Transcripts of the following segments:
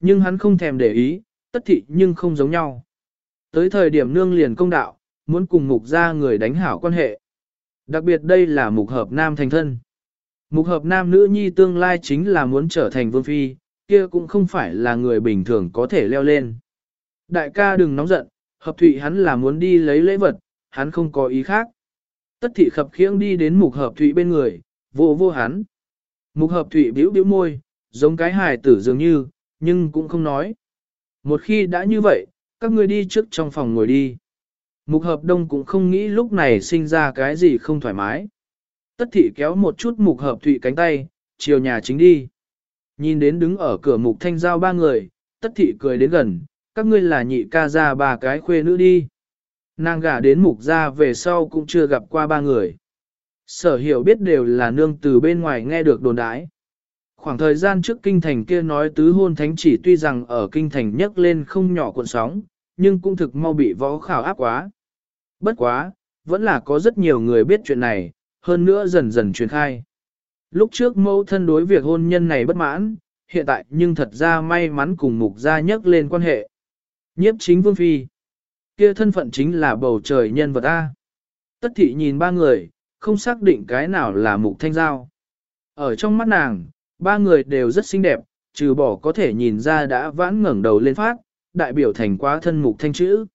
Nhưng hắn không thèm để ý, tất thị nhưng không giống nhau. Tới thời điểm nương liền công đạo, muốn cùng mục ra người đánh hảo quan hệ. Đặc biệt đây là mục hợp nam thành thân. Mục hợp nam nữ nhi tương lai chính là muốn trở thành vương phi, kia cũng không phải là người bình thường có thể leo lên. Đại ca đừng nóng giận, hợp thụy hắn là muốn đi lấy lễ vật, hắn không có ý khác. Tất thị khập khiễng đi đến mục hợp thụy bên người, vô vô hắn. Mục hợp thụy bĩu bĩu môi, giống cái hài tử dường như, nhưng cũng không nói. Một khi đã như vậy, các ngươi đi trước trong phòng ngồi đi. Mục hợp đông cũng không nghĩ lúc này sinh ra cái gì không thoải mái. Tất thị kéo một chút mục hợp thụy cánh tay, chiều nhà chính đi. Nhìn đến đứng ở cửa mục thanh giao ba người, tất thị cười đến gần, các ngươi là nhị ca ra ba cái khuê nữ đi. Nàng gả đến mục ra về sau cũng chưa gặp qua ba người. Sở hiểu biết đều là nương từ bên ngoài nghe được đồn đái, Khoảng thời gian trước kinh thành kia nói tứ hôn thánh chỉ tuy rằng ở kinh thành nhấc lên không nhỏ cuộn sóng, nhưng cũng thực mau bị võ khảo áp quá. Bất quá, vẫn là có rất nhiều người biết chuyện này, hơn nữa dần dần truyền khai. Lúc trước mẫu thân đối việc hôn nhân này bất mãn, hiện tại nhưng thật ra may mắn cùng mục gia nhấc lên quan hệ. Nhiếp chính vương phi. Kia thân phận chính là bầu trời nhân vật A. Tất thị nhìn ba người, không xác định cái nào là mục thanh giao. Ở trong mắt nàng, ba người đều rất xinh đẹp, trừ bỏ có thể nhìn ra đã vãn ngẩng đầu lên phát, đại biểu thành quá thân mục thanh chữ.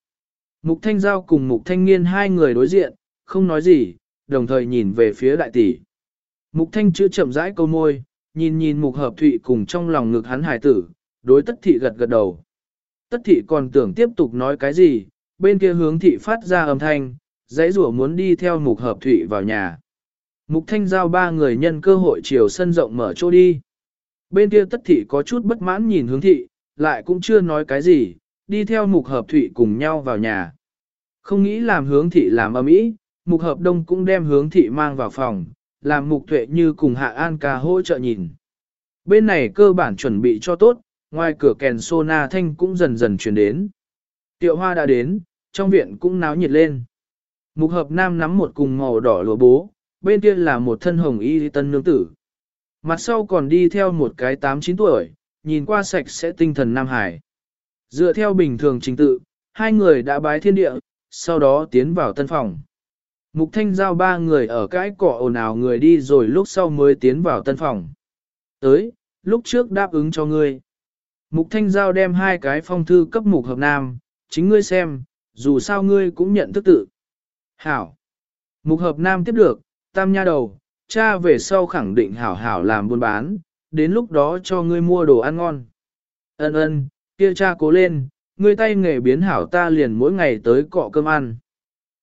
Mục thanh giao cùng mục thanh nghiên hai người đối diện, không nói gì, đồng thời nhìn về phía đại tỷ. Mục thanh chữ chậm rãi câu môi, nhìn nhìn mục hợp thụy cùng trong lòng ngực hắn hài tử, đối tất thị gật gật đầu. Tất thị còn tưởng tiếp tục nói cái gì, bên kia hướng thị phát ra âm thanh, dãy rủa muốn đi theo mục hợp thụy vào nhà. Mục thanh giao ba người nhân cơ hội chiều sân rộng mở chỗ đi. Bên kia tất thị có chút bất mãn nhìn hướng thị, lại cũng chưa nói cái gì, đi theo mục hợp thụy cùng nhau vào nhà. Không nghĩ làm hướng thị làm ầm ý, mục hợp đông cũng đem hướng thị mang vào phòng, làm mục tuệ như cùng hạ an ca hỗ trợ nhìn. Bên này cơ bản chuẩn bị cho tốt, ngoài cửa kèn sona thanh cũng dần dần chuyển đến. Tiệu hoa đã đến, trong viện cũng náo nhiệt lên. Mục hợp nam nắm một cùng màu đỏ lúa bố, bên kia là một thân hồng y tân nương tử. Mặt sau còn đi theo một cái 8-9 tuổi, nhìn qua sạch sẽ tinh thần Nam Hải. Dựa theo bình thường trình tự, hai người đã bái thiên địa, sau đó tiến vào tân phòng. Mục thanh giao ba người ở cái cỏ ồn ào người đi rồi lúc sau mới tiến vào tân phòng. Tới, lúc trước đáp ứng cho ngươi. Mục thanh giao đem hai cái phong thư cấp mục hợp nam, chính ngươi xem, dù sao ngươi cũng nhận thức tự. Hảo. Mục hợp nam tiếp được, tam nha đầu, cha về sau khẳng định hảo hảo làm buôn bán, đến lúc đó cho ngươi mua đồ ăn ngon. Ân ân, kia cha cố lên, ngươi tay nghề biến hảo ta liền mỗi ngày tới cọ cơm ăn.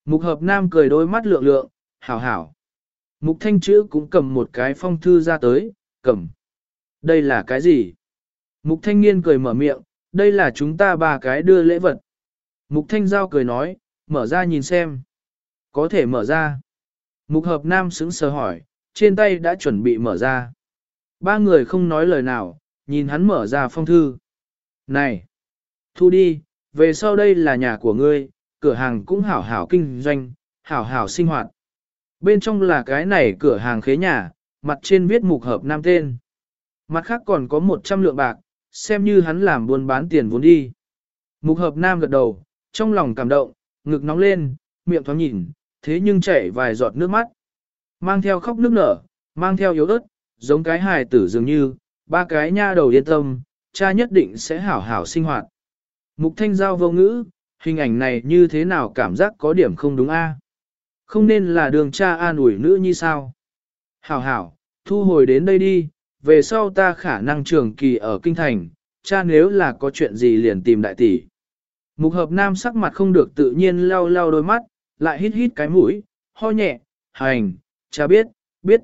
Mục hợp nam cười đôi mắt lượng lượng, hảo hảo. Mục thanh chữ cũng cầm một cái phong thư ra tới, cầm. Đây là cái gì? Mục thanh niên cười mở miệng, đây là chúng ta ba cái đưa lễ vật. Mục thanh giao cười nói, mở ra nhìn xem. Có thể mở ra. Mục hợp nam sững sờ hỏi, trên tay đã chuẩn bị mở ra. Ba người không nói lời nào, nhìn hắn mở ra phong thư. Này! Thu đi, về sau đây là nhà của ngươi, cửa hàng cũng hảo hảo kinh doanh, hảo hảo sinh hoạt. Bên trong là cái này cửa hàng khế nhà, mặt trên viết mục hợp nam tên. Mặt khác còn có 100 lượng bạc, xem như hắn làm buôn bán tiền vốn đi. Mục hợp nam gật đầu, trong lòng cảm động, ngực nóng lên, miệng thoáng nhìn, thế nhưng chảy vài giọt nước mắt. Mang theo khóc nước nở, mang theo yếu ớt, giống cái hài tử dường như, ba cái nha đầu yên tâm, cha nhất định sẽ hảo hảo sinh hoạt. Mục thanh giao vô ngữ, hình ảnh này như thế nào cảm giác có điểm không đúng a? À? Không nên là đường cha an ủi nữ như sao? Hảo hảo, thu hồi đến đây đi, về sau ta khả năng trường kỳ ở kinh thành, cha nếu là có chuyện gì liền tìm đại tỷ. Mục hợp nam sắc mặt không được tự nhiên lau lau đôi mắt, lại hít hít cái mũi, ho nhẹ, hành, cha biết, biết.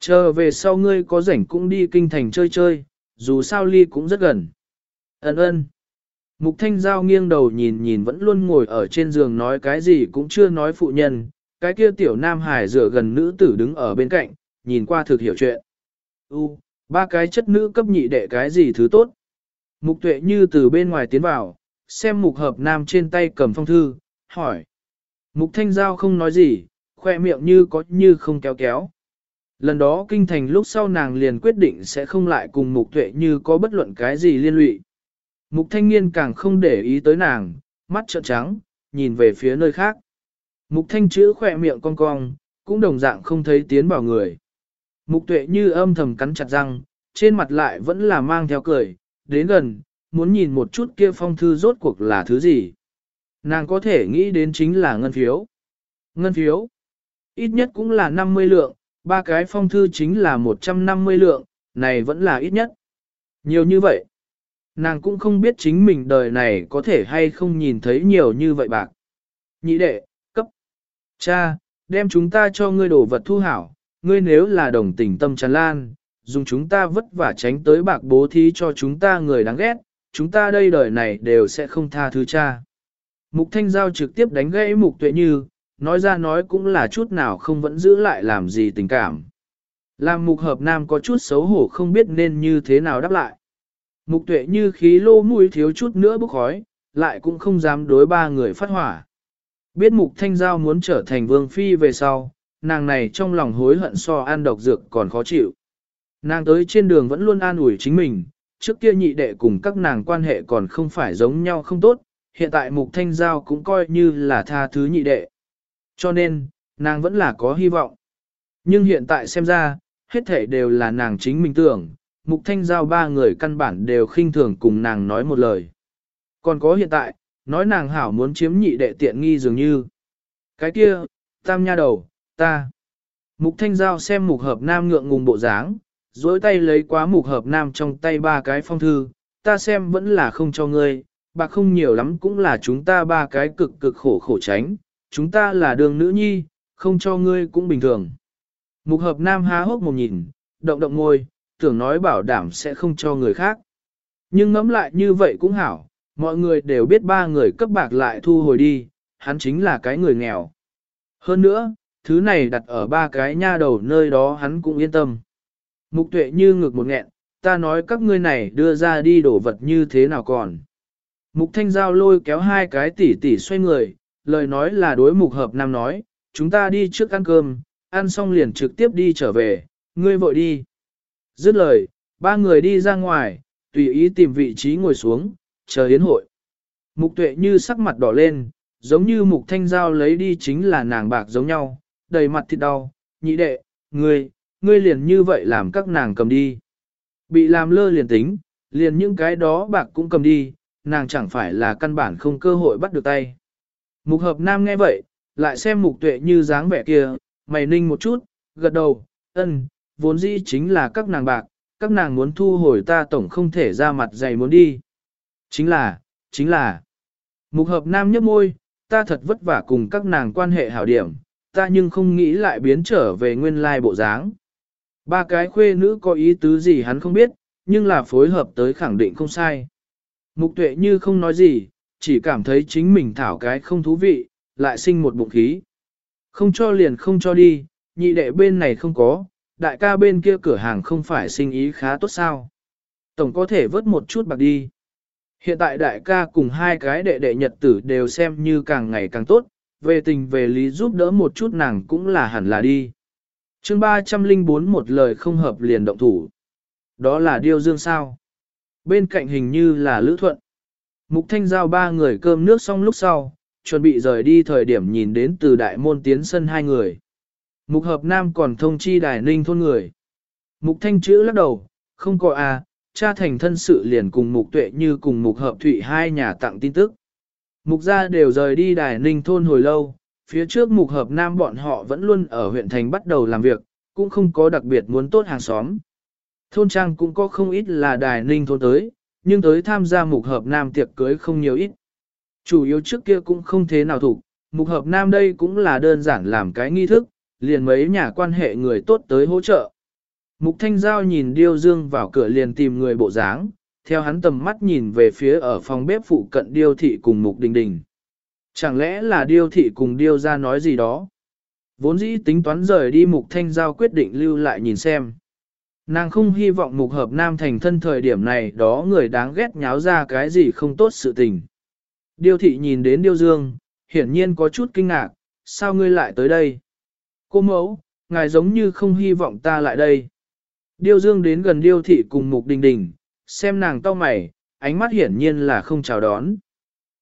Chờ về sau ngươi có rảnh cũng đi kinh thành chơi chơi, dù sao ly cũng rất gần. Ấn ơn. Mục thanh giao nghiêng đầu nhìn nhìn vẫn luôn ngồi ở trên giường nói cái gì cũng chưa nói phụ nhân, cái kia tiểu nam hải rửa gần nữ tử đứng ở bên cạnh, nhìn qua thực hiểu chuyện. U, ba cái chất nữ cấp nhị đệ cái gì thứ tốt. Mục tuệ như từ bên ngoài tiến vào, xem mục hợp nam trên tay cầm phong thư, hỏi. Mục thanh giao không nói gì, khoe miệng như có như không kéo kéo. Lần đó kinh thành lúc sau nàng liền quyết định sẽ không lại cùng mục tuệ như có bất luận cái gì liên lụy. Mục thanh niên càng không để ý tới nàng, mắt trợn trắng, nhìn về phía nơi khác. Mục thanh chữ khoe miệng cong cong, cũng đồng dạng không thấy tiến vào người. Mục tuệ như âm thầm cắn chặt răng, trên mặt lại vẫn là mang theo cười, đến gần, muốn nhìn một chút kia phong thư rốt cuộc là thứ gì. Nàng có thể nghĩ đến chính là ngân phiếu. Ngân phiếu, ít nhất cũng là 50 lượng, ba cái phong thư chính là 150 lượng, này vẫn là ít nhất. Nhiều như vậy, nàng cũng không biết chính mình đời này có thể hay không nhìn thấy nhiều như vậy bạc. Nhị đệ, cấp, cha, đem chúng ta cho ngươi đổ vật thu hảo, ngươi nếu là đồng tình tâm tràn lan, dùng chúng ta vất vả tránh tới bạc bố thí cho chúng ta người đáng ghét, chúng ta đây đời này đều sẽ không tha thứ cha. Mục Thanh Giao trực tiếp đánh gãy Mục Tuệ Như, nói ra nói cũng là chút nào không vẫn giữ lại làm gì tình cảm. Làm Mục Hợp Nam có chút xấu hổ không biết nên như thế nào đáp lại. Mục Tuệ Như khí lô mũi thiếu chút nữa bốc khói, lại cũng không dám đối ba người phát hỏa. Biết Mục Thanh Giao muốn trở thành vương phi về sau, nàng này trong lòng hối hận so ăn độc dược còn khó chịu. Nàng tới trên đường vẫn luôn an ủi chính mình, trước kia nhị đệ cùng các nàng quan hệ còn không phải giống nhau không tốt, hiện tại Mục Thanh Giao cũng coi như là tha thứ nhị đệ. Cho nên, nàng vẫn là có hy vọng. Nhưng hiện tại xem ra, hết thể đều là nàng chính mình tưởng, Mục Thanh Giao ba người căn bản đều khinh thường cùng nàng nói một lời. Còn có hiện tại, nói nàng hảo muốn chiếm nhị đệ tiện nghi dường như. Cái kia, tam nha đầu, ta. Mục Thanh Giao xem mục hợp nam ngượng ngùng bộ dáng, dối tay lấy quá mục hợp nam trong tay ba cái phong thư, ta xem vẫn là không cho ngươi, bạc không nhiều lắm cũng là chúng ta ba cái cực cực khổ khổ tránh, chúng ta là đường nữ nhi, không cho ngươi cũng bình thường. Mục hợp nam há hốc một nhìn, động động ngôi, tưởng nói bảo đảm sẽ không cho người khác. Nhưng ngẫm lại như vậy cũng hảo, mọi người đều biết ba người cấp bạc lại thu hồi đi, hắn chính là cái người nghèo. Hơn nữa, thứ này đặt ở ba cái nha đầu nơi đó hắn cũng yên tâm. Mục tuệ như ngực một nghẹn, ta nói các ngươi này đưa ra đi đổ vật như thế nào còn. Mục thanh giao lôi kéo hai cái tỉ tỉ xoay người, lời nói là đối mục hợp nam nói, chúng ta đi trước ăn cơm, ăn xong liền trực tiếp đi trở về, ngươi vội đi. Dứt lời, ba người đi ra ngoài, tùy ý tìm vị trí ngồi xuống, chờ yến hội. Mục tuệ như sắc mặt đỏ lên, giống như mục thanh giao lấy đi chính là nàng bạc giống nhau, đầy mặt thịt đau, nhị đệ, ngươi, ngươi liền như vậy làm các nàng cầm đi. Bị làm lơ liền tính, liền những cái đó bạc cũng cầm đi, nàng chẳng phải là căn bản không cơ hội bắt được tay. Mục hợp nam nghe vậy, lại xem mục tuệ như dáng vẻ kia, mày ninh một chút, gật đầu, ân, vốn dĩ chính là các nàng bạc, các nàng muốn thu hồi ta tổng không thể ra mặt dày muốn đi. Chính là, chính là, mục hợp nam nhấp môi, ta thật vất vả cùng các nàng quan hệ hảo điểm, ta nhưng không nghĩ lại biến trở về nguyên lai bộ dáng. Ba cái khuê nữ có ý tứ gì hắn không biết, nhưng là phối hợp tới khẳng định không sai. Mục tuệ như không nói gì, chỉ cảm thấy chính mình thảo cái không thú vị, lại sinh một bụng khí. Không cho liền không cho đi, nhị đệ bên này không có, đại ca bên kia cửa hàng không phải sinh ý khá tốt sao. Tổng có thể vớt một chút bạc đi. Hiện tại đại ca cùng hai cái đệ đệ nhật tử đều xem như càng ngày càng tốt, về tình về lý giúp đỡ một chút nàng cũng là hẳn là đi. chương 304 một lời không hợp liền động thủ. Đó là điêu dương sao. Bên cạnh hình như là lữ thuận. Mục thanh giao ba người cơm nước xong lúc sau, chuẩn bị rời đi thời điểm nhìn đến từ đại môn tiến sân hai người. Mục hợp nam còn thông chi đài ninh thôn người. Mục thanh chữ lắc đầu, không có à, cha thành thân sự liền cùng mục tuệ như cùng mục hợp thụy hai nhà tặng tin tức. Mục gia đều rời đi đài ninh thôn hồi lâu, phía trước mục hợp nam bọn họ vẫn luôn ở huyện thành bắt đầu làm việc, cũng không có đặc biệt muốn tốt hàng xóm. Thôn trang cũng có không ít là đài ninh thôn tới, nhưng tới tham gia mục hợp nam tiệc cưới không nhiều ít. Chủ yếu trước kia cũng không thế nào thủ, mục hợp nam đây cũng là đơn giản làm cái nghi thức, liền mấy nhà quan hệ người tốt tới hỗ trợ. Mục Thanh Giao nhìn Điêu Dương vào cửa liền tìm người bộ dáng, theo hắn tầm mắt nhìn về phía ở phòng bếp phụ cận Điêu Thị cùng Mục Đình Đình. Chẳng lẽ là Điêu Thị cùng Điêu ra nói gì đó? Vốn dĩ tính toán rời đi Mục Thanh Giao quyết định lưu lại nhìn xem. Nàng không hy vọng Mục Hợp Nam thành thân thời điểm này đó người đáng ghét nháo ra cái gì không tốt sự tình. Điêu Thị nhìn đến Điêu Dương, hiển nhiên có chút kinh ngạc, sao ngươi lại tới đây? Cô mẫu, ngài giống như không hy vọng ta lại đây. Điêu dương đến gần điêu thị cùng mục đình đình, xem nàng to mày, ánh mắt hiển nhiên là không chào đón.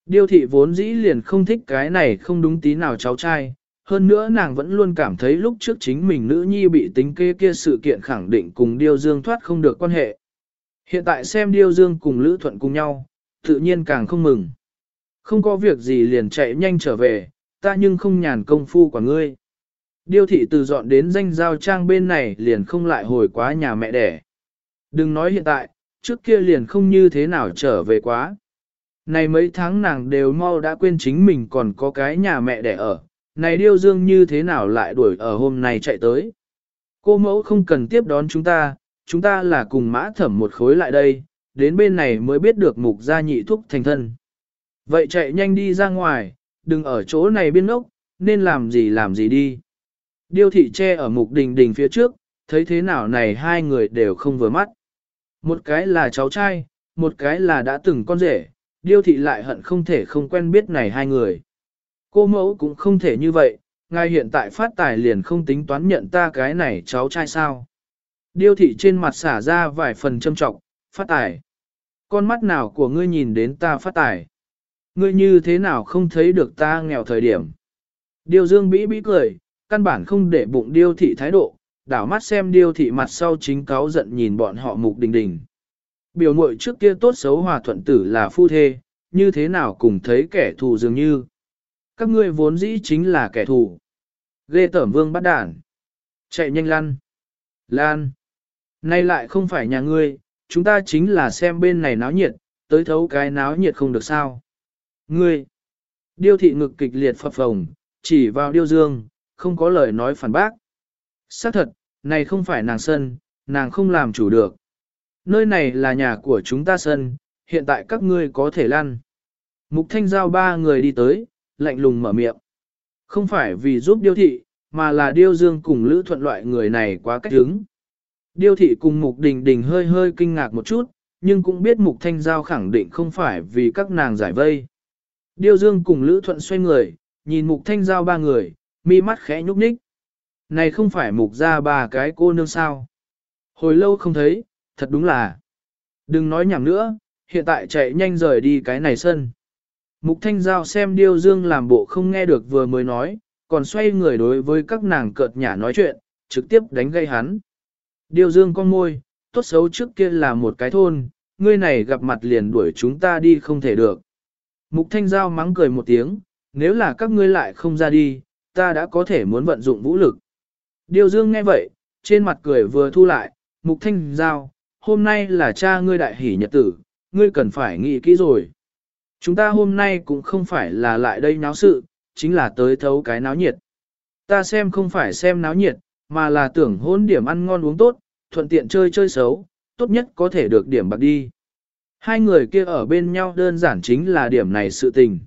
Điêu thị vốn dĩ liền không thích cái này không đúng tí nào cháu trai, hơn nữa nàng vẫn luôn cảm thấy lúc trước chính mình nữ nhi bị tính kê kia sự kiện khẳng định cùng Điêu Dương thoát không được quan hệ. Hiện tại xem Điêu Dương cùng Lữ Thuận cùng nhau, tự nhiên càng không mừng. Không có việc gì liền chạy nhanh trở về, ta nhưng không nhàn công phu của ngươi. Điêu thị từ dọn đến danh giao trang bên này liền không lại hồi quá nhà mẹ đẻ. Đừng nói hiện tại, trước kia liền không như thế nào trở về quá. Này mấy tháng nàng đều mau đã quên chính mình còn có cái nhà mẹ đẻ ở, này điêu dương như thế nào lại đuổi ở hôm nay chạy tới. Cô mẫu không cần tiếp đón chúng ta, chúng ta là cùng mã thẩm một khối lại đây, đến bên này mới biết được mục gia nhị thúc thành thân. Vậy chạy nhanh đi ra ngoài, đừng ở chỗ này biên ốc, nên làm gì làm gì đi. Điêu thị che ở mục đình đình phía trước, thấy thế nào này hai người đều không vừa mắt. Một cái là cháu trai, một cái là đã từng con rể, điêu thị lại hận không thể không quen biết này hai người. Cô mẫu cũng không thể như vậy, ngài hiện tại phát tài liền không tính toán nhận ta cái này cháu trai sao. Điêu thị trên mặt xả ra vài phần châm trọng, phát tài. Con mắt nào của ngươi nhìn đến ta phát tài? Ngươi như thế nào không thấy được ta nghèo thời điểm? Điêu dương bĩ bĩ cười, căn bản không để bụng điêu thị thái độ, đảo mắt xem điêu thị mặt sau chính cáo giận nhìn bọn họ mục đình đình. Biểu mội trước kia tốt xấu hòa thuận tử là phu thê, như thế nào cùng thấy kẻ thù dường như. Các ngươi vốn dĩ chính là kẻ thù. Ghê tởm vương bắt đản. Chạy nhanh lăn. Lan. Nay lại không phải nhà ngươi, chúng ta chính là xem bên này náo nhiệt, tới thấu cái náo nhiệt không được sao. Ngươi. Điêu thị ngực kịch liệt phập phồng, chỉ vào điêu dương, không có lời nói phản bác. Xác thật, này không phải nàng sân, nàng không làm chủ được. Nơi này là nhà của chúng ta sân, hiện tại các ngươi có thể lăn. Mục thanh giao ba người đi tới, lạnh lùng mở miệng. Không phải vì giúp điêu thị, mà là điêu dương cùng lữ thuận loại người này quá cách hứng. Điêu thị cùng mục đình đình hơi hơi kinh ngạc một chút, nhưng cũng biết mục thanh giao khẳng định không phải vì các nàng giải vây. Điêu dương cùng lữ thuận xoay người, nhìn mục thanh giao ba người, mi mắt khẽ nhúc nhích. Này không phải mục ra ba cái cô nương sao. Hồi lâu không thấy, thật đúng là. Đừng nói nhảm nữa, hiện tại chạy nhanh rời đi cái này sân. Mục Thanh Giao xem Điêu Dương làm bộ không nghe được vừa mới nói, còn xoay người đối với các nàng cợt nhả nói chuyện, trực tiếp đánh gây hắn. Điêu Dương con môi, tốt xấu trước kia là một cái thôn, ngươi này gặp mặt liền đuổi chúng ta đi không thể được. Mục Thanh Giao mắng cười một tiếng, nếu là các ngươi lại không ra đi, ta đã có thể muốn vận dụng vũ lực. Điêu Dương nghe vậy, trên mặt cười vừa thu lại, Mục Thanh Giao, hôm nay là cha ngươi đại hỷ nhật tử, ngươi cần phải nghĩ kỹ rồi. Chúng ta hôm nay cũng không phải là lại đây náo sự, chính là tới thấu cái náo nhiệt. Ta xem không phải xem náo nhiệt, mà là tưởng hôn điểm ăn ngon uống tốt, thuận tiện chơi chơi xấu, tốt nhất có thể được điểm bạc đi. Hai người kia ở bên nhau đơn giản chính là điểm này sự tình.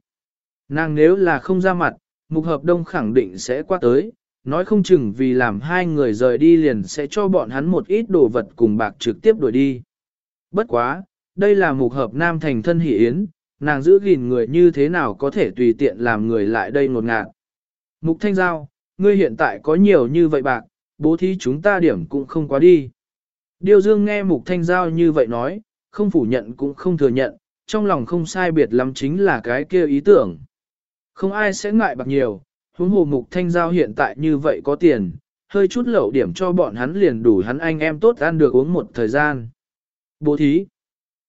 Nàng nếu là không ra mặt, mục hợp đông khẳng định sẽ qua tới, nói không chừng vì làm hai người rời đi liền sẽ cho bọn hắn một ít đồ vật cùng bạc trực tiếp đổi đi. Bất quá, đây là mục hợp nam thành thân hỷ yến, nàng giữ gìn người như thế nào có thể tùy tiện làm người lại đây ngột ngạt. Mục thanh giao, ngươi hiện tại có nhiều như vậy bạc, bố thí chúng ta điểm cũng không quá đi. Điêu dương nghe mục thanh giao như vậy nói, không phủ nhận cũng không thừa nhận, trong lòng không sai biệt lắm chính là cái kia ý tưởng. Không ai sẽ ngại bạc nhiều, huống hồ mục thanh giao hiện tại như vậy có tiền, hơi chút lậu điểm cho bọn hắn liền đủ hắn anh em tốt ăn được uống một thời gian. Bố thí.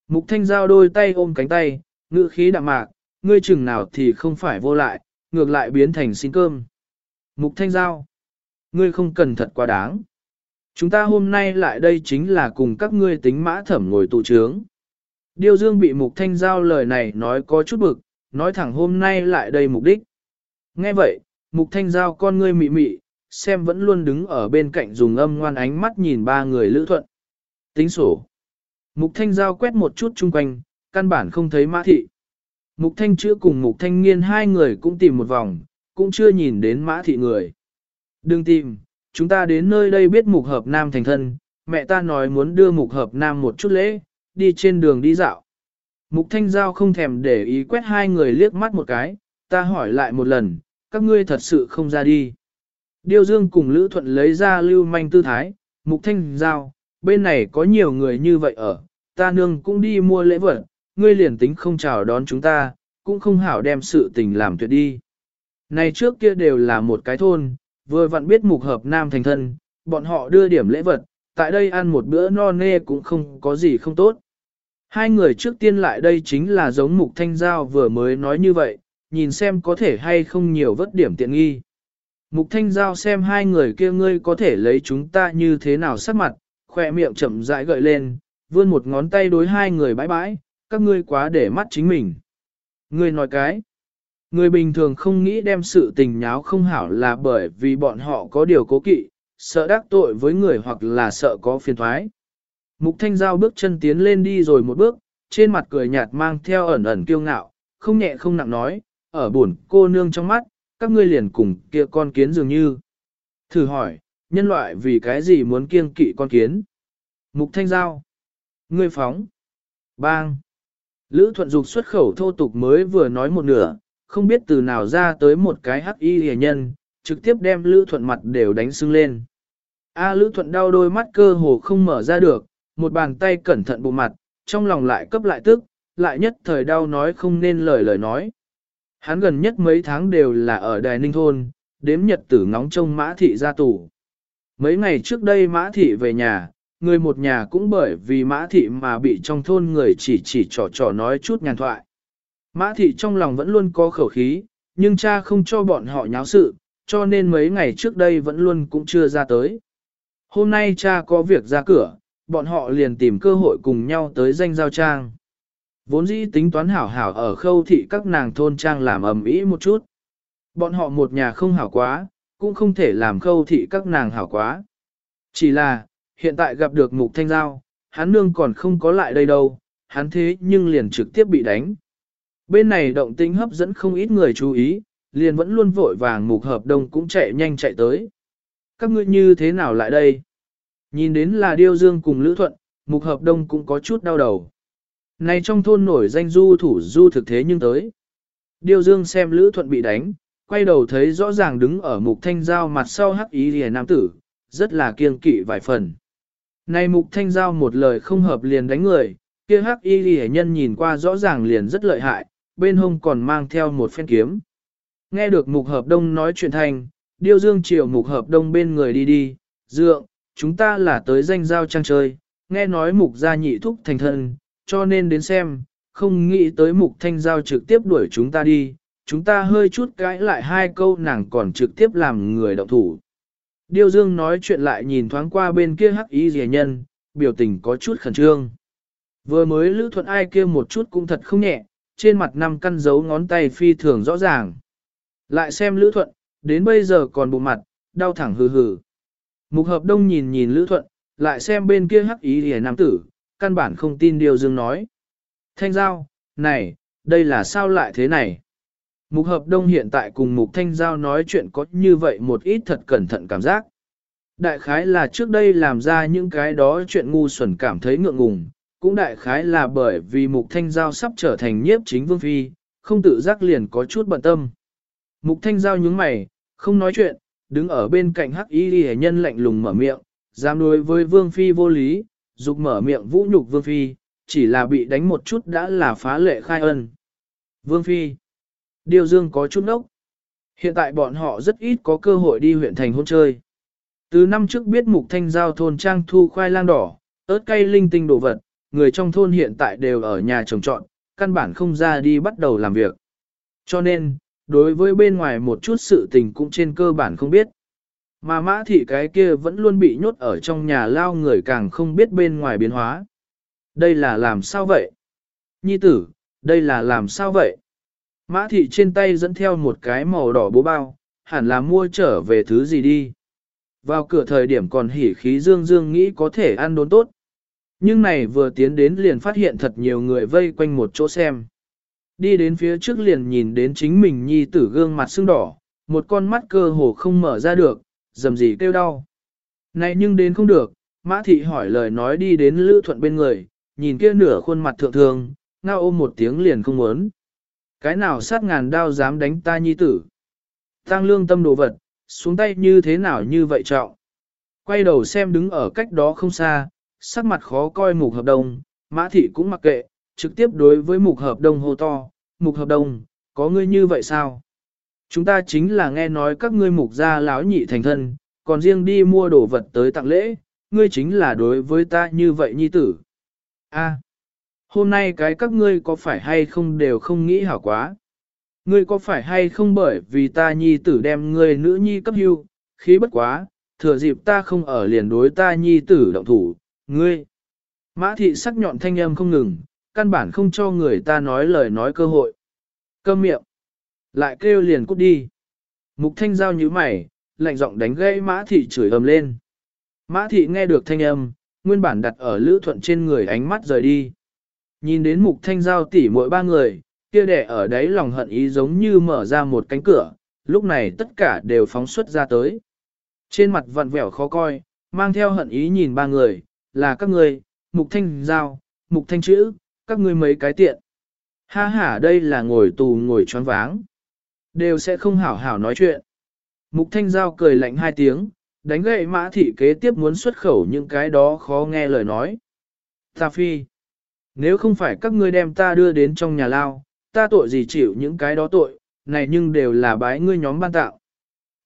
Mục thanh giao đôi tay ôm cánh tay, ngữ khí đạm mạc, ngươi chừng nào thì không phải vô lại, ngược lại biến thành xin cơm. Mục thanh giao, ngươi không cần thật quá đáng. Chúng ta hôm nay lại đây chính là cùng các ngươi tính mã thẩm ngồi tụ trướng. Điêu Dương bị mục thanh giao lời này nói có chút bực, nói thẳng hôm nay lại đây mục đích. Nghe vậy, mục thanh giao con ngươi mị mị, xem vẫn luôn đứng ở bên cạnh dùng âm ngoan ánh mắt nhìn ba người lữ thuận. Tính sổ. Mục thanh giao quét một chút chung quanh, căn bản không thấy mã thị. Mục thanh chữa cùng mục thanh nghiên hai người cũng tìm một vòng, cũng chưa nhìn đến mã thị người. Đừng tìm, chúng ta đến nơi đây biết mục hợp nam thành thân, mẹ ta nói muốn đưa mục hợp nam một chút lễ, đi trên đường đi dạo. Mục thanh giao không thèm để ý quét hai người liếc mắt một cái, ta hỏi lại một lần, các ngươi thật sự không ra đi. Điêu dương cùng Lữ Thuận lấy ra lưu manh tư thái, mục thanh giao, bên này có nhiều người như vậy ở, ta nương cũng đi mua lễ vật, ngươi liền tính không chào đón chúng ta, cũng không hảo đem sự tình làm tuyệt đi. Này trước kia đều là một cái thôn, vừa vặn biết mục hợp nam thành thân, bọn họ đưa điểm lễ vật, tại đây ăn một bữa no nê cũng không có gì không tốt. Hai người trước tiên lại đây chính là giống mục thanh giao vừa mới nói như vậy, nhìn xem có thể hay không nhiều vất điểm tiện nghi. Mục thanh giao xem hai người kia ngươi có thể lấy chúng ta như thế nào sắc mặt, khỏe miệng chậm rãi gợi lên, vươn một ngón tay đối hai người bãi bãi, các ngươi quá để mắt chính mình. Ngươi nói cái, người bình thường không nghĩ đem sự tình nháo không hảo là bởi vì bọn họ có điều cố kỵ, sợ đắc tội với người hoặc là sợ có phiền thoái. Mục thanh giao bước chân tiến lên đi rồi một bước, trên mặt cười nhạt mang theo ẩn ẩn kiêu ngạo, không nhẹ không nặng nói, ở buồn cô nương trong mắt, các ngươi liền cùng kia con kiến dường như. Thử hỏi, nhân loại vì cái gì muốn kiêng kỵ con kiến? Mục thanh giao. Ngươi phóng. Bang. Lữ thuận dục xuất khẩu thô tục mới vừa nói một nửa, không biết từ nào ra tới một cái hắc y hề nhân, trực tiếp đem lữ thuận mặt đều đánh sưng lên. A lữ thuận đau đôi mắt cơ hồ không mở ra được, một bàn tay cẩn thận bụng mặt, trong lòng lại cấp lại tức, lại nhất thời đau nói không nên lời lời nói. Hắn gần nhất mấy tháng đều là ở Đài Ninh Thôn, đếm nhật tử ngóng trông mã thị ra tù. Mấy ngày trước đây mã thị về nhà, người một nhà cũng bởi vì mã thị mà bị trong thôn người chỉ chỉ trò trò nói chút nhàn thoại. Mã thị trong lòng vẫn luôn có khẩu khí, nhưng cha không cho bọn họ nháo sự, cho nên mấy ngày trước đây vẫn luôn cũng chưa ra tới. Hôm nay cha có việc ra cửa, bọn họ liền tìm cơ hội cùng nhau tới danh giao trang. Vốn dĩ tính toán hảo hảo ở khâu thị các nàng thôn trang làm ầm ĩ một chút. Bọn họ một nhà không hảo quá, cũng không thể làm khâu thị các nàng hảo quá. Chỉ là, hiện tại gặp được mục thanh giao, hắn nương còn không có lại đây đâu, hắn thế nhưng liền trực tiếp bị đánh. Bên này động tĩnh hấp dẫn không ít người chú ý, liền vẫn luôn vội vàng mục hợp đồng cũng chạy nhanh chạy tới. Các ngươi như thế nào lại đây? Nhìn đến là Điêu Dương cùng Lữ Thuận, mục hợp đông cũng có chút đau đầu. Này trong thôn nổi danh du thủ du thực thế nhưng tới. Điêu Dương xem Lữ Thuận bị đánh, quay đầu thấy rõ ràng đứng ở mục thanh giao mặt sau hắc ý lìa nam tử, rất là kiên kỵ vài phần. Này mục thanh giao một lời không hợp liền đánh người, kia hắc y lìa nhân nhìn qua rõ ràng liền rất lợi hại, bên hông còn mang theo một phen kiếm. Nghe được mục hợp đông nói chuyện thành, điêu dương chiều mục hợp đông bên người đi đi, dượng, chúng ta là tới danh giao trang chơi, nghe nói mục gia nhị thúc thành thân, cho nên đến xem, không nghĩ tới mục thanh giao trực tiếp đuổi chúng ta đi, chúng ta hơi chút cãi lại hai câu nàng còn trực tiếp làm người động thủ. Điêu Dương nói chuyện lại nhìn thoáng qua bên kia hắc y rẻ nhân, biểu tình có chút khẩn trương. Vừa mới lữ thuận ai kia một chút cũng thật không nhẹ, trên mặt năm căn dấu ngón tay phi thường rõ ràng. Lại xem lữ thuận, đến bây giờ còn bụng mặt, đau thẳng hừ hừ. Mục hợp đông nhìn nhìn lữ thuận, lại xem bên kia hắc ý hề nam tử, căn bản không tin điều dương nói. Thanh giao, này, đây là sao lại thế này? Mục hợp đông hiện tại cùng mục thanh giao nói chuyện có như vậy một ít thật cẩn thận cảm giác. Đại khái là trước đây làm ra những cái đó chuyện ngu xuẩn cảm thấy ngượng ngùng, cũng đại khái là bởi vì mục thanh giao sắp trở thành nhiếp chính vương phi, không tự giác liền có chút bận tâm. Mục thanh giao nhướng mày, không nói chuyện, đứng ở bên cạnh hắc y ghi nhân lạnh lùng mở miệng, dám đối với vương phi vô lý, dục mở miệng vũ nhục vương phi, chỉ là bị đánh một chút đã là phá lệ khai ân. Vương phi, điều dương có chút nốc. Hiện tại bọn họ rất ít có cơ hội đi huyện thành hôn chơi. Từ năm trước biết mục thanh giao thôn trang thu khoai lang đỏ, ớt cay linh tinh đồ vật, người trong thôn hiện tại đều ở nhà trồng trọn, căn bản không ra đi bắt đầu làm việc. Cho nên, đối với bên ngoài một chút sự tình cũng trên cơ bản không biết. Mà mã thị cái kia vẫn luôn bị nhốt ở trong nhà lao người càng không biết bên ngoài biến hóa. Đây là làm sao vậy? Nhi tử, đây là làm sao vậy? Mã thị trên tay dẫn theo một cái màu đỏ bố bao, hẳn là mua trở về thứ gì đi. Vào cửa thời điểm còn hỉ khí dương dương nghĩ có thể ăn đốn tốt. Nhưng này vừa tiến đến liền phát hiện thật nhiều người vây quanh một chỗ xem. Đi đến phía trước liền nhìn đến chính mình nhi tử gương mặt sưng đỏ, một con mắt cơ hồ không mở ra được, dầm gì kêu đau. Này nhưng đến không được, mã thị hỏi lời nói đi đến lữ thuận bên người, nhìn kia nửa khuôn mặt thượng thường, ngao ôm một tiếng liền không muốn. Cái nào sát ngàn đao dám đánh ta nhi tử. Tăng lương tâm đồ vật, xuống tay như thế nào như vậy trọng. Quay đầu xem đứng ở cách đó không xa, sắc mặt khó coi mục hợp đồng, mã thị cũng mặc kệ, trực tiếp đối với mục hợp đồng hô to, mục hợp đồng, có ngươi như vậy sao? Chúng ta chính là nghe nói các ngươi mục gia lão nhị thành thân, còn riêng đi mua đồ vật tới tặng lễ, ngươi chính là đối với ta như vậy nhi tử. A, hôm nay cái các ngươi có phải hay không đều không nghĩ hảo quá. Ngươi có phải hay không bởi vì ta nhi tử đem ngươi nữ nhi cấp hưu, khí bất quá, thừa dịp ta không ở liền đối ta nhi tử động thủ, ngươi. Mã thị sắc nhọn thanh âm không ngừng, căn bản không cho người ta nói lời nói cơ hội. Câm miệng. Lại kêu liền cút đi. Mục thanh giao như mày, lạnh giọng đánh gây mã thị chửi ầm lên. Mã thị nghe được thanh âm, nguyên bản đặt ở lữ thuận trên người ánh mắt rời đi. Nhìn đến mục thanh giao tỉ mỗi ba người, kia đẻ ở đấy lòng hận ý giống như mở ra một cánh cửa, lúc này tất cả đều phóng xuất ra tới. Trên mặt vặn vẹo khó coi, mang theo hận ý nhìn ba người, là các người, mục thanh giao, mục thanh chữ, các ngươi mấy cái tiện. Ha ha đây là ngồi tù ngồi choáng váng. Đều sẽ không hảo hảo nói chuyện. Mục thanh giao cười lạnh hai tiếng, đánh gậy mã thị kế tiếp muốn xuất khẩu những cái đó khó nghe lời nói. Ta phi, nếu không phải các ngươi đem ta đưa đến trong nhà lao, ta tội gì chịu những cái đó tội, này nhưng đều là bái ngươi nhóm ban tạo.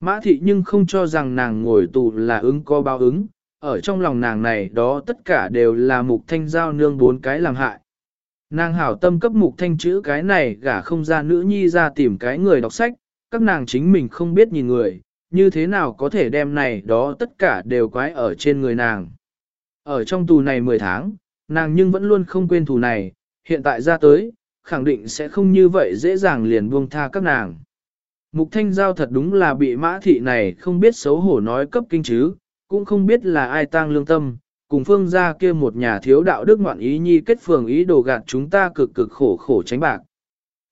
Mã thị nhưng không cho rằng nàng ngồi tù là ứng có báo ứng, ở trong lòng nàng này đó tất cả đều là mục thanh giao nương bốn cái làm hại. Nàng hảo tâm cấp mục thanh chữ cái này gả không ra nữ nhi ra tìm cái người đọc sách, các nàng chính mình không biết nhìn người, như thế nào có thể đem này đó tất cả đều quái ở trên người nàng. Ở trong tù này 10 tháng, nàng nhưng vẫn luôn không quên thù này, hiện tại ra tới, khẳng định sẽ không như vậy dễ dàng liền buông tha các nàng. Mục thanh giao thật đúng là bị mã thị này không biết xấu hổ nói cấp kinh chứ, cũng không biết là ai tang lương tâm, cùng phương gia kia một nhà thiếu đạo đức ngoạn ý nhi kết phường ý đồ gạt chúng ta cực cực khổ khổ tránh bạc.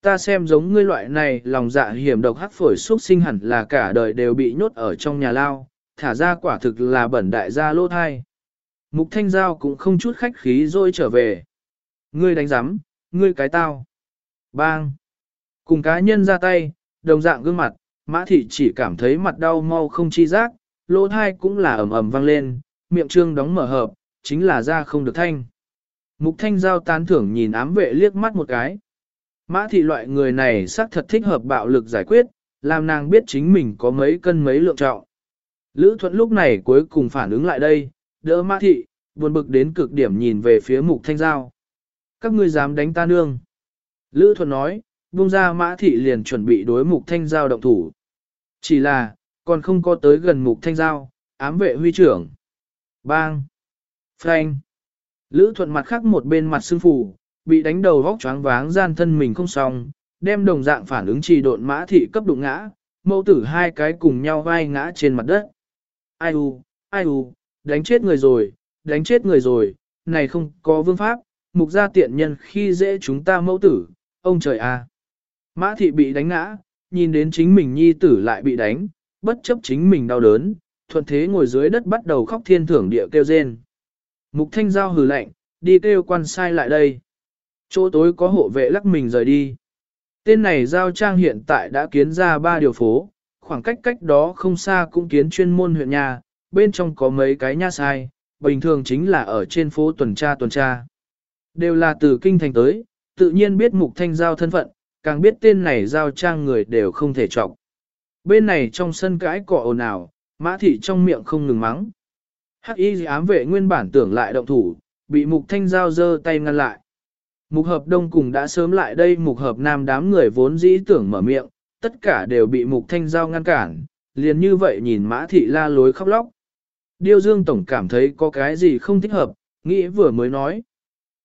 Ta xem giống ngươi loại này lòng dạ hiểm độc hắc phổi xuất sinh hẳn là cả đời đều bị nhốt ở trong nhà lao, thả ra quả thực là bẩn đại gia lô thai. Mục thanh giao cũng không chút khách khí rồi trở về. Ngươi đánh giám, ngươi cái tao. Bang. Cùng cá nhân ra tay, đồng dạng gương mặt, mã thị chỉ cảm thấy mặt đau mau không chi giác, lỗ thai cũng là ầm ầm vang lên, miệng trương đóng mở hợp, chính là ra không được thanh. Mục thanh giao tán thưởng nhìn ám vệ liếc mắt một cái. Mã thị loại người này xác thật thích hợp bạo lực giải quyết, làm nàng biết chính mình có mấy cân mấy lượng trọng. Lữ thuận lúc này cuối cùng phản ứng lại đây, đỡ mã thị, buồn bực đến cực điểm nhìn về phía mục thanh giao. Các ngươi dám đánh ta nương. Lữ thuận nói, buông ra mã thị liền chuẩn bị đối mục thanh giao động thủ. Chỉ là, còn không có tới gần mục thanh giao, ám vệ huy trưởng. Bang! Frank! Lữ thuận mặt khác một bên mặt sư phủ, bị đánh đầu vóc choáng váng gian thân mình không xong, đem đồng dạng phản ứng trì độn mã thị cấp đụng ngã, mẫu tử hai cái cùng nhau vai ngã trên mặt đất. Ai u, ai u, đánh chết người rồi, đánh chết người rồi, này không có vương pháp, mục gia tiện nhân khi dễ chúng ta mẫu tử, ông trời a. Mã thị bị đánh ngã, nhìn đến chính mình nhi tử lại bị đánh, bất chấp chính mình đau đớn, thuận thế ngồi dưới đất bắt đầu khóc thiên thưởng địa kêu rên. Mục thanh giao hừ lạnh, đi kêu quan sai lại đây. Chỗ tối có hộ vệ lắc mình rời đi. Tên này giao trang hiện tại đã kiến ra ba điều phố, khoảng cách cách đó không xa cũng kiến chuyên môn huyện nhà, bên trong có mấy cái nha sai, bình thường chính là ở trên phố tuần tra tuần tra. Đều là từ kinh thành tới, tự nhiên biết mục thanh giao thân phận, càng biết tên này giao trang người đều không thể trọng. Bên này trong sân cãi cọ ồn ào, mã thị trong miệng không ngừng mắng. Hắc y ám vệ nguyên bản tưởng lại động thủ, bị mục thanh giao giơ tay ngăn lại. Mục hợp đông cùng đã sớm lại đây mục hợp nam đám người vốn dĩ tưởng mở miệng, tất cả đều bị mục thanh giao ngăn cản, liền như vậy nhìn mã thị la lối khóc lóc. Điêu dương tổng cảm thấy có cái gì không thích hợp, nghĩ vừa mới nói.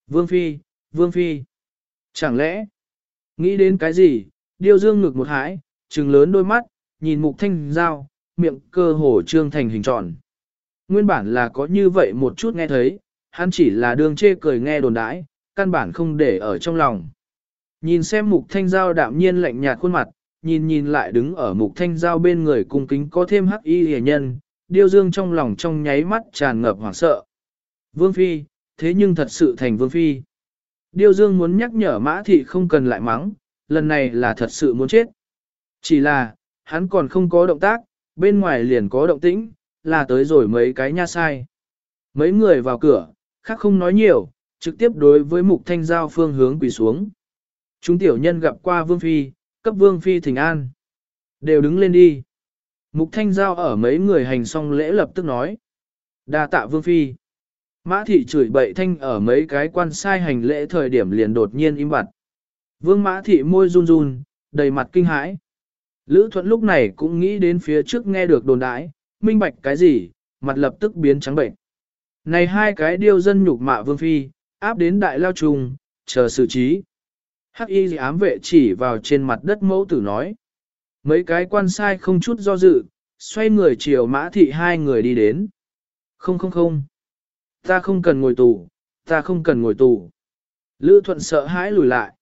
Vương Phi, Vương Phi. Chẳng lẽ, nghĩ đến cái gì, điêu dương ngực một hãi, trừng lớn đôi mắt, nhìn mục thanh giao, miệng cơ hồ trương thành hình tròn. Nguyên bản là có như vậy một chút nghe thấy, hắn chỉ là đường chê cười nghe đồn đãi, căn bản không để ở trong lòng. Nhìn xem mục thanh giao đạm nhiên lạnh nhạt khuôn mặt, nhìn nhìn lại đứng ở mục thanh giao bên người cung kính có thêm hắc y hề nhân, điêu dương trong lòng trong nháy mắt tràn ngập hoảng sợ. Vương Phi, thế nhưng thật sự thành Vương Phi. Điêu dương muốn nhắc nhở mã thị không cần lại mắng, lần này là thật sự muốn chết. Chỉ là, hắn còn không có động tác, bên ngoài liền có động tĩnh, là tới rồi mấy cái nha sai. Mấy người vào cửa, khác không nói nhiều, trực tiếp đối với mục thanh giao phương hướng quỳ xuống. Chúng tiểu nhân gặp qua vương phi, cấp vương phi thỉnh an. Đều đứng lên đi. Mục thanh giao ở mấy người hành xong lễ lập tức nói. đa tạ vương phi. Mã thị chửi bậy thanh ở mấy cái quan sai hành lễ thời điểm liền đột nhiên im bặt. Vương mã thị môi run run, đầy mặt kinh hãi. Lữ thuận lúc này cũng nghĩ đến phía trước nghe được đồn đãi, minh bạch cái gì, mặt lập tức biến trắng bệnh. Này hai cái điêu dân nhục mạ vương phi, áp đến đại lao trùng, chờ xử trí. Hắc y ám vệ chỉ vào trên mặt đất mẫu tử nói. Mấy cái quan sai không chút do dự, xoay người chiều mã thị hai người đi đến. Không không không. Ta không cần ngồi tù, ta không cần ngồi tù. Lữ thuận sợ hãi lùi lại.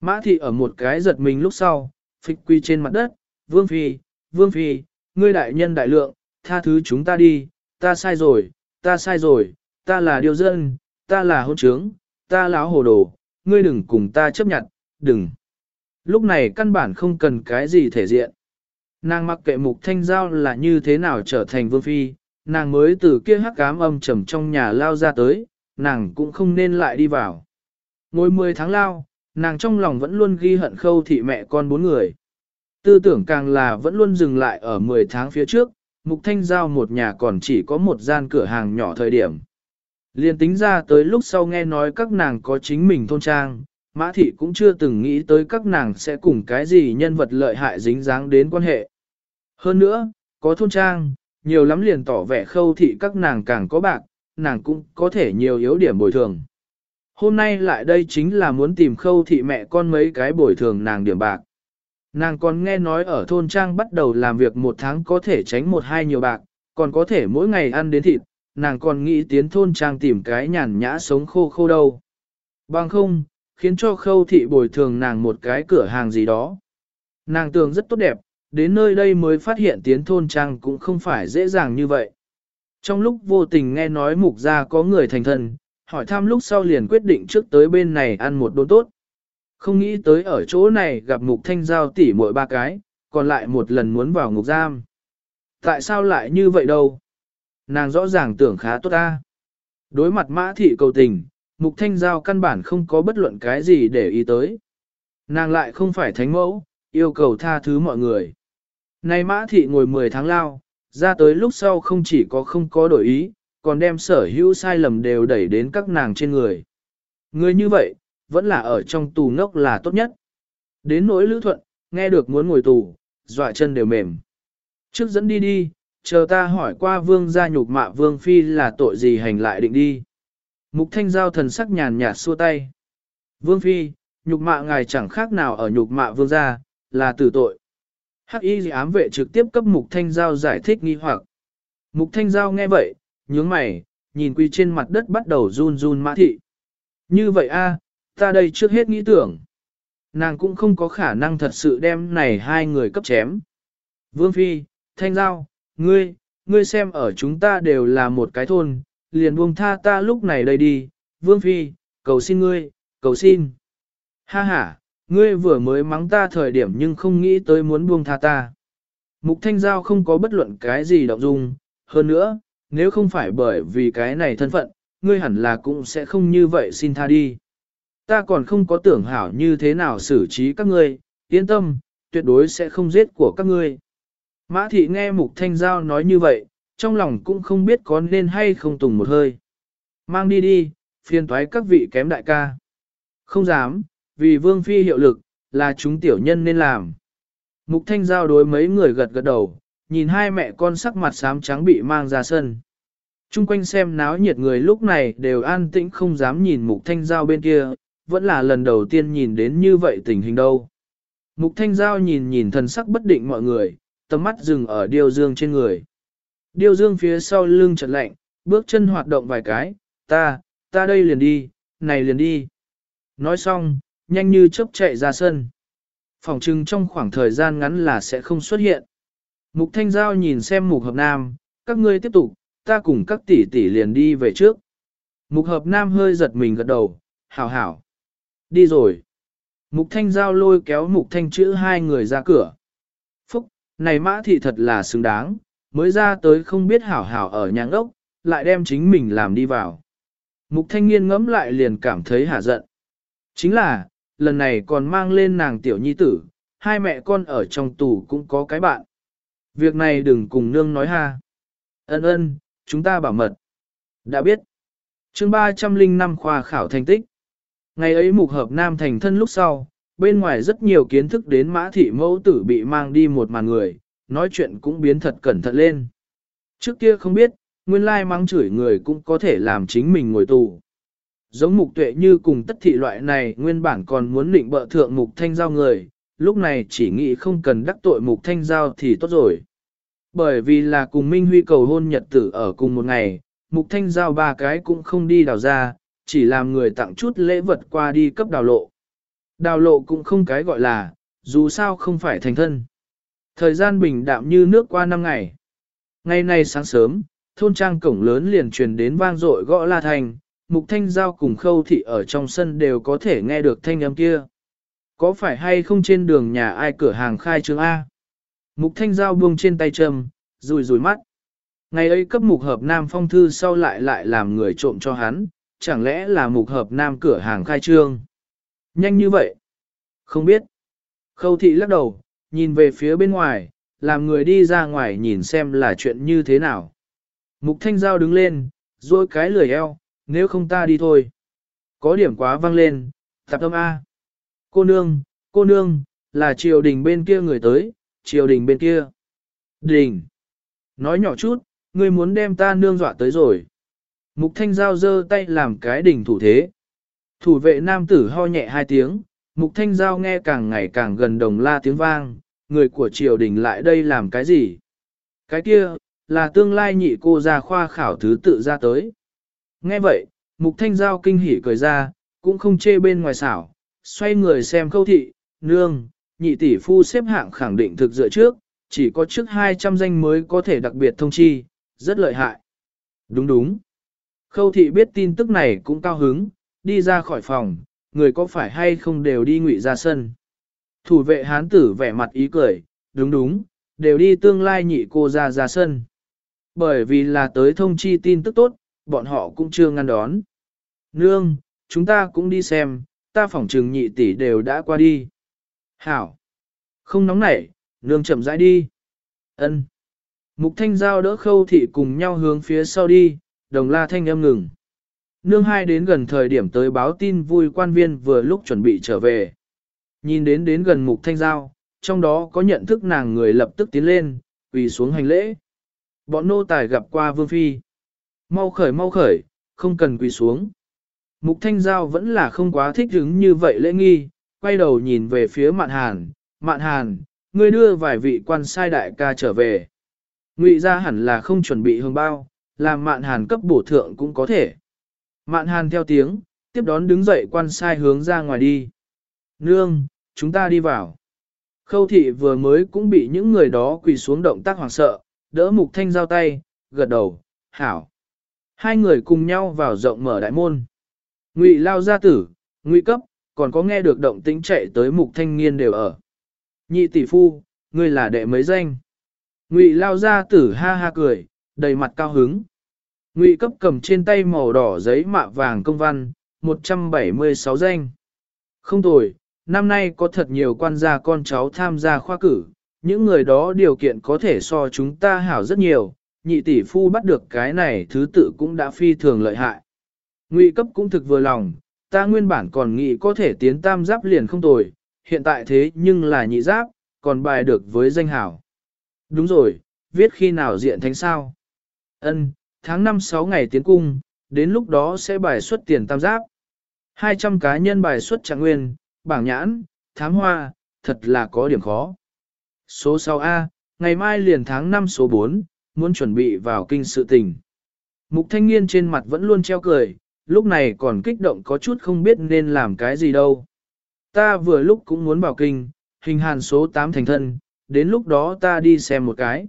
Mã thị ở một cái giật mình lúc sau, phịch quy trên mặt đất, vương phi, vương phi, ngươi đại nhân đại lượng, tha thứ chúng ta đi, ta sai rồi, ta sai rồi, ta là điều dân, ta là hôn trướng, ta láo hồ đồ, ngươi đừng cùng ta chấp nhận, đừng. Lúc này căn bản không cần cái gì thể diện. Nàng mặc kệ mục thanh giao là như thế nào trở thành vương phi, nàng mới từ kia hắc cám âm trầm trong nhà lao ra tới, nàng cũng không nên lại đi vào. Ngồi 10 tháng lao, nàng trong lòng vẫn luôn ghi hận khâu thị mẹ con bốn người. Tư tưởng càng là vẫn luôn dừng lại ở 10 tháng phía trước, mục thanh giao một nhà còn chỉ có một gian cửa hàng nhỏ thời điểm. Liên tính ra tới lúc sau nghe nói các nàng có chính mình thôn trang, Mã Thị cũng chưa từng nghĩ tới các nàng sẽ cùng cái gì nhân vật lợi hại dính dáng đến quan hệ. Hơn nữa, có thôn trang, nhiều lắm liền tỏ vẻ khâu thị các nàng càng có bạc, nàng cũng có thể nhiều yếu điểm bồi thường. Hôm nay lại đây chính là muốn tìm khâu thị mẹ con mấy cái bồi thường nàng điểm bạc. Nàng còn nghe nói ở thôn trang bắt đầu làm việc một tháng có thể tránh một hai nhiều bạc, còn có thể mỗi ngày ăn đến thịt, nàng còn nghĩ tiến thôn trang tìm cái nhàn nhã sống khô khô đâu. Bằng không, khiến cho khâu thị bồi thường nàng một cái cửa hàng gì đó. Nàng tưởng rất tốt đẹp, đến nơi đây mới phát hiện tiến thôn trang cũng không phải dễ dàng như vậy. Trong lúc vô tình nghe nói mục gia có người thành thần, hỏi thăm lúc sau liền quyết định trước tới bên này ăn một đốn tốt. Không nghĩ tới ở chỗ này gặp mục thanh giao tỉ mỗi ba cái, còn lại một lần muốn vào ngục giam. Tại sao lại như vậy đâu? Nàng rõ ràng tưởng khá tốt ta. Đối mặt mã thị cầu tình, mục thanh giao căn bản không có bất luận cái gì để ý tới. Nàng lại không phải thánh mẫu, yêu cầu tha thứ mọi người. Nay mã thị ngồi 10 tháng lao, ra tới lúc sau không chỉ có không có đổi ý, còn đem sở hữu sai lầm đều đẩy đến các nàng trên người. Người như vậy, vẫn là ở trong tù ngốc là tốt nhất. Đến nỗi lữ thuận, nghe được muốn ngồi tù, dọa chân đều mềm. Trước dẫn đi đi, chờ ta hỏi qua vương gia nhục mạ vương phi là tội gì hành lại định đi. Mục thanh giao thần sắc nhàn nhạt xua tay. Vương phi, nhục mạ ngài chẳng khác nào ở nhục mạ vương gia, là tử tội. Hắc y ám vệ trực tiếp cấp mục thanh giao giải thích nghi hoặc. Mục thanh giao nghe vậy, nhướng mày, nhìn quy trên mặt đất bắt đầu run run mã thị. Như vậy a, ta đây trước hết nghĩ tưởng. Nàng cũng không có khả năng thật sự đem này hai người cấp chém. Vương Phi, Thanh Giao, ngươi, ngươi xem ở chúng ta đều là một cái thôn, liền buông tha ta lúc này đây đi. Vương Phi, cầu xin ngươi, cầu xin. Ha ha, ngươi vừa mới mắng ta thời điểm nhưng không nghĩ tới muốn buông tha ta. Mục Thanh Giao không có bất luận cái gì động dung, hơn nữa, nếu không phải bởi vì cái này thân phận, ngươi hẳn là cũng sẽ không như vậy xin tha đi. Ta còn không có tưởng hảo như thế nào xử trí các ngươi, yên tâm, tuyệt đối sẽ không giết của các ngươi. Mã thị nghe Mục Thanh Giao nói như vậy, trong lòng cũng không biết có nên hay không tùng một hơi. Mang đi đi, phiền toái các vị kém đại ca. Không dám, vì vương phi hiệu lực, là chúng tiểu nhân nên làm. Mục Thanh Giao đối mấy người gật gật đầu, nhìn hai mẹ con sắc mặt xám trắng bị mang ra sân. Trung quanh xem náo nhiệt người lúc này đều an tĩnh không dám nhìn Mục Thanh Giao bên kia, vẫn là lần đầu tiên nhìn đến như vậy tình hình đâu. Mục Thanh Giao nhìn nhìn thần sắc bất định mọi người, tầm mắt dừng ở Điêu Dương trên người. Điêu Dương phía sau lưng chợt lạnh, bước chân hoạt động vài cái, ta, ta đây liền đi, này liền đi. Nói xong, nhanh như chớp chạy ra sân. Phòng trưng trong khoảng thời gian ngắn là sẽ không xuất hiện. Mục Thanh Giao nhìn xem Mục Hợp Nam, các ngươi tiếp tục, ta cùng các tỷ tỷ liền đi về trước. Mục Hợp Nam hơi giật mình gật đầu, hảo hảo. Đi rồi. Mục Thanh Giao lôi kéo Mục Thanh chữ hai người ra cửa. Phúc, này mã thị thật là xứng đáng, mới ra tới không biết hảo hảo ở nhà ốc, lại đem chính mình làm đi vào. Mục thanh niên ngẫm lại liền cảm thấy hả giận. Chính là, lần này còn mang lên nàng tiểu nhi tử, hai mẹ con ở trong tù cũng có cái bạn. Việc này đừng cùng nương nói ha. Ân ân, chúng ta bảo mật. Đã biết. chương 305 khoa khảo thành tích. Ngày ấy mục hợp nam thành thân lúc sau, bên ngoài rất nhiều kiến thức đến mã thị mẫu tử bị mang đi một màn người, nói chuyện cũng biến thật cẩn thận lên. Trước kia không biết, nguyên lai mắng chửi người cũng có thể làm chính mình ngồi tù. Giống mục tuệ như cùng tất thị loại này nguyên bản còn muốn định bợ thượng mục thanh giao người, lúc này chỉ nghĩ không cần đắc tội mục thanh giao thì tốt rồi. Bởi vì là cùng Minh Huy cầu hôn nhật tử ở cùng một ngày, mục thanh giao ba cái cũng không đi đào ra, chỉ làm người tặng chút lễ vật qua đi cấp đào lộ. Đào lộ cũng không cái gọi là, dù sao không phải thành thân. Thời gian bình đạm như nước qua năm ngày. Ngày nay sáng sớm, thôn trang cổng lớn liền truyền đến vang dội gõ la thành, mục thanh giao cùng khâu thị ở trong sân đều có thể nghe được thanh âm kia. Có phải hay không trên đường nhà ai cửa hàng khai trương A? Mục thanh giao buông trên tay trầm, rùi rùi mắt. Ngày ấy cấp mục hợp nam phong thư sau lại lại làm người trộm cho hắn, chẳng lẽ là mục hợp nam cửa hàng khai trương? Nhanh như vậy? Không biết. Khâu thị lắc đầu, nhìn về phía bên ngoài, làm người đi ra ngoài nhìn xem là chuyện như thế nào. Mục thanh giao đứng lên, rồi cái lười eo, nếu không ta đi thôi. Có điểm quá văng lên, tạp âm A. Cô nương, cô nương, là triều đình bên kia người tới, triều đình bên kia. Đình. Nói nhỏ chút, ngươi muốn đem ta nương dọa tới rồi. Mục thanh giao giơ tay làm cái đỉnh thủ thế. Thủ vệ nam tử ho nhẹ hai tiếng, mục thanh giao nghe càng ngày càng gần đồng la tiếng vang, người của triều đình lại đây làm cái gì? Cái kia, là tương lai nhị cô ra khoa khảo thứ tự ra tới. Nghe vậy, mục thanh giao kinh hỉ cười ra, cũng không chê bên ngoài xảo, xoay người xem khâu thị, nương, nhị tỷ phu xếp hạng khẳng định thực dựa trước, chỉ có trước 200 danh mới có thể đặc biệt thông chi, rất lợi hại. Đúng đúng. Khâu thị biết tin tức này cũng cao hứng, đi ra khỏi phòng, người có phải hay không đều đi ngụy ra sân. Thủ vệ hán tử vẻ mặt ý cười, đúng đúng, đều đi tương lai nhị cô ra ra sân. Bởi vì là tới thông chi tin tức tốt, bọn họ cũng chưa ngăn đón. Nương, chúng ta cũng đi xem, ta phỏng trừng nhị tỷ đều đã qua đi. Hảo. Không nóng nảy, nương chậm rãi đi. Ân. Mục thanh giao đỡ khâu thị cùng nhau hướng phía sau đi, đồng la thanh âm ngừng. Nương hai đến gần thời điểm tới báo tin vui quan viên vừa lúc chuẩn bị trở về. Nhìn đến đến gần mục thanh giao, trong đó có nhận thức nàng người lập tức tiến lên, quỳ xuống hành lễ. Bọn nô tài gặp qua vương phi. Mau khởi mau khởi, không cần quỳ xuống. Mục thanh giao vẫn là không quá thích hứng như vậy lễ nghi, quay đầu nhìn về phía mạn hàn. Mạn hàn, ngươi đưa vài vị quan sai đại ca trở về. Ngụy ra hẳn là không chuẩn bị hương bao, làm mạn hàn cấp bổ thượng cũng có thể. Mạn hàn theo tiếng, tiếp đón đứng dậy quan sai hướng ra ngoài đi. Nương, chúng ta đi vào. Khâu thị vừa mới cũng bị những người đó quỳ xuống động tác hoảng sợ, đỡ mục thanh giao tay, gật đầu, hảo. Hai người cùng nhau vào rộng mở đại môn. Ngụy lao gia tử, ngụy cấp, còn có nghe được động tĩnh chạy tới mục thanh niên đều ở. Nhị tỷ phu, ngươi là đệ mấy danh. Ngụy lao gia tử ha ha cười, đầy mặt cao hứng. Ngụy cấp cầm trên tay màu đỏ giấy mạ vàng công văn, 176 danh. Không tồi, năm nay có thật nhiều quan gia con cháu tham gia khoa cử, những người đó điều kiện có thể so chúng ta hảo rất nhiều, nhị tỷ phu bắt được cái này thứ tự cũng đã phi thường lợi hại. Ngụy cấp cũng thực vừa lòng, ta nguyên bản còn nghĩ có thể tiến tam giáp liền không tồi, hiện tại thế nhưng là nhị giáp, còn bài được với danh hảo. Đúng rồi, viết khi nào diện thánh sao? Ân, tháng 5 6 ngày tiến cung, đến lúc đó sẽ bài xuất tiền tam giáp. 200 cá nhân bài xuất trạng nguyên, bảng nhãn, thám hoa, thật là có điểm khó. Số 6A, ngày mai liền tháng 5 số 4, muốn chuẩn bị vào kinh sự tình. Mục thanh niên trên mặt vẫn luôn treo cười, lúc này còn kích động có chút không biết nên làm cái gì đâu. Ta vừa lúc cũng muốn vào kinh, hình hàn số 8 thành thân, đến lúc đó ta đi xem một cái.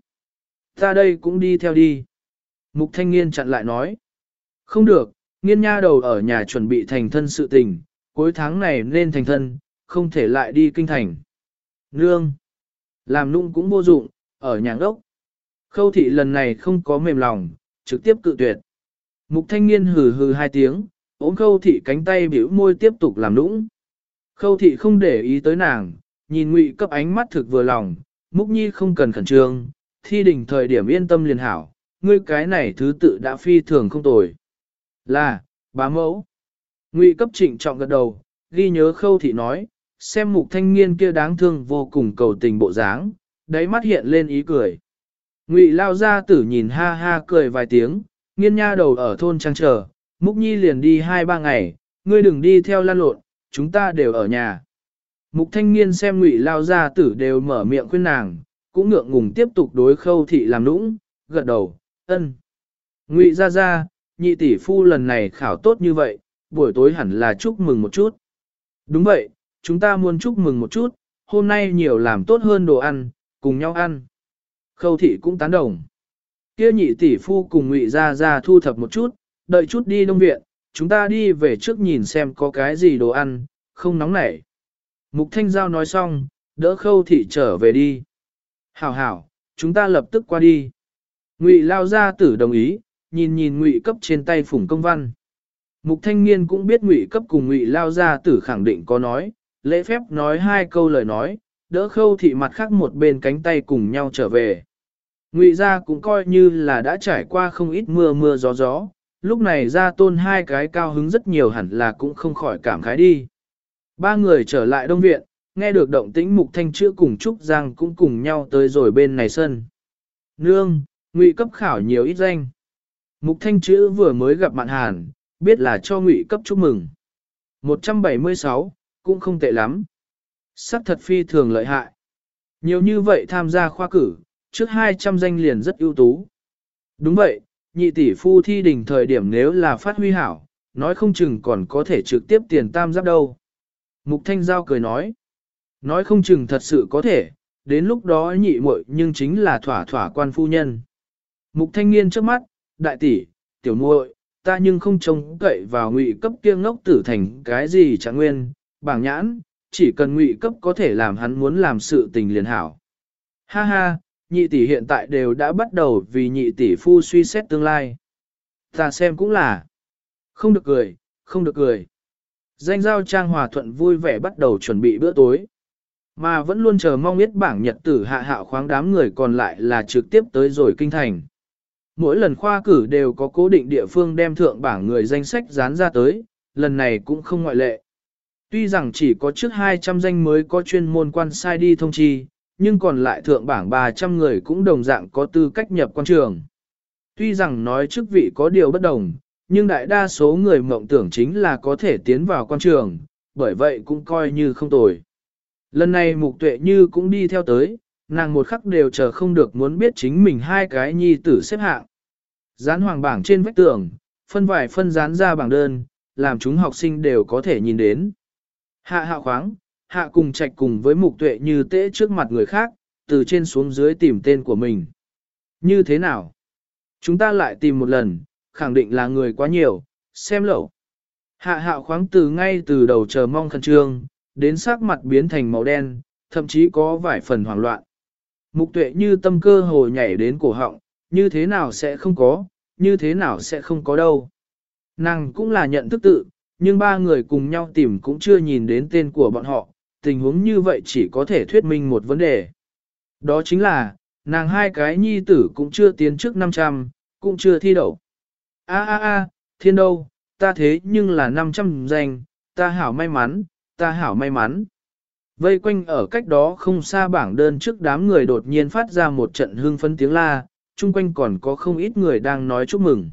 Ta đây cũng đi theo đi. Mục thanh niên chặn lại nói. Không được, nghiên nha đầu ở nhà chuẩn bị thành thân sự tình, cuối tháng này nên thành thân, không thể lại đi kinh thành. Nương. Làm nung cũng vô dụng, ở nhà đốc. Khâu thị lần này không có mềm lòng, trực tiếp cự tuyệt. Mục thanh niên hừ hừ hai tiếng, ốm khâu thị cánh tay biểu môi tiếp tục làm nũng. Khâu thị không để ý tới nàng, nhìn ngụy cấp ánh mắt thực vừa lòng, múc nhi không cần khẩn trương, thi đỉnh thời điểm yên tâm liền hảo, ngươi cái này thứ tự đã phi thường không tồi. Là, bá mẫu. Ngụy cấp trịnh trọng gật đầu, ghi nhớ khâu thị nói, xem mục thanh niên kia đáng thương vô cùng cầu tình bộ dáng, đáy mắt hiện lên ý cười. Ngụy lao ra tử nhìn ha ha cười vài tiếng, nghiên nha đầu ở thôn trang chờ, múc nhi liền đi hai ba ngày, ngươi đừng đi theo lan lộn, chúng ta đều ở nhà. Mục thanh niên xem ngụy lao ra tử đều mở miệng khuyên nàng, cũng ngượng ngùng tiếp tục đối khâu thị làm nũng, gật đầu, ân. Ngụy ra ra, nhị tỷ phu lần này khảo tốt như vậy, buổi tối hẳn là chúc mừng một chút. Đúng vậy, chúng ta muốn chúc mừng một chút, hôm nay nhiều làm tốt hơn đồ ăn, cùng nhau ăn. Khâu thị cũng tán đồng. Kia nhị tỷ phu cùng ngụy ra ra thu thập một chút, đợi chút đi đông viện, chúng ta đi về trước nhìn xem có cái gì đồ ăn, không nóng nảy. Mục Thanh Giao nói xong, đỡ khâu thị trở về đi. Hảo hảo, chúng ta lập tức qua đi. Ngụy lao gia tử đồng ý, nhìn nhìn ngụy cấp trên tay phủng công văn. Mục thanh niên cũng biết ngụy cấp cùng ngụy lao gia tử khẳng định có nói, lễ phép nói hai câu lời nói, đỡ khâu thị mặt khác một bên cánh tay cùng nhau trở về. Ngụy gia cũng coi như là đã trải qua không ít mưa mưa gió gió, lúc này ra tôn hai cái cao hứng rất nhiều hẳn là cũng không khỏi cảm khái đi. Ba người trở lại đông viện, nghe được động tĩnh mục thanh chữa cùng Trúc Giang cũng cùng nhau tới rồi bên này sân. Nương, ngụy cấp khảo nhiều ít danh. Mục thanh chữ vừa mới gặp mạn hàn, biết là cho ngụy cấp chúc mừng. 176, cũng không tệ lắm. Sắc thật phi thường lợi hại. Nhiều như vậy tham gia khoa cử, trước 200 danh liền rất ưu tú. Đúng vậy, nhị tỷ phu thi đỉnh thời điểm nếu là phát huy hảo, nói không chừng còn có thể trực tiếp tiền tam giáp đâu. Mục Thanh Giao cười nói, nói không chừng thật sự có thể, đến lúc đó nhị muội nhưng chính là thỏa thỏa quan phu nhân. Mục Thanh niên trước mắt, đại tỷ, tiểu muội, ta nhưng không trông cậy vào ngụy cấp kia ngốc tử thành cái gì chẳng nguyên, bảng nhãn, chỉ cần ngụy cấp có thể làm hắn muốn làm sự tình liền hảo. Ha ha, nhị tỷ hiện tại đều đã bắt đầu vì nhị tỷ phu suy xét tương lai. Ta xem cũng là. Không được cười, không được cười. Danh giao trang hòa thuận vui vẻ bắt đầu chuẩn bị bữa tối. Mà vẫn luôn chờ mong biết bảng nhật tử hạ hạo khoáng đám người còn lại là trực tiếp tới rồi kinh thành. Mỗi lần khoa cử đều có cố định địa phương đem thượng bảng người danh sách dán ra tới, lần này cũng không ngoại lệ. Tuy rằng chỉ có trước 200 danh mới có chuyên môn quan sai đi thông chi, nhưng còn lại thượng bảng 300 người cũng đồng dạng có tư cách nhập quan trường. Tuy rằng nói chức vị có điều bất đồng, nhưng đại đa số người mộng tưởng chính là có thể tiến vào quan trường, bởi vậy cũng coi như không tồi. Lần này mục tuệ như cũng đi theo tới, nàng một khắc đều chờ không được muốn biết chính mình hai cái nhi tử xếp hạng. Dán hoàng bảng trên vách tường, phân vải phân dán ra bảng đơn, làm chúng học sinh đều có thể nhìn đến. Hạ hạ khoáng, hạ cùng trạch cùng với mục tuệ như tễ trước mặt người khác, từ trên xuống dưới tìm tên của mình. Như thế nào? Chúng ta lại tìm một lần, khẳng định là người quá nhiều, xem lẩu. Hạ hạ khoáng từ ngay từ đầu chờ mong khẩn trương, đến sắc mặt biến thành màu đen, thậm chí có vài phần hoảng loạn. Mục tuệ như tâm cơ hồ nhảy đến cổ họng, như thế nào sẽ không có, như thế nào sẽ không có đâu. Nàng cũng là nhận thức tự, nhưng ba người cùng nhau tìm cũng chưa nhìn đến tên của bọn họ, tình huống như vậy chỉ có thể thuyết minh một vấn đề. Đó chính là, nàng hai cái nhi tử cũng chưa tiến trước 500, cũng chưa thi đậu. A a a, thiên đâu, ta thế nhưng là 500 danh, ta hảo may mắn, ta hảo may mắn. Vây quanh ở cách đó không xa bảng đơn trước đám người đột nhiên phát ra một trận hương phấn tiếng la, chung quanh còn có không ít người đang nói chúc mừng.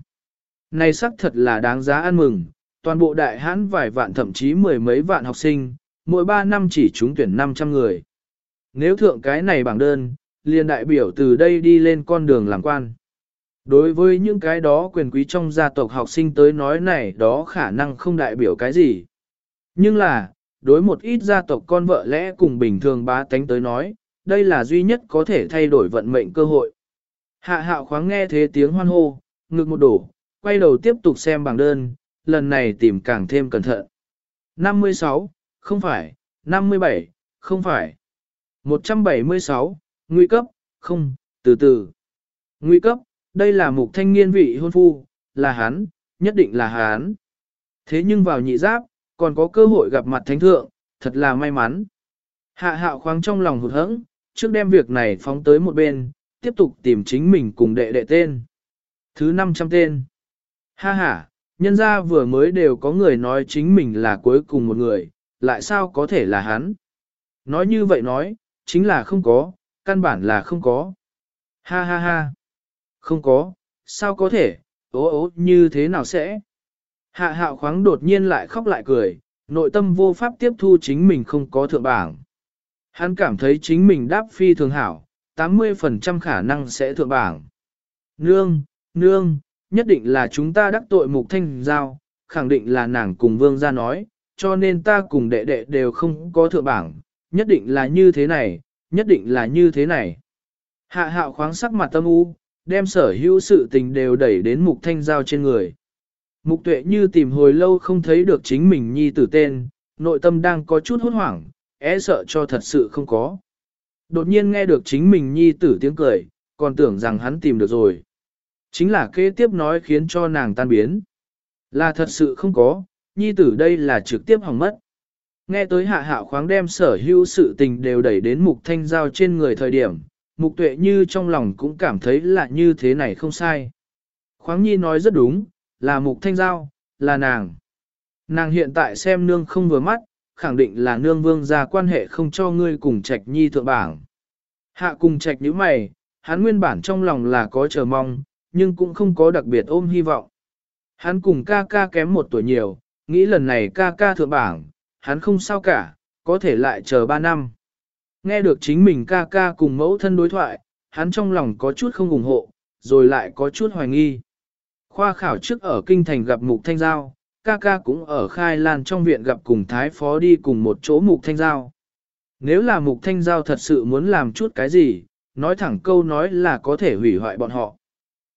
Này sắc thật là đáng giá ăn mừng, toàn bộ đại hãn vài vạn thậm chí mười mấy vạn học sinh, mỗi 3 năm chỉ trúng tuyển 500 người. Nếu thượng cái này bảng đơn, liền đại biểu từ đây đi lên con đường làm quan. Đối với những cái đó quyền quý trong gia tộc học sinh tới nói này đó khả năng không đại biểu cái gì. Nhưng là, đối một ít gia tộc con vợ lẽ cùng bình thường bá tánh tới nói, đây là duy nhất có thể thay đổi vận mệnh cơ hội. Hạ hạo khoáng nghe thế tiếng hoan hô, ngực một đổ, quay đầu tiếp tục xem bảng đơn, lần này tìm càng thêm cẩn thận. 56, không phải, 57, không phải. 176, nguy cấp, không, từ từ. Nguy cấp, đây là mục thanh niên vị hôn phu, là hắn, nhất định là hán. Thế nhưng vào nhị giáp, còn có cơ hội gặp mặt thánh thượng, thật là may mắn. Hạ hạo khoáng trong lòng hụt hẫng, trước đem việc này phóng tới một bên, tiếp tục tìm chính mình cùng đệ đệ tên. Thứ 500 tên. Ha ha, nhân ra vừa mới đều có người nói chính mình là cuối cùng một người, lại sao có thể là hắn. Nói như vậy nói, chính là không có, căn bản là không có. Ha ha ha. Không có, sao có thể, ố ố như thế nào sẽ? Hạ hạo khoáng đột nhiên lại khóc lại cười, nội tâm vô pháp tiếp thu chính mình không có thượng bảng. Hắn cảm thấy chính mình đáp phi thường hảo, 80% khả năng sẽ thượng bảng. Nương, nương, nhất định là chúng ta đắc tội mục thanh giao, khẳng định là nàng cùng vương gia nói, cho nên ta cùng đệ đệ đều không có thượng bảng, nhất định là như thế này, nhất định là như thế này. Hạ hạo khoáng sắc mặt tâm u, đem sở hữu sự tình đều đẩy đến mục thanh giao trên người. Mục tuệ như tìm hồi lâu không thấy được chính mình nhi tử tên, nội tâm đang có chút hốt hoảng, é sợ cho thật sự không có. Đột nhiên nghe được chính mình nhi tử tiếng cười, còn tưởng rằng hắn tìm được rồi. Chính là kế tiếp nói khiến cho nàng tan biến. Là thật sự không có, nhi tử đây là trực tiếp hỏng mất. Nghe tới hạ hạo khoáng đem sở hữu sự tình đều đẩy đến mục thanh giao trên người thời điểm, mục tuệ như trong lòng cũng cảm thấy là như thế này không sai. Khoáng nhi nói rất đúng, là mục thanh giao, là nàng. Nàng hiện tại xem nương không vừa mắt, khẳng định là nương vương ra quan hệ không cho ngươi cùng trạch nhi thượng bảng. Hạ cùng trạch như mày, hắn nguyên bản trong lòng là có chờ mong, nhưng cũng không có đặc biệt ôm hy vọng. Hắn cùng ca ca kém một tuổi nhiều, nghĩ lần này ca ca thượng bảng, hắn không sao cả, có thể lại chờ ba năm. Nghe được chính mình ca ca cùng mẫu thân đối thoại, hắn trong lòng có chút không ủng hộ, rồi lại có chút hoài nghi. Khoa khảo trước ở kinh thành gặp Mục Thanh Giao, ca ca cũng ở Khai Lan trong viện gặp cùng Thái Phó đi cùng một chỗ Mục Thanh Giao. Nếu là Mục Thanh Giao thật sự muốn làm chút cái gì, nói thẳng câu nói là có thể hủy hoại bọn họ.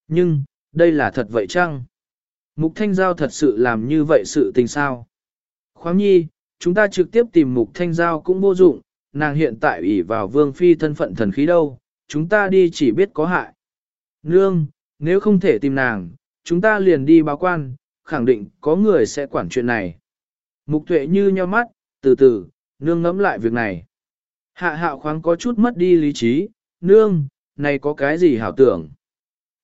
Nhưng, đây là thật vậy chăng? Mục Thanh Giao thật sự làm như vậy sự tình sao? Khoáng nhi, chúng ta trực tiếp tìm Mục Thanh Giao cũng vô dụng, nàng hiện tại ủy vào vương phi thân phận thần khí đâu, chúng ta đi chỉ biết có hại. Nương, nếu không thể tìm nàng, chúng ta liền đi báo quan, khẳng định có người sẽ quản chuyện này. Mục tuệ như nhau mắt, từ từ, nương ngẫm lại việc này. Hạ hạo khoáng có chút mất đi lý trí, nương, này có cái gì hảo tưởng.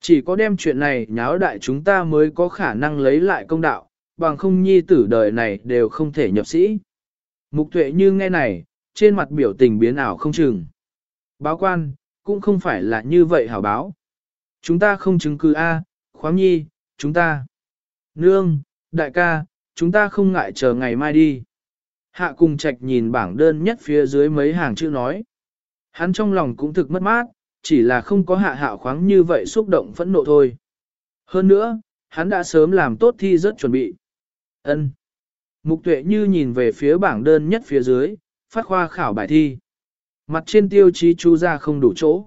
Chỉ có đem chuyện này nháo đại chúng ta mới có khả năng lấy lại công đạo, bằng không nhi tử đời này đều không thể nhập sĩ. Mục tuệ như nghe này, trên mặt biểu tình biến ảo không chừng. Báo quan, cũng không phải là như vậy hảo báo. Chúng ta không chứng cứ A, khoáng nhi, chúng ta. Nương, đại ca, chúng ta không ngại chờ ngày mai đi. Hạ cùng trạch nhìn bảng đơn nhất phía dưới mấy hàng chữ nói. Hắn trong lòng cũng thực mất mát, chỉ là không có hạ hạ khoáng như vậy xúc động phẫn nộ thôi. Hơn nữa, hắn đã sớm làm tốt thi rất chuẩn bị. Ân. Mục tuệ như nhìn về phía bảng đơn nhất phía dưới, phát khoa khảo bài thi. Mặt trên tiêu chí chú ra không đủ chỗ.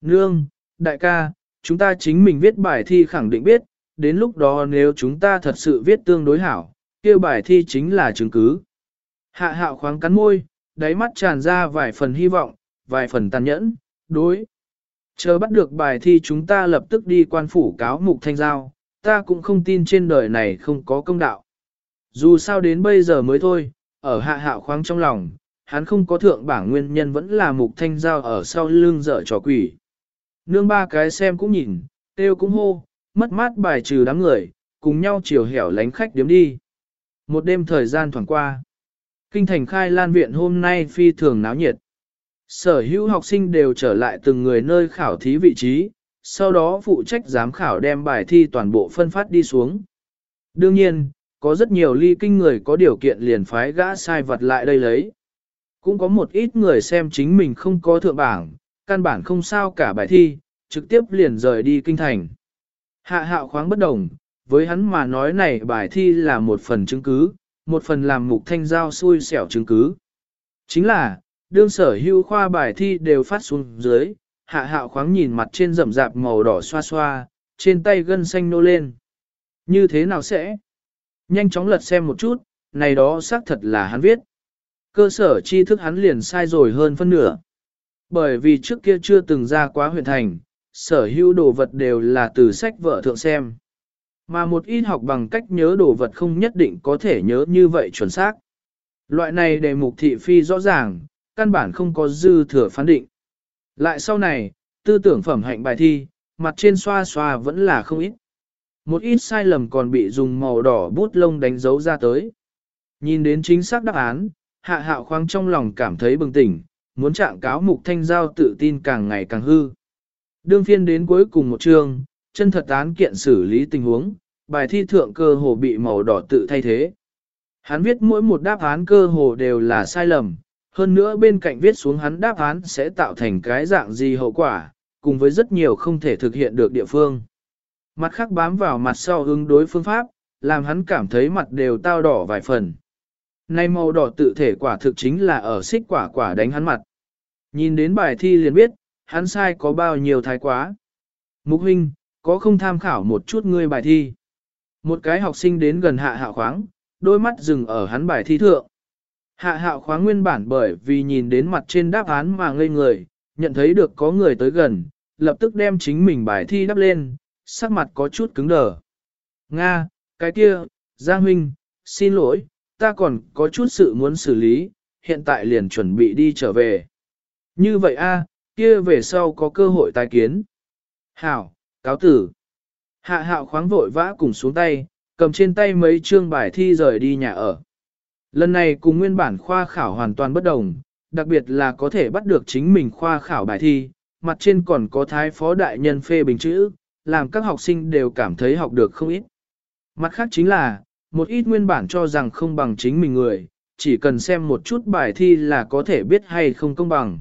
Nương, đại ca, chúng ta chính mình viết bài thi khẳng định biết, đến lúc đó nếu chúng ta thật sự viết tương đối hảo, kia bài thi chính là chứng cứ. Hạ hạo khoáng cắn môi, đáy mắt tràn ra vài phần hy vọng, vài phần tàn nhẫn, đối. Chờ bắt được bài thi chúng ta lập tức đi quan phủ cáo mục thanh giao, ta cũng không tin trên đời này không có công đạo. Dù sao đến bây giờ mới thôi, ở hạ hạo khoáng trong lòng, hắn không có thượng bảng nguyên nhân vẫn là mục thanh giao ở sau lưng dở trò quỷ. Nương ba cái xem cũng nhìn, tiêu cũng hô, mất mát bài trừ đám người, cùng nhau chiều hẻo lánh khách điếm đi. Một đêm thời gian thoảng qua. Kinh thành khai lan viện hôm nay phi thường náo nhiệt. Sở hữu học sinh đều trở lại từng người nơi khảo thí vị trí, sau đó phụ trách giám khảo đem bài thi toàn bộ phân phát đi xuống. Đương nhiên, có rất nhiều ly kinh người có điều kiện liền phái gã sai vật lại đây lấy. Cũng có một ít người xem chính mình không có thượng bảng, căn bản không sao cả bài thi, trực tiếp liền rời đi kinh thành. Hạ hạo khoáng bất đồng, với hắn mà nói này bài thi là một phần chứng cứ, một phần làm mục thanh giao xui xẻo chứng cứ. Chính là, đương sở hữu khoa bài thi đều phát xuống dưới, hạ hạo khoáng nhìn mặt trên rậm rạp màu đỏ xoa xoa, trên tay gân xanh nô lên. Như thế nào sẽ? Nhanh chóng lật xem một chút, này đó xác thật là hắn viết. Cơ sở tri thức hắn liền sai rồi hơn phân nửa. Bởi vì trước kia chưa từng ra quá huyện thành, sở hữu đồ vật đều là từ sách vợ thượng xem. Mà một ít học bằng cách nhớ đồ vật không nhất định có thể nhớ như vậy chuẩn xác. Loại này đề mục thị phi rõ ràng, căn bản không có dư thừa phán định. Lại sau này, tư tưởng phẩm hạnh bài thi, mặt trên xoa xoa vẫn là không ít. Một ít sai lầm còn bị dùng màu đỏ bút lông đánh dấu ra tới. Nhìn đến chính xác đáp án, hạ hạo khoáng trong lòng cảm thấy bừng tỉnh, muốn trạng cáo mục thanh giao tự tin càng ngày càng hư. Đương phiên đến cuối cùng một chương, chân thật án kiện xử lý tình huống, bài thi thượng cơ hồ bị màu đỏ tự thay thế. Hắn viết mỗi một đáp án cơ hồ đều là sai lầm, hơn nữa bên cạnh viết xuống hắn đáp án sẽ tạo thành cái dạng gì hậu quả, cùng với rất nhiều không thể thực hiện được địa phương. Mặt khác bám vào mặt sau ứng đối phương pháp, làm hắn cảm thấy mặt đều tao đỏ vài phần. Nay màu đỏ tự thể quả thực chính là ở xích quả quả đánh hắn mặt. Nhìn đến bài thi liền biết, hắn sai có bao nhiêu thái quá. Mục huynh, có không tham khảo một chút ngươi bài thi. Một cái học sinh đến gần hạ hạo khoáng, đôi mắt dừng ở hắn bài thi thượng. Hạ hạo khoáng nguyên bản bởi vì nhìn đến mặt trên đáp án mà ngây người, nhận thấy được có người tới gần, lập tức đem chính mình bài thi đắp lên, sắc mặt có chút cứng đờ. Nga, cái kia, Giang Huynh, xin lỗi, ta còn có chút sự muốn xử lý, hiện tại liền chuẩn bị đi trở về. Như vậy a, kia về sau có cơ hội tái kiến. Hảo, cáo tử. Hạ hạo khoáng vội vã cùng xuống tay, cầm trên tay mấy chương bài thi rời đi nhà ở. Lần này cùng nguyên bản khoa khảo hoàn toàn bất đồng, đặc biệt là có thể bắt được chính mình khoa khảo bài thi, mặt trên còn có thái phó đại nhân phê bình chữ, làm các học sinh đều cảm thấy học được không ít. Mặt khác chính là, một ít nguyên bản cho rằng không bằng chính mình người, chỉ cần xem một chút bài thi là có thể biết hay không công bằng.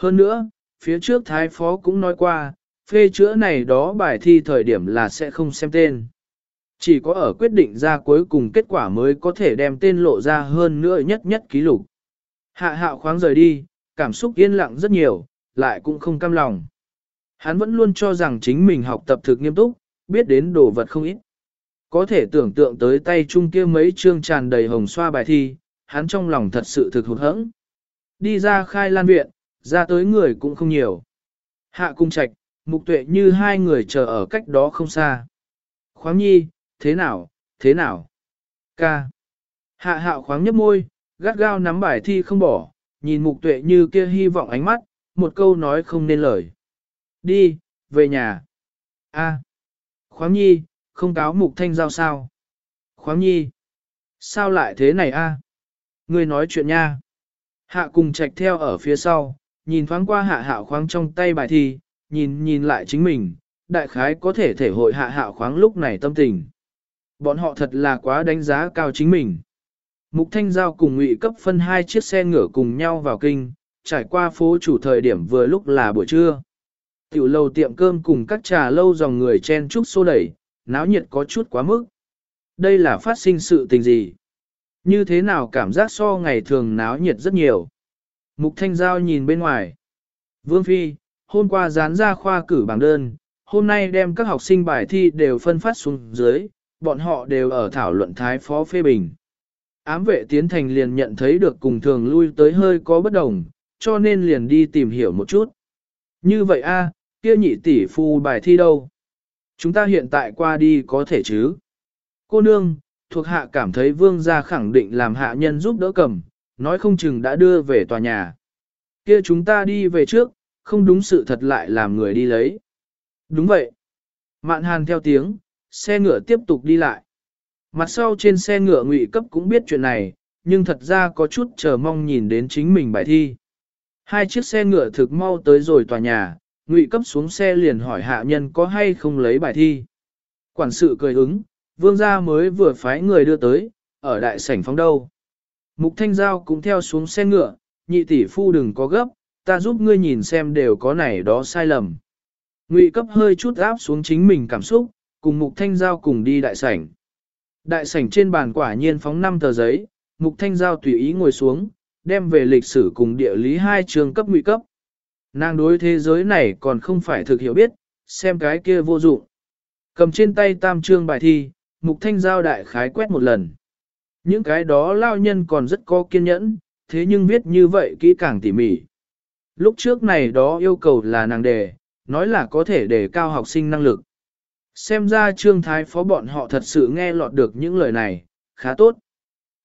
Hơn nữa, phía trước thái phó cũng nói qua, phê chữa này đó bài thi thời điểm là sẽ không xem tên. Chỉ có ở quyết định ra cuối cùng kết quả mới có thể đem tên lộ ra hơn nữa nhất nhất ký lục. Hạ hạo khoáng rời đi, cảm xúc yên lặng rất nhiều, lại cũng không cam lòng. Hắn vẫn luôn cho rằng chính mình học tập thực nghiêm túc, biết đến đồ vật không ít. Có thể tưởng tượng tới tay chung kia mấy chương tràn đầy hồng xoa bài thi, hắn trong lòng thật sự thực hụt hẫng. Đi ra khai lan viện, ra tới người cũng không nhiều. Hạ cung trạch, mục tuệ như hai người chờ ở cách đó không xa. Khoáng nhi, thế nào, thế nào? Ca. Hạ hạo khoáng nhấp môi, gắt gao nắm bài thi không bỏ, nhìn mục tuệ như kia hy vọng ánh mắt, một câu nói không nên lời. Đi, về nhà. A. Khoáng nhi, không cáo mục thanh giao sao? Khoáng nhi. Sao lại thế này a? Ngươi nói chuyện nha. Hạ cùng trạch theo ở phía sau, nhìn thoáng qua hạ hạo khoáng trong tay bài thi, nhìn nhìn lại chính mình, đại khái có thể thể hội hạ hạo khoáng lúc này tâm tình. Bọn họ thật là quá đánh giá cao chính mình. Mục Thanh Giao cùng Ngụy cấp phân hai chiếc xe ngựa cùng nhau vào kinh, trải qua phố chủ thời điểm vừa lúc là buổi trưa. Tiểu lầu tiệm cơm cùng các trà lâu dòng người chen chúc xô đẩy, náo nhiệt có chút quá mức. Đây là phát sinh sự tình gì? Như thế nào cảm giác so ngày thường náo nhiệt rất nhiều? Mục Thanh Giao nhìn bên ngoài. Vương Phi, hôm qua dán ra khoa cử bảng đơn, hôm nay đem các học sinh bài thi đều phân phát xuống dưới, bọn họ đều ở thảo luận thái phó phê bình. Ám vệ tiến thành liền nhận thấy được cùng thường lui tới hơi có bất đồng, cho nên liền đi tìm hiểu một chút. Như vậy a, kia nhị tỷ phu bài thi đâu? Chúng ta hiện tại qua đi có thể chứ? Cô nương, thuộc hạ cảm thấy vương gia khẳng định làm hạ nhân giúp đỡ cầm, nói không chừng đã đưa về tòa nhà. Kia chúng ta đi về trước, không đúng sự thật lại làm người đi lấy. Đúng vậy. Mạn hàn theo tiếng, xe ngựa tiếp tục đi lại. Mặt sau trên xe ngựa ngụy cấp cũng biết chuyện này, nhưng thật ra có chút chờ mong nhìn đến chính mình bài thi. Hai chiếc xe ngựa thực mau tới rồi tòa nhà, ngụy cấp xuống xe liền hỏi hạ nhân có hay không lấy bài thi. Quản sự cười ứng, vương gia mới vừa phái người đưa tới, ở đại sảnh phóng đâu. Mục Thanh Giao cũng theo xuống xe ngựa, nhị tỷ phu đừng có gấp, ta giúp ngươi nhìn xem đều có này đó sai lầm. Ngụy cấp hơi chút áp xuống chính mình cảm xúc, cùng Mục Thanh Giao cùng đi đại sảnh. Đại sảnh trên bàn quả nhiên phóng 5 tờ giấy, Mục Thanh Giao tùy ý ngồi xuống, đem về lịch sử cùng địa lý hai trường cấp ngụy cấp. Nàng đối thế giới này còn không phải thực hiểu biết, xem cái kia vô dụng. Cầm trên tay tam trương bài thi, Mục Thanh Giao đại khái quét một lần. Những cái đó lao nhân còn rất có kiên nhẫn, thế nhưng viết như vậy kỹ càng tỉ mỉ. Lúc trước này đó yêu cầu là nàng đề, nói là có thể đề cao học sinh năng lực. Xem ra trương thái phó bọn họ thật sự nghe lọt được những lời này, khá tốt.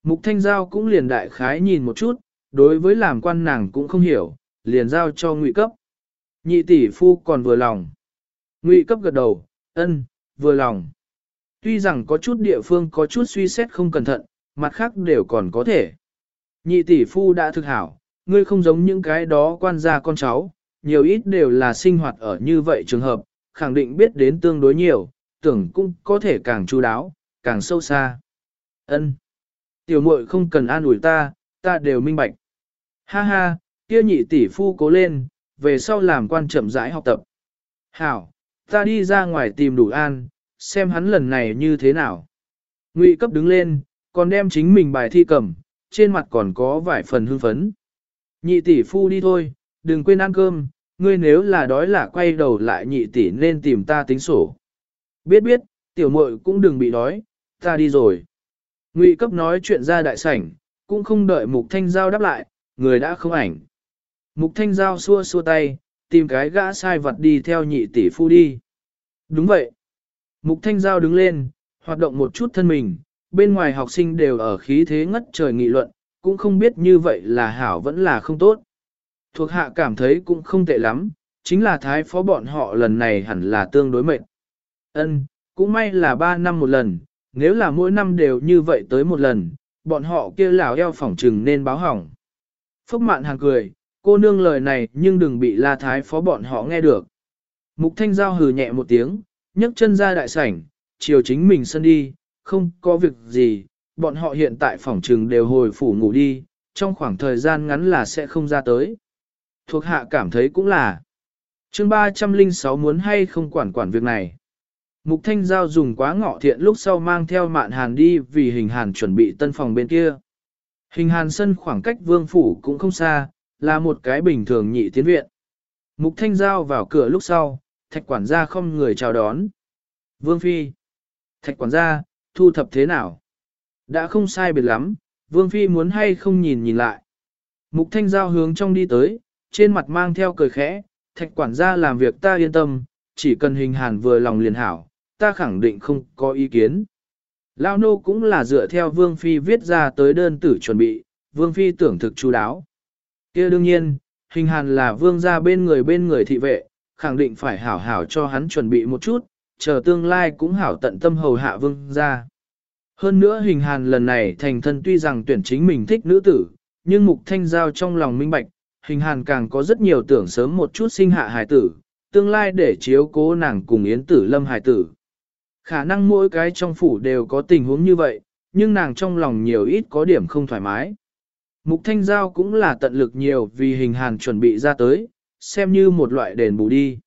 Mục Thanh Giao cũng liền đại khái nhìn một chút, đối với làm quan nàng cũng không hiểu, liền giao cho ngụy cấp. Nhị tỷ phu còn vừa lòng. Ngụy cấp gật đầu, ân, vừa lòng. Tuy rằng có chút địa phương có chút suy xét không cẩn thận, mặt khác đều còn có thể. Nhị tỷ phu đã thực hảo, ngươi không giống những cái đó quan gia con cháu, nhiều ít đều là sinh hoạt ở như vậy trường hợp, khẳng định biết đến tương đối nhiều, tưởng cũng có thể càng chú đáo, càng sâu xa. Ân, Tiểu muội không cần an ủi ta, ta đều minh bạch. Ha ha, kia nhị tỷ phu cố lên, về sau làm quan chậm rãi học tập. Hảo, ta đi ra ngoài tìm đủ an, xem hắn lần này như thế nào. Ngụy cấp đứng lên, còn đem chính mình bài thi cầm, trên mặt còn có vài phần hưng phấn. Nhị tỷ phu đi thôi, đừng quên ăn cơm, ngươi nếu là đói là quay đầu lại nhị tỷ nên tìm ta tính sổ. Biết biết, tiểu muội cũng đừng bị đói, ta đi rồi. Ngụy cấp nói chuyện ra đại sảnh, cũng không đợi mục thanh giao đáp lại, người đã không ảnh. Mục thanh giao xua xua tay, tìm cái gã sai vật đi theo nhị tỷ phu đi. Đúng vậy. Mục thanh giao đứng lên, hoạt động một chút thân mình, bên ngoài học sinh đều ở khí thế ngất trời nghị luận, cũng không biết như vậy là hảo vẫn là không tốt. Thuộc hạ cảm thấy cũng không tệ lắm, chính là thái phó bọn họ lần này hẳn là tương đối mệnh. Ân, cũng may là 3 năm một lần, nếu là mỗi năm đều như vậy tới một lần, bọn họ kia lão eo phỏng trừng nên báo hỏng. Phúc mạn hàng cười, cô nương lời này nhưng đừng bị la thái phó bọn họ nghe được. Mục thanh giao hừ nhẹ một tiếng, nhấc chân ra đại sảnh, chiều chính mình sân đi, không có việc gì, bọn họ hiện tại phòng trừng đều hồi phủ ngủ đi, trong khoảng thời gian ngắn là sẽ không ra tới. Thuộc hạ cảm thấy cũng là. chương 306 muốn hay không quản quản việc này. Mục Thanh Giao dùng quá ngọ thiện lúc sau mang theo mạn hàn đi vì hình hàn chuẩn bị tân phòng bên kia. Hình hàn sân khoảng cách vương phủ cũng không xa, là một cái bình thường nhị tiến viện. Mục Thanh Giao vào cửa lúc sau, thạch quản gia không người chào đón. Vương Phi. Thạch quản gia, thu thập thế nào? Đã không sai biệt lắm, Vương Phi muốn hay không nhìn nhìn lại. Mục Thanh Giao hướng trong đi tới, trên mặt mang theo cười khẽ, thạch quản gia làm việc ta yên tâm, chỉ cần hình hàn vừa lòng liền hảo, ta khẳng định không có ý kiến. Lao nô cũng là dựa theo Vương Phi viết ra tới đơn tử chuẩn bị, Vương Phi tưởng thực chú đáo. kia đương nhiên, hình hàn là Vương gia bên người bên người thị vệ, khẳng định phải hảo hảo cho hắn chuẩn bị một chút, chờ tương lai cũng hảo tận tâm hầu hạ Vương gia. Hơn nữa hình hàn lần này thành thân tuy rằng tuyển chính mình thích nữ tử, nhưng mục thanh giao trong lòng minh bạch, hình hàn càng có rất nhiều tưởng sớm một chút sinh hạ hài tử, tương lai để chiếu cố nàng cùng yến tử lâm hài tử. Khả năng mỗi cái trong phủ đều có tình huống như vậy, nhưng nàng trong lòng nhiều ít có điểm không thoải mái. Mục Thanh Giao cũng là tận lực nhiều vì hình hàn chuẩn bị ra tới, xem như một loại đền bù đi.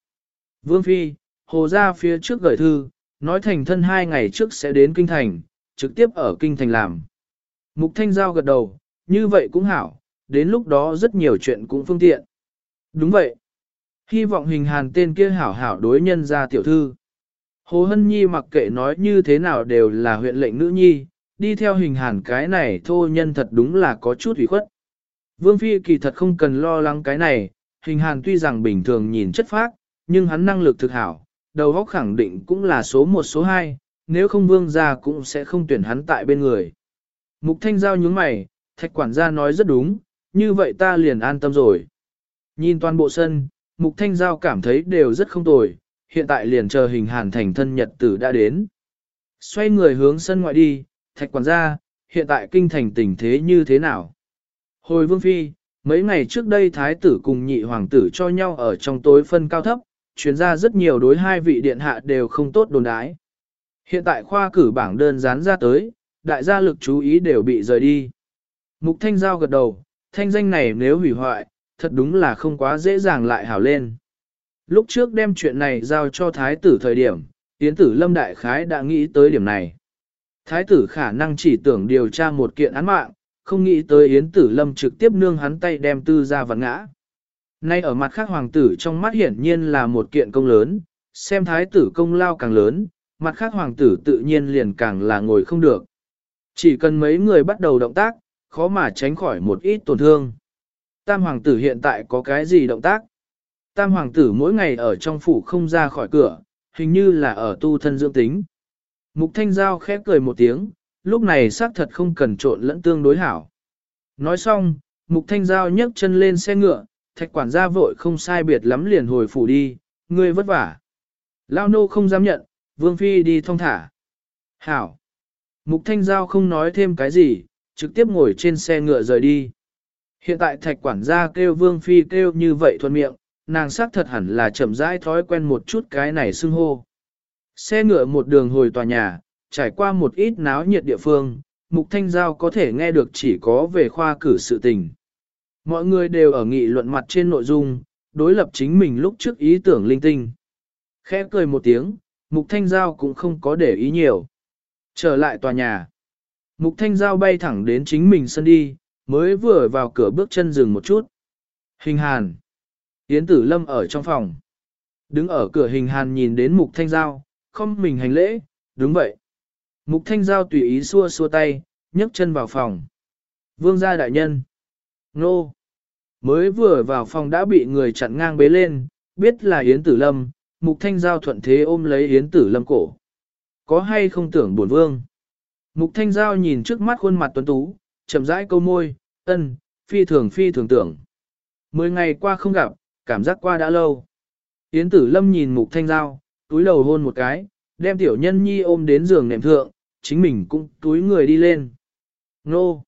Vương Phi, hồ ra phía trước gửi thư, nói thành thân hai ngày trước sẽ đến Kinh Thành, trực tiếp ở Kinh Thành làm. Mục Thanh Giao gật đầu, như vậy cũng hảo, đến lúc đó rất nhiều chuyện cũng phương tiện. Đúng vậy. Hy vọng hình hàn tên kia hảo hảo đối nhân ra tiểu thư. Hồ Hân Nhi mặc kệ nói như thế nào đều là huyện lệnh nữ nhi, đi theo hình hàn cái này thô nhân thật đúng là có chút ủy khuất. Vương Phi kỳ thật không cần lo lắng cái này, hình hàn tuy rằng bình thường nhìn chất phác, nhưng hắn năng lực thực hảo, đầu óc khẳng định cũng là số một số hai, nếu không vương gia cũng sẽ không tuyển hắn tại bên người. Mục Thanh Giao nhướng mày, thạch quản gia nói rất đúng, như vậy ta liền an tâm rồi. Nhìn toàn bộ sân, Mục Thanh Giao cảm thấy đều rất không tồi, hiện tại liền chờ hình hàn thành thân nhật tử đã đến. Xoay người hướng sân ngoại đi, thạch quản gia, hiện tại kinh thành tình thế như thế nào? Hồi vương phi, mấy ngày trước đây thái tử cùng nhị hoàng tử cho nhau ở trong tối phân cao thấp, chuyến ra rất nhiều đối hai vị điện hạ đều không tốt đồn đái. Hiện tại khoa cử bảng đơn dán ra tới, đại gia lực chú ý đều bị rời đi. Mục thanh giao gật đầu, thanh danh này nếu hủy hoại, thật đúng là không quá dễ dàng lại hảo lên. Lúc trước đem chuyện này giao cho thái tử thời điểm, tiến tử Lâm Đại Khái đã nghĩ tới điểm này. Thái tử khả năng chỉ tưởng điều tra một kiện án mạng, không nghĩ tới Yến tử Lâm trực tiếp nương hắn tay đem tư ra vặn ngã. Nay ở mặt khác hoàng tử trong mắt hiển nhiên là một kiện công lớn, xem thái tử công lao càng lớn, mặt khác hoàng tử tự nhiên liền càng là ngồi không được. Chỉ cần mấy người bắt đầu động tác, khó mà tránh khỏi một ít tổn thương. Tam hoàng tử hiện tại có cái gì động tác? Tam hoàng tử mỗi ngày ở trong phủ không ra khỏi cửa, hình như là ở tu thân dưỡng tính. Mục Thanh Giao khép cười một tiếng, lúc này xác thật không cần trộn lẫn tương đối hảo. Nói xong, Mục Thanh Giao nhấc chân lên xe ngựa, thạch quản gia vội không sai biệt lắm liền hồi phủ đi, ngươi vất vả. Lao nô không dám nhận, Vương Phi đi thong thả. Hảo. Mục Thanh Giao không nói thêm cái gì, trực tiếp ngồi trên xe ngựa rời đi. Hiện tại thạch quản gia kêu Vương Phi kêu như vậy thuận miệng, nàng xác thật hẳn là chậm rãi thói quen một chút cái này xưng hô. Xe ngựa một đường hồi tòa nhà, trải qua một ít náo nhiệt địa phương, Mục Thanh Giao có thể nghe được chỉ có về khoa cử sự tình. Mọi người đều ở nghị luận mặt trên nội dung, đối lập chính mình lúc trước ý tưởng linh tinh. Khẽ cười một tiếng, Mục Thanh Giao cũng không có để ý nhiều. Trở lại tòa nhà. Mục Thanh Giao bay thẳng đến chính mình sân đi, mới vừa vào cửa bước chân dừng một chút. Hình hàn. Yến Tử Lâm ở trong phòng. Đứng ở cửa hình hàn nhìn đến Mục Thanh Giao, không mình hành lễ, đúng vậy. Mục Thanh Giao tùy ý xua xua tay, nhấc chân vào phòng. Vương gia đại nhân. Nô. Mới vừa vào phòng đã bị người chặn ngang bế lên, biết là Yến Tử Lâm, Mục Thanh Giao thuận thế ôm lấy Yến Tử Lâm cổ. Có hay không tưởng buồn vương? Mục Thanh Giao nhìn trước mắt khuôn mặt tuấn tú, chậm rãi câu môi, ân, phi thường phi thường tưởng. Mười ngày qua không gặp, cảm giác qua đã lâu. Yến Tử Lâm nhìn Mục Thanh Giao, túi đầu hôn một cái, đem tiểu nhân nhi ôm đến giường nệm thượng, chính mình cũng túi người đi lên. Nô!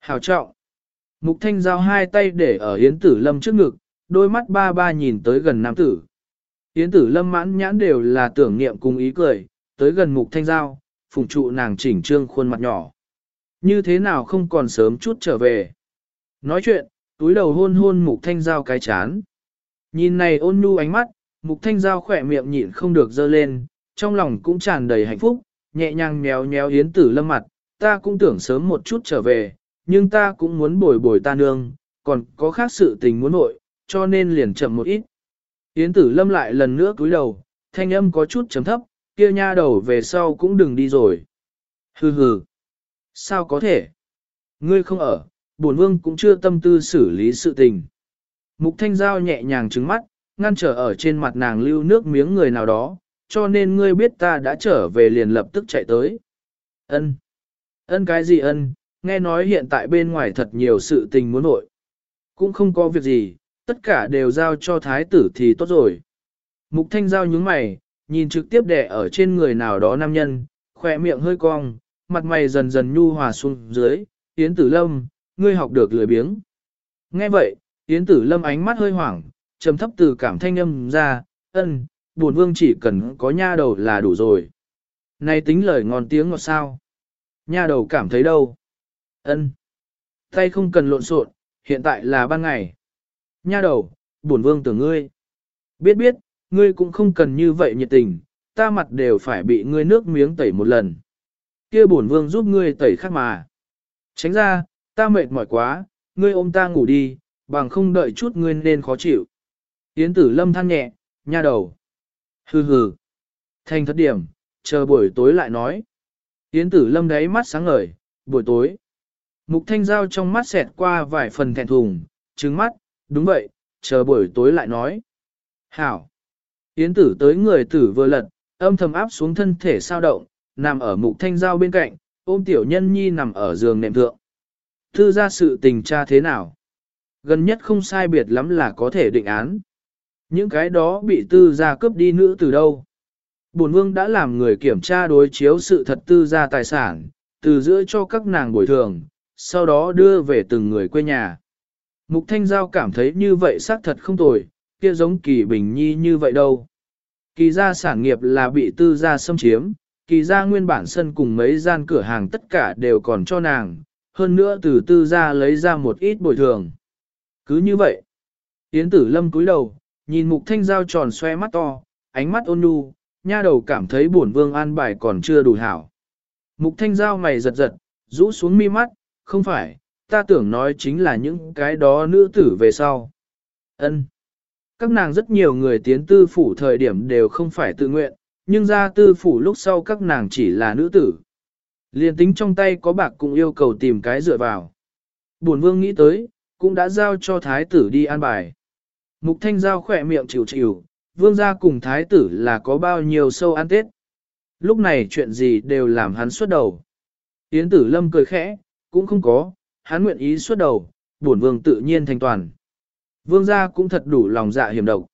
Hảo trọng! Mục Thanh Giao hai tay để ở Yến Tử Lâm trước ngực, đôi mắt ba ba nhìn tới gần nam tử. Yến Tử Lâm mãn nhãn đều là tưởng niệm cùng ý cười, tới gần Mục Thanh Giao, phùng trụ nàng chỉnh trương khuôn mặt nhỏ. Như thế nào không còn sớm chút trở về. Nói chuyện, túi đầu hôn hôn Mục Thanh Giao cái chán. Nhìn này ôn nhu ánh mắt, Mục Thanh Giao khỏe miệng nhịn không được dơ lên, trong lòng cũng tràn đầy hạnh phúc, nhẹ nhàng méo méo Yến Tử Lâm mặt, ta cũng tưởng sớm một chút trở về, nhưng ta cũng muốn bồi bồi ta nương, còn có khác sự tình muốn nội, cho nên liền chậm một ít. Yến Tử Lâm lại lần nữa cúi đầu, thanh âm có chút chấm thấp, kia nha đầu về sau cũng đừng đi rồi. Hừ hừ. Sao có thể? Ngươi không ở, bổn vương cũng chưa tâm tư xử lý sự tình. Mục Thanh Giao nhẹ nhàng trứng mắt, ngăn trở ở trên mặt nàng lưu nước miếng người nào đó, cho nên ngươi biết ta đã trở về liền lập tức chạy tới. Ân. Ân cái gì ân, nghe nói hiện tại bên ngoài thật nhiều sự tình muốn nội. Cũng không có việc gì, tất cả đều giao cho thái tử thì tốt rồi. Mục thanh giao nhướng mày, nhìn trực tiếp đẻ ở trên người nào đó nam nhân, khỏe miệng hơi cong, mặt mày dần dần nhu hòa xuống dưới, Yến Tử Lâm, ngươi học được lười biếng. Nghe vậy, Yến Tử Lâm ánh mắt hơi hoảng, trầm thấp từ cảm thanh âm ra, ân, buồn vương chỉ cần có nha đầu là đủ rồi. Này tính lời ngon tiếng ngọt sao. Nha đầu cảm thấy đâu? Ân Tay không cần lộn xộn, hiện tại là ban ngày. Nha đầu, buồn vương tưởng ngươi. Biết biết, ngươi cũng không cần như vậy nhiệt tình, ta mặt đều phải bị ngươi nước miếng tẩy một lần. kia bổn vương giúp ngươi tẩy khác mà. Tránh ra, ta mệt mỏi quá, ngươi ôm ta ngủ đi, bằng không đợi chút ngươi nên khó chịu. Yến tử lâm than nhẹ, nha đầu. Hừ hừ. Thành thất điểm, chờ buổi tối lại nói. Yến tử lâm đáy mắt sáng ngời, buổi tối. Mục thanh giao trong mắt xẹt qua vài phần thẹn thùng, trứng mắt, đúng vậy, chờ buổi tối lại nói. Hảo. Yến tử tới người tử vừa lật, âm thầm áp xuống thân thể sao động, nằm ở mục thanh giao bên cạnh, ôm tiểu nhân nhi nằm ở giường nệm thượng. Thư ra sự tình tra thế nào? Gần nhất không sai biệt lắm là có thể định án. Những cái đó bị tư gia cướp đi nữ từ đâu? Bổn vương đã làm người kiểm tra đối chiếu sự thật tư gia tài sản, từ giữa cho các nàng bồi thường, sau đó đưa về từng người quê nhà. Mục Thanh Giao cảm thấy như vậy xác thật không tồi, kia giống kỳ bình nhi như vậy đâu. Kỳ gia sản nghiệp là bị tư gia xâm chiếm, kỳ gia nguyên bản sân cùng mấy gian cửa hàng tất cả đều còn cho nàng, hơn nữa từ tư gia lấy ra một ít bồi thường. Cứ như vậy, Yến tử lâm cúi đầu, nhìn mục thanh giao tròn xoe mắt to, ánh mắt ôn nhu, nha đầu cảm thấy buồn vương an bài còn chưa đủ hảo. Mục thanh giao mày giật giật, rũ xuống mi mắt, không phải, ta tưởng nói chính là những cái đó nữ tử về sau. Ân. Các nàng rất nhiều người tiến tư phủ thời điểm đều không phải tự nguyện, nhưng ra tư phủ lúc sau các nàng chỉ là nữ tử. Liên tính trong tay có bạc cũng yêu cầu tìm cái dựa vào. Bổn vương nghĩ tới, cũng đã giao cho thái tử đi an bài. Mục thanh giao khỏe miệng chịu chịu, vương gia cùng thái tử là có bao nhiêu sâu ăn tết. Lúc này chuyện gì đều làm hắn xuất đầu. Yến tử lâm cười khẽ, cũng không có, hắn nguyện ý xuất đầu, bổn vương tự nhiên thành toàn. Vương gia cũng thật đủ lòng dạ hiểm độc.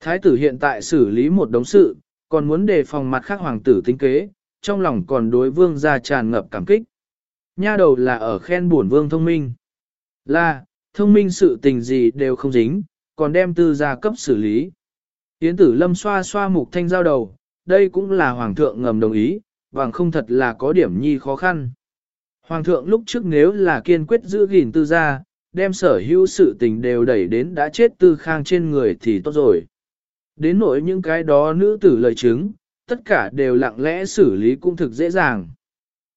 Thái tử hiện tại xử lý một đống sự, còn muốn đề phòng mặt khác hoàng tử tính kế, trong lòng còn đối vương gia tràn ngập cảm kích. Nha đầu là ở khen bổn vương thông minh. Là, thông minh sự tình gì đều không dính, còn đem tư gia cấp xử lý. Yến tử lâm xoa xoa mục thanh giao đầu, đây cũng là hoàng thượng ngầm đồng ý, bằng không thật là có điểm nhi khó khăn. Hoàng thượng lúc trước nếu là kiên quyết giữ gìn tư gia, đem sở hữu sự tình đều đẩy đến đã chết tư khang trên người thì tốt rồi. Đến nỗi những cái đó nữ tử lời chứng, tất cả đều lặng lẽ xử lý cũng thực dễ dàng.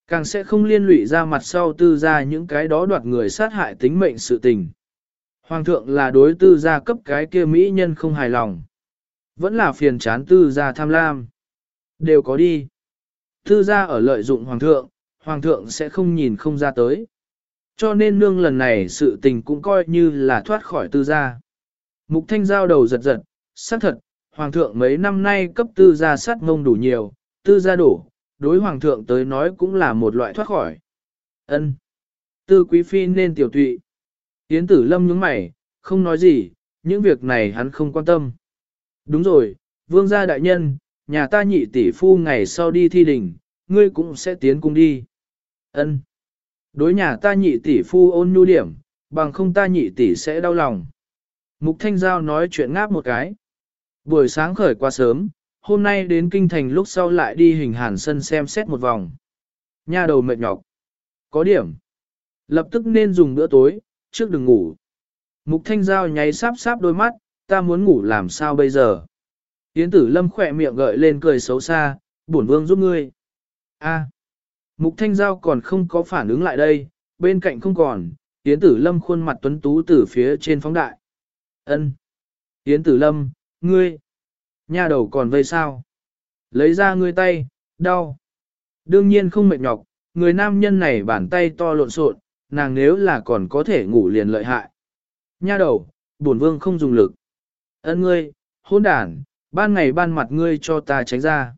Càng sẽ không liên lụy ra mặt sau tư gia những cái đó đoạt người sát hại tính mệnh sự tình. Hoàng thượng là đối tư gia cấp cái kia mỹ nhân không hài lòng. Vẫn là phiền chán tư gia tham lam. Đều có đi. Tư gia ở lợi dụng hoàng thượng, hoàng thượng sẽ không nhìn không ra tới. Cho nên nương lần này sự tình cũng coi như là thoát khỏi tư gia. Mục thanh giao đầu giật giật, xác thật, hoàng thượng mấy năm nay cấp tư gia sát ngông đủ nhiều, tư gia đủ, đối hoàng thượng tới nói cũng là một loại thoát khỏi. Ân, Tư quý phi nên tiểu tụy. Yến tử lâm nhướng mày, không nói gì, những việc này hắn không quan tâm. Đúng rồi, vương gia đại nhân, nhà ta nhị tỷ phu ngày sau đi thi đình, ngươi cũng sẽ tiến cung đi. Ân. Đối nhà ta nhị tỷ phu ôn nhu điểm, bằng không ta nhị tỷ sẽ đau lòng. Mục Thanh Giao nói chuyện ngáp một cái. Buổi sáng khởi qua sớm, hôm nay đến kinh thành lúc sau lại đi hình hàn sân xem xét một vòng. Nha đầu mệt nhọc. Có điểm. Lập tức nên dùng bữa tối, trước đừng ngủ. Mục Thanh Giao nháy sáp sáp đôi mắt, ta muốn ngủ làm sao bây giờ. Yến tử lâm khỏe miệng gợi lên cười xấu xa, bổn vương giúp ngươi. A. Mục Thanh Giao còn không có phản ứng lại đây, bên cạnh không còn, Yến Tử Lâm khuôn mặt tuấn tú từ phía trên phóng đại. Ân. Yến Tử Lâm, ngươi. Nhà đầu còn vây sao? Lấy ra ngươi tay, đau. Đương nhiên không mệt nhọc, người nam nhân này bàn tay to lộn xộn, nàng nếu là còn có thể ngủ liền lợi hại. Nha đầu, bổn vương không dùng lực. Ân ngươi, hôn đản, ban ngày ban mặt ngươi cho ta tránh ra.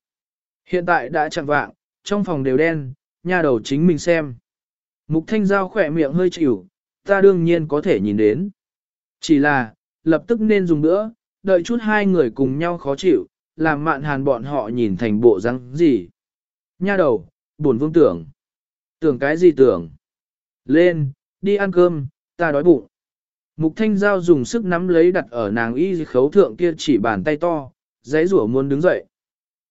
Hiện tại đã chặn vạng, trong phòng đều đen, nha đầu chính mình xem. Mục thanh giao khỏe miệng hơi chịu, ta đương nhiên có thể nhìn đến. Chỉ là, lập tức nên dùng nữa, đợi chút hai người cùng nhau khó chịu, làm mạn hàn bọn họ nhìn thành bộ răng gì. Nha đầu, buồn vương tưởng. Tưởng cái gì tưởng? Lên, đi ăn cơm, ta đói bụng. Mục thanh giao dùng sức nắm lấy đặt ở nàng y khấu thượng kia chỉ bàn tay to, giấy rủa muốn đứng dậy.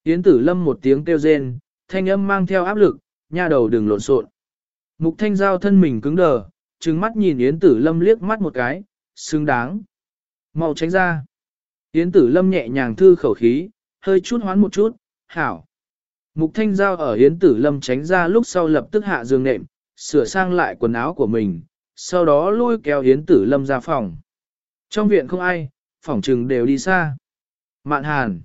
Yến tử lâm một tiếng kêu rên, thanh âm mang theo áp lực, nha đầu đừng lộn xộn. Mục thanh giao thân mình cứng đờ, trừng mắt nhìn Yến tử lâm liếc mắt một cái, xứng đáng. Mau tránh ra. Yến tử lâm nhẹ nhàng thư khẩu khí, hơi chút hoán một chút, hảo. Mục thanh giao ở Yến tử lâm tránh ra lúc sau lập tức hạ giường nệm, sửa sang lại quần áo của mình, sau đó lôi kéo Yến tử lâm ra phòng. Trong viện không ai, phòng trừng đều đi xa. Mạn hàn.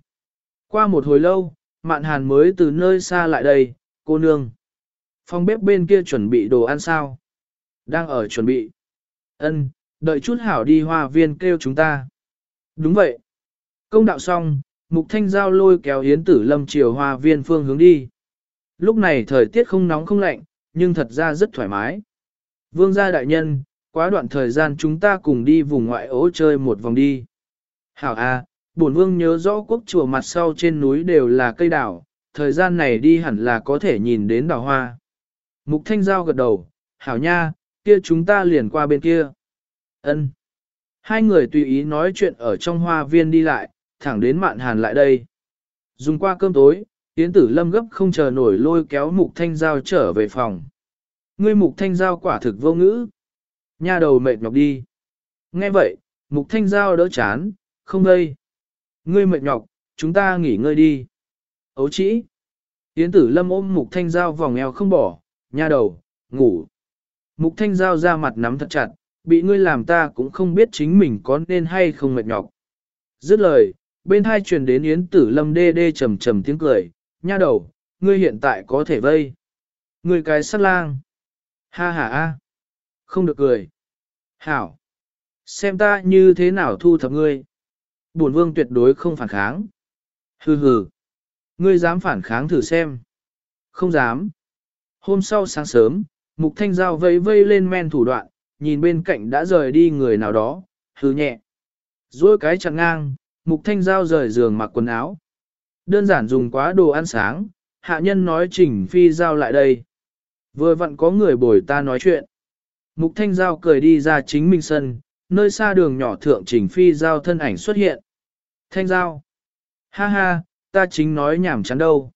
Qua một hồi lâu, mạn hàn mới từ nơi xa lại đây, cô nương. Phòng bếp bên kia chuẩn bị đồ ăn sao? Đang ở chuẩn bị. Ân, đợi chút hảo đi hoa viên kêu chúng ta. Đúng vậy. Công đạo xong, Mục Thanh Giao lôi kéo Yến Tử Lâm chiều hoa viên phương hướng đi. Lúc này thời tiết không nóng không lạnh, nhưng thật ra rất thoải mái. Vương gia đại nhân, quá đoạn thời gian chúng ta cùng đi vùng ngoại ố chơi một vòng đi. Hảo à, bổn vương nhớ rõ quốc chùa mặt sau trên núi đều là cây đảo, thời gian này đi hẳn là có thể nhìn đến đảo hoa. Mục Thanh Giao gật đầu, hảo nha, kia chúng ta liền qua bên kia. Ân. Hai người tùy ý nói chuyện ở trong hoa viên đi lại, thẳng đến mạn hàn lại đây. Dùng qua cơm tối, Yến Tử Lâm gấp không chờ nổi lôi kéo Mục Thanh Giao trở về phòng. Ngươi Mục Thanh Giao quả thực vô ngữ. Nha đầu mệt nhọc đi. Nghe vậy, Mục Thanh Giao đỡ chán, không đây. Ngươi mệt nhọc, chúng ta nghỉ ngơi đi. Ấu chỉ. Yến Tử Lâm ôm Mục Thanh Giao vòng eo không bỏ, nha đầu, ngủ. Mục Thanh Giao ra mặt nắm thật chặt, bị ngươi làm ta cũng không biết chính mình có nên hay không mệt nhọc. Dứt lời, bên hai truyền đến Yến Tử Lâm đê đê trầm trầm tiếng cười, nha đầu, ngươi hiện tại có thể vây. Ngươi cái sát lang. Ha ha ha. Không được cười. Hảo. Xem ta như thế nào thu thập ngươi. bổn vương tuyệt đối không phản kháng. Hừ hừ. Ngươi dám phản kháng thử xem. Không dám. Hôm sau sáng sớm, Mục Thanh Giao vây vây lên men thủ đoạn, nhìn bên cạnh đã rời đi người nào đó, hứ nhẹ. Rồi cái chặn ngang, Mục Thanh Giao rời giường mặc quần áo. Đơn giản dùng quá đồ ăn sáng, hạ nhân nói chỉnh phi giao lại đây. Vừa vặn có người bồi ta nói chuyện. Mục Thanh Giao cười đi ra chính minh sân, nơi xa đường nhỏ thượng chỉnh phi giao thân ảnh xuất hiện. Thanh Giao. Ha ha, ta chính nói nhảm chán đâu.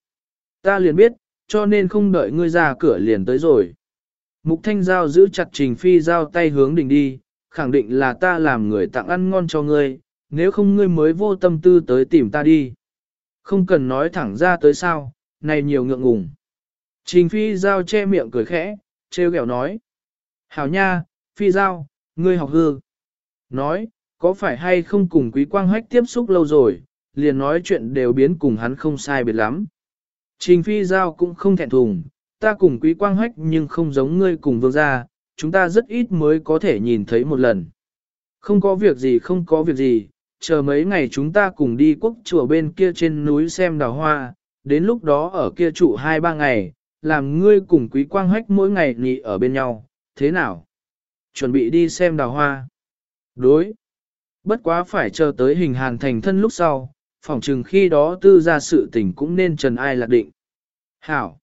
Ta liền biết, cho nên không đợi ngươi ra cửa liền tới rồi. Mục Thanh Giao giữ chặt Trình Phi Giao tay hướng đỉnh đi, khẳng định là ta làm người tặng ăn ngon cho ngươi, nếu không ngươi mới vô tâm tư tới tìm ta đi. Không cần nói thẳng ra tới sao, này nhiều ngượng ngùng. Trình Phi Giao che miệng cười khẽ, treo ghẹo nói. Hảo nha, Phi Giao, ngươi học hư. Nói, có phải hay không cùng quý quang hách tiếp xúc lâu rồi, liền nói chuyện đều biến cùng hắn không sai biệt lắm. Trình Phi Giao cũng không thẹn thùng, ta cùng quý quang hách nhưng không giống ngươi cùng vương gia, chúng ta rất ít mới có thể nhìn thấy một lần. Không có việc gì không có việc gì, chờ mấy ngày chúng ta cùng đi quốc chùa bên kia trên núi xem đào hoa, đến lúc đó ở kia trụ hai ba ngày, làm ngươi cùng quý quang hách mỗi ngày nghỉ ở bên nhau, thế nào? Chuẩn bị đi xem đào hoa. Đối. Bất quá phải chờ tới hình hàn thành thân lúc sau, phỏng chừng khi đó tư ra sự tình cũng nên trần ai lạc định. Hảo.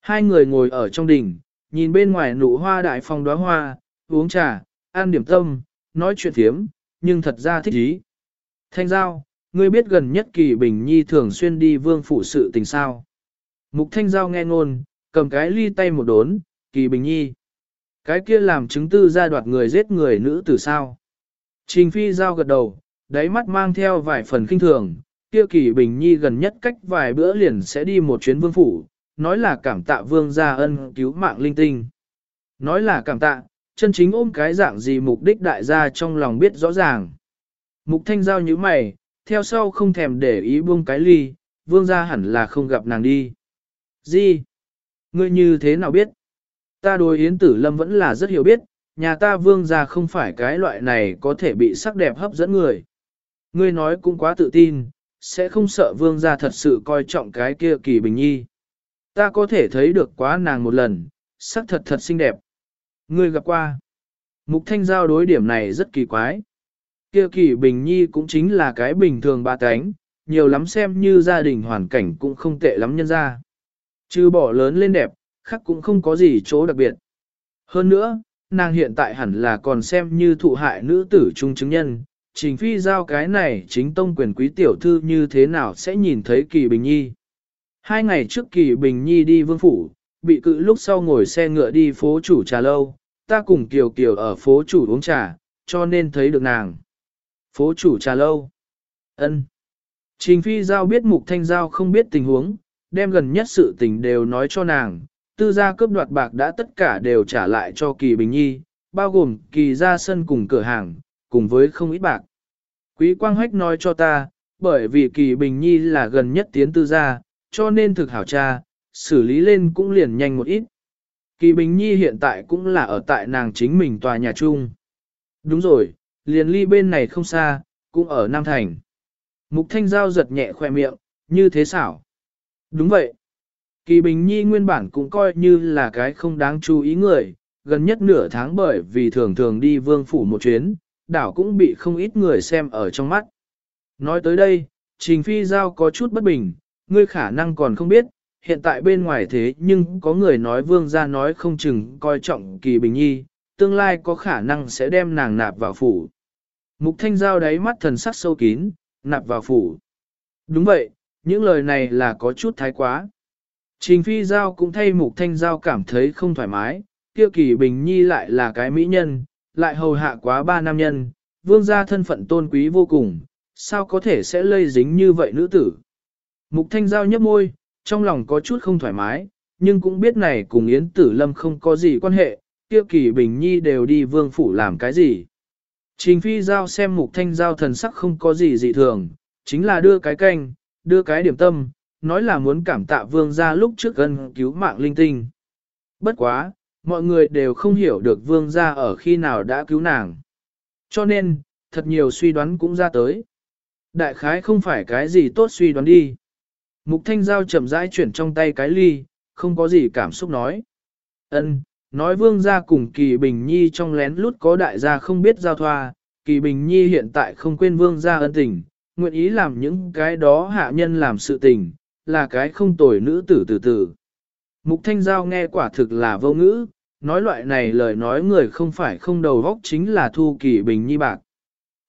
Hai người ngồi ở trong đình, nhìn bên ngoài nụ hoa đại phong đóa hoa, uống trà, ăn điểm tâm, nói chuyện thiếm, nhưng thật ra thích ý. Thanh Giao, ngươi biết gần nhất kỳ bình nhi thường xuyên đi vương phủ sự tình sao. Mục Thanh Giao nghe ngôn, cầm cái ly tay một đốn, kỳ bình nhi. Cái kia làm chứng tư ra đoạt người giết người nữ tử sao. Trình Phi Giao gật đầu, đáy mắt mang theo vài phần kinh thường, kia kỳ bình nhi gần nhất cách vài bữa liền sẽ đi một chuyến vương phủ, nói là cảm tạ vương gia ân cứu mạng linh tinh. Nói là cảm tạ, chân chính ôm cái dạng gì mục đích đại gia trong lòng biết rõ ràng. Mục thanh giao như mày, theo sau không thèm để ý buông cái ly, vương gia hẳn là không gặp nàng đi. Gì? Ngươi như thế nào biết? Ta đối yến tử lâm vẫn là rất hiểu biết, nhà ta vương gia không phải cái loại này có thể bị sắc đẹp hấp dẫn người. Ngươi nói cũng quá tự tin, sẽ không sợ vương gia thật sự coi trọng cái kia kỳ bình nhi. Ta có thể thấy được quá nàng một lần, sắc thật thật xinh đẹp. Ngươi gặp qua. Mục thanh giao đối điểm này rất kỳ quái. Kia kỳ bình nhi cũng chính là cái bình thường ba cánh, nhiều lắm xem như gia đình hoàn cảnh cũng không tệ lắm nhân ra. Chứ bỏ lớn lên đẹp, khác cũng không có gì chỗ đặc biệt. Hơn nữa, nàng hiện tại hẳn là còn xem như thụ hại nữ tử trung chứng nhân, trình phi giao cái này chính tông quyền quý tiểu thư như thế nào sẽ nhìn thấy kỳ bình nhi. Hai ngày trước kỳ bình nhi đi vương phủ, bị cự lúc sau ngồi xe ngựa đi phố chủ trà lâu, ta cùng Kiều Kiều ở phố chủ uống trà, cho nên thấy được nàng. Phố chủ trà lâu. ân Trình phi giao biết mục thanh giao không biết tình huống, đem gần nhất sự tình đều nói cho nàng, tư gia cướp đoạt bạc đã tất cả đều trả lại cho kỳ bình nhi, bao gồm kỳ ra sân cùng cửa hàng, cùng với không ít bạc. Quý Quang Hách nói cho ta, bởi vì kỳ bình nhi là gần nhất tiến tư gia, cho nên thực hảo tra, xử lý lên cũng liền nhanh một ít. Kỳ bình nhi hiện tại cũng là ở tại nàng chính mình tòa nhà chung. Đúng rồi, liền ly bên này không xa, cũng ở Nam Thành. Mục Thanh Giao giật nhẹ khoe miệng, như thế xảo. Đúng vậy. Kỳ Bình Nhi nguyên bản cũng coi như là cái không đáng chú ý người, gần nhất nửa tháng bởi vì thường thường đi vương phủ một chuyến, đảo cũng bị không ít người xem ở trong mắt. Nói tới đây, Trình Phi Giao có chút bất bình, ngươi khả năng còn không biết, hiện tại bên ngoài thế nhưng có người nói vương gia nói không chừng coi trọng Kỳ Bình Nhi, tương lai có khả năng sẽ đem nàng nạp vào phủ. Mục Thanh Giao đáy mắt thần sắc sâu kín, nạp vào phủ. Đúng vậy, những lời này là có chút thái quá. Trình Phi Giao cũng thay Mục Thanh Giao cảm thấy không thoải mái, kia kỳ bình nhi lại là cái mỹ nhân, lại hầu hạ quá ba nam nhân, vương gia thân phận tôn quý vô cùng, sao có thể sẽ lây dính như vậy nữ tử. Mục Thanh Giao nhấp môi, trong lòng có chút không thoải mái, nhưng cũng biết này cùng Yến Tử Lâm không có gì quan hệ, kia kỳ bình nhi đều đi vương phủ làm cái gì. Trình Phi Giao xem Mục Thanh Giao thần sắc không có gì dị thường, chính là đưa cái canh, đưa cái điểm tâm, nói là muốn cảm tạ vương gia lúc trước gần cứu mạng linh tinh. Bất quá, mọi người đều không hiểu được vương gia ở khi nào đã cứu nàng. Cho nên, thật nhiều suy đoán cũng ra tới. Đại khái không phải cái gì tốt suy đoán đi. Mục thanh giao chậm rãi chuyển trong tay cái ly, không có gì cảm xúc nói. Ân, nói vương gia cùng kỳ bình nhi trong lén lút có đại gia không biết giao thoa, kỳ bình nhi hiện tại không quên vương gia ân tình, nguyện ý làm những cái đó hạ nhân làm sự tình, là cái không tồi nữ tử tử tử. Mục thanh giao nghe quả thực là vô ngữ, nói loại này lời nói người không phải không đầu góc chính là thu kỳ bình nhi bạc.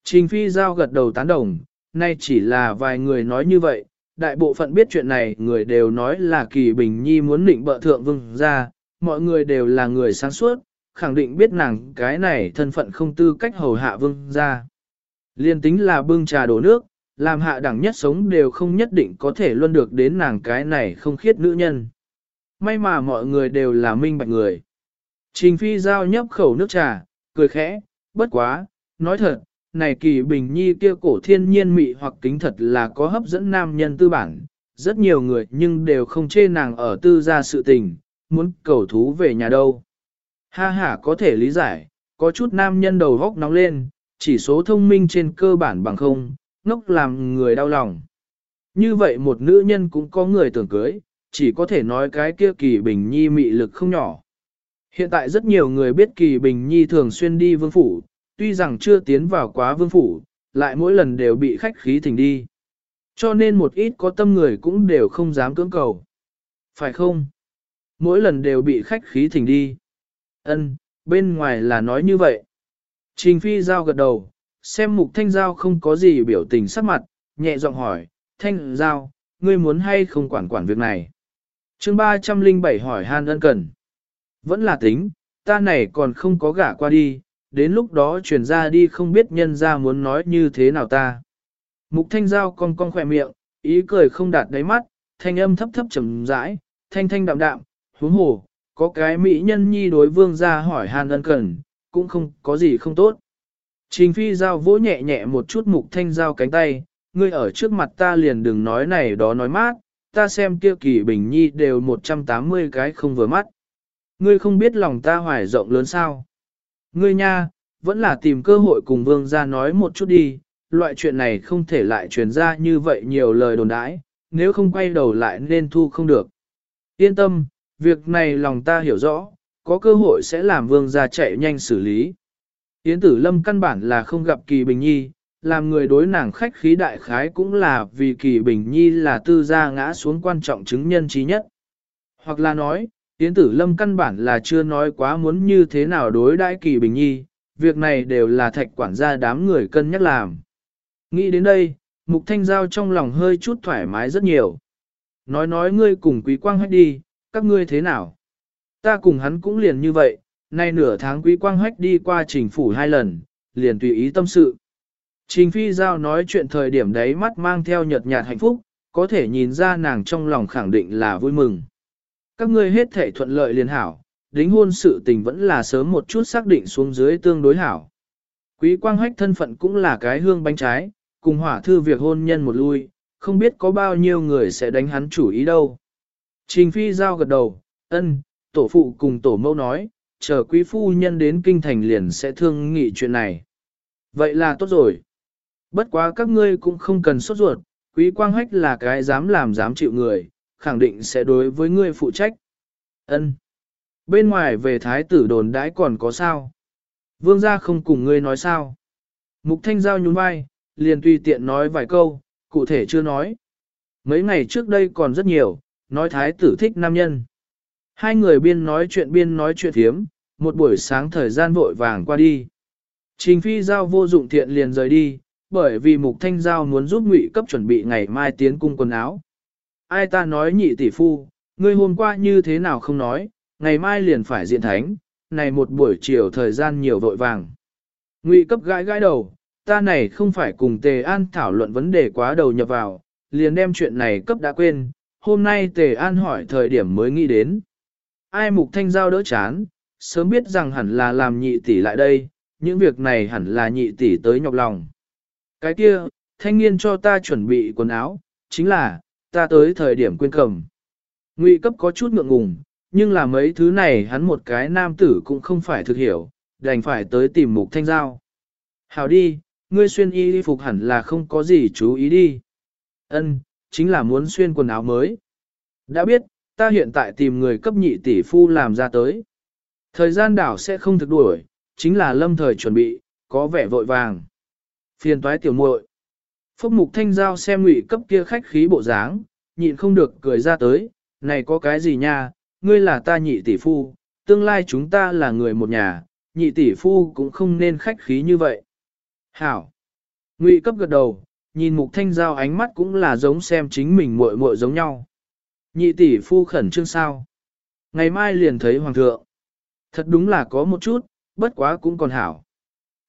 Trình phi giao gật đầu tán đồng, nay chỉ là vài người nói như vậy, đại bộ phận biết chuyện này người đều nói là kỳ bình nhi muốn định bợ thượng vương ra, mọi người đều là người sáng suốt, khẳng định biết nàng cái này thân phận không tư cách hầu hạ vương ra. Liên tính là bưng trà đổ nước, làm hạ đẳng nhất sống đều không nhất định có thể luôn được đến nàng cái này không khiết nữ nhân. May mà mọi người đều là minh bạch người. Trình phi giao nhấp khẩu nước trà, cười khẽ, bất quá, nói thật, này kỳ bình nhi kia cổ thiên nhiên mị hoặc kính thật là có hấp dẫn nam nhân tư bản, rất nhiều người nhưng đều không chê nàng ở tư gia sự tình, muốn cầu thú về nhà đâu. Ha ha có thể lý giải, có chút nam nhân đầu góc nóng lên, chỉ số thông minh trên cơ bản bằng không, ngốc làm người đau lòng. Như vậy một nữ nhân cũng có người tưởng cưới, chỉ có thể nói cái kia kỳ bình nhi mị lực không nhỏ. Hiện tại rất nhiều người biết kỳ bình nhi thường xuyên đi vương phủ, tuy rằng chưa tiến vào quá vương phủ, lại mỗi lần đều bị khách khí thỉnh đi. Cho nên một ít có tâm người cũng đều không dám cưỡng cầu. Phải không? Mỗi lần đều bị khách khí thỉnh đi. Ân, bên ngoài là nói như vậy. Trình phi giao gật đầu, xem mục thanh giao không có gì biểu tình sắc mặt, nhẹ giọng hỏi, thanh giao, ngươi muốn hay không quản quản việc này? Chương 307 hỏi han ân cần. Vẫn là tính, ta này còn không có gả qua đi, đến lúc đó truyền ra đi không biết nhân ra muốn nói như thế nào ta. Mục thanh giao con con khỏe miệng, ý cười không đạt đáy mắt, thanh âm thấp thấp trầm rãi, thanh thanh đạm đạm, huống hồ, có cái mỹ nhân nhi đối vương ra hỏi han ân cần, cũng không có gì không tốt. Trình phi giao vỗ nhẹ nhẹ một chút mục thanh giao cánh tay, ngươi ở trước mặt ta liền đừng nói này đó nói mát, ta xem kia kỳ bình nhi đều 180 cái không vừa mắt. Ngươi không biết lòng ta hoài rộng lớn sao. Ngươi nha, vẫn là tìm cơ hội cùng vương ra nói một chút đi, loại chuyện này không thể lại truyền ra như vậy nhiều lời đồn đãi, nếu không quay đầu lại nên thu không được. Yên tâm, việc này lòng ta hiểu rõ, có cơ hội sẽ làm vương ra chạy nhanh xử lý. Yến tử lâm căn bản là không gặp kỳ bình nhi, làm người đối nàng khách khí đại khái cũng là vì kỳ bình nhi là tư gia ngã xuống quan trọng chứng nhân trí nhất. Hoặc là nói, Yến tử lâm căn bản là chưa nói quá muốn như thế nào đối đãi kỳ bình nhi, việc này đều là thạch quản gia đám người cân nhắc làm. Nghĩ đến đây, mục thanh giao trong lòng hơi chút thoải mái rất nhiều. Nói nói ngươi cùng quý quang hách đi, các ngươi thế nào? Ta cùng hắn cũng liền như vậy, nay nửa tháng quý quang hách đi qua trình phủ hai lần, liền tùy ý tâm sự. Trình phi giao nói chuyện thời điểm đấy mắt mang theo nhợt nhạt hạnh phúc, có thể nhìn ra nàng trong lòng khẳng định là vui mừng. Các ngươi hết thể thuận lợi liền hảo, đính hôn sự tình vẫn là sớm một chút xác định xuống dưới tương đối hảo. Quý quang hách thân phận cũng là cái hương bánh trái, cùng hỏa thư việc hôn nhân một lui, không biết có bao nhiêu người sẽ đánh hắn chủ ý đâu. Trình phi giao gật đầu, ân, tổ phụ cùng tổ mẫu nói, chờ quý phu nhân đến kinh thành liền sẽ thương nghị chuyện này. Vậy là tốt rồi. Bất quá các ngươi cũng không cần sốt ruột, quý quang hách là cái dám làm dám chịu người, khẳng định sẽ đối với ngươi phụ trách. Ân. Bên ngoài về thái tử đồn đãi còn có sao? Vương gia không cùng ngươi nói sao? Mục thanh giao nhún vai, liền tùy tiện nói vài câu, cụ thể chưa nói. Mấy ngày trước đây còn rất nhiều, nói thái tử thích nam nhân. Hai người biên nói chuyện biên nói chuyện thiếm, một buổi sáng thời gian vội vàng qua đi. Trình phi giao vô dụng thiện liền rời đi, bởi vì mục thanh giao muốn giúp ngụy cấp chuẩn bị ngày mai tiến cung quần áo. Ai ta nói nhị tỷ phu, ngươi hôm qua như thế nào không nói, ngày mai liền phải diện thánh, này một buổi chiều thời gian nhiều vội vàng. Ngụy cấp gãi gãi đầu, ta này không phải cùng Tề An thảo luận vấn đề quá đầu nhập vào, liền đem chuyện này cấp đã quên, hôm nay Tề An hỏi thời điểm mới nghĩ đến. Ai mục thanh giao đỡ chán, sớm biết rằng hẳn là làm nhị tỷ lại đây, những việc này hẳn là nhị tỷ tới nhọc lòng. Cái kia, thanh niên cho ta chuẩn bị quần áo, chính là, ta tới thời điểm quên cầm. Ngụy cấp có chút ngượng ngùng, nhưng là mấy thứ này hắn một cái nam tử cũng không phải thực hiểu, đành phải tới tìm mục thanh giao. Hào đi, ngươi xuyên y phục hẳn là không có gì chú ý đi. Ân, chính là muốn xuyên quần áo mới. Đã biết, ta hiện tại tìm người cấp nhị tỷ phu làm ra tới. Thời gian đảo sẽ không thực đuổi, chính là lâm thời chuẩn bị, có vẻ vội vàng. Phiền toái tiểu muội. Phúc mục thanh giao xem ngụy cấp kia khách khí bộ dáng, nhịn không được cười ra tới, này có cái gì nha, ngươi là ta nhị tỷ phu, tương lai chúng ta là người một nhà, nhị tỷ phu cũng không nên khách khí như vậy. Hảo. Ngụy cấp gật đầu, nhìn mục thanh giao ánh mắt cũng là giống xem chính mình muội muội giống nhau. Nhị tỷ phu khẩn trương sao. Ngày mai liền thấy hoàng thượng. Thật đúng là có một chút, bất quá cũng còn hảo.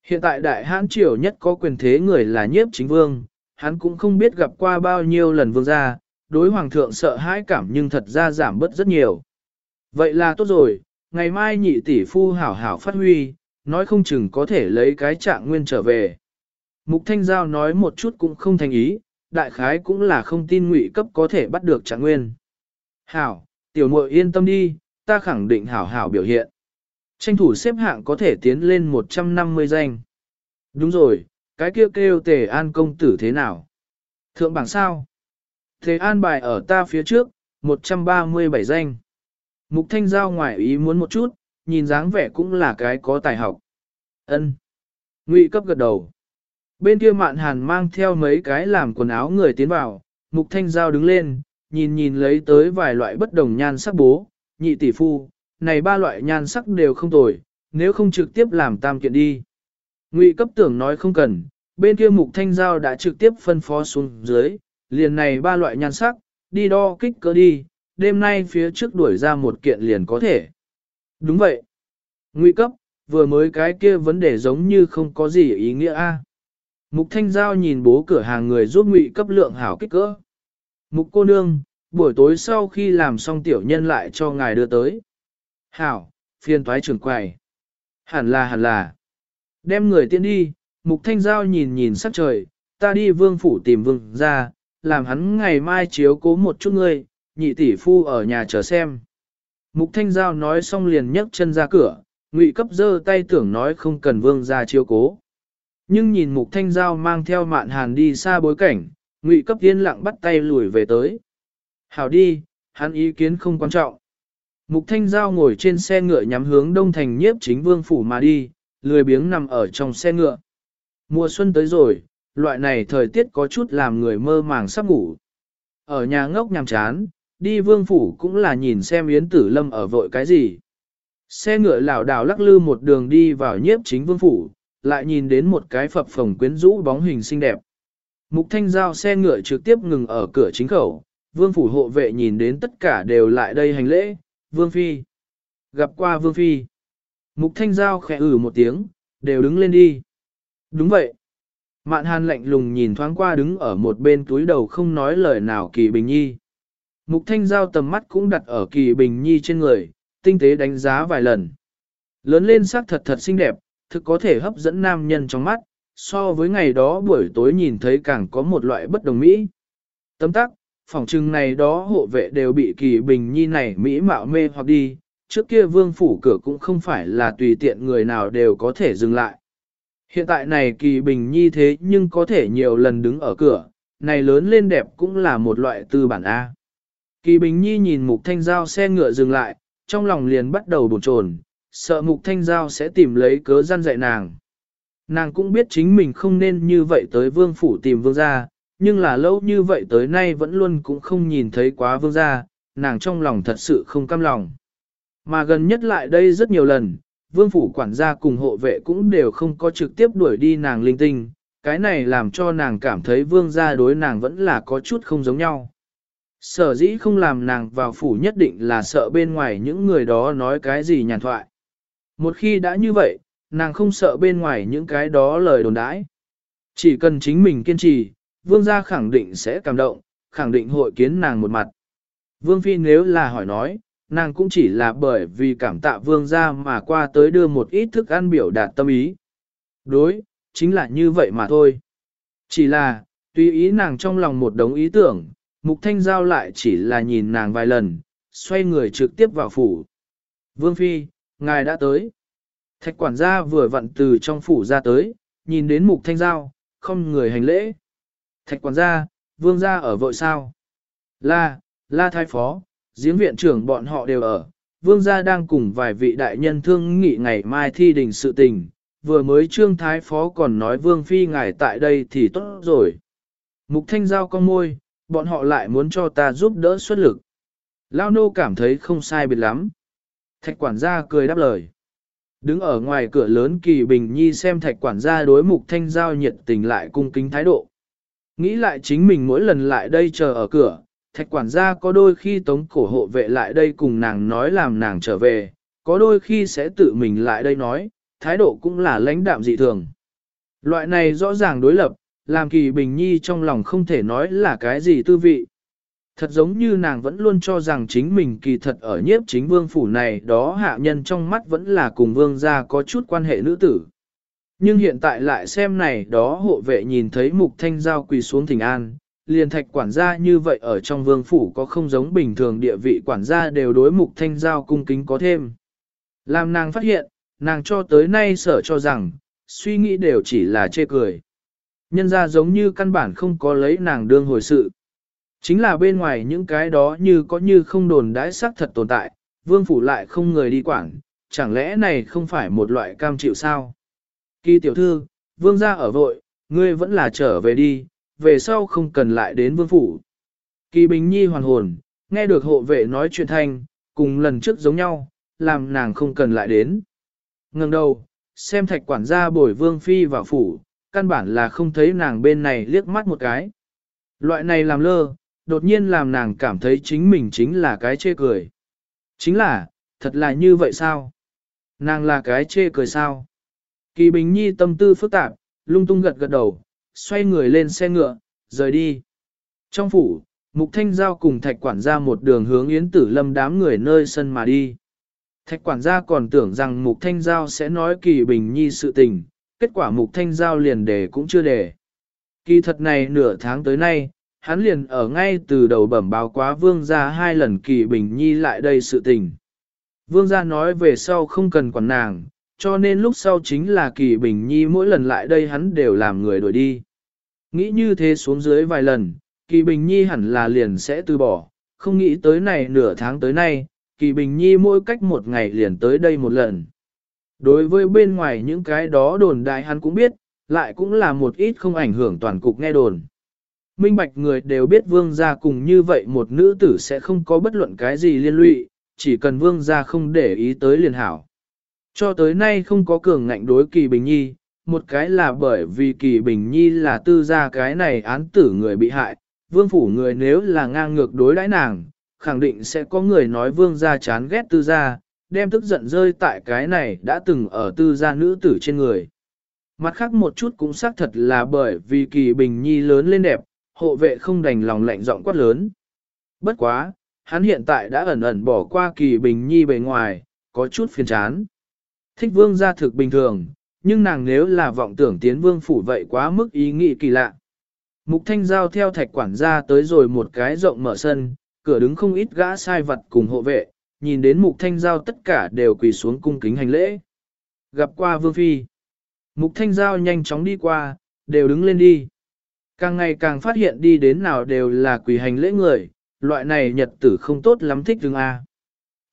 Hiện tại đại hãn triều nhất có quyền thế người là nhiếp chính vương, hắn cũng không biết gặp qua bao nhiêu lần vương gia, đối hoàng thượng sợ hãi cảm nhưng thật ra giảm bớt rất nhiều. Vậy là tốt rồi, ngày mai nhị tỷ phu hảo hảo phát huy, nói không chừng có thể lấy cái trạng nguyên trở về. Mục Thanh Giao nói một chút cũng không thành ý, đại khái cũng là không tin ngụy cấp có thể bắt được trạng nguyên. Hảo, tiểu muội yên tâm đi, ta khẳng định hảo hảo biểu hiện. Tranh thủ xếp hạng có thể tiến lên 150 danh. Đúng rồi, cái kêu kêu tề an công tử thế nào? Thượng bảng sao? Tề an bài ở ta phía trước, 137 danh. Mục thanh giao ngoài ý muốn một chút, nhìn dáng vẻ cũng là cái có tài học. Ân. Ngụy cấp gật đầu. Bên kia mạn hàn mang theo mấy cái làm quần áo người tiến vào, mục thanh giao đứng lên, nhìn nhìn lấy tới vài loại bất đồng nhan sắc bố, nhị tỷ phu, này ba loại nhan sắc đều không tồi, nếu không trực tiếp làm tam kiện đi. Ngụy cấp tưởng nói không cần, bên kia mục thanh giao đã trực tiếp phân phó xuống dưới, liền này ba loại nhan sắc, đi đo kích cỡ đi, đêm nay phía trước đuổi ra một kiện liền có thể. Đúng vậy. Ngụy cấp, vừa mới cái kia vấn đề giống như không có gì ý nghĩa a. Mục thanh giao nhìn bố cửa hàng người giúp ngụy cấp lượng hảo kích cỡ. Mục cô nương, buổi tối sau khi làm xong tiểu nhân lại cho ngài đưa tới. Hảo, phiên toái trưởng quầy. Hẳn là hẳn là. Đem người tiễn đi, mục thanh giao nhìn nhìn sắc trời, ta đi vương phủ tìm vương ra, làm hắn ngày mai chiếu cố một chút ngươi, nhị tỷ phu ở nhà chờ xem. Mục thanh giao nói xong liền nhấc chân ra cửa, ngụy cấp dơ tay tưởng nói không cần vương ra chiếu cố. Nhưng nhìn mục thanh giao mang theo mạn hàn đi xa bối cảnh, ngụy cấp yên lặng bắt tay lùi về tới. Hảo đi, hắn ý kiến không quan trọng. Mục Thanh Giao ngồi trên xe ngựa nhắm hướng đông thành nhiếp chính vương phủ mà đi, lười biếng nằm ở trong xe ngựa. Mùa xuân tới rồi, loại này thời tiết có chút làm người mơ màng sắp ngủ. Ở nhà ngốc nhằm chán, đi vương phủ cũng là nhìn xem Yến Tử Lâm ở vội cái gì. Xe ngựa lảo đảo lắc lư một đường đi vào nhiếp chính vương phủ, lại nhìn đến một cái phập phồng quyến rũ bóng hình xinh đẹp. Mục Thanh Giao xe ngựa trực tiếp ngừng ở cửa chính khẩu, vương phủ hộ vệ nhìn đến tất cả đều lại đây hành lễ, vương phi. Gặp qua vương phi. Mục thanh giao khẽ ử một tiếng, đều đứng lên đi. Đúng vậy. Mạn hàn lạnh lùng nhìn thoáng qua đứng ở một bên túi đầu không nói lời nào kỳ bình nhi. Mục thanh giao tầm mắt cũng đặt ở kỳ bình nhi trên người, tinh tế đánh giá vài lần. Lớn lên sắc thật thật xinh đẹp, thực có thể hấp dẫn nam nhân trong mắt, so với ngày đó buổi tối nhìn thấy càng có một loại bất đồng mỹ. Tấm tắc, phòng trưng này đó hộ vệ đều bị kỳ bình nhi này mỹ mạo mê hoặc đi, trước kia vương phủ cửa cũng không phải là tùy tiện người nào đều có thể dừng lại. Hiện tại này kỳ bình nhi thế nhưng có thể nhiều lần đứng ở cửa, này lớn lên đẹp cũng là một loại tư bản A. Kỳ bình nhi nhìn mục thanh giao xe ngựa dừng lại, trong lòng liền bắt đầu bồn chồn, sợ mục thanh giao sẽ tìm lấy cớ gian dạy nàng. Nàng cũng biết chính mình không nên như vậy tới vương phủ tìm vương gia, nhưng là lâu như vậy tới nay vẫn luôn cũng không nhìn thấy quá vương gia, nàng trong lòng thật sự không cam lòng. Mà gần nhất lại đây rất nhiều lần, vương phủ quản gia cùng hộ vệ cũng đều không có trực tiếp đuổi đi nàng linh tinh, cái này làm cho nàng cảm thấy vương gia đối nàng vẫn là có chút không giống nhau. Sở dĩ không làm nàng vào phủ nhất định là sợ bên ngoài những người đó nói cái gì nhàn thoại. Một khi đã như vậy, nàng không sợ bên ngoài những cái đó lời đồn đãi. Chỉ cần chính mình kiên trì, vương gia khẳng định sẽ cảm động, khẳng định hội kiến nàng một mặt. Vương phi nếu là hỏi nói, nàng cũng chỉ là bởi vì cảm tạ vương gia mà qua tới đưa một ít thức ăn biểu đạt tâm ý. Đối, chính là như vậy mà thôi. Chỉ là, tùy ý nàng trong lòng một đống ý tưởng, mục thanh giao lại chỉ là nhìn nàng vài lần, xoay người trực tiếp vào phủ. Vương phi, ngài đã tới. Thạch quản gia vừa vặn từ trong phủ ra tới, nhìn đến mục thanh giao, không người hành lễ. Thạch quản gia, vương gia ở vội sao? La, la thái phó, giếng viện trưởng bọn họ đều ở. Vương gia đang cùng vài vị đại nhân thương nghị ngày mai thi đình sự tình. Vừa mới trương thái phó còn nói vương phi ngài tại đây thì tốt rồi. Mục thanh giao con môi, bọn họ lại muốn cho ta giúp đỡ xuất lực. Lao nô cảm thấy không sai biệt lắm. Thạch quản gia cười đáp lời. Đứng ở ngoài cửa lớn kỳ bình nhi xem thạch quản gia đối mục thanh giao nhiệt tình lại cung kính thái độ. Nghĩ lại chính mình mỗi lần lại đây chờ ở cửa, thạch quản gia có đôi khi tống cổ hộ vệ lại đây cùng nàng nói làm nàng trở về, có đôi khi sẽ tự mình lại đây nói, thái độ cũng là lãnh đạm dị thường. Loại này rõ ràng đối lập, làm kỳ bình nhi trong lòng không thể nói là cái gì tư vị. Thật giống như nàng vẫn luôn cho rằng chính mình kỳ thật ở nhiếp chính vương phủ này đó hạ nhân trong mắt vẫn là cùng vương gia có chút quan hệ nữ tử. Nhưng hiện tại lại xem này đó hộ vệ nhìn thấy mục thanh giao quỳ xuống thỉnh an, liền thạch quản gia như vậy ở trong vương phủ có không giống bình thường địa vị quản gia đều đối mục thanh giao cung kính có thêm. Làm nàng phát hiện, nàng cho tới nay sợ cho rằng, suy nghĩ đều chỉ là chê cười. Nhân ra giống như căn bản không có lấy nàng đương hồi sự. Chính là bên ngoài những cái đó như có như không đồn đãi xác thật tồn tại, vương phủ lại không người đi quản, chẳng lẽ này không phải một loại cam chịu sao? Kỳ tiểu thư, vương gia ở vội, ngươi vẫn là trở về đi, về sau không cần lại đến vương phủ. Kỳ Bình Nhi hoàn hồn, nghe được hộ vệ nói chuyện thanh, cùng lần trước giống nhau, làm nàng không cần lại đến. Ngừng đầu, xem thạch quản gia bồi vương phi vào phủ, căn bản là không thấy nàng bên này liếc mắt một cái. Loại này làm lơ, đột nhiên làm nàng cảm thấy chính mình chính là cái chê cười. Chính là, thật là như vậy sao? Nàng là cái chê cười sao? Kỳ Bình Nhi tâm tư phức tạp, lung tung gật gật đầu, xoay người lên xe ngựa, rời đi. Trong phủ, Mục Thanh Giao cùng Thạch Quản gia một đường hướng Yến Tử Lâm đám người nơi sân mà đi. Thạch Quản gia còn tưởng rằng Mục Thanh Giao sẽ nói Kỳ Bình Nhi sự tình, kết quả Mục Thanh Giao liền đề cũng chưa đề. Kỳ thật này nửa tháng tới nay, hắn liền ở ngay từ đầu bẩm báo quá vương gia hai lần Kỳ Bình Nhi lại đây sự tình. Vương gia nói về sau không cần quản nàng, cho nên lúc sau chính là kỳ bình nhi mỗi lần lại đây hắn đều làm người đuổi đi. Nghĩ như thế xuống dưới vài lần, kỳ bình nhi hẳn là liền sẽ từ bỏ, không nghĩ tới này nửa tháng tới nay, kỳ bình nhi mỗi cách một ngày liền tới đây một lần. Đối với bên ngoài những cái đó đồn đại hắn cũng biết, lại cũng là một ít không ảnh hưởng toàn cục nghe đồn. Minh bạch người đều biết vương gia cùng như vậy một nữ tử sẽ không có bất luận cái gì liên lụy, chỉ cần vương gia không để ý tới liền hảo. Cho tới nay không có cường ngạnh đối kỳ bình nhi, một cái là bởi vì kỳ bình nhi là tư gia cái này án tử người bị hại, vương phủ người nếu là ngang ngược đối đãi nàng, khẳng định sẽ có người nói vương gia chán ghét tư gia, đem tức giận rơi tại cái này đã từng ở tư gia nữ tử trên người. Mặt khác một chút cũng xác thật là bởi vì kỳ bình nhi lớn lên đẹp, hộ vệ không đành lòng lạnh giọng quát lớn. Bất quá, hắn hiện tại đã ẩn ẩn bỏ qua kỳ bình nhi bề ngoài, có chút phiền chán. Thích vương gia thực bình thường, nhưng nàng nếu là vọng tưởng tiến vương phủ vậy quá mức ý nghĩ kỳ lạ. Mục thanh giao theo thạch quản gia tới rồi một cái rộng mở sân, cửa đứng không ít gã sai vật cùng hộ vệ, nhìn đến mục thanh giao tất cả đều quỳ xuống cung kính hành lễ. Gặp qua vương phi. Mục thanh giao nhanh chóng đi qua, đều đứng lên đi. Càng ngày càng phát hiện đi đến nào đều là quỳ hành lễ người, loại này nhật tử không tốt lắm thích đứng A.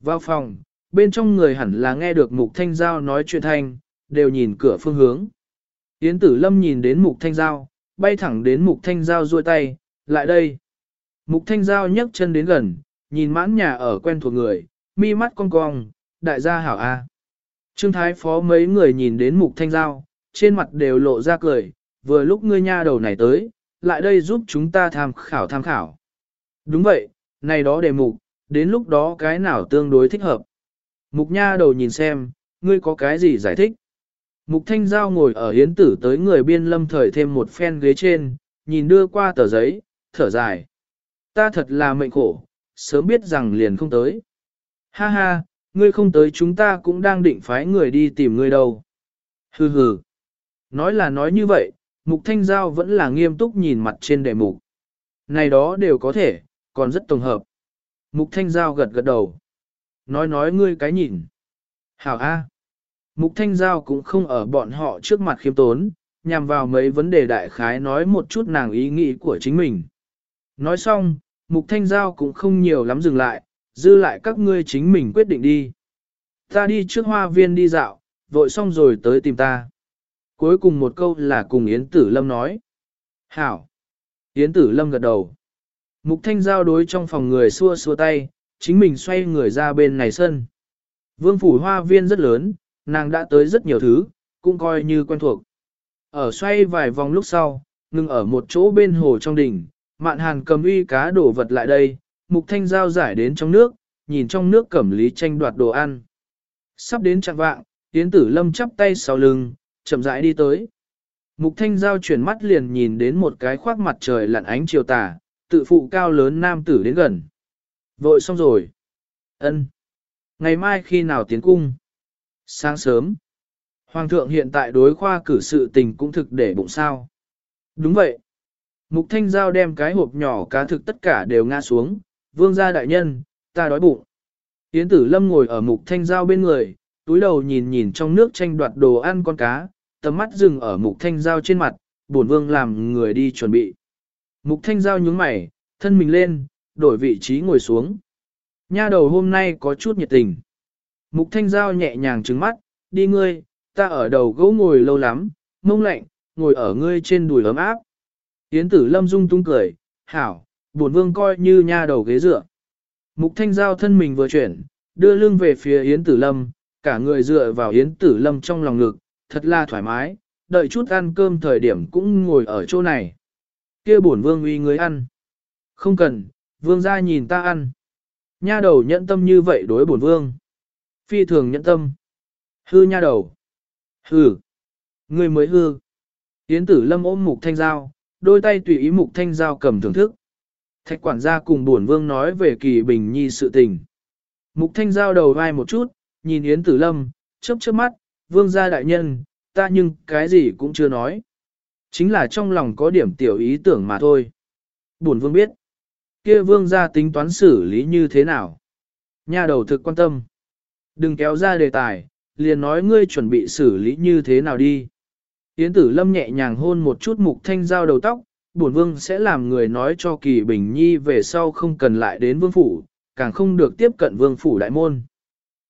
Vào phòng, bên trong người hẳn là nghe được Mục Thanh Giao nói chuyện thanh, đều nhìn cửa phương hướng. Yến Tử Lâm nhìn đến Mục Thanh Giao, bay thẳng đến Mục Thanh Giao duỗi tay, lại đây. Mục Thanh Giao nhấc chân đến gần, nhìn mãn nhà ở quen thuộc người, mi mắt cong cong, đại gia hảo A. Trương Thái Phó mấy người nhìn đến Mục Thanh Giao, trên mặt đều lộ ra cười, vừa lúc ngươi nha đầu này tới, lại đây giúp chúng ta tham khảo tham khảo. Đúng vậy, này đó đề mục, đến lúc đó cái nào tương đối thích hợp. Mục nha đầu nhìn xem, ngươi có cái gì giải thích? Mục thanh giao ngồi ở hiến tử tới người biên lâm thời thêm một phen ghế trên, nhìn đưa qua tờ giấy, thở dài. Ta thật là mệnh khổ, sớm biết rằng liền không tới. Ha ha, ngươi không tới chúng ta cũng đang định phái người đi tìm ngươi đâu. Hừ hừ. Nói là nói như vậy, mục thanh giao vẫn là nghiêm túc nhìn mặt trên đề mục. Này đó đều có thể, còn rất tổng hợp. Mục thanh giao gật gật đầu nói nói ngươi cái nhìn. Hảo A. Mục Thanh Giao cũng không ở bọn họ trước mặt khiêm tốn, nhằm vào mấy vấn đề đại khái nói một chút nàng ý nghĩ của chính mình. Nói xong, Mục Thanh Giao cũng không nhiều lắm dừng lại, dư lại các ngươi chính mình quyết định đi. Ta đi trước hoa viên đi dạo, vội xong rồi tới tìm ta. Cuối cùng một câu là cùng Yến Tử Lâm nói. Hảo. Yến Tử Lâm gật đầu. Mục Thanh Giao đối trong phòng người xua xua tay, chính mình xoay người ra bên này sân. Vương phủ hoa viên rất lớn, nàng đã tới rất nhiều thứ, cũng coi như quen thuộc. Ở xoay vài vòng lúc sau, ngừng ở một chỗ bên hồ trong đỉnh, mạn hàn cầm uy cá đổ vật lại đây, mục thanh giao giải đến trong nước, nhìn trong nước cẩm lý tranh đoạt đồ ăn. Sắp đến chặng vạng, tiến tử lâm chắp tay sau lưng, chậm rãi đi tới. Mục thanh giao chuyển mắt liền nhìn đến một cái khoác mặt trời lặn ánh chiều tà, tự phụ cao lớn nam tử đến gần. Vội xong rồi. ân Ngày mai khi nào tiến cung? Sáng sớm. Hoàng thượng hiện tại đối khoa cử sự tình cũng thực để bụng sao. Đúng vậy. Mục thanh giao đem cái hộp nhỏ cá thực tất cả đều ngã xuống. Vương gia đại nhân, ta đói bụng. Yến tử lâm ngồi ở mục thanh giao bên người, túi đầu nhìn nhìn trong nước tranh đoạt đồ ăn con cá, tầm mắt dừng ở mục thanh giao trên mặt, bổn vương làm người đi chuẩn bị. Mục thanh giao nhướng mày, thân mình lên, đổi vị trí ngồi xuống. Nha đầu hôm nay có chút nhiệt tình. Mục thanh giao nhẹ nhàng trứng mắt, đi ngươi, ta ở đầu gỗ ngồi lâu lắm, mông lạnh, ngồi ở ngươi trên đùi ấm áp. Yến tử lâm dung tung cười, hảo, bổn vương coi như nha đầu ghế dựa. Mục thanh giao thân mình vừa chuyển, đưa lưng về phía Yến tử lâm, cả người dựa vào Yến tử lâm trong lòng ngực, thật là thoải mái, đợi chút ăn cơm thời điểm cũng ngồi ở chỗ này. kia bổn vương uy người ăn. Không cần, vương ra nhìn ta ăn. Nha đầu nhẫn tâm như vậy đối bổn vương. Phi thường nhẫn tâm. Hư nha đầu. Hư. Người mới hư. Yến tử lâm ôm mục thanh giao, đôi tay tùy ý mục thanh giao cầm thưởng thức. Thạch quản gia cùng bổn vương nói về kỳ bình nhi sự tình. Mục thanh giao đầu vai một chút, nhìn Yến tử lâm, chớp chớp mắt, vương gia đại nhân, ta nhưng cái gì cũng chưa nói. Chính là trong lòng có điểm tiểu ý tưởng mà thôi. Bổn vương biết kia vương gia tính toán xử lý như thế nào. Nhà đầu thực quan tâm. Đừng kéo ra đề tài, liền nói ngươi chuẩn bị xử lý như thế nào đi. Yến tử lâm nhẹ nhàng hôn một chút mục thanh giao đầu tóc, bổn vương sẽ làm người nói cho kỳ bình nhi về sau không cần lại đến vương phủ, càng không được tiếp cận vương phủ đại môn.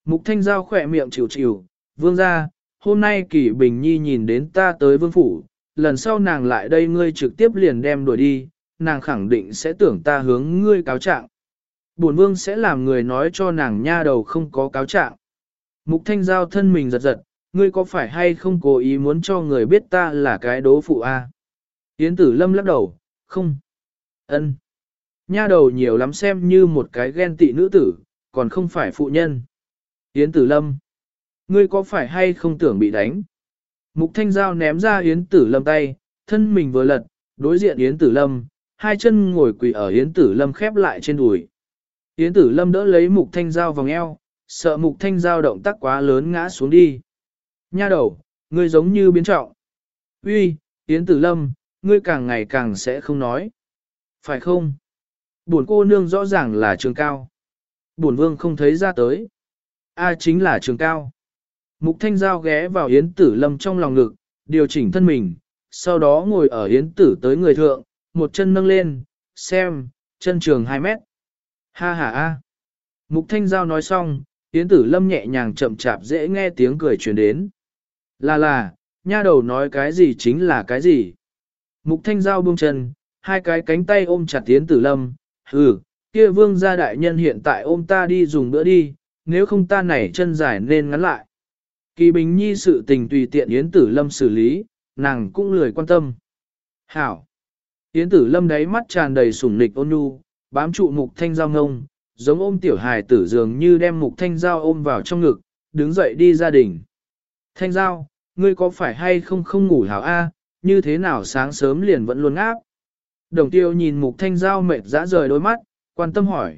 Mục thanh giao khỏe miệng chịu chịu, vương gia, hôm nay kỳ bình nhi nhìn đến ta tới vương phủ, lần sau nàng lại đây ngươi trực tiếp liền đem đuổi đi, nàng khẳng định sẽ tưởng ta hướng ngươi cáo trạng. Bổn vương sẽ làm người nói cho nàng nha đầu không có cáo trạng. Mục thanh giao thân mình giật giật, ngươi có phải hay không cố ý muốn cho người biết ta là cái đố phụ a? Yến tử lâm lắc đầu, không. ân, Nha đầu nhiều lắm xem như một cái ghen tị nữ tử, còn không phải phụ nhân. Yến tử lâm. Ngươi có phải hay không tưởng bị đánh? Mục thanh giao ném ra Yến tử lâm tay, thân mình vừa lật, đối diện Yến tử lâm, hai chân ngồi quỳ ở Yến tử lâm khép lại trên đùi. Yến tử lâm đỡ lấy mục thanh giao vòng eo, sợ mục thanh giao động tác quá lớn ngã xuống đi. Nha đầu, ngươi giống như biến trọng. Uy, Yến tử lâm, ngươi càng ngày càng sẽ không nói. Phải không? Buồn cô nương rõ ràng là trường cao. Buồn vương không thấy ra tới. A à, chính là trường cao. Mục thanh giao ghé vào Yến tử lâm trong lòng ngực, điều chỉnh thân mình, sau đó ngồi ở Yến tử tới người thượng, một chân nâng lên, xem, chân trường 2 mét. Ha ha a. Mục thanh giao nói xong, Yến tử lâm nhẹ nhàng chậm chạp dễ nghe tiếng cười truyền đến. Là là, nha đầu nói cái gì chính là cái gì. Mục thanh giao buông chân, hai cái cánh tay ôm chặt Yến tử lâm, hừ, kia vương gia đại nhân hiện tại ôm ta đi dùng bữa đi, nếu không ta nảy chân dài nên ngắn lại. Kỳ Bình Nhi sự tình tùy tiện Yến Tử Lâm xử lý, nàng cũng lười quan tâm. Hảo! Yến Tử Lâm đáy mắt tràn đầy sủng nịch ôn nhu, bám trụ mục thanh giao ngông, giống ôm tiểu hài tử dường như đem mục thanh giao ôm vào trong ngực, đứng dậy đi gia đình. Thanh giao, ngươi có phải hay không không ngủ hảo a? như thế nào sáng sớm liền vẫn luôn áp? Đồng tiêu nhìn mục thanh giao mệt dã rời đôi mắt, quan tâm hỏi.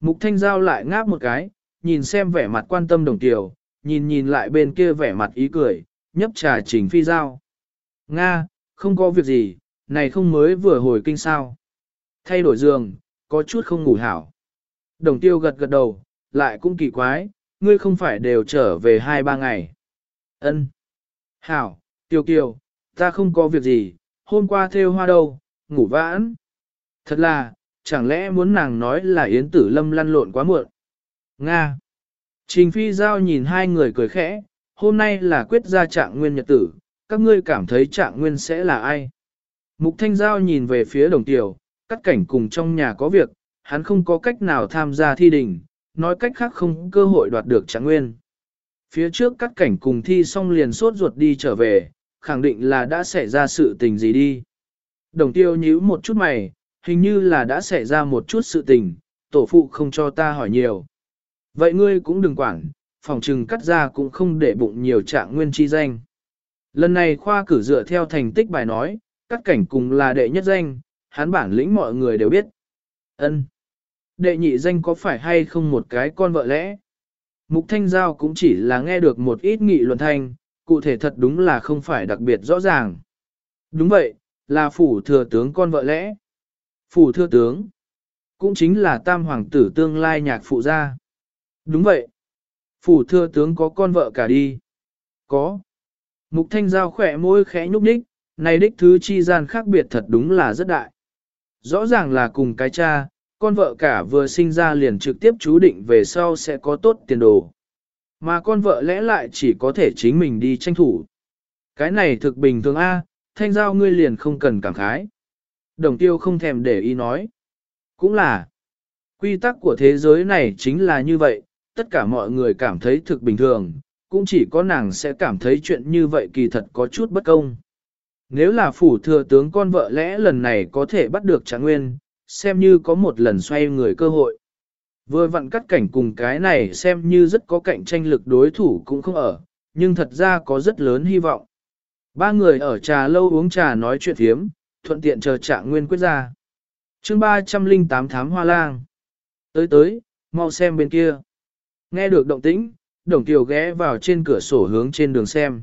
Mục thanh giao lại ngáp một cái, nhìn xem vẻ mặt quan tâm đồng tiêu, nhìn nhìn lại bên kia vẻ mặt ý cười, nhấp trà trình phi giao. Nga, không có việc gì, này không mới vừa hồi kinh sao. Thay đổi giường, có chút không ngủ hảo. Đồng tiêu gật gật đầu, lại cũng kỳ quái, ngươi không phải đều trở về hai ba ngày. Ân. Hảo, tiêu kiều, ta không có việc gì, hôm qua theo hoa đâu, ngủ vãn. Thật là, chẳng lẽ muốn nàng nói là Yến Tử Lâm lăn lộn quá muộn. Nga. Trình Phi Giao nhìn hai người cười khẽ, hôm nay là quyết ra trạng nguyên nhật tử, các ngươi cảm thấy trạng nguyên sẽ là ai? Mục Thanh Giao nhìn về phía đồng tiểu, cắt cảnh cùng trong nhà có việc, hắn không có cách nào tham gia thi đình, nói cách khác không cơ hội đoạt được trạng nguyên. Phía trước cắt cảnh cùng thi xong liền sốt ruột đi trở về, khẳng định là đã xảy ra sự tình gì đi. Đồng tiêu nhíu một chút mày, hình như là đã xảy ra một chút sự tình, tổ phụ không cho ta hỏi nhiều. Vậy ngươi cũng đừng quản, phòng trừng cắt ra cũng không để bụng nhiều trạng nguyên chi danh. Lần này khoa cử dựa theo thành tích bài nói, cắt cảnh cùng là đệ nhất danh, hắn bản lĩnh mọi người đều biết. Ân, Đệ nhị danh có phải hay không một cái con vợ lẽ? Mục Thanh Giao cũng chỉ là nghe được một ít nghị luận thanh, cụ thể thật đúng là không phải đặc biệt rõ ràng. Đúng vậy, là phủ thừa tướng con vợ lẽ. Phủ thừa tướng, cũng chính là tam hoàng tử tương lai nhạc phụ gia. Đúng vậy. Phủ thừa tướng có con vợ cả đi. Có. Mục thanh giao khỏe môi khẽ nhúc nhích, này đích thứ chi gian khác biệt thật đúng là rất đại. Rõ ràng là cùng cái cha, con vợ cả vừa sinh ra liền trực tiếp chú định về sau sẽ có tốt tiền đồ. Mà con vợ lẽ lại chỉ có thể chính mình đi tranh thủ. Cái này thực bình thường A, thanh giao ngươi liền không cần cảm khái. Đồng tiêu không thèm để ý nói. Cũng là, quy tắc của thế giới này chính là như vậy, tất cả mọi người cảm thấy thực bình thường, cũng chỉ có nàng sẽ cảm thấy chuyện như vậy kỳ thật có chút bất công. Nếu là phủ thừa tướng con vợ lẽ lần này có thể bắt được trạng nguyên, xem như có một lần xoay người cơ hội. Vừa vặn cắt cảnh cùng cái này xem như rất có cạnh tranh lực đối thủ cũng không ở, nhưng thật ra có rất lớn hy vọng. Ba người ở trà lâu uống trà nói chuyện thiếm, thuận tiện chờ trạng nguyên quyết ra. chương 308 thám hoa lang. Tới tới, mau xem bên kia. Nghe được động tĩnh, đồng tiểu ghé vào trên cửa sổ hướng trên đường xem.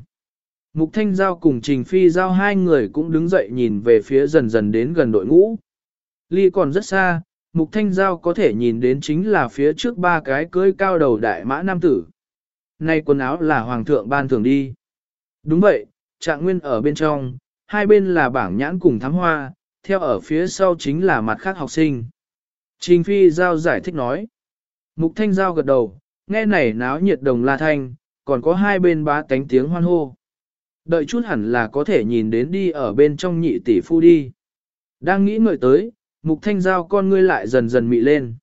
Mục Thanh Giao cùng Trình Phi Giao hai người cũng đứng dậy nhìn về phía dần dần đến gần đội ngũ. Ly còn rất xa, Mục Thanh Giao có thể nhìn đến chính là phía trước ba cái cưới cao đầu đại mã nam tử. Này quần áo là hoàng thượng ban thường đi. Đúng vậy, trạng nguyên ở bên trong, hai bên là bảng nhãn cùng thám hoa, theo ở phía sau chính là mặt khác học sinh. Trình Phi Giao giải thích nói. Mục Thanh Giao gật đầu, nghe này náo nhiệt đồng la thanh, còn có hai bên bá tánh tiếng hoan hô. Đợi chút hẳn là có thể nhìn đến đi ở bên trong nhị tỷ phu đi. Đang nghĩ ngợi tới, mục thanh giao con ngươi lại dần dần mị lên.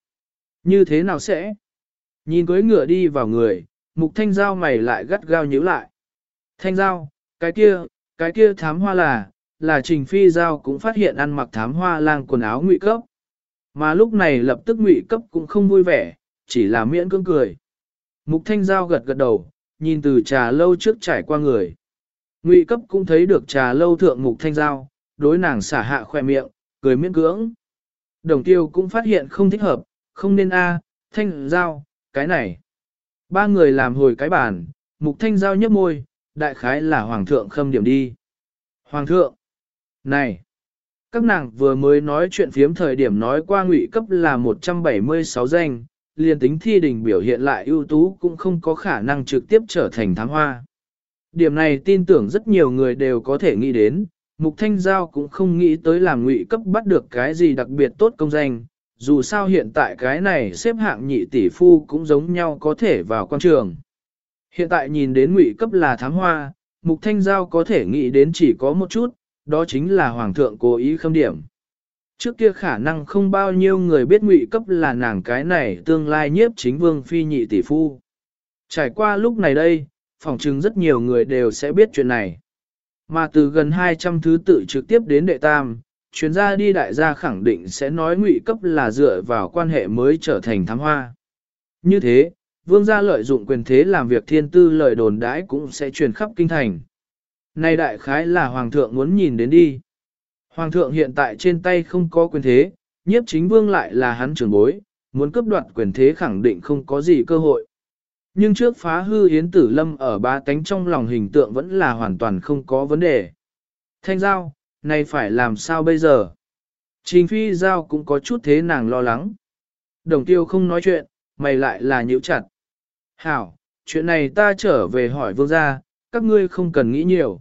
Như thế nào sẽ? Nhìn cưới ngựa đi vào người, mục thanh giao mày lại gắt gao nhíu lại. Thanh giao, cái kia, cái kia thám hoa là, là trình phi giao cũng phát hiện ăn mặc thám hoa lang quần áo ngụy cấp. Mà lúc này lập tức ngụy cấp cũng không vui vẻ, chỉ là miễn cưỡng cười. Mục thanh giao gật gật đầu, nhìn từ trà lâu trước trải qua người. Ngụy cấp cũng thấy được trà lâu thượng mục thanh giao, đối nàng xả hạ khoe miệng, cười miễn cưỡng. Đồng tiêu cũng phát hiện không thích hợp, không nên a, thanh giao, cái này. Ba người làm hồi cái bàn, mục thanh giao nhấp môi, đại khái là hoàng thượng khâm điểm đi. Hoàng thượng, này, các nàng vừa mới nói chuyện phiếm thời điểm nói qua ngụy cấp là 176 danh, liền tính thi đình biểu hiện lại ưu tú cũng không có khả năng trực tiếp trở thành thám hoa. Điểm này tin tưởng rất nhiều người đều có thể nghĩ đến, Mục Thanh Giao cũng không nghĩ tới làm ngụy cấp bắt được cái gì đặc biệt tốt công danh, dù sao hiện tại cái này xếp hạng nhị tỷ phu cũng giống nhau có thể vào quan trường. Hiện tại nhìn đến ngụy cấp là thám hoa, Mục Thanh Giao có thể nghĩ đến chỉ có một chút, đó chính là Hoàng thượng cố ý khâm điểm. Trước kia khả năng không bao nhiêu người biết ngụy cấp là nàng cái này tương lai nhiếp chính vương phi nhị tỷ phu. Trải qua lúc này đây, phỏng chừng rất nhiều người đều sẽ biết chuyện này. Mà từ gần 200 thứ tự trực tiếp đến đệ tam, chuyến gia đi đại gia khẳng định sẽ nói ngụy cấp là dựa vào quan hệ mới trở thành thám hoa. Như thế, vương gia lợi dụng quyền thế làm việc thiên tư lợi đồn đãi cũng sẽ truyền khắp kinh thành. Này đại khái là hoàng thượng muốn nhìn đến đi. Hoàng thượng hiện tại trên tay không có quyền thế, nhiếp chính vương lại là hắn trưởng bối, muốn cướp đoạt quyền thế khẳng định không có gì cơ hội. Nhưng trước phá hư Yến Tử Lâm ở ba tánh trong lòng hình tượng vẫn là hoàn toàn không có vấn đề. Thanh Giao, này phải làm sao bây giờ? Trình Phi Giao cũng có chút thế nàng lo lắng. Đồng tiêu không nói chuyện, mày lại là nhíu chặt. Hảo, chuyện này ta trở về hỏi vương gia, các ngươi không cần nghĩ nhiều.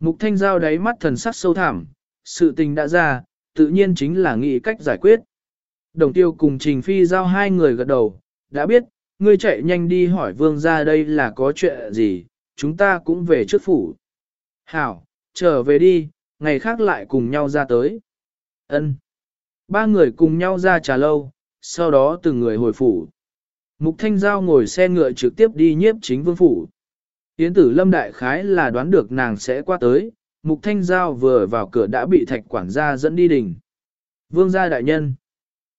Mục thanh giao đáy mắt thần sắc sâu thẳm, sự tình đã ra, tự nhiên chính là nghĩ cách giải quyết. Đồng tiêu cùng Trình Phi giao hai người gật đầu, đã biết, ngươi chạy nhanh đi hỏi vương ra đây là có chuyện gì, chúng ta cũng về trước phủ. Hảo, trở về đi, ngày khác lại cùng nhau ra tới. Ân. Ba người cùng nhau ra trà lâu, sau đó từng người hồi phủ. Mục Thanh Giao ngồi xe ngựa trực tiếp đi nhiếp chính vương phủ. Yến tử lâm đại khái là đoán được nàng sẽ qua tới, Mục Thanh Giao vừa vào cửa đã bị thạch quản gia dẫn đi đỉnh. Vương gia đại nhân.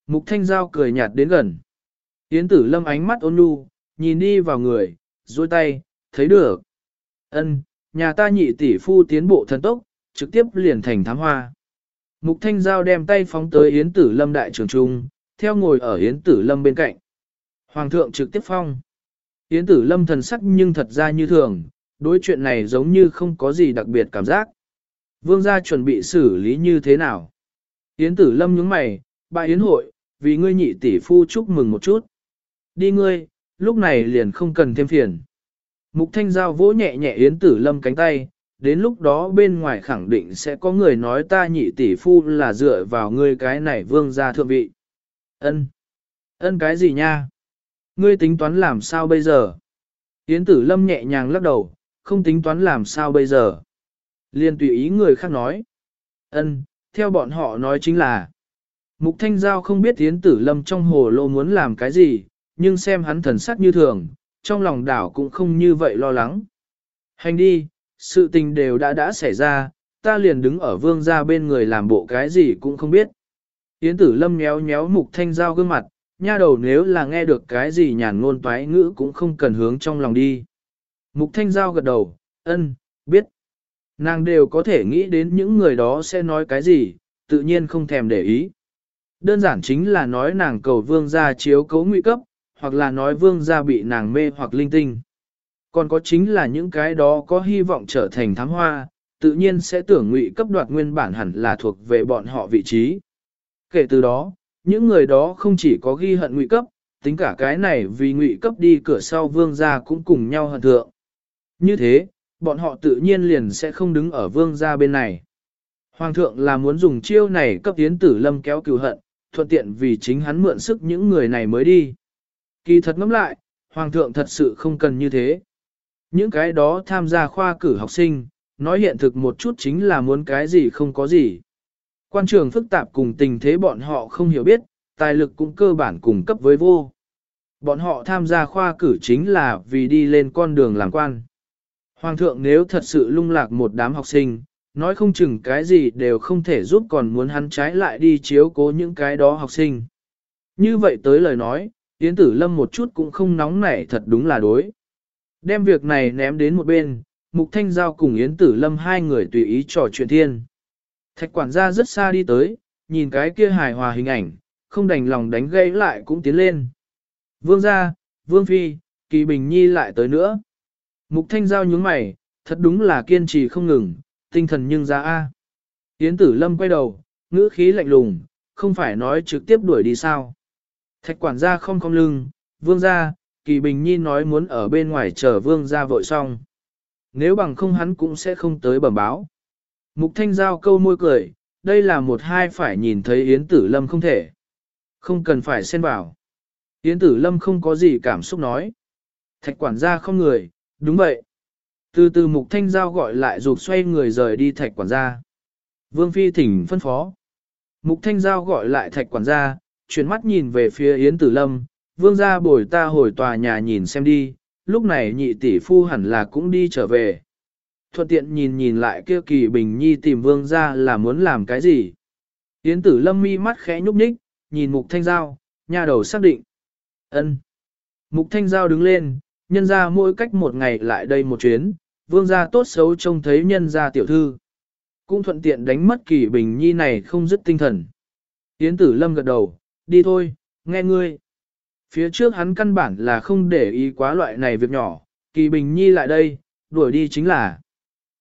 Mục Thanh Giao cười nhạt đến gần. Yến tử lâm ánh mắt ôn nhu, nhìn đi vào người, duỗi tay, thấy được. Ân, nhà ta nhị tỷ phu tiến bộ thần tốc, trực tiếp liền thành thám hoa. Mục Thanh Giao đem tay phóng tới Yến Tử Lâm đại trường trung, theo ngồi ở Yến Tử Lâm bên cạnh. Hoàng thượng trực tiếp phong. Yến Tử Lâm thần sắc nhưng thật ra như thường, đối chuyện này giống như không có gì đặc biệt cảm giác. Vương gia chuẩn bị xử lý như thế nào? Yến Tử Lâm nhướng mày, bà Yến hội, vì ngươi nhị tỷ phu chúc mừng một chút. Đi ngươi, lúc này liền không cần thêm phiền. Mục Thanh Giao vỗ nhẹ nhẹ Yến Tử Lâm cánh tay, đến lúc đó bên ngoài khẳng định sẽ có người nói ta nhị tỷ phu là dựa vào ngươi cái này vương gia thượng vị. Ân, Ân cái gì nha? Ngươi tính toán làm sao bây giờ? Yến Tử Lâm nhẹ nhàng lắc đầu, không tính toán làm sao bây giờ. Liên tùy ý người khác nói. Ân, theo bọn họ nói chính là Mục Thanh Giao không biết Yến Tử Lâm trong hồ lô muốn làm cái gì, nhưng xem hắn thần sắc như thường, trong lòng đảo cũng không như vậy lo lắng. Hành đi, sự tình đều đã đã xảy ra, ta liền đứng ở vương gia bên người làm bộ cái gì cũng không biết. Yến tử lâm nhéo nhéo mục thanh giao gương mặt, nha đầu nếu là nghe được cái gì nhàn ngôn toái ngữ cũng không cần hướng trong lòng đi. Mục thanh giao gật đầu, ân, biết. Nàng đều có thể nghĩ đến những người đó sẽ nói cái gì, tự nhiên không thèm để ý. Đơn giản chính là nói nàng cầu vương gia chiếu cấu nguy cấp, hoặc là nói vương gia bị nàng mê hoặc linh tinh. Còn có chính là những cái đó có hy vọng trở thành thám hoa, tự nhiên sẽ tưởng ngụy cấp đoạt nguyên bản hẳn là thuộc về bọn họ vị trí. Kể từ đó, những người đó không chỉ có ghi hận ngụy cấp, tính cả cái này vì ngụy cấp đi cửa sau vương gia cũng cùng nhau hận thượng. Như thế, bọn họ tự nhiên liền sẽ không đứng ở vương gia bên này. Hoàng thượng là muốn dùng chiêu này cấp tiến tử lâm kéo cừu hận, thuận tiện vì chính hắn mượn sức những người này mới đi. Kỳ thật ngẫm lại, Hoàng thượng thật sự không cần như thế. Những cái đó tham gia khoa cử học sinh, nói hiện thực một chút chính là muốn cái gì không có gì. Quan trường phức tạp cùng tình thế bọn họ không hiểu biết, tài lực cũng cơ bản cùng cấp với vô. Bọn họ tham gia khoa cử chính là vì đi lên con đường làm quan. Hoàng thượng nếu thật sự lung lạc một đám học sinh, nói không chừng cái gì đều không thể giúp còn muốn hắn trái lại đi chiếu cố những cái đó học sinh. Như vậy tới lời nói, Yến Tử Lâm một chút cũng không nóng nảy thật đúng là đối. Đem việc này ném đến một bên, Mục Thanh Giao cùng Yến Tử Lâm hai người tùy ý trò chuyện thiên. Thạch quản gia rất xa đi tới, nhìn cái kia hài hòa hình ảnh, không đành lòng đánh gây lại cũng tiến lên. Vương gia, Vương Phi, Kỳ Bình Nhi lại tới nữa. Mục Thanh Giao nhướng mày, thật đúng là kiên trì không ngừng, tinh thần nhưng ra A. Yến Tử Lâm quay đầu, ngữ khí lạnh lùng, không phải nói trực tiếp đuổi đi sao. Thạch quản gia không không lưng, vương gia, kỳ bình nhi nói muốn ở bên ngoài chờ vương gia vội xong. Nếu bằng không hắn cũng sẽ không tới bẩm báo. Mục thanh giao câu môi cười, đây là một hai phải nhìn thấy Yến Tử Lâm không thể. Không cần phải xen vào. Yến Tử Lâm không có gì cảm xúc nói. Thạch quản gia không người, đúng vậy. Từ từ mục thanh giao gọi lại rụt xoay người rời đi thạch quản gia. Vương Phi thỉnh phân phó. Mục thanh giao gọi lại thạch quản gia, chuyển mắt nhìn về phía Yến Tử Lâm, vương gia bồi ta hồi tòa nhà nhìn xem đi, lúc này nhị tỷ phu hẳn là cũng đi trở về. Thuận tiện nhìn nhìn lại kia kỳ bình nhi tìm vương gia là muốn làm cái gì. Yến Tử Lâm mi mắt khẽ nhúc nhích, nhìn Mục Thanh Giao, nhà đầu xác định. ân. Mục Thanh Giao đứng lên, nhân ra mỗi cách một ngày lại đây một chuyến, vương gia tốt xấu trông thấy nhân gia tiểu thư. Cũng thuận tiện đánh mất kỳ bình nhi này không dứt tinh thần. Yến Tử Lâm gật đầu, đi thôi, nghe ngươi. Phía trước hắn căn bản là không để ý quá loại này việc nhỏ, kỳ bình nhi lại đây, đuổi đi chính là.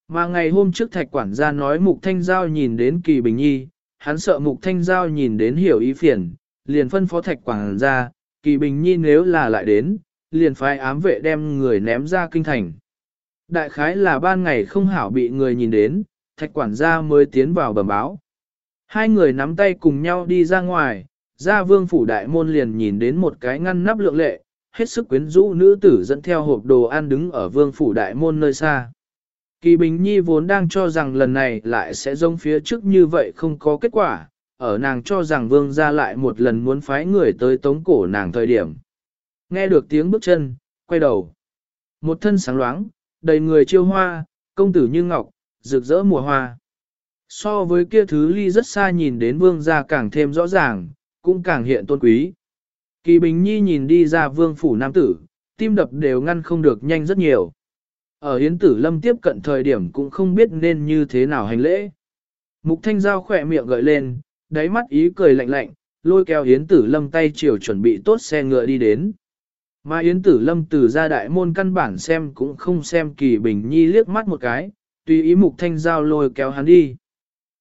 Mà ngày hôm trước thạch quản gia nói mục thanh giao nhìn đến kỳ bình nhi, hắn sợ mục thanh giao nhìn đến hiểu ý phiền, liền phân phó thạch quản gia, kỳ bình nhi nếu là lại đến, liền phái ám vệ đem người ném ra kinh thành. Đại khái là ban ngày không hảo bị người nhìn đến, thạch quản gia mới tiến vào bẩm báo. Hai người nắm tay cùng nhau đi ra ngoài, ra vương phủ đại môn liền nhìn đến một cái ngăn nắp lượng lệ, hết sức quyến rũ nữ tử dẫn theo hộp đồ ăn đứng ở vương phủ đại môn nơi xa. Kỳ Bình Nhi vốn đang cho rằng lần này lại sẽ giống phía trước như vậy không có kết quả, ở nàng cho rằng vương ra lại một lần muốn phái người tới tống cổ nàng thời điểm. Nghe được tiếng bước chân, quay đầu. Một thân sáng loáng, đầy người chiêu hoa, công tử như ngọc, rực rỡ mùa hoa. So với kia thứ ly rất xa nhìn đến vương gia càng thêm rõ ràng, cũng càng hiện tôn quý. Kỳ Bình Nhi nhìn đi ra vương phủ nam tử, tim đập đều ngăn không được nhanh rất nhiều. Ở Yến Tử Lâm tiếp cận thời điểm cũng không biết nên như thế nào hành lễ. Mục Thanh Giao khỏe miệng gợi lên, đáy mắt ý cười lạnh lạnh, lôi kéo Yến Tử Lâm tay chiều chuẩn bị tốt xe ngựa đi đến. Mà Yến Tử Lâm từ ra đại môn căn bản xem cũng không xem Kỳ Bình Nhi liếc mắt một cái, tùy ý Mục Thanh Giao lôi kéo hắn đi.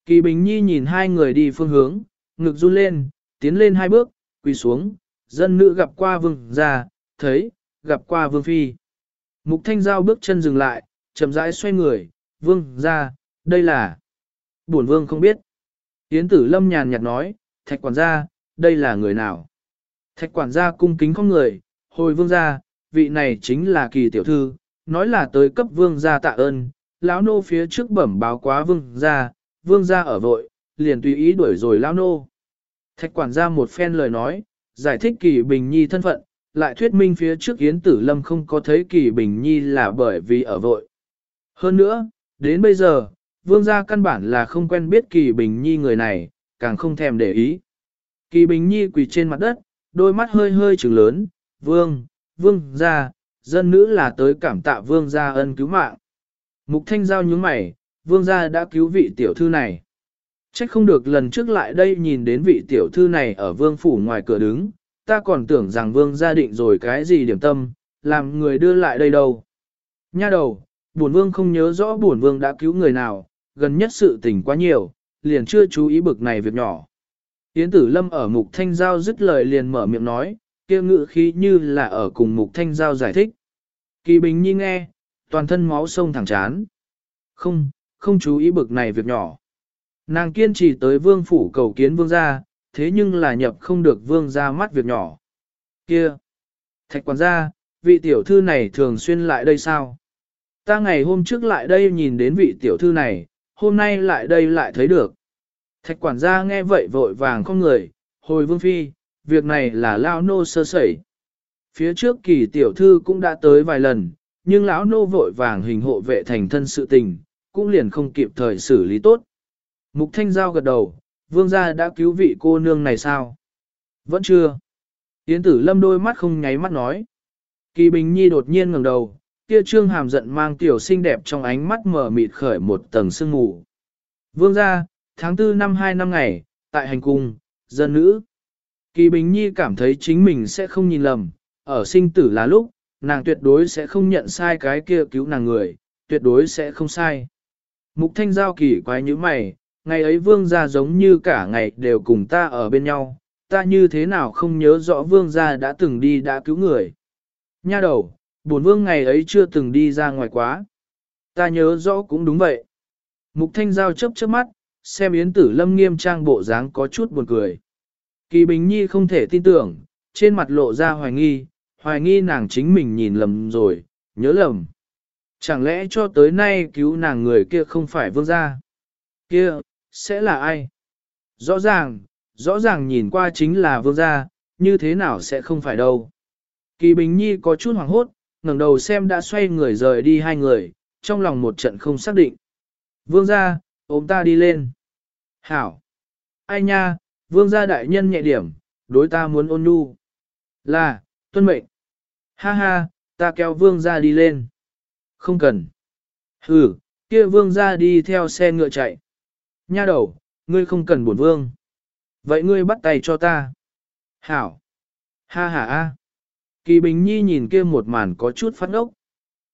Kỳ Bình Nhi nhìn hai người đi phương hướng, ngực run lên, tiến lên hai bước, quỳ xuống, dân nữ gặp qua vương ra, thấy, gặp qua vương phi. Mục Thanh Giao bước chân dừng lại, chậm rãi xoay người, vương ra, đây là... Bổn vương không biết. Yến tử lâm nhàn nhạt nói, thạch quản gia, đây là người nào? Thạch quản gia cung kính không người, hồi vương gia, vị này chính là kỳ tiểu thư, nói là tới cấp vương gia tạ ơn, lão nô phía trước bẩm báo quá vương gia, vương gia ở vội, liền tùy ý đuổi rồi lão nô. Thạch quản gia một phen lời nói, giải thích kỳ bình nhi thân phận, lại thuyết minh phía trước Yến Tử Lâm không có thấy kỳ bình nhi là bởi vì ở vội. Hơn nữa, đến bây giờ, vương gia căn bản là không quen biết kỳ bình nhi người này, càng không thèm để ý. Kỳ bình nhi quỳ trên mặt đất, đôi mắt hơi hơi trừng lớn, vương, vương gia, dân nữ là tới cảm tạ vương gia ân cứu mạng. Mục thanh giao nhướng mày, vương gia đã cứu vị tiểu thư này. Trách không được lần trước lại đây nhìn đến vị tiểu thư này ở vương phủ ngoài cửa đứng, ta còn tưởng rằng vương gia định rồi cái gì điểm tâm, làm người đưa lại đây đâu. Nha đầu, bổn vương không nhớ rõ bổn vương đã cứu người nào, gần nhất sự tình quá nhiều, liền chưa chú ý bực này việc nhỏ. Yến tử lâm ở mục thanh giao dứt lời liền mở miệng nói, kia ngự khí như là ở cùng mục thanh giao giải thích. Kỳ bình nhi nghe, toàn thân máu sông thẳng chán. Không, không chú ý bực này việc nhỏ. Nàng kiên trì tới vương phủ cầu kiến vương gia, thế nhưng là nhập không được vương gia mắt việc nhỏ. Kia! Thạch quản gia, vị tiểu thư này thường xuyên lại đây sao? Ta ngày hôm trước lại đây nhìn đến vị tiểu thư này, hôm nay lại đây lại thấy được. Thạch quản gia nghe vậy vội vàng không người, hồi vương phi, việc này là lao nô sơ sẩy. Phía trước kỳ tiểu thư cũng đã tới vài lần, nhưng lão nô vội vàng hình hộ vệ thành thân sự tình, cũng liền không kịp thời xử lý tốt. Mục thanh giao gật đầu, vương gia đã cứu vị cô nương này sao? Vẫn chưa. Yến tử lâm đôi mắt không nháy mắt nói. Kỳ Bình Nhi đột nhiên ngẩng đầu, kia trương hàm giận mang tiểu xinh đẹp trong ánh mắt mở mịt khởi một tầng sương mù. Vương gia, tháng tư năm hai năm ngày, tại hành cung, dân nữ. Kỳ Bình Nhi cảm thấy chính mình sẽ không nhìn lầm, ở sinh tử là lúc, nàng tuyệt đối sẽ không nhận sai cái kia cứu nàng người, tuyệt đối sẽ không sai. Mục thanh giao kỳ quái như mày, ngày ấy vương gia giống như cả ngày đều cùng ta ở bên nhau, ta như thế nào không nhớ rõ vương gia đã từng đi đã cứu người. Nha đầu, bổn vương ngày ấy chưa từng đi ra ngoài quá. Ta nhớ rõ cũng đúng vậy. Mục thanh giao chớp chớp mắt, xem yến tử lâm nghiêm trang bộ dáng có chút buồn cười. Kỳ Bình Nhi không thể tin tưởng, trên mặt lộ ra hoài nghi, hoài nghi nàng chính mình nhìn lầm rồi, nhớ lầm. Chẳng lẽ cho tới nay cứu nàng người kia không phải vương gia? Kia, sẽ là ai? Rõ ràng, rõ ràng nhìn qua chính là vương gia, như thế nào sẽ không phải đâu. Kỳ Bình Nhi có chút hoảng hốt, ngẩng đầu xem đã xoay người rời đi hai người, trong lòng một trận không xác định. Vương gia, ôm ta đi lên. Hảo. Ai nha, vương gia đại nhân nhẹ điểm, đối ta muốn ôn nhu. Là, tuân mệnh. Ha ha, ta kéo vương gia đi lên. Không cần. Ừ, kia vương gia đi theo xe ngựa chạy. Nha đầu, ngươi không cần buồn vương. Vậy ngươi bắt tay cho ta. Hảo. Ha ha a. Kỳ Bình Nhi nhìn kia một màn có chút phát ốc.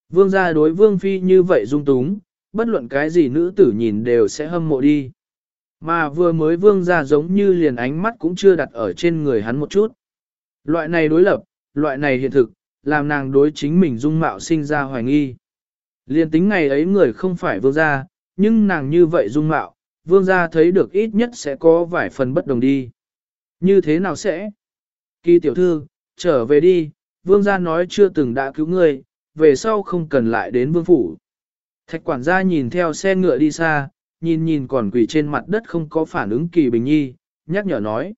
Vương gia đối vương phi như vậy dung túng, bất luận cái gì nữ tử nhìn đều sẽ hâm mộ đi. Mà vừa mới vương gia giống như liền ánh mắt cũng chưa đặt ở trên người hắn một chút. Loại này đối lập, loại này hiện thực, làm nàng đối chính mình dung mạo sinh ra hoài nghi. Liên tính ngày ấy người không phải vương gia, nhưng nàng như vậy dung mạo, vương gia thấy được ít nhất sẽ có vài phần bất đồng đi. Như thế nào sẽ? Kỳ tiểu thư, trở về đi, vương gia nói chưa từng đã cứu ngươi, về sau không cần lại đến vương phủ. Thạch quản gia nhìn theo xe ngựa đi xa, nhìn nhìn còn quỳ trên mặt đất không có phản ứng Kỳ Bình Nhi, nhắc nhở nói.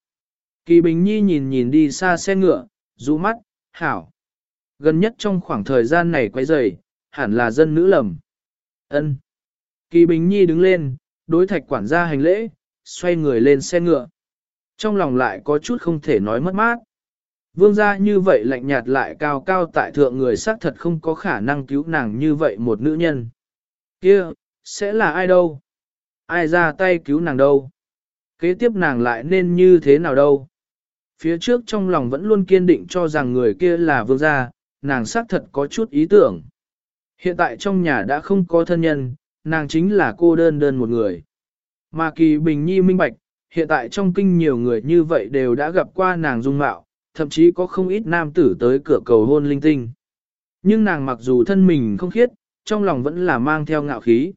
Kỳ Bình Nhi nhìn nhìn đi xa xe ngựa, rũ mắt, hảo. Gần nhất trong khoảng thời gian này quay rời, hẳn là dân nữ lầm. ân Kỳ Bình Nhi đứng lên, đối thạch quản gia hành lễ, xoay người lên xe ngựa. Trong lòng lại có chút không thể nói mất mát. Vương gia như vậy lạnh nhạt lại cao cao tại thượng người xác thật không có khả năng cứu nàng như vậy một nữ nhân. Kia, sẽ là ai đâu? Ai ra tay cứu nàng đâu? Kế tiếp nàng lại nên như thế nào đâu? Phía trước trong lòng vẫn luôn kiên định cho rằng người kia là vương gia, nàng xác thật có chút ý tưởng. Hiện tại trong nhà đã không có thân nhân, nàng chính là cô đơn đơn một người. Mà kỳ bình nhi minh bạch, hiện tại trong kinh nhiều người như vậy đều đã gặp qua nàng dung mạo, thậm chí có không ít nam tử tới cửa cầu hôn linh tinh. Nhưng nàng mặc dù thân mình không khiết, trong lòng vẫn là mang theo ngạo khí.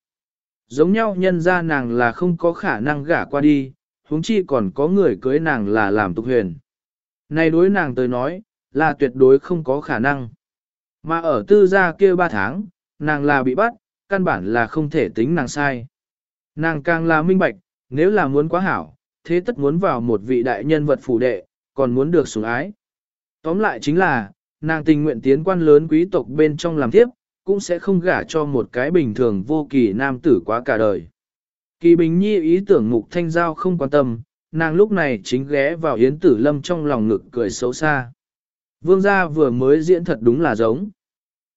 Giống nhau nhân ra nàng là không có khả năng gả qua đi, huống chi còn có người cưới nàng là làm tục huyền. Này đối nàng tới nói, là tuyệt đối không có khả năng. Mà ở tư gia kia ba tháng, nàng là bị bắt, căn bản là không thể tính nàng sai. Nàng càng là minh bạch, nếu là muốn quá hảo, thế tất muốn vào một vị đại nhân vật phủ đệ, còn muốn được sủng ái. Tóm lại chính là, nàng tình nguyện tiến quan lớn quý tộc bên trong làm tiếp, cũng sẽ không gả cho một cái bình thường vô kỳ nam tử quá cả đời. Kỳ Bình Nhi ý tưởng Mục Thanh Giao không quan tâm, nàng lúc này chính ghé vào Yến Tử Lâm trong lòng ngực cười xấu xa. Vương gia vừa mới diễn thật đúng là giống.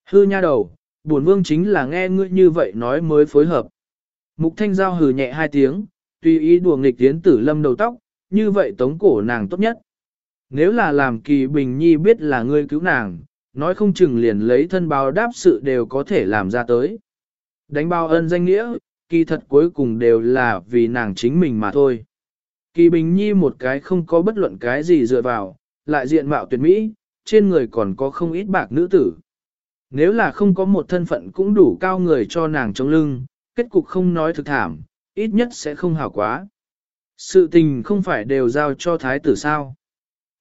Hư nha đầu, buồn vương chính là nghe ngươi như vậy nói mới phối hợp. Mục Thanh Giao hừ nhẹ hai tiếng, tùy ý đùa nghịch tiến Tử Lâm đầu tóc, như vậy tống cổ nàng tốt nhất. Nếu là làm Kỳ Bình Nhi biết là ngươi cứu nàng, nói không chừng liền lấy thân báo đáp sự đều có thể làm ra tới. Đánh bao ân danh nghĩa, kỳ thật cuối cùng đều là vì nàng chính mình mà thôi. Kỳ Bình Nhi một cái không có bất luận cái gì dựa vào, lại diện mạo tuyệt mỹ, trên người còn có không ít bạc nữ tử. Nếu là không có một thân phận cũng đủ cao người cho nàng chống lưng, kết cục không nói thực thảm, ít nhất sẽ không hảo quá. Sự tình không phải đều giao cho thái tử sao.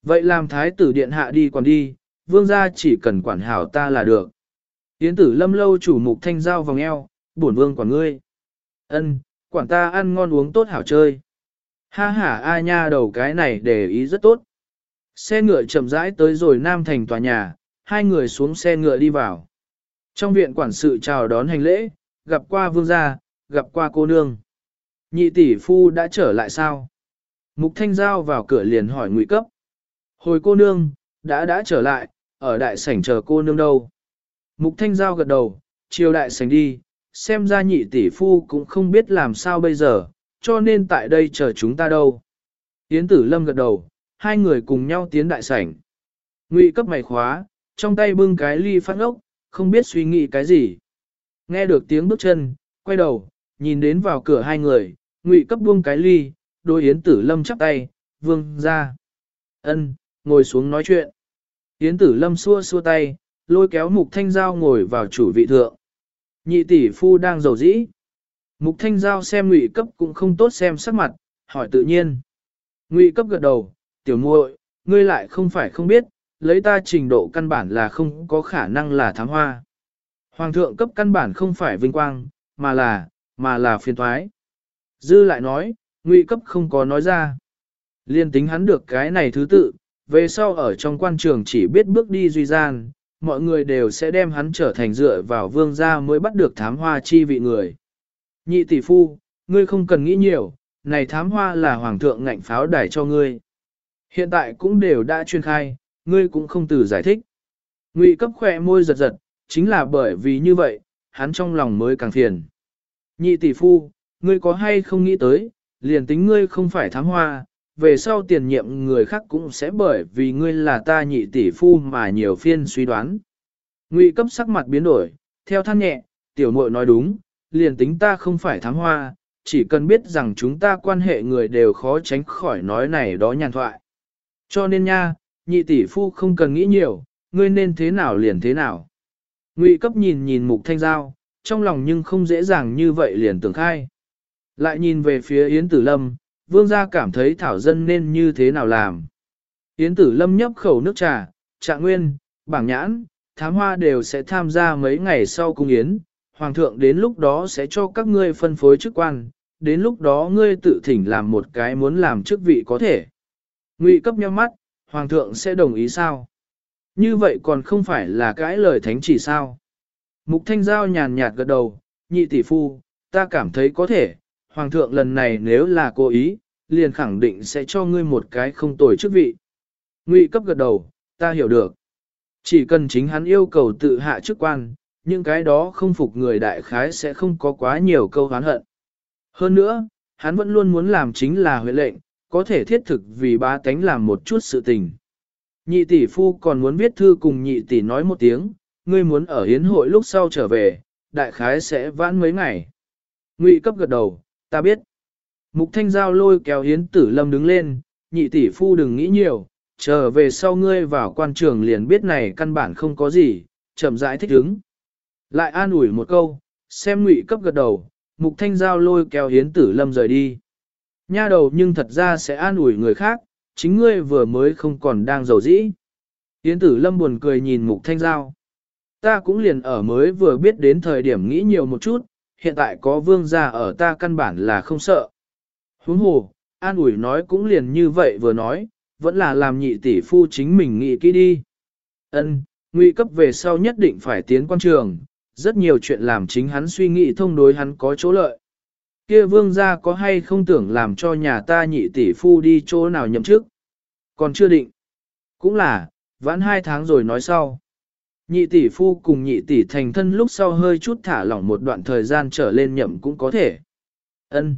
Vậy làm thái tử điện hạ đi còn đi, vương gia chỉ cần quản hảo ta là được. Yến tử lâm lâu chủ mục thanh giao vòng eo, bổn vương quản ngươi. Ân, quản ta ăn ngon uống tốt hảo chơi. Ha ha a nha đầu cái này để ý rất tốt. Xe ngựa chậm rãi tới rồi Nam Thành tòa nhà, hai người xuống xe ngựa đi vào. Trong viện quản sự chào đón hành lễ, gặp qua vương gia, gặp qua cô nương. Nhị tỷ phu đã trở lại sao? Mục Thanh Giao vào cửa liền hỏi ngụy cấp. Hồi cô nương, đã đã trở lại, ở đại sảnh chờ cô nương đâu. Mục Thanh Giao gật đầu, chiều đại sảnh đi, xem ra nhị tỷ phu cũng không biết làm sao bây giờ, cho nên tại đây chờ chúng ta đâu. Yến tử lâm gật đầu, hai người cùng nhau tiến đại sảnh. Ngụy cấp mày khóa, trong tay bưng cái ly phát ốc, không biết suy nghĩ cái gì. Nghe được tiếng bước chân, quay đầu, nhìn đến vào cửa hai người, ngụy cấp buông cái ly, đôi Yến tử lâm chắp tay, vương ra. ân ngồi xuống nói chuyện. Yến tử lâm xua xua tay, lôi kéo mục thanh giao ngồi vào chủ vị thượng. Nhị tỷ phu đang giàu dĩ. Mục thanh giao xem ngụy cấp cũng không tốt xem sắc mặt, hỏi tự nhiên. Ngụy cấp gật đầu, tiểu muội, ngươi lại không phải không biết, lấy ta trình độ căn bản là không có khả năng là thám hoa. Hoàng thượng cấp căn bản không phải vinh quang, mà là, mà là phiền thoái. Dư lại nói, ngụy cấp không có nói ra. Liên tính hắn được cái này thứ tự, về sau ở trong quan trường chỉ biết bước đi duy gian, mọi người đều sẽ đem hắn trở thành dựa vào vương gia mới bắt được thám hoa chi vị người. Nhị tỷ phu, ngươi không cần nghĩ nhiều, này thám hoa là hoàng thượng ngạnh pháo đài cho ngươi. Hiện tại cũng đều đã chuyên khai, ngươi cũng không từ giải thích. Ngụy cấp khỏe môi giật giật, chính là bởi vì như vậy, hắn trong lòng mới càng phiền. Nhị tỷ phu, ngươi có hay không nghĩ tới, liền tính ngươi không phải thám hoa, về sau tiền nhiệm người khác cũng sẽ bởi vì ngươi là ta nhị tỷ phu mà nhiều phiên suy đoán. Ngụy cấp sắc mặt biến đổi, theo than nhẹ, tiểu muội nói đúng, liền tính ta không phải thám hoa, chỉ cần biết rằng chúng ta quan hệ người đều khó tránh khỏi nói này đó nhàn thoại. Cho nên nha, nhị tỷ phu không cần nghĩ nhiều, ngươi nên thế nào liền thế nào. Ngụy cấp nhìn nhìn mục thanh giao, trong lòng nhưng không dễ dàng như vậy liền tưởng khai. Lại nhìn về phía Yến Tử Lâm, vương gia cảm thấy thảo dân nên như thế nào làm. Yến Tử Lâm nhấp khẩu nước trà, trạng nguyên, bảng nhãn, thám hoa đều sẽ tham gia mấy ngày sau cung yến, hoàng thượng đến lúc đó sẽ cho các ngươi phân phối chức quan, đến lúc đó ngươi tự thỉnh làm một cái muốn làm chức vị có thể. Ngụy cấp nhau mắt, hoàng thượng sẽ đồng ý sao? Như vậy còn không phải là cái lời thánh chỉ sao? Mục Thanh Giao nhàn nhạt gật đầu, nhị tỷ phu, ta cảm thấy có thể, hoàng thượng lần này nếu là cố ý, liền khẳng định sẽ cho ngươi một cái không tồi chức vị. Ngụy cấp gật đầu, ta hiểu được. Chỉ cần chính hắn yêu cầu tự hạ chức quan, những cái đó không phục người đại khái sẽ không có quá nhiều câu hán hận. Hơn nữa, hắn vẫn luôn muốn làm chính là huệ lệnh, có thể thiết thực vì ba tánh làm một chút sự tình. Nhị tỷ phu còn muốn viết thư cùng nhị tỷ nói một tiếng, ngươi muốn ở hiến hội lúc sau trở về, đại khái sẽ vãn mấy ngày. Ngụy cấp gật đầu, ta biết. Mục thanh giao lôi kéo hiến tử lâm đứng lên, nhị tỷ phu đừng nghĩ nhiều, trở về sau ngươi vào quan trường liền biết này căn bản không có gì, chậm rãi thích ứng. Lại an ủi một câu, xem ngụy cấp gật đầu, mục thanh giao lôi kéo hiến tử lâm rời đi. Nha đầu nhưng thật ra sẽ an ủi người khác, chính ngươi vừa mới không còn đang giàu dĩ. Yến tử lâm buồn cười nhìn mục thanh giao. Ta cũng liền ở mới vừa biết đến thời điểm nghĩ nhiều một chút, hiện tại có vương gia ở ta căn bản là không sợ. Huống hồ, an ủi nói cũng liền như vậy vừa nói, vẫn là làm nhị tỷ phu chính mình nghĩ kỹ đi. Ân, nguy cấp về sau nhất định phải tiến quan trường, rất nhiều chuyện làm chính hắn suy nghĩ thông đối hắn có chỗ lợi. Kia vương gia có hay không tưởng làm cho nhà ta nhị tỷ phu đi chỗ nào nhậm chức? Còn chưa định. Cũng là, vãn hai tháng rồi nói sau. Nhị tỷ phu cùng nhị tỷ thành thân lúc sau hơi chút thả lỏng một đoạn thời gian trở lên nhậm cũng có thể. Ân.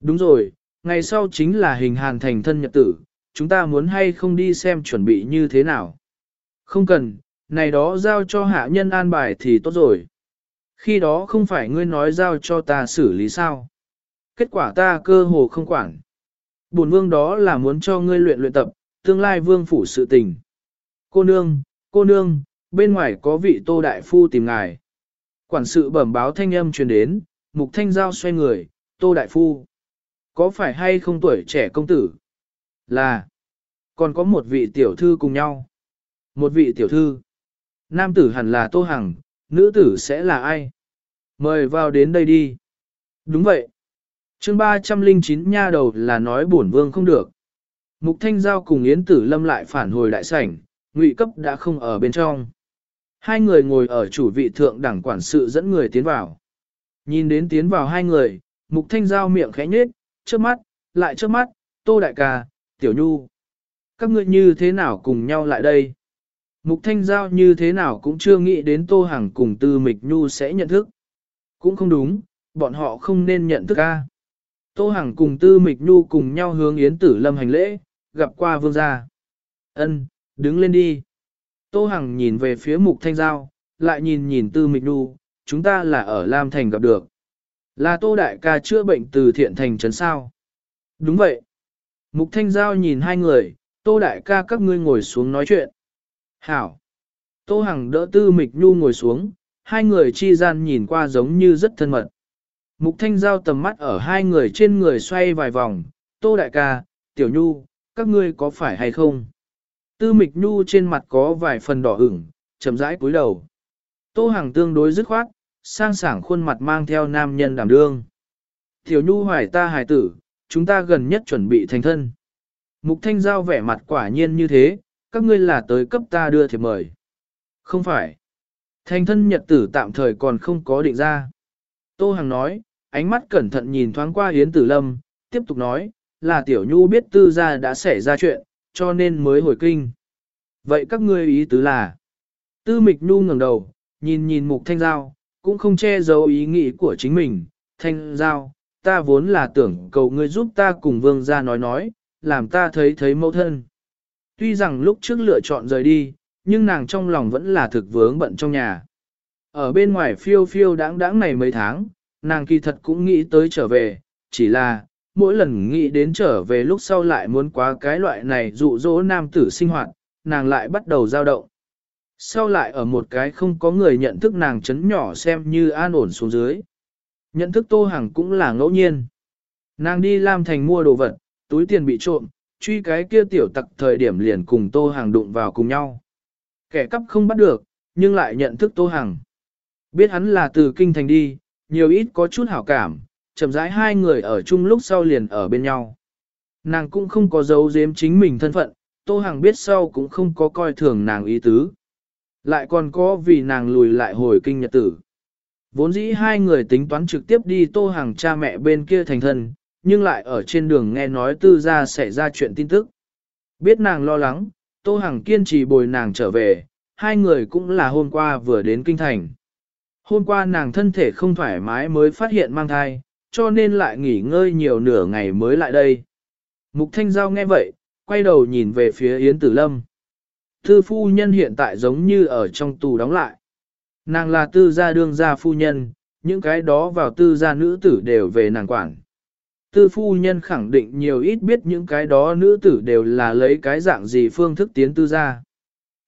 Đúng rồi, ngày sau chính là hình hàn thành thân nhật tử, chúng ta muốn hay không đi xem chuẩn bị như thế nào. Không cần, này đó giao cho hạ nhân an bài thì tốt rồi. Khi đó không phải ngươi nói giao cho ta xử lý sao. Kết quả ta cơ hồ không quản. Bổn vương đó là muốn cho ngươi luyện luyện tập, tương lai vương phủ sự tình. Cô nương, cô nương, bên ngoài có vị tô đại phu tìm ngài. Quản sự bẩm báo thanh âm truyền đến, mục thanh giao xoay người, tô đại phu. Có phải hay không tuổi trẻ công tử? Là, còn có một vị tiểu thư cùng nhau. Một vị tiểu thư. Nam tử hẳn là Tô Hằng, nữ tử sẽ là ai? Mời vào đến đây đi. Đúng vậy. chương 309 nha đầu là nói bổn vương không được. Mục Thanh Giao cùng Yến Tử Lâm lại phản hồi đại sảnh, ngụy cấp đã không ở bên trong. Hai người ngồi ở chủ vị thượng đẳng quản sự dẫn người tiến vào. Nhìn đến tiến vào hai người, Mục Thanh Giao miệng khẽ nhếch, trước mắt, lại trước mắt, Tô Đại ca, Tiểu Nhu. Các ngươi như thế nào cùng nhau lại đây? Mục Thanh Giao như thế nào cũng chưa nghĩ đến Tô Hằng cùng Tư Mịch Nhu sẽ nhận thức. Cũng không đúng, bọn họ không nên nhận thức a. Tô Hằng cùng Tư Mịch Nhu cùng nhau hướng Yến Tử Lâm hành lễ, gặp qua vương gia. Ân, đứng lên đi. Tô Hằng nhìn về phía Mục Thanh Giao, lại nhìn nhìn Tư Mịch Nhu, chúng ta là ở Lam Thành gặp được. Là Tô Đại ca chữa bệnh từ thiện thành trấn sao. Đúng vậy. Mục Thanh Giao nhìn hai người, Tô Đại ca các ngươi ngồi xuống nói chuyện. Hảo. Tô Hằng đỡ Tư Mịch Nhu ngồi xuống, hai người chi gian nhìn qua giống như rất thân mật. Mục Thanh Giao tầm mắt ở hai người trên người xoay vài vòng, Tô Đại ca, Tiểu Nhu, các ngươi có phải hay không? Tư Mịch Nhu trên mặt có vài phần đỏ ửng, chậm rãi cúi đầu. Tô Hằng tương đối dứt khoát, sang sảng khuôn mặt mang theo nam nhân đảm đương. Tiểu Nhu hỏi ta hài tử, chúng ta gần nhất chuẩn bị thành thân. Mục Thanh Giao vẻ mặt quả nhiên như thế, các ngươi là tới cấp ta đưa thiệp mời. Không phải. Thành thân nhật tử tạm thời còn không có định ra. Tô Hằng nói, ánh mắt cẩn thận nhìn thoáng qua Yến Tử Lâm, tiếp tục nói, là Tiểu Nhu biết tư gia đã xảy ra chuyện, cho nên mới hồi kinh. Vậy các ngươi ý tứ là, Tư Mịch Nhu ngẩng đầu, nhìn nhìn Mục Thanh Giao, cũng không che giấu ý nghĩ của chính mình. Thanh Giao, ta vốn là tưởng cầu ngươi giúp ta cùng vương gia nói nói, làm ta thấy thấy mẫu thân. Tuy rằng lúc trước lựa chọn rời đi, nhưng nàng trong lòng vẫn là thực vướng bận trong nhà. Ở bên ngoài phiêu phiêu đáng đáng này mấy tháng, nàng kỳ thật cũng nghĩ tới trở về, chỉ là, mỗi lần nghĩ đến trở về lúc sau lại muốn quá cái loại này dụ dỗ nam tử sinh hoạt, nàng lại bắt đầu dao động. Sau lại ở một cái không có người nhận thức nàng chấn nhỏ xem như an ổn xuống dưới. Nhận thức Tô Hằng cũng là ngẫu nhiên. Nàng đi Lam Thành mua đồ vật, túi tiền bị trộm, truy cái kia tiểu tặc thời điểm liền cùng Tô Hằng đụng vào cùng nhau. Kẻ cắp không bắt được, nhưng lại nhận thức Tô Hằng. Biết hắn là từ kinh thành đi, nhiều ít có chút hảo cảm, chậm rãi hai người ở chung lúc sau liền ở bên nhau. Nàng cũng không có giấu giếm chính mình thân phận, Tô Hằng biết sau cũng không có coi thường nàng ý tứ. Lại còn có vì nàng lùi lại hồi kinh nhật tử. Vốn dĩ hai người tính toán trực tiếp đi Tô Hằng cha mẹ bên kia thành thân, nhưng lại ở trên đường nghe nói tư gia xảy ra chuyện tin tức. Biết nàng lo lắng, Tô Hằng kiên trì bồi nàng trở về, hai người cũng là hôm qua vừa đến kinh thành. Hôm qua nàng thân thể không thoải mái mới phát hiện mang thai, cho nên lại nghỉ ngơi nhiều nửa ngày mới lại đây. Mục Thanh Giao nghe vậy, quay đầu nhìn về phía Yến Tử Lâm. Tư phu nhân hiện tại giống như ở trong tù đóng lại. Nàng là tư gia đương gia phu nhân, những cái đó vào tư gia nữ tử đều về nàng quản. Tư phu nhân khẳng định nhiều ít biết những cái đó nữ tử đều là lấy cái dạng gì phương thức tiến tư ra,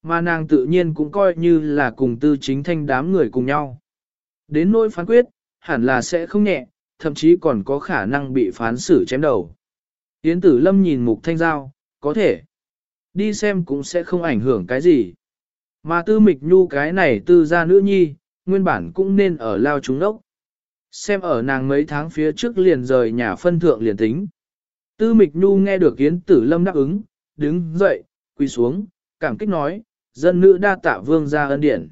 Mà nàng tự nhiên cũng coi như là cùng tư chính thanh đám người cùng nhau. Đến nỗi phán quyết, hẳn là sẽ không nhẹ, thậm chí còn có khả năng bị phán xử chém đầu. Yến tử lâm nhìn mục thanh giao, có thể. Đi xem cũng sẽ không ảnh hưởng cái gì. Mà tư mịch nhu cái này tư gia nữ nhi, nguyên bản cũng nên ở lao chúng ốc. Xem ở nàng mấy tháng phía trước liền rời nhà phân thượng liền tính. Tư mịch nhu nghe được Yến tử lâm đáp ứng, đứng dậy, quỳ xuống, cảm kích nói, dân nữ đa tạ vương gia ân điển.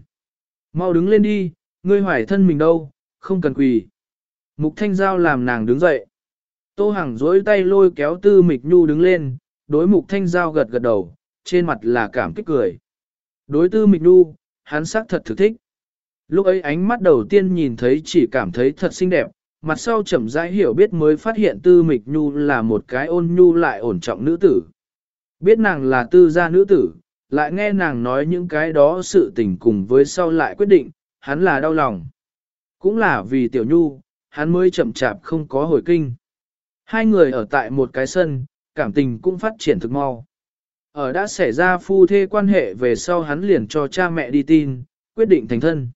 Mau đứng lên đi, ngươi hoài thân mình đâu, không cần quỳ. Mục thanh giao làm nàng đứng dậy. Tô Hằng dối tay lôi kéo tư mịch nhu đứng lên, đối mục thanh giao gật gật đầu, trên mặt là cảm kích cười. Đối tư mịch nhu, hắn sắc thật thực thích. Lúc ấy ánh mắt đầu tiên nhìn thấy chỉ cảm thấy thật xinh đẹp, mặt sau chậm rãi hiểu biết mới phát hiện tư mịch nhu là một cái ôn nhu lại ổn trọng nữ tử. Biết nàng là tư gia nữ tử, lại nghe nàng nói những cái đó sự tình cùng với sau lại quyết định, hắn là đau lòng. Cũng là vì tiểu nhu, hắn mới chậm chạp không có hồi kinh. Hai người ở tại một cái sân, cảm tình cũng phát triển thực mau. Ở đã xảy ra phu thê quan hệ về sau hắn liền cho cha mẹ đi tin, quyết định thành thân.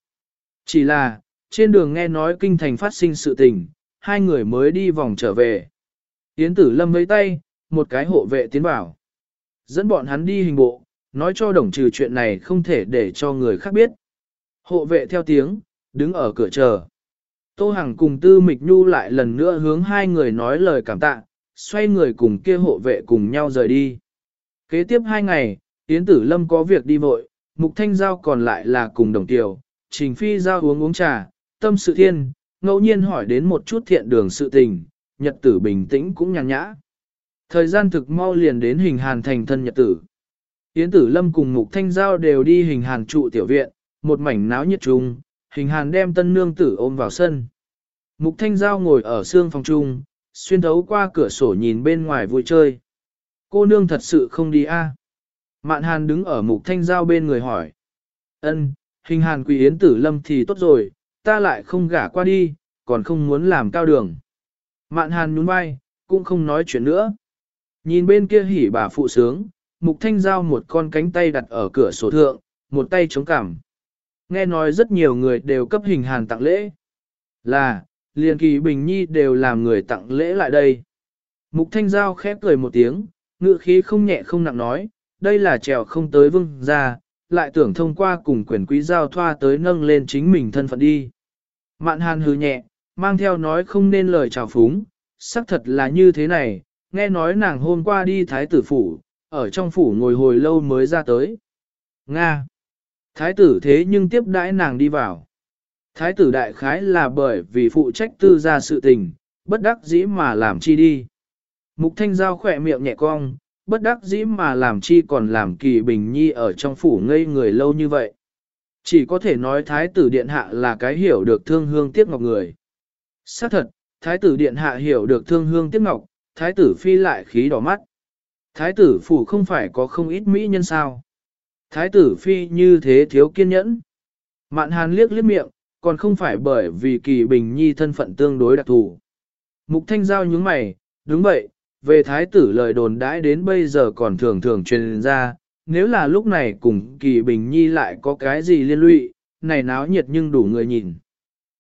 Chỉ là, trên đường nghe nói kinh thành phát sinh sự tình, hai người mới đi vòng trở về. Yến tử lâm với tay, một cái hộ vệ tiến vào. Dẫn bọn hắn đi hình bộ, nói cho đồng trừ chuyện này không thể để cho người khác biết. Hộ vệ theo tiếng, đứng ở cửa chờ. Tô Hằng cùng Tư Mịch Nhu lại lần nữa hướng hai người nói lời cảm tạ, xoay người cùng kia hộ vệ cùng nhau rời đi. Kế tiếp hai ngày, Yến Tử Lâm có việc đi vội, Mục Thanh Giao còn lại là cùng đồng tiểu, Trình Phi Giao uống uống trà, tâm sự thiên, ngẫu nhiên hỏi đến một chút thiện đường sự tình, nhật tử bình tĩnh cũng nhàn nhã. Thời gian thực mau liền đến hình hàn thành thân nhật tử. Yến Tử Lâm cùng Mục Thanh Giao đều đi hình hàn trụ tiểu viện, một mảnh náo nhiệt trung, hình hàn đem tân nương tử ôm vào sân. Mục Thanh Giao ngồi ở xương phòng trung, xuyên thấu qua cửa sổ nhìn bên ngoài vui chơi. Cô nương thật sự không đi a? Mạn hàn đứng ở mục thanh giao bên người hỏi. Ân, hình hàn quỷ yến tử lâm thì tốt rồi, ta lại không gả qua đi, còn không muốn làm cao đường. Mạn hàn nhún vai, cũng không nói chuyện nữa. Nhìn bên kia hỉ bà phụ sướng, mục thanh giao một con cánh tay đặt ở cửa sổ thượng, một tay chống cằm. Nghe nói rất nhiều người đều cấp hình hàn tặng lễ. Là, liền kỳ bình nhi đều làm người tặng lễ lại đây. Mục thanh giao khép cười một tiếng, ngựa khí không nhẹ không nặng nói, đây là trèo không tới vương ra, lại tưởng thông qua cùng quyền quý giao thoa tới nâng lên chính mình thân phận đi. Mạn hàn hừ nhẹ, mang theo nói không nên lời chào phúng, xác thật là như thế này, nghe nói nàng hôm qua đi thái tử phủ, ở trong phủ ngồi hồi lâu mới ra tới. Nga! Thái tử thế nhưng tiếp đãi nàng đi vào. Thái tử đại khái là bởi vì phụ trách tư gia sự tình, bất đắc dĩ mà làm chi đi. Mục thanh giao khỏe miệng nhẹ cong, bất đắc dĩ mà làm chi còn làm kỳ bình nhi ở trong phủ ngây người lâu như vậy. Chỉ có thể nói thái tử điện hạ là cái hiểu được thương hương tiếc ngọc người. Xác thật, thái tử điện hạ hiểu được thương hương tiếc ngọc, thái tử phi lại khí đỏ mắt. Thái tử phủ không phải có không ít mỹ nhân sao. Thái tử phi như thế thiếu kiên nhẫn. Mạn hàn liếc liếc miệng, còn không phải bởi vì kỳ bình nhi thân phận tương đối đặc thù. Mục thanh giao nhướng mày, đúng vậy, về thái tử lời đồn đãi đến bây giờ còn thường thường truyền ra, nếu là lúc này cùng kỳ bình nhi lại có cái gì liên lụy, này náo nhiệt nhưng đủ người nhìn.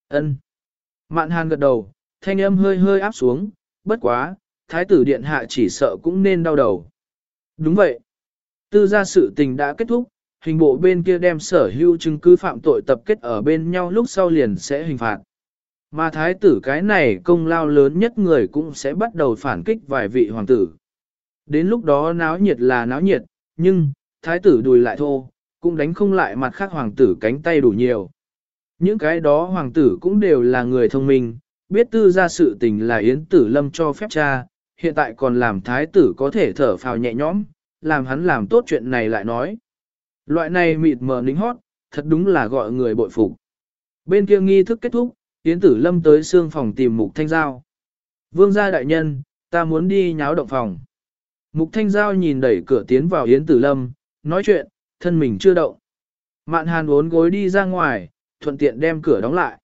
ân Mạn hàn gật đầu, thanh âm hơi hơi áp xuống, bất quá, thái tử điện hạ chỉ sợ cũng nên đau đầu. Đúng vậy. Tư gia sự tình đã kết thúc, hình bộ bên kia đem sở hữu chứng cứ phạm tội tập kết ở bên nhau lúc sau liền sẽ hình phạt. Mà thái tử cái này công lao lớn nhất người cũng sẽ bắt đầu phản kích vài vị hoàng tử. Đến lúc đó náo nhiệt là náo nhiệt, nhưng, thái tử đùi lại thô, cũng đánh không lại mặt khác hoàng tử cánh tay đủ nhiều. Những cái đó hoàng tử cũng đều là người thông minh, biết tư ra sự tình là Yến Tử Lâm cho phép cha, hiện tại còn làm thái tử có thể thở phào nhẹ nhõm, làm hắn làm tốt chuyện này lại nói. Loại này mịt mờ nính hót, thật đúng là gọi người bội phục. Bên kia nghi thức kết thúc, Yến Tử Lâm tới xương phòng tìm Mục Thanh Giao. Vương gia đại nhân, ta muốn đi nháo động phòng. Mục Thanh Giao nhìn đẩy cửa tiến vào Yến Tử Lâm, nói chuyện, thân mình chưa động. Mạn hàn uốn gối đi ra ngoài, thuận tiện đem cửa đóng lại.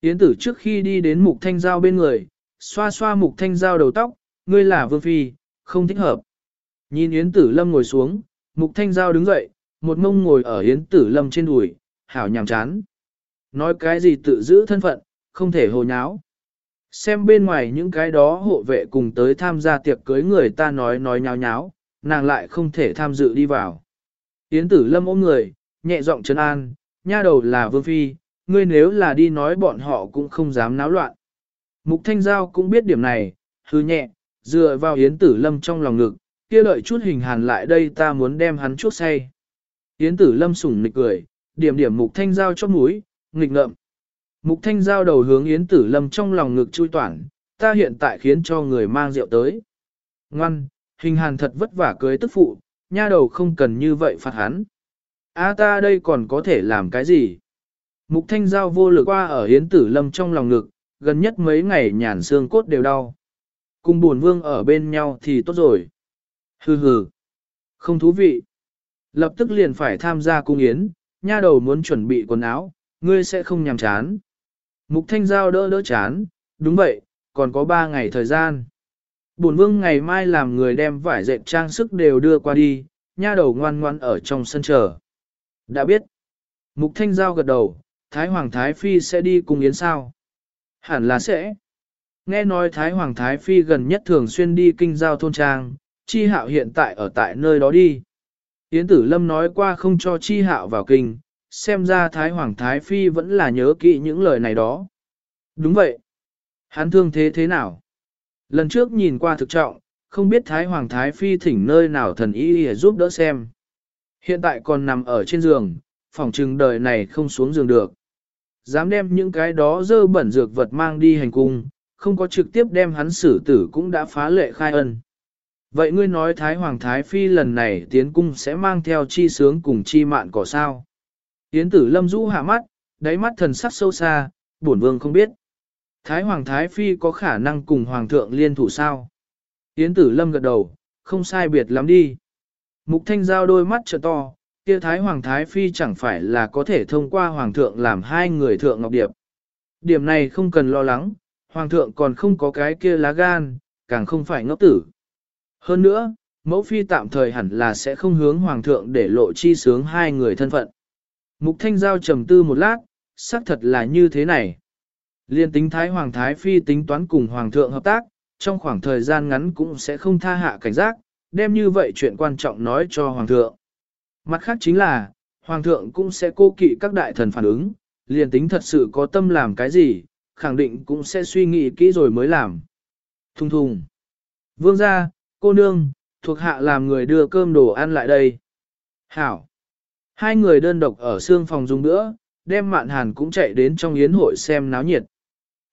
Yến Tử trước khi đi đến Mục Thanh Giao bên người, xoa xoa Mục Thanh Giao đầu tóc, ngươi là Vương Phi, không thích hợp. Nhìn Yến Tử Lâm ngồi xuống, Mục Thanh Giao đứng dậy, một mông ngồi ở Yến Tử Lâm trên đùi, hảo nhàm chán. Nói cái gì tự giữ thân phận, không thể hồ nháo. Xem bên ngoài những cái đó hộ vệ cùng tới tham gia tiệc cưới người ta nói nói nháo nháo, nàng lại không thể tham dự đi vào. Yến tử lâm ôm người, nhẹ giọng trấn an, nha đầu là vương phi, ngươi nếu là đi nói bọn họ cũng không dám náo loạn. Mục thanh giao cũng biết điểm này, hư nhẹ, dựa vào yến tử lâm trong lòng ngực, kia lợi chút hình hàn lại đây ta muốn đem hắn chuốc say. Yến tử lâm sủng nịch cười, điểm điểm mục thanh giao cho mũi, nghịch ngợm. Mục thanh giao đầu hướng Yến Tử Lâm trong lòng ngực chui toản, ta hiện tại khiến cho người mang rượu tới. Ngoan, hình hàn thật vất vả cưới tức phụ, nha đầu không cần như vậy phạt hắn. A ta đây còn có thể làm cái gì? Mục thanh giao vô lực qua ở Yến Tử Lâm trong lòng ngực, gần nhất mấy ngày nhàn xương cốt đều đau. Cùng buồn vương ở bên nhau thì tốt rồi. Hừ hừ. Không thú vị. Lập tức liền phải tham gia cung yến, nha đầu muốn chuẩn bị quần áo, ngươi sẽ không nhàm chán. Mục Thanh Giao đỡ đỡ chán, đúng vậy, còn có ba ngày thời gian. Bổn vương ngày mai làm người đem vải dệt trang sức đều đưa qua đi, nha đầu ngoan ngoan ở trong sân chờ. Đã biết. Mục Thanh Giao gật đầu, Thái Hoàng Thái Phi sẽ đi cùng Yến sao? Hẳn là sẽ. Nghe nói Thái Hoàng Thái Phi gần nhất thường xuyên đi kinh giao thôn trang, Chi Hạo hiện tại ở tại nơi đó đi. Yến Tử Lâm nói qua không cho Chi Hạo vào kinh, xem ra Thái Hoàng Thái Phi vẫn là nhớ kỹ những lời này đó. Đúng vậy. Hắn thương thế thế nào? Lần trước nhìn qua thực trọng, không biết Thái Hoàng Thái Phi thỉnh nơi nào thần y để giúp đỡ xem. Hiện tại còn nằm ở trên giường, phòng trừng đời này không xuống giường được. Dám đem những cái đó dơ bẩn dược vật mang đi hành cung, không có trực tiếp đem hắn xử tử cũng đã phá lệ khai ân. Vậy ngươi nói Thái Hoàng Thái Phi lần này tiến cung sẽ mang theo chi sướng cùng chi mạn cỏ sao? Yến tử lâm rũ hạ mắt, đáy mắt thần sắc sâu xa, bổn vương không biết. Thái Hoàng Thái Phi có khả năng cùng Hoàng thượng liên thủ sao? Yến tử lâm gật đầu, không sai biệt lắm đi. Mục thanh giao đôi mắt trợ to, kia Thái Hoàng Thái Phi chẳng phải là có thể thông qua Hoàng thượng làm hai người thượng ngọc điệp. Điểm này không cần lo lắng, Hoàng thượng còn không có cái kia lá gan, càng không phải ngốc tử. Hơn nữa, mẫu phi tạm thời hẳn là sẽ không hướng Hoàng thượng để lộ chi sướng hai người thân phận. Mục Thanh Giao trầm tư một lát, xác thật là như thế này. Liên tính Thái Hoàng Thái Phi tính toán cùng Hoàng thượng hợp tác, trong khoảng thời gian ngắn cũng sẽ không tha hạ cảnh giác, đem như vậy chuyện quan trọng nói cho Hoàng thượng. Mặt khác chính là, Hoàng thượng cũng sẽ cô kỵ các đại thần phản ứng, liền tính thật sự có tâm làm cái gì, khẳng định cũng sẽ suy nghĩ kỹ rồi mới làm. Thùng thùng. Vương gia, cô nương, thuộc hạ làm người đưa cơm đồ ăn lại đây. Hảo. Hai người đơn độc ở xương phòng dùng nữa, đem mạn hàn cũng chạy đến trong yến hội xem náo nhiệt.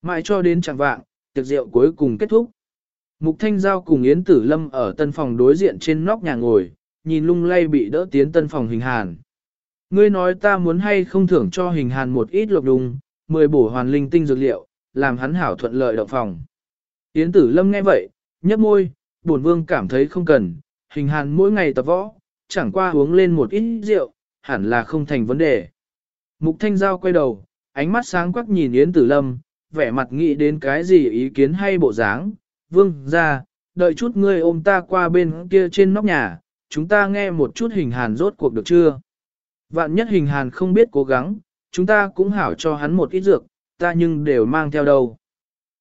Mãi cho đến chẳng vạng, tiệc rượu cuối cùng kết thúc. Mục Thanh Giao cùng Yến Tử Lâm ở tân phòng đối diện trên nóc nhà ngồi, nhìn lung lay bị đỡ tiến tân phòng hình hàn. Ngươi nói ta muốn hay không thưởng cho hình hàn một ít lộc đùng, mười bổ hoàn linh tinh dược liệu, làm hắn hảo thuận lợi động phòng. Yến Tử Lâm nghe vậy, nhấp môi, buồn vương cảm thấy không cần, hình hàn mỗi ngày tập võ, chẳng qua uống lên một ít rượu, hẳn là không thành vấn đề. Mục Thanh Giao quay đầu, ánh mắt sáng quắc nhìn Yến Tử Lâm, vẻ mặt nghĩ đến cái gì ý kiến hay bộ dáng. Vương, ra, đợi chút ngươi ôm ta qua bên kia trên nóc nhà, chúng ta nghe một chút hình hàn rốt cuộc được chưa? Vạn nhất hình hàn không biết cố gắng, chúng ta cũng hảo cho hắn một ít dược, ta nhưng đều mang theo đâu.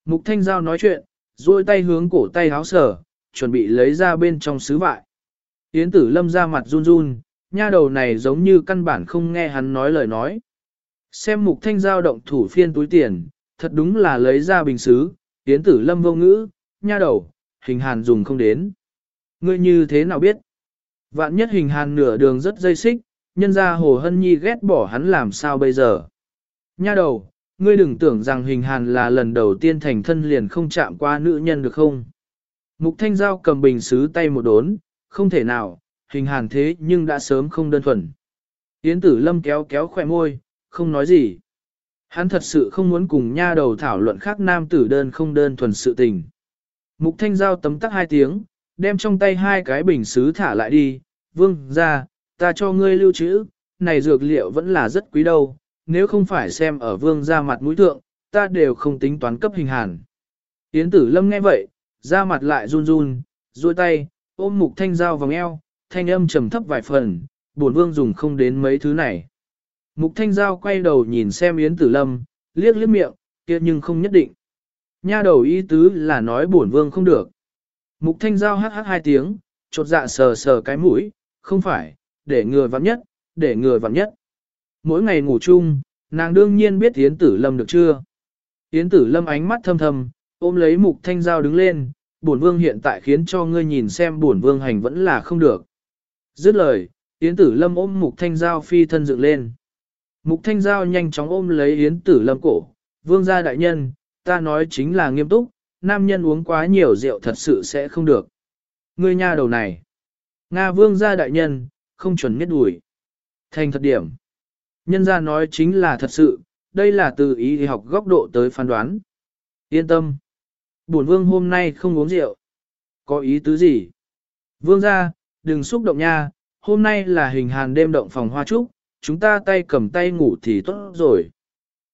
Mục Thanh Giao nói chuyện, duỗi tay hướng cổ tay háo sở, chuẩn bị lấy ra bên trong sứ vại. Yến tử lâm ra mặt run run, nha đầu này giống như căn bản không nghe hắn nói lời nói. Xem mục thanh giao động thủ phiên túi tiền, thật đúng là lấy ra bình xứ, Yến tử lâm vô ngữ, nha đầu, hình hàn dùng không đến. Ngươi như thế nào biết? Vạn nhất hình hàn nửa đường rất dây xích, nhân ra hồ hân nhi ghét bỏ hắn làm sao bây giờ? Nha đầu, ngươi đừng tưởng rằng hình hàn là lần đầu tiên thành thân liền không chạm qua nữ nhân được không? Mục thanh giao cầm bình xứ tay một đốn, không thể nào, hình hàn thế nhưng đã sớm không đơn thuần. Yến tử lâm kéo kéo khỏe môi, không nói gì. Hắn thật sự không muốn cùng nha đầu thảo luận khác nam tử đơn không đơn thuần sự tình. Mục thanh giao tấm tắc hai tiếng, đem trong tay hai cái bình xứ thả lại đi, vương ra, ta cho ngươi lưu trữ, này dược liệu vẫn là rất quý đâu, nếu không phải xem ở vương ra mặt mũi thượng, ta đều không tính toán cấp hình hàn. Yến tử lâm nghe vậy, ra mặt lại run run, duỗi tay, ôm mục thanh dao vòng eo, thanh âm trầm thấp vài phần, bổn vương dùng không đến mấy thứ này. Mục thanh giao quay đầu nhìn xem Yến Tử Lâm, liếc liếc miệng, kia nhưng không nhất định. Nha đầu ý tứ là nói bổn vương không được. Mục thanh giao hát hát hai tiếng, chột dạ sờ sờ cái mũi, không phải, để người vặn nhất, để người vặn nhất. Mỗi ngày ngủ chung, nàng đương nhiên biết Yến Tử Lâm được chưa. Yến Tử Lâm ánh mắt thâm thâm, ôm lấy mục thanh giao đứng lên, bổn vương hiện tại khiến cho ngươi nhìn xem bổn vương hành vẫn là không được. Dứt lời, Yến Tử Lâm ôm Mục Thanh Giao phi thân dựng lên. Mục Thanh Giao nhanh chóng ôm lấy Yến Tử Lâm cổ, vương gia đại nhân, ta nói chính là nghiêm túc, nam nhân uống quá nhiều rượu thật sự sẽ không được. Ngươi nha đầu này, Nga vương gia đại nhân, không chuẩn miết đuổi. Thành thật điểm. Nhân gia nói chính là thật sự, đây là từ ý học góc độ tới phán đoán. Yên tâm. Bổn vương hôm nay không uống rượu. Có ý tứ gì? Vương gia, đừng xúc động nha, hôm nay là hình hàn đêm động phòng hoa trúc, chúng ta tay cầm tay ngủ thì tốt rồi.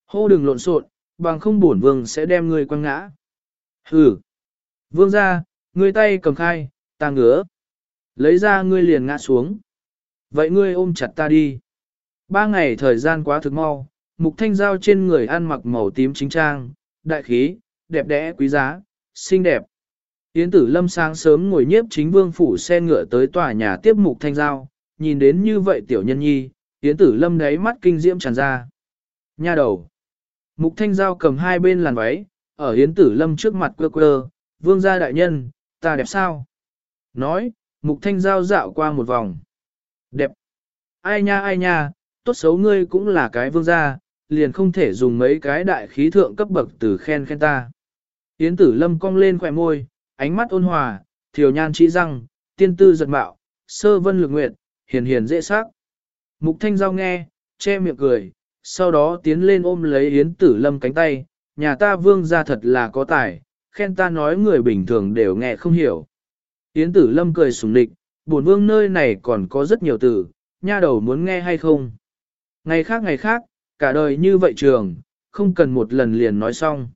Hô đừng lộn xộn, bằng không bổn vương sẽ đem ngươi quăng ngã. Hừ. Vương gia, ngươi tay cầm khai, ta ngứa. Lấy ra ngươi liền ngã xuống. Vậy ngươi ôm chặt ta đi. Ba ngày thời gian quá thực mau, mục thanh giao trên người ăn mặc màu tím chính trang, đại khí, đẹp đẽ quý giá, xinh đẹp. Yến tử lâm sáng sớm ngồi nhiếp chính vương phủ xe ngựa tới tòa nhà tiếp mục thanh giao, nhìn đến như vậy tiểu nhân nhi, Yến tử lâm đáy mắt kinh diễm tràn ra. Nha đầu. Mục thanh giao cầm hai bên làn váy, ở Yến tử lâm trước mặt quơ quơ, vương gia đại nhân, ta đẹp sao? Nói, mục thanh giao dạo qua một vòng. Đẹp. Ai nha ai nha, tốt xấu ngươi cũng là cái vương gia, liền không thể dùng mấy cái đại khí thượng cấp bậc từ khen khen ta. Yến tử lâm cong lên khỏe môi, ánh mắt ôn hòa, thiều nhan trí răng, tiên tư giật mạo, sơ vân lực nguyện, hiền hiền dễ sắc. Mục thanh giao nghe, che miệng cười, sau đó tiến lên ôm lấy Yến tử lâm cánh tay, nhà ta vương ra thật là có tài, khen ta nói người bình thường đều nghe không hiểu. Yến tử lâm cười sùng địch, buồn vương nơi này còn có rất nhiều từ, nha đầu muốn nghe hay không. Ngày khác ngày khác, cả đời như vậy trường, không cần một lần liền nói xong.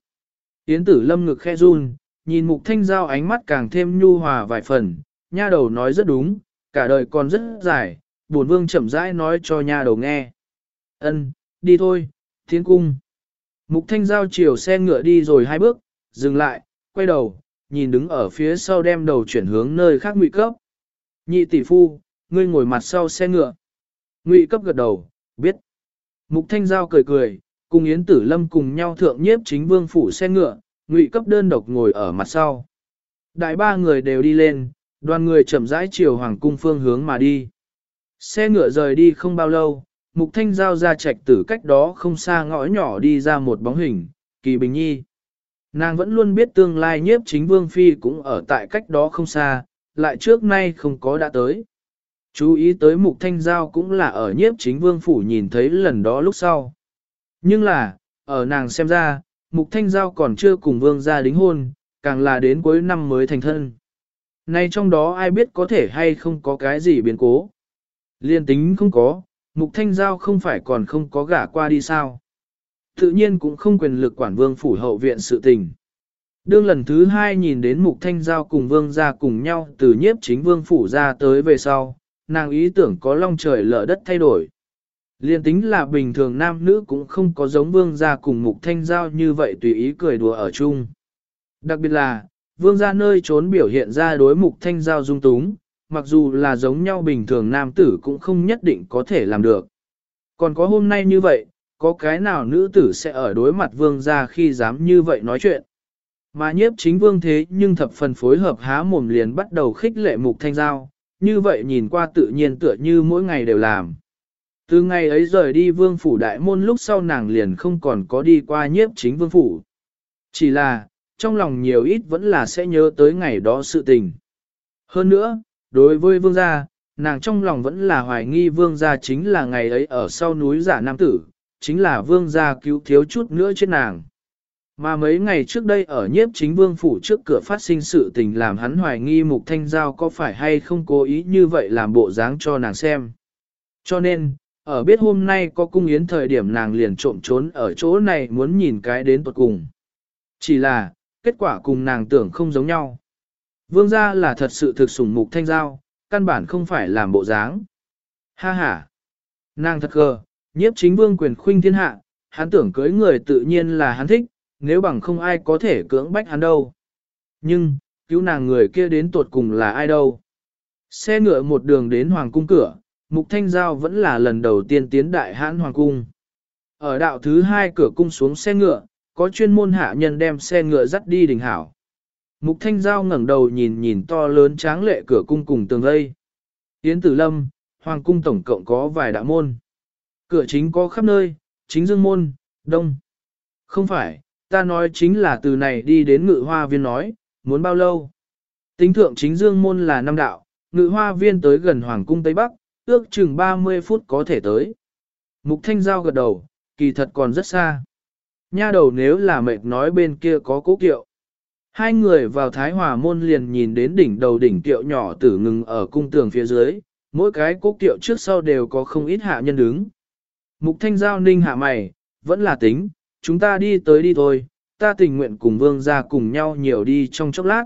Yến tử lâm ngực khe run, nhìn mục thanh giao ánh mắt càng thêm nhu hòa vài phần, nha đầu nói rất đúng, cả đời còn rất dài, buồn vương chậm rãi nói cho nha đầu nghe. Ân, đi thôi, thiên cung. Mục thanh giao chiều xe ngựa đi rồi hai bước, dừng lại, quay đầu, nhìn đứng ở phía sau đem đầu chuyển hướng nơi khác ngụy cấp. Nhị tỷ phu, ngươi ngồi mặt sau xe ngựa. Ngụy cấp gật đầu, biết. Mục thanh giao cười cười, cùng Yến Tử Lâm cùng nhau thượng nhiếp chính vương phủ xe ngựa, ngụy cấp đơn độc ngồi ở mặt sau. Đại ba người đều đi lên, đoàn người chậm rãi chiều hoàng cung phương hướng mà đi. Xe ngựa rời đi không bao lâu, mục thanh giao ra trạch tử cách đó không xa ngõ nhỏ đi ra một bóng hình, kỳ bình nhi. Nàng vẫn luôn biết tương lai nhiếp chính vương phi cũng ở tại cách đó không xa, lại trước nay không có đã tới. Chú ý tới mục thanh giao cũng là ở nhiếp chính vương phủ nhìn thấy lần đó lúc sau. Nhưng là, ở nàng xem ra, Mục Thanh Giao còn chưa cùng vương gia đính hôn, càng là đến cuối năm mới thành thân. Nay trong đó ai biết có thể hay không có cái gì biến cố. Liên tính không có, Mục Thanh Giao không phải còn không có gả qua đi sao. Tự nhiên cũng không quyền lực quản vương phủ hậu viện sự tình. Đương lần thứ hai nhìn đến mục thanh giao cùng vương gia cùng nhau từ nhiếp chính vương phủ ra tới về sau, nàng ý tưởng có long trời lở đất thay đổi. Liên tính là bình thường nam nữ cũng không có giống vương gia cùng mục thanh giao như vậy tùy ý cười đùa ở chung. Đặc biệt là, vương gia nơi trốn biểu hiện ra đối mục thanh giao dung túng, mặc dù là giống nhau bình thường nam tử cũng không nhất định có thể làm được. Còn có hôm nay như vậy, có cái nào nữ tử sẽ ở đối mặt vương gia khi dám như vậy nói chuyện. Mà nhiếp chính vương thế nhưng thập phần phối hợp há mồm liền bắt đầu khích lệ mục thanh giao, như vậy nhìn qua tự nhiên tựa như mỗi ngày đều làm. Từ ngày ấy rời đi vương phủ đại môn lúc sau nàng liền không còn có đi qua nhiếp chính vương phủ. Chỉ là, trong lòng nhiều ít vẫn là sẽ nhớ tới ngày đó sự tình. Hơn nữa, đối với vương gia, nàng trong lòng vẫn là hoài nghi vương gia chính là ngày ấy ở sau núi giả nam tử, chính là vương gia cứu thiếu chút nữa chết nàng. Mà mấy ngày trước đây ở nhiếp chính vương phủ trước cửa phát sinh sự tình làm hắn hoài nghi mục thanh giao có phải hay không cố ý như vậy làm bộ dáng cho nàng xem. Cho nên, ở biết hôm nay có cung yến thời điểm nàng liền trộm trốn ở chỗ này muốn nhìn cái đến tuột cùng. Chỉ là, kết quả cùng nàng tưởng không giống nhau. Vương gia là thật sự thực sủng mục thanh giao, căn bản không phải làm bộ dáng. Ha ha! Nàng thật gờ, nhiếp chính vương quyền khuynh thiên hạ, hắn tưởng cưới người tự nhiên là hắn thích, nếu bằng không ai có thể cưỡng bách hắn đâu. Nhưng, cứu nàng người kia đến tuột cùng là ai đâu. Xe ngựa một đường đến hoàng cung cửa, Mục Thanh Giao vẫn là lần đầu tiên tiến đại hãn hoàng cung. Ở đạo thứ hai cửa cung xuống xe ngựa, có chuyên môn hạ nhân đem xe ngựa dắt đi đình hảo. Mục Thanh Giao ngẩng đầu nhìn nhìn to lớn tráng lệ cửa cung cùng tường lây. Yến Tử Lâm, Hoàng cung tổng cộng có vài đạo môn. Cửa chính có khắp nơi, chính dương môn, đông. Không phải, ta nói chính là từ này đi đến ngự hoa viên nói, muốn bao lâu. Tính thượng chính dương môn là năm đạo, ngự hoa viên tới gần Hoàng cung Tây Bắc, ước chừng 30 phút có thể tới. Mục Thanh Giao gật đầu, kỳ thật còn rất xa. Nha đầu nếu là mệt nói bên kia có cố kiệu. Hai người vào Thái Hòa môn liền nhìn đến đỉnh đầu đỉnh kiệu nhỏ tử ngừng ở cung tường phía dưới, mỗi cái cố kiệu trước sau đều có không ít hạ nhân đứng. Mục Thanh Giao ninh hạ mày, vẫn là tính, chúng ta đi tới đi thôi, ta tình nguyện cùng vương ra cùng nhau nhiều đi trong chốc lát.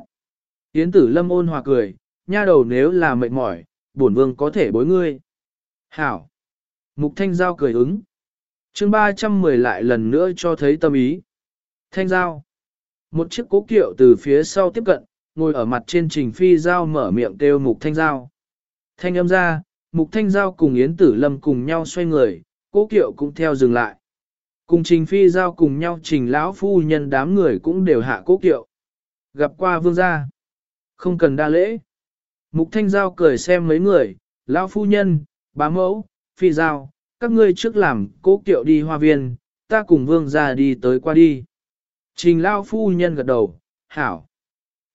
Yến tử lâm ôn hòa cười, nha đầu nếu là mệt mỏi, bổn vương có thể bối ngươi. Hảo! Mục Thanh Giao cười ứng. chương 310 lại lần nữa cho thấy tâm ý. Thanh Giao! Một chiếc cố kiệu từ phía sau tiếp cận, ngồi ở mặt trên trình phi giao mở miệng kêu Mục Thanh Giao. Thanh âm ra, Mục Thanh Giao cùng Yến Tử Lâm cùng nhau xoay người, cố kiệu cũng theo dừng lại. Cùng trình phi giao cùng nhau trình lão phu nhân đám người cũng đều hạ cố kiệu. Gặp qua vương gia. Không cần đa lễ. Mục Thanh Giao cười xem mấy người, lão phu nhân, bá mẫu, phi giao, các ngươi trước làm cố kiệu đi hoa viên, ta cùng vương gia đi tới qua đi. Trình lão phu nhân gật đầu, hảo.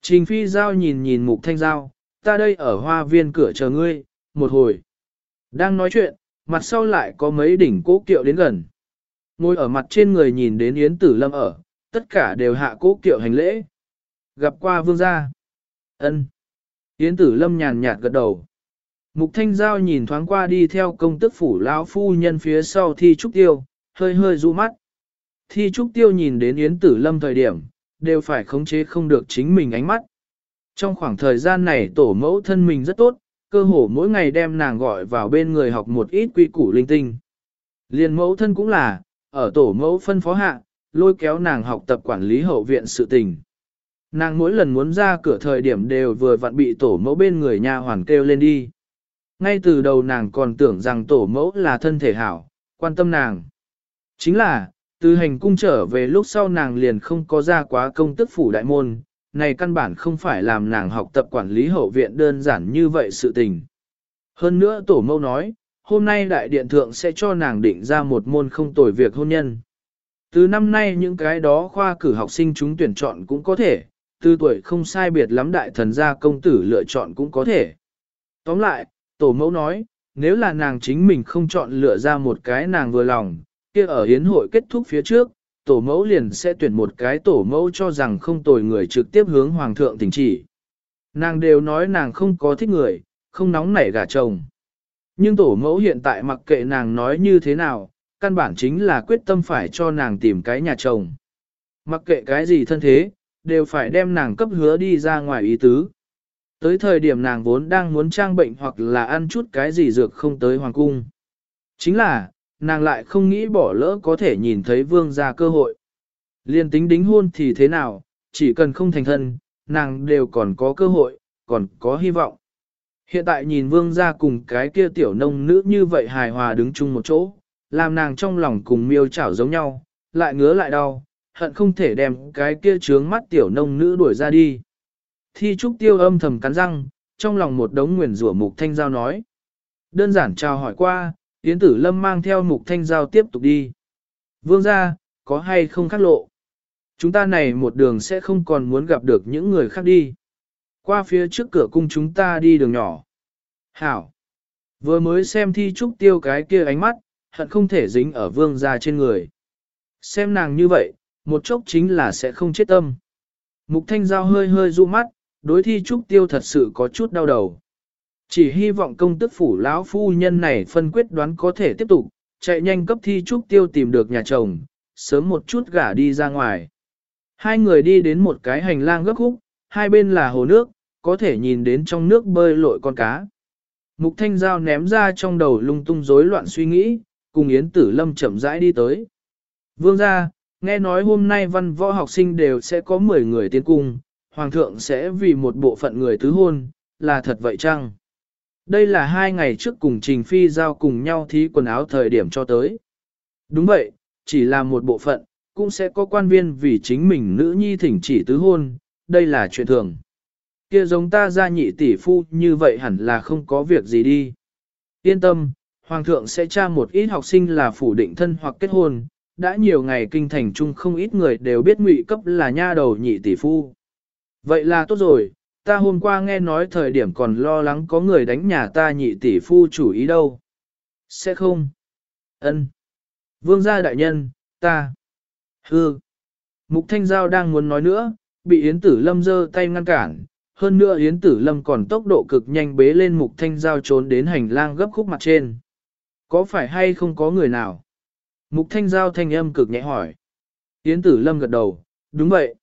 Trình phi giao nhìn nhìn mục thanh giao, ta đây ở hoa viên cửa chờ ngươi, một hồi. Đang nói chuyện, mặt sau lại có mấy đỉnh cố kiệu đến gần. Ngồi ở mặt trên người nhìn đến Yến Tử Lâm ở, tất cả đều hạ cố kiệu hành lễ. Gặp qua vương gia. ân Yến tử lâm nhàn nhạt gật đầu. Mục thanh giao nhìn thoáng qua đi theo công tức phủ lão phu nhân phía sau thi trúc tiêu, hơi hơi du mắt. Thi trúc tiêu nhìn đến Yến tử lâm thời điểm, đều phải khống chế không được chính mình ánh mắt. Trong khoảng thời gian này tổ mẫu thân mình rất tốt, cơ hồ mỗi ngày đem nàng gọi vào bên người học một ít quy củ linh tinh. Liên mẫu thân cũng là, ở tổ mẫu phân phó hạ, lôi kéo nàng học tập quản lý hậu viện sự tình. Nàng mỗi lần muốn ra cửa thời điểm đều vừa vặn bị tổ mẫu bên người nha hoàn kêu lên đi. Ngay từ đầu nàng còn tưởng rằng tổ mẫu là thân thể hảo, quan tâm nàng. Chính là, từ hành cung trở về lúc sau nàng liền không có ra quá công tức phủ đại môn, này căn bản không phải làm nàng học tập quản lý hậu viện đơn giản như vậy sự tình. Hơn nữa tổ mẫu nói, hôm nay đại điện thượng sẽ cho nàng định ra một môn không tồi việc hôn nhân. Từ năm nay những cái đó khoa cử học sinh chúng tuyển chọn cũng có thể, từ tuổi không sai biệt lắm đại thần gia công tử lựa chọn cũng có thể. Tóm lại, tổ mẫu nói, nếu là nàng chính mình không chọn lựa ra một cái nàng vừa lòng, kia ở hiến hội kết thúc phía trước, tổ mẫu liền sẽ tuyển một cái tổ mẫu cho rằng không tồi người trực tiếp hướng hoàng thượng tình chỉ. Nàng đều nói nàng không có thích người, không nóng nảy gả chồng. Nhưng tổ mẫu hiện tại mặc kệ nàng nói như thế nào, căn bản chính là quyết tâm phải cho nàng tìm cái nhà chồng. Mặc kệ cái gì thân thế, đều phải đem nàng cấp hứa đi ra ngoài ý tứ. Tới thời điểm nàng vốn đang muốn trang bệnh hoặc là ăn chút cái gì dược không tới hoàng cung. Chính là, nàng lại không nghĩ bỏ lỡ có thể nhìn thấy vương gia cơ hội. Liên tính đính hôn thì thế nào, chỉ cần không thành thân, nàng đều còn có cơ hội, còn có hy vọng. Hiện tại nhìn vương gia cùng cái kia tiểu nông nữ như vậy hài hòa đứng chung một chỗ, làm nàng trong lòng cùng miêu chảo giống nhau, lại ngứa lại đau, hận không thể đem cái kia trướng mắt tiểu nông nữ đuổi ra đi. Thi trúc tiêu âm thầm cắn răng, trong lòng một đống nguyền rủa mục thanh giao nói. Đơn giản chào hỏi qua, Yến Tử Lâm mang theo mục thanh giao tiếp tục đi. Vương gia, có hay không khác lộ? Chúng ta này một đường sẽ không còn muốn gặp được những người khác đi. Qua phía trước cửa cung chúng ta đi đường nhỏ. Hảo. Vừa mới xem thi trúc tiêu cái kia ánh mắt, hận không thể dính ở vương gia trên người. Xem nàng như vậy, một chốc chính là sẽ không chết tâm. Mục thanh giao hơi hơi ru mắt, đối thi trúc tiêu thật sự có chút đau đầu. Chỉ hy vọng công tức phủ lão phu nhân này phân quyết đoán có thể tiếp tục, chạy nhanh cấp thi trúc tiêu tìm được nhà chồng, sớm một chút gả đi ra ngoài. Hai người đi đến một cái hành lang gấp khúc, hai bên là hồ nước, có thể nhìn đến trong nước bơi lội con cá. Mục thanh giao ném ra trong đầu lung tung rối loạn suy nghĩ, cùng Yến Tử Lâm chậm rãi đi tới. Vương gia, nghe nói hôm nay văn võ học sinh đều sẽ có 10 người tiến cung, Hoàng thượng sẽ vì một bộ phận người tứ hôn, là thật vậy chăng? Đây là hai ngày trước cùng Trình Phi giao cùng nhau thí quần áo thời điểm cho tới. Đúng vậy, chỉ là một bộ phận, cũng sẽ có quan viên vì chính mình nữ nhi thỉnh chỉ tứ hôn, đây là chuyện thường. Kia giống ta ra nhị tỷ phu như vậy hẳn là không có việc gì đi. Yên tâm, Hoàng thượng sẽ tra một ít học sinh là phủ định thân hoặc kết hôn, đã nhiều ngày kinh thành chung không ít người đều biết ngụy cấp là nha đầu nhị tỷ phu. Vậy là tốt rồi, ta hôm qua nghe nói thời điểm còn lo lắng có người đánh nhà ta nhị tỷ phu chủ ý đâu. Sẽ không. Ân. Vương gia đại nhân, ta. Hư. Mục Thanh Giao đang muốn nói nữa, bị Yến Tử Lâm giơ tay ngăn cản. Hơn nữa Yến Tử Lâm còn tốc độ cực nhanh bế lên Mục Thanh Giao trốn đến hành lang gấp khúc mặt trên. Có phải hay không có người nào? Mục Thanh Giao thanh âm cực nhẹ hỏi. Yến Tử Lâm gật đầu, đúng vậy.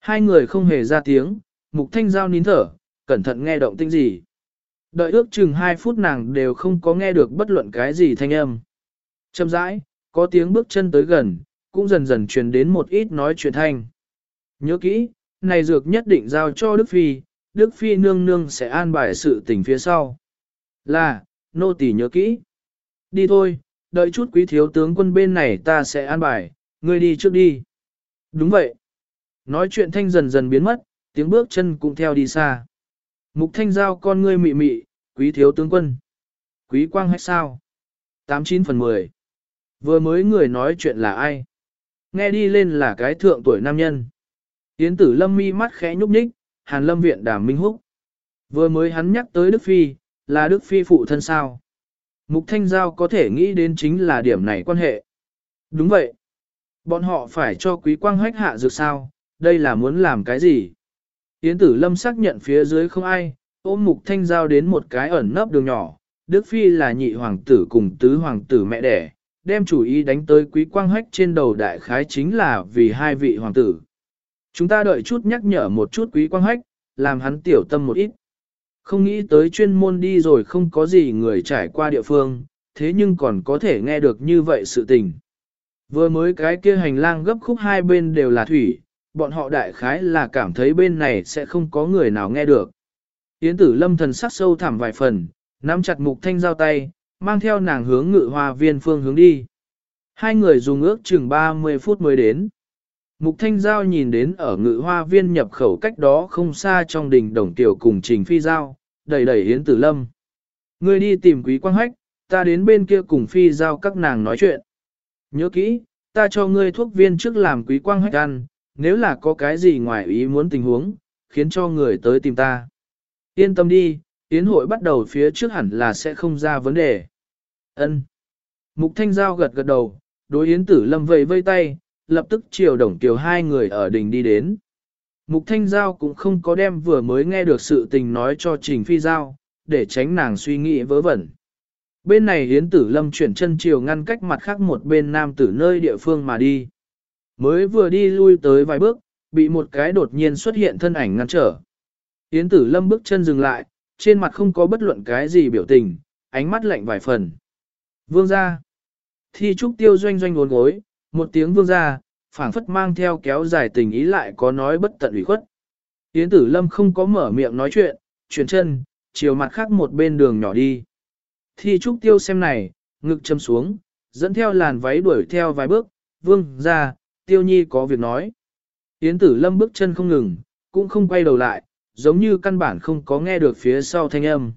Hai người không hề ra tiếng, Mục Thanh Giao nín thở, cẩn thận nghe động tĩnh gì. Đợi ước chừng hai phút nàng đều không có nghe được bất luận cái gì thanh âm. Châm rãi, có tiếng bước chân tới gần, cũng dần dần truyền đến một ít nói chuyện thanh. Nhớ kỹ, này dược nhất định giao cho Đức Phi, Đức Phi nương nương sẽ an bài sự tình phía sau. Là, nô tỳ nhớ kỹ. Đi thôi, đợi chút quý thiếu tướng quân bên này ta sẽ an bài, ngươi đi trước đi. Đúng vậy. Nói chuyện thanh dần dần biến mất, tiếng bước chân cũng theo đi xa. Mục thanh giao con ngươi mị mị, quý thiếu tướng quân. Quý quang hay sao? 89 phần 10. Vừa mới người nói chuyện là ai? Nghe đi lên là cái thượng tuổi nam nhân. Yến tử lâm mi mắt khẽ nhúc nhích, hàn lâm viện đàm minh húc. Vừa mới hắn nhắc tới Đức Phi, là Đức Phi phụ thân sao. Mục Thanh Giao có thể nghĩ đến chính là điểm này quan hệ. Đúng vậy. Bọn họ phải cho quý quang hách hạ dược sao, đây là muốn làm cái gì? Yến tử lâm xác nhận phía dưới không ai, ôm Mục Thanh Giao đến một cái ẩn nấp đường nhỏ. Đức Phi là nhị hoàng tử cùng tứ hoàng tử mẹ đẻ, đem chủ ý đánh tới quý quang hách trên đầu đại khái chính là vì hai vị hoàng tử. Chúng ta đợi chút nhắc nhở một chút quý quang hách, làm hắn tiểu tâm một ít. Không nghĩ tới chuyên môn đi rồi không có gì người trải qua địa phương, thế nhưng còn có thể nghe được như vậy sự tình. Vừa mới cái kia hành lang gấp khúc hai bên đều là thủy, bọn họ đại khái là cảm thấy bên này sẽ không có người nào nghe được. Yến tử lâm thần sắc sâu thẳm vài phần, nắm chặt mục thanh giao tay, mang theo nàng hướng ngự hoa viên phương hướng đi. Hai người dùng ước chừng 30 phút mới đến. Mục Thanh Giao nhìn đến ở ngự hoa viên nhập khẩu cách đó không xa trong đình đồng tiểu cùng Trình Phi Giao, đẩy đẩy Yến Tử Lâm. Ngươi đi tìm quý quang hách, ta đến bên kia cùng Phi Giao các nàng nói chuyện. Nhớ kỹ, ta cho ngươi thuốc viên trước làm quý quang hách ăn, nếu là có cái gì ngoài ý muốn tình huống, khiến cho người tới tìm ta. Yên tâm đi, Yến hội bắt đầu phía trước hẳn là sẽ không ra vấn đề. Ân. Mục Thanh Giao gật gật đầu, đối Yến Tử Lâm vẫy vây tay, lập tức chiều đồng tiểu hai người ở đình đi đến. Mục Thanh Giao cũng không có đem vừa mới nghe được sự tình nói cho Trình Phi Giao, để tránh nàng suy nghĩ vớ vẩn. Bên này Yến Tử Lâm chuyển chân chiều ngăn cách mặt khác một bên nam tử nơi địa phương mà đi. Mới vừa đi lui tới vài bước, bị một cái đột nhiên xuất hiện thân ảnh ngăn trở. Yến tử lâm bước chân dừng lại, trên mặt không có bất luận cái gì biểu tình, ánh mắt lạnh vài phần. Vương ra. Thi trúc tiêu doanh doanh uốn gối, một tiếng vương ra, phảng phất mang theo kéo dài tình ý lại có nói bất tận ủy khuất. Yến tử lâm không có mở miệng nói chuyện, chuyển chân, chiều mặt khác một bên đường nhỏ đi. Thi trúc tiêu xem này, ngực châm xuống, dẫn theo làn váy đuổi theo vài bước, vương ra, tiêu nhi có việc nói. Yến tử lâm bước chân không ngừng, cũng không quay đầu lại, giống như căn bản không có nghe được phía sau thanh âm.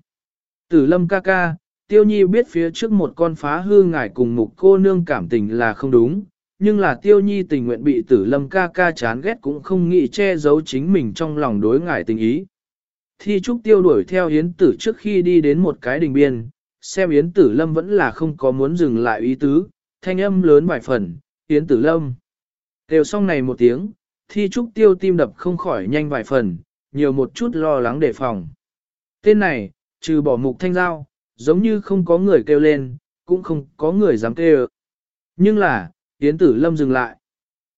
Tử lâm ca ca, tiêu nhi biết phía trước một con phá hư ngải cùng mục cô nương cảm tình là không đúng, nhưng là tiêu nhi tình nguyện bị tử lâm ca ca chán ghét cũng không nghĩ che giấu chính mình trong lòng đối ngải tình ý. Thi trúc tiêu đuổi theo Yến tử trước khi đi đến một cái đình biên, xem Yến tử lâm vẫn là không có muốn dừng lại ý tứ, thanh âm lớn vài phần, Yến tử lâm. Đều xong này một tiếng, thi trúc tiêu tim đập không khỏi nhanh vài phần, nhiều một chút lo lắng đề phòng. Tên này, trừ bỏ mục thanh giao, giống như không có người kêu lên, cũng không có người dám kêu. Nhưng là, Yến Tử Lâm dừng lại.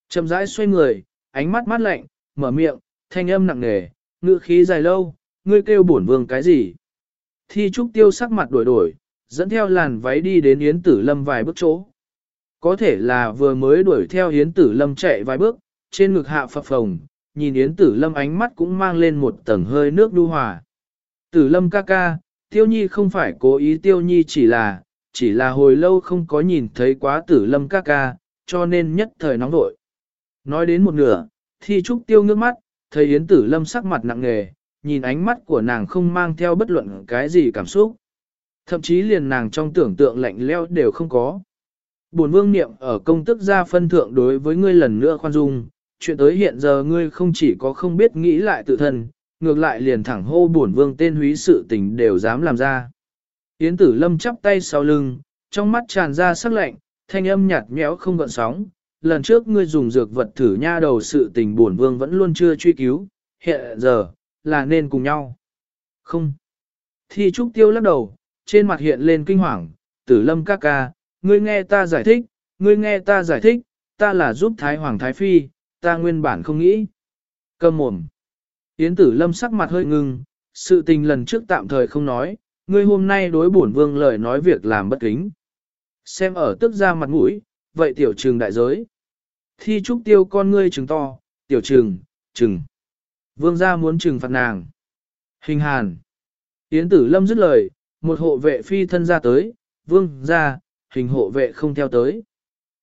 Chậm rãi xoay người, ánh mắt mát lạnh, mở miệng, thanh âm nặng nề, ngữ khí dài lâu, ngươi kêu bổn vương cái gì? Thi trúc tiêu sắc mặt đổi đổi, dẫn theo làn váy đi đến Yến Tử Lâm vài bước chỗ. Có thể là vừa mới đuổi theo Yến Tử Lâm chạy vài bước, trên ngực hạ phập phồng, nhìn Yến Tử Lâm ánh mắt cũng mang lên một tầng hơi nước đu hòa. Tử Lâm ca ca, Tiêu Nhi không phải cố ý Tiêu Nhi chỉ là, chỉ là hồi lâu không có nhìn thấy quá Tử Lâm ca ca, cho nên nhất thời nóng vội. Nói đến một nửa, Thi Trúc Tiêu ngước mắt, thấy Yến Tử Lâm sắc mặt nặng nề, nhìn ánh mắt của nàng không mang theo bất luận cái gì cảm xúc. Thậm chí liền nàng trong tưởng tượng lạnh leo đều không có. Bổn vương niệm ở công tức gia phân thượng đối với ngươi lần nữa khoan dung, chuyện tới hiện giờ ngươi không chỉ có không biết nghĩ lại tự thân, ngược lại liền thẳng hô bổn vương tên húy sự tình đều dám làm ra. Yến tử lâm chắp tay sau lưng, trong mắt tràn ra sắc lạnh, thanh âm nhạt nhẽo không gợn sóng. Lần trước ngươi dùng dược vật thử nha đầu sự tình buồn vương vẫn luôn chưa truy cứu, hiện giờ, là nên cùng nhau. Không. Thi trúc tiêu lắc đầu, trên mặt hiện lên kinh hoàng, tử lâm ca ca, ngươi nghe ta giải thích, ngươi nghe ta giải thích, ta là giúp Thái Hoàng Thái Phi, ta nguyên bản không nghĩ. Cầm mồm. Yến tử lâm sắc mặt hơi ngưng, sự tình lần trước tạm thời không nói, ngươi hôm nay đối bổn vương lời nói việc làm bất kính. Xem ở tức ra mặt mũi, vậy tiểu trừng đại giới. Thi trúc tiêu con ngươi trừng to, tiểu trừng, trừng. Vương gia muốn trừng phạt nàng. Hình hàn. Yến tử lâm dứt lời, một hộ vệ phi thân ra tới, vương gia, hình hộ vệ không theo tới.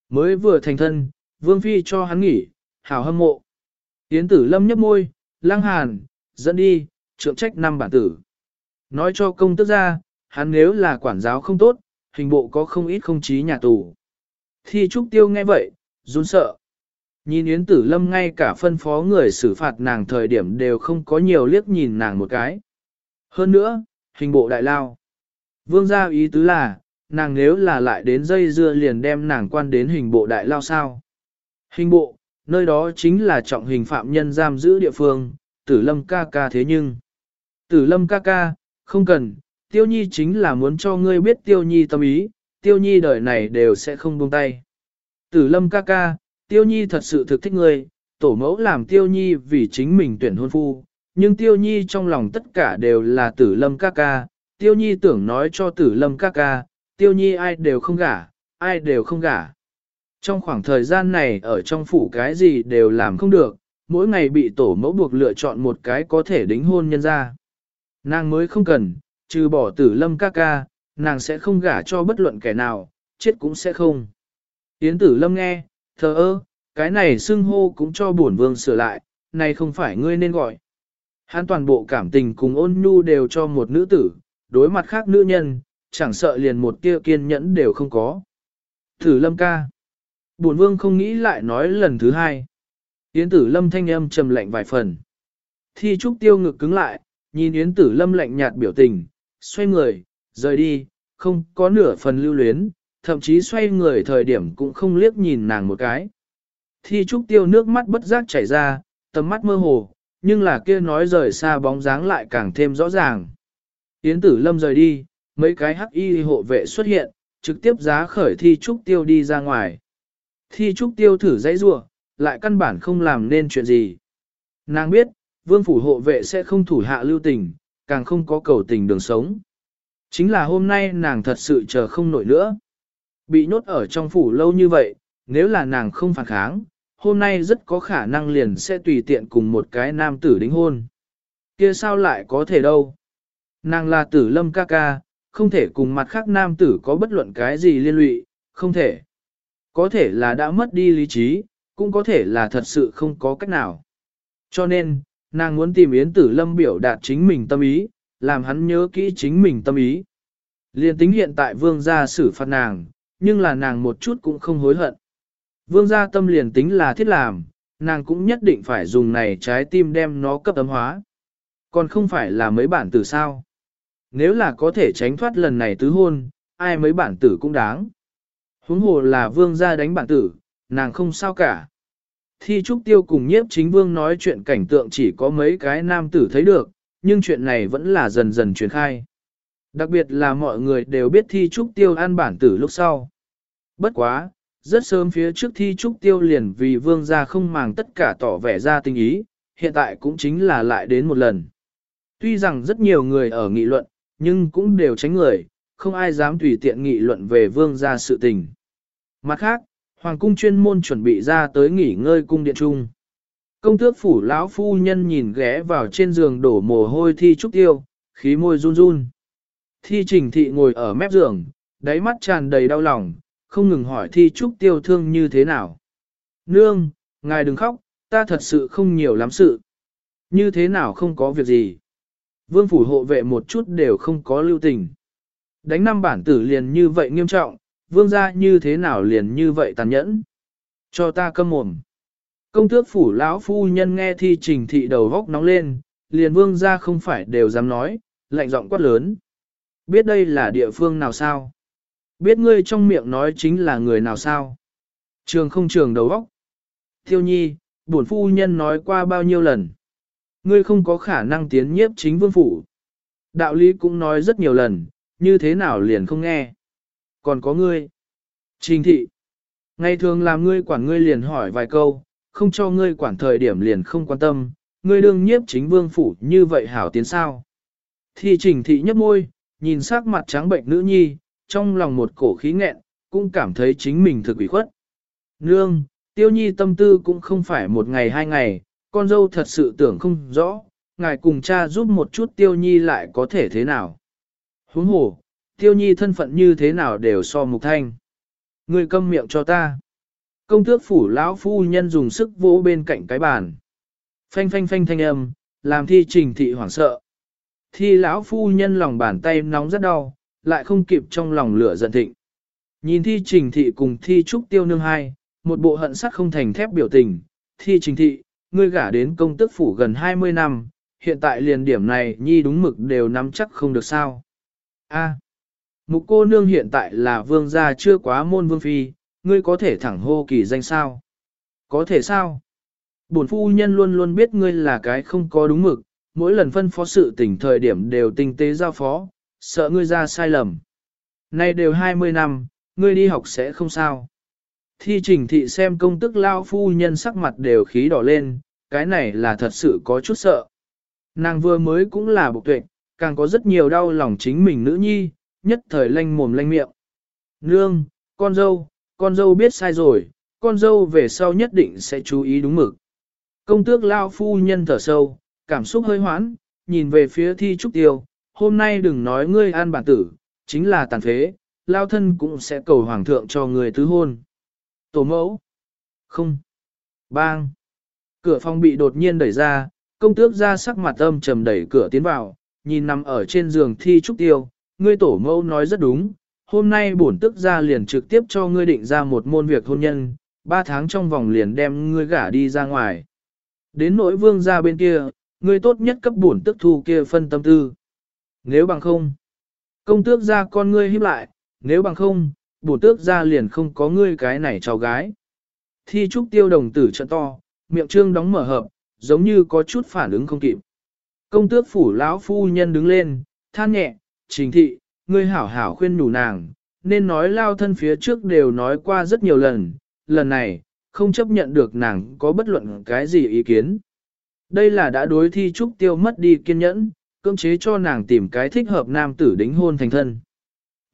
Mới vừa thành thân, vương phi cho hắn nghỉ, hảo hâm mộ. Yến tử lâm nhấp môi, lang hàn, dẫn đi, trượng trách năm bản tử. Nói cho công tức ra, hắn nếu là quản giáo không tốt, hình bộ có không ít không chí nhà tù. Thi trúc tiêu nghe vậy, run sợ. Nhìn Yến Tử Lâm ngay cả phân phó người xử phạt nàng thời điểm đều không có nhiều liếc nhìn nàng một cái. Hơn nữa, hình bộ đại lao. Vương gia ý tứ là, nàng nếu là lại đến dây dưa liền đem nàng quan đến hình bộ đại lao sao. Hình bộ, nơi đó chính là trọng hình phạm nhân giam giữ địa phương, tử lâm ca ca thế nhưng. Tử lâm ca ca, không cần, tiêu nhi chính là muốn cho ngươi biết tiêu nhi tâm ý, tiêu nhi đời này đều sẽ không buông tay. Tử lâm ca ca, tiêu nhi thật sự thực thích ngươi, tổ mẫu làm tiêu nhi vì chính mình tuyển hôn phu, nhưng tiêu nhi trong lòng tất cả đều là tử lâm ca ca, tiêu nhi tưởng nói cho tử lâm ca ca, tiêu nhi ai đều không gả, ai đều không gả. Trong khoảng thời gian này ở trong phủ cái gì đều làm không được, mỗi ngày bị tổ mẫu buộc lựa chọn một cái có thể đính hôn nhân ra. Nàng mới không cần, trừ bỏ tử lâm ca ca, nàng sẽ không gả cho bất luận kẻ nào, chết cũng sẽ không. Yến tử lâm nghe, thờ ơ, cái này xưng hô cũng cho bổn vương sửa lại, này không phải ngươi nên gọi. Hắn toàn bộ cảm tình cùng ôn nhu đều cho một nữ tử, đối mặt khác nữ nhân, chẳng sợ liền một tia kiên nhẫn đều không có. Tử lâm ca. Bổn vương không nghĩ lại nói lần thứ hai. Yến tử lâm thanh âm trầm lạnh vài phần. Thi trúc tiêu ngực cứng lại, nhìn Yến tử lâm lạnh nhạt biểu tình, xoay người, rời đi, không có nửa phần lưu luyến, thậm chí xoay người thời điểm cũng không liếc nhìn nàng một cái. Thi trúc tiêu nước mắt bất giác chảy ra, tầm mắt mơ hồ, nhưng là kia nói rời xa bóng dáng lại càng thêm rõ ràng. Yến tử lâm rời đi, mấy cái hắc y hộ vệ xuất hiện, trực tiếp giá khởi thi trúc tiêu đi ra ngoài. Thi trúc tiêu thử dãy rua, lại căn bản không làm nên chuyện gì. Nàng biết, vương phủ hộ vệ sẽ không thủ hạ lưu tình, càng không có cầu tình đường sống. Chính là hôm nay nàng thật sự chờ không nổi nữa. Bị nhốt ở trong phủ lâu như vậy, nếu là nàng không phản kháng, hôm nay rất có khả năng liền sẽ tùy tiện cùng một cái nam tử đính hôn. Kia sao lại có thể đâu? Nàng là tử lâm ca ca, không thể cùng mặt khác nam tử có bất luận cái gì liên lụy, không thể. Có thể là đã mất đi lý trí, cũng có thể là thật sự không có cách nào. Cho nên, nàng muốn tìm Yến Tử Lâm biểu đạt chính mình tâm ý, làm hắn nhớ kỹ chính mình tâm ý. Liên tính hiện tại vương gia xử phạt nàng, nhưng là nàng một chút cũng không hối hận. Vương gia tâm liền tính là thiết làm, nàng cũng nhất định phải dùng này trái tim đem nó cấp ấm hóa. Còn không phải là mấy bản tử sao. Nếu là có thể tránh thoát lần này tứ hôn, ai mấy bản tử cũng đáng. Huống hồ là vương gia đánh bản tử, nàng không sao cả. Thi trúc tiêu cùng nhiếp chính vương nói chuyện cảnh tượng chỉ có mấy cái nam tử thấy được, nhưng chuyện này vẫn là dần dần truyền khai. Đặc biệt là mọi người đều biết thi trúc tiêu ăn bản tử lúc sau. Bất quá, rất sớm phía trước thi trúc tiêu liền vì vương gia không màng tất cả tỏ vẻ ra tình ý, hiện tại cũng chính là lại đến một lần. Tuy rằng rất nhiều người ở nghị luận, nhưng cũng đều tránh người, không ai dám tùy tiện nghị luận về vương gia sự tình. Mặt khác, hoàng cung chuyên môn chuẩn bị ra tới nghỉ ngơi cung điện trung. Công tước phủ lão phu nhân nhìn ghé vào trên giường đổ mồ hôi thi trúc tiêu, khí môi run run. Thi trình thị ngồi ở mép giường, đáy mắt tràn đầy đau lòng, không ngừng hỏi thi trúc tiêu thương như thế nào. Nương, ngài đừng khóc, ta thật sự không nhiều lắm sự. Như thế nào không có việc gì. Vương phủ hộ vệ một chút đều không có lưu tình. Đánh năm bản tử liền như vậy nghiêm trọng, vương gia như thế nào liền như vậy tàn nhẫn. Cho ta câm mồm. Công tước phủ lão phu nhân nghe thi trình thị đầu góc nóng lên, liền vương gia không phải đều dám nói, lạnh giọng quát lớn. Biết đây là địa phương nào sao? Biết ngươi trong miệng nói chính là người nào sao? Trường không trường đầu góc. Thiêu nhi, bổn phu nhân nói qua bao nhiêu lần. Ngươi không có khả năng tiến nhiếp chính vương phủ. Đạo lý cũng nói rất nhiều lần, như thế nào liền không nghe. Còn có ngươi. Trình thị. Ngày thường làm ngươi quản ngươi liền hỏi vài câu, không cho ngươi quản thời điểm liền không quan tâm, ngươi đương nhiếp chính vương phủ như vậy hảo tiến sao. Thì trình thị nhấp môi, nhìn sắc mặt trắng bệnh nữ nhi, trong lòng một cổ khí nghẹn, cũng cảm thấy chính mình thực ủy khuất. Nương, tiêu nhi tâm tư cũng không phải một ngày hai ngày, con dâu thật sự tưởng không rõ, ngài cùng cha giúp một chút tiêu nhi lại có thể thế nào. Huống hồ, tiêu nhi thân phận như thế nào đều so mục thanh. Người câm miệng cho ta. Công tước phủ lão phu nhân dùng sức vỗ bên cạnh cái bàn. Phanh phanh phanh thanh âm, làm thi trình thị hoảng sợ. Thi lão phu nhân lòng bàn tay nóng rất đau, lại không kịp trong lòng lửa giận thịnh. Nhìn thi trình thị cùng thi trúc tiêu nương hai, một bộ hận sắt không thành thép biểu tình. Thi trình thị, ngươi gả đến công tước phủ gần 20 năm, hiện tại liền điểm này nhi đúng mực đều nắm chắc không được sao. A. Mục cô nương hiện tại là vương gia chưa quá môn vương phi, ngươi có thể thẳng hô kỳ danh sao? Có thể sao? Bổn phu nhân luôn luôn biết ngươi là cái không có đúng mực, mỗi lần phân phó sự tình thời điểm đều tinh tế giao phó, sợ ngươi ra sai lầm. Nay đều 20 năm, ngươi đi học sẽ không sao. Thi trình thị xem công tức lao phu nhân sắc mặt đều khí đỏ lên, cái này là thật sự có chút sợ. Nàng vừa mới cũng là bộc tuệ, càng có rất nhiều đau lòng chính mình nữ nhi, nhất thời lanh mồm lanh miệng. Nương, con dâu, con dâu biết sai rồi, con dâu về sau nhất định sẽ chú ý đúng mực. Công tước lao phu nhân thở sâu, cảm xúc hơi hoãn, nhìn về phía thi trúc tiêu, hôm nay đừng nói ngươi an bản tử, chính là tàn phế, lao thân cũng sẽ cầu hoàng thượng cho người tứ hôn. Tổ mẫu. Không. Bang. Cửa phòng bị đột nhiên đẩy ra, công tước ra sắc mặt âm trầm đẩy cửa tiến vào, nhìn nằm ở trên giường thi trúc tiêu, ngươi tổ mẫu nói rất đúng, hôm nay bổn tức ra liền trực tiếp cho ngươi định ra một môn việc hôn nhân, ba tháng trong vòng liền đem ngươi gả đi ra ngoài. Đến nỗi vương ra bên kia, ngươi tốt nhất cấp bổn tức thu kia phân tâm tư. Nếu bằng không, công tước ra con ngươi híp lại, nếu bằng không, bổn tước ra liền không có ngươi cái này cháu gái. Thi trúc tiêu đồng tử trận to, miệng trương đóng mở hợp, giống như có chút phản ứng không kịp. Công tước phủ lão phu nhân đứng lên, than nhẹ, trình thị, ngươi hảo hảo khuyên nhủ nàng, nên nói lao thân phía trước đều nói qua rất nhiều lần, lần này, không chấp nhận được nàng có bất luận cái gì ý kiến. Đây là đã đối thi trúc tiêu mất đi kiên nhẫn, cưỡng chế cho nàng tìm cái thích hợp nam tử đính hôn thành thân.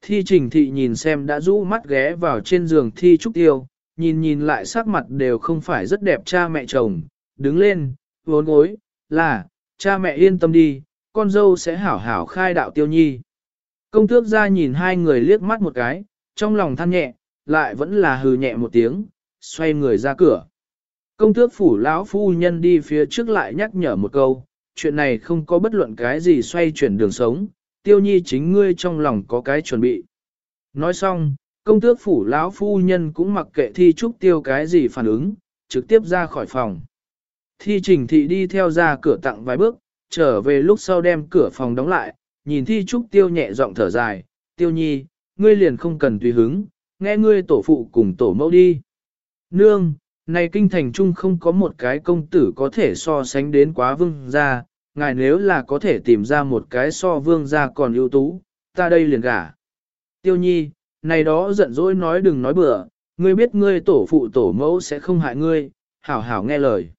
Thi trình thị nhìn xem đã rũ mắt ghé vào trên giường thi trúc tiêu, nhìn nhìn lại sắc mặt đều không phải rất đẹp cha mẹ chồng, đứng lên, vốn gối, là, cha mẹ yên tâm đi, con dâu sẽ hảo hảo khai đạo tiêu nhi. Công tước ra nhìn hai người liếc mắt một cái, trong lòng than nhẹ, lại vẫn là hừ nhẹ một tiếng, xoay người ra cửa. Công tước phủ lão phu nhân đi phía trước lại nhắc nhở một câu, chuyện này không có bất luận cái gì xoay chuyển đường sống, tiêu nhi chính ngươi trong lòng có cái chuẩn bị. Nói xong, công tước phủ lão phu nhân cũng mặc kệ thi trúc tiêu cái gì phản ứng, trực tiếp ra khỏi phòng. Thi trình thị đi theo ra cửa tặng vài bước, trở về lúc sau đem cửa phòng đóng lại, nhìn thi trúc tiêu nhẹ giọng thở dài, tiêu nhi, ngươi liền không cần tùy hứng, nghe ngươi tổ phụ cùng tổ mẫu đi. Nương, này kinh thành trung không có một cái công tử có thể so sánh đến quá vương gia, ngài nếu là có thể tìm ra một cái so vương gia còn ưu tú, ta đây liền gả. Tiêu nhi, này đó giận dỗi nói đừng nói bừa, ngươi biết ngươi tổ phụ tổ mẫu sẽ không hại ngươi, hảo hảo nghe lời.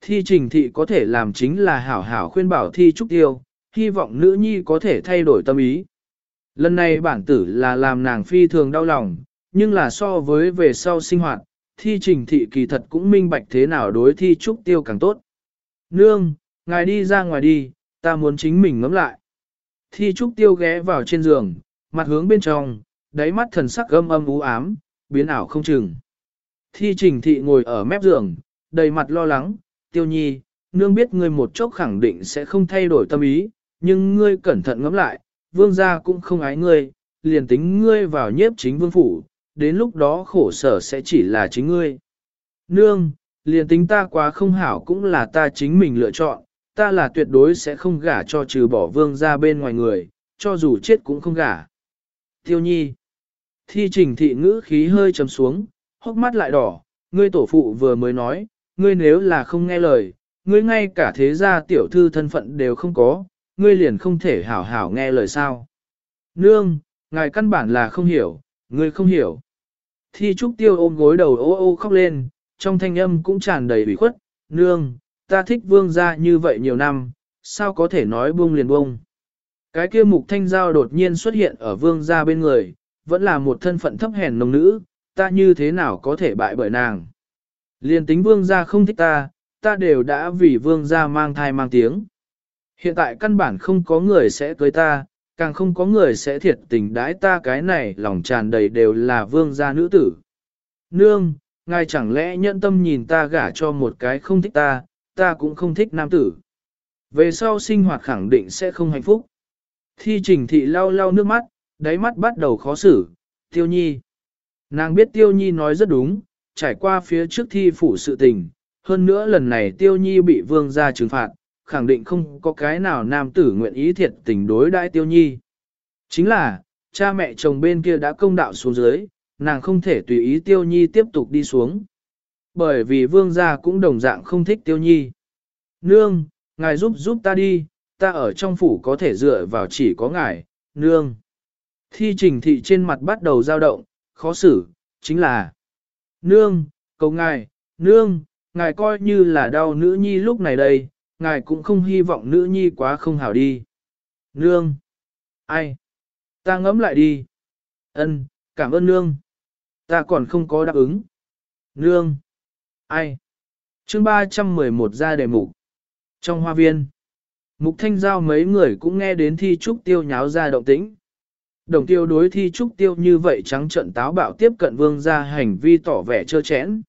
Thi trình thị có thể làm chính là hảo hảo khuyên bảo thi trúc tiêu, hy vọng nữ nhi có thể thay đổi tâm ý. Lần này bản tử là làm nàng phi thường đau lòng, nhưng là so với về sau sinh hoạt, thi trình thị kỳ thật cũng minh bạch thế nào đối thi trúc tiêu càng tốt. Nương, ngài đi ra ngoài đi, ta muốn chính mình ngắm lại. Thi trúc tiêu ghé vào trên giường, mặt hướng bên trong, đáy mắt thần sắc âm âm u ám, biến ảo không chừng. Thi trình thị ngồi ở mép giường, đầy mặt lo lắng, tiêu nhi, nương biết ngươi một chốc khẳng định sẽ không thay đổi tâm ý, nhưng ngươi cẩn thận ngẫm lại, vương gia cũng không ái ngươi, liền tính ngươi vào nhiếp chính vương phủ, đến lúc đó khổ sở sẽ chỉ là chính ngươi. Nương, liền tính ta quá không hảo cũng là ta chính mình lựa chọn, ta là tuyệt đối sẽ không gả cho trừ bỏ vương gia bên ngoài người, cho dù chết cũng không gả. Tiêu nhi. Thi trình thị ngữ khí hơi trầm xuống, hốc mắt lại đỏ, ngươi tổ phụ vừa mới nói, ngươi nếu là không nghe lời, ngươi ngay cả thế gia tiểu thư thân phận đều không có, ngươi liền không thể hảo hảo nghe lời sao. Nương, ngài căn bản là không hiểu, ngươi không hiểu. Thi trúc tiêu ôm gối đầu ô ô khóc lên, trong thanh âm cũng tràn đầy ủy khuất, nương, ta thích vương gia như vậy nhiều năm, sao có thể nói buông liền buông. Cái kia mục thanh giao đột nhiên xuất hiện ở vương gia bên người, vẫn là một thân phận thấp hèn nông nữ, ta như thế nào có thể bại bởi nàng. Liền tính vương gia không thích ta, ta đều đã vì vương gia mang thai mang tiếng. Hiện tại căn bản không có người sẽ cưới ta, càng không có người sẽ thiệt tình đãi ta cái này lòng tràn đầy đều là vương gia nữ tử. Nương, ngài chẳng lẽ nhận tâm nhìn ta gả cho một cái không thích ta, ta cũng không thích nam tử. Về sau sinh hoạt khẳng định sẽ không hạnh phúc. Thi trình thị lau lau nước mắt, đáy mắt bắt đầu khó xử, tiêu nhi. Nàng biết tiêu nhi nói rất đúng, trải qua phía trước thi phủ sự tình, hơn nữa lần này tiêu nhi bị vương gia trừng phạt, khẳng định không có cái nào nam tử nguyện ý thiệt tình đối đãi tiêu nhi. Chính là, cha mẹ chồng bên kia đã công đạo xuống dưới, nàng không thể tùy ý tiêu nhi tiếp tục đi xuống. Bởi vì vương gia cũng đồng dạng không thích tiêu nhi. Nương, ngài giúp giúp ta đi, ta ở trong phủ có thể dựa vào chỉ có ngài, nương. Thi trình thị trên mặt bắt đầu dao động, khó xử, chính là Nương, cầu ngài, nương, ngài coi như là đau nữ nhi lúc này đây, ngài cũng không hy vọng nữ nhi quá không hảo đi. Nương, ai? Ta ngẫm lại đi. Ân, cảm ơn nương. Ta còn không có đáp ứng. Nương, ai? Chương 311 ra đề mục. Trong hoa viên, Mục Thanh Giao mấy người cũng nghe đến thi trúc tiêu nháo ra động tĩnh. Đồng tiêu đối thi trúc tiêu như vậy trắng trận táo bạo tiếp cận vương ra hành vi tỏ vẻ trơ chẽn.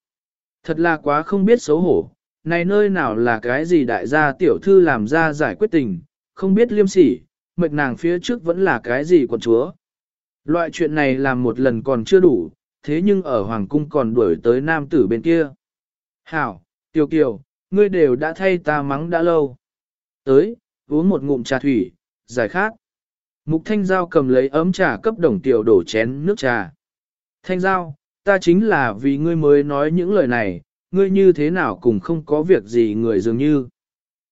Thật là quá không biết xấu hổ, này nơi nào là cái gì đại gia tiểu thư làm ra giải quyết tình, không biết liêm sỉ, mệt nàng phía trước vẫn là cái gì quần chúa. Loại chuyện này làm một lần còn chưa đủ, thế nhưng ở Hoàng Cung còn đuổi tới nam tử bên kia. Hảo, tiểu Kiều, ngươi đều đã thay ta mắng đã lâu. Tới, uống một ngụm trà thủy, giải khát. Mục Thanh Giao cầm lấy ấm trà cấp đồng tiểu đổ chén nước trà. Thanh Giao, ta chính là vì ngươi mới nói những lời này, ngươi như thế nào cũng không có việc gì người dường như.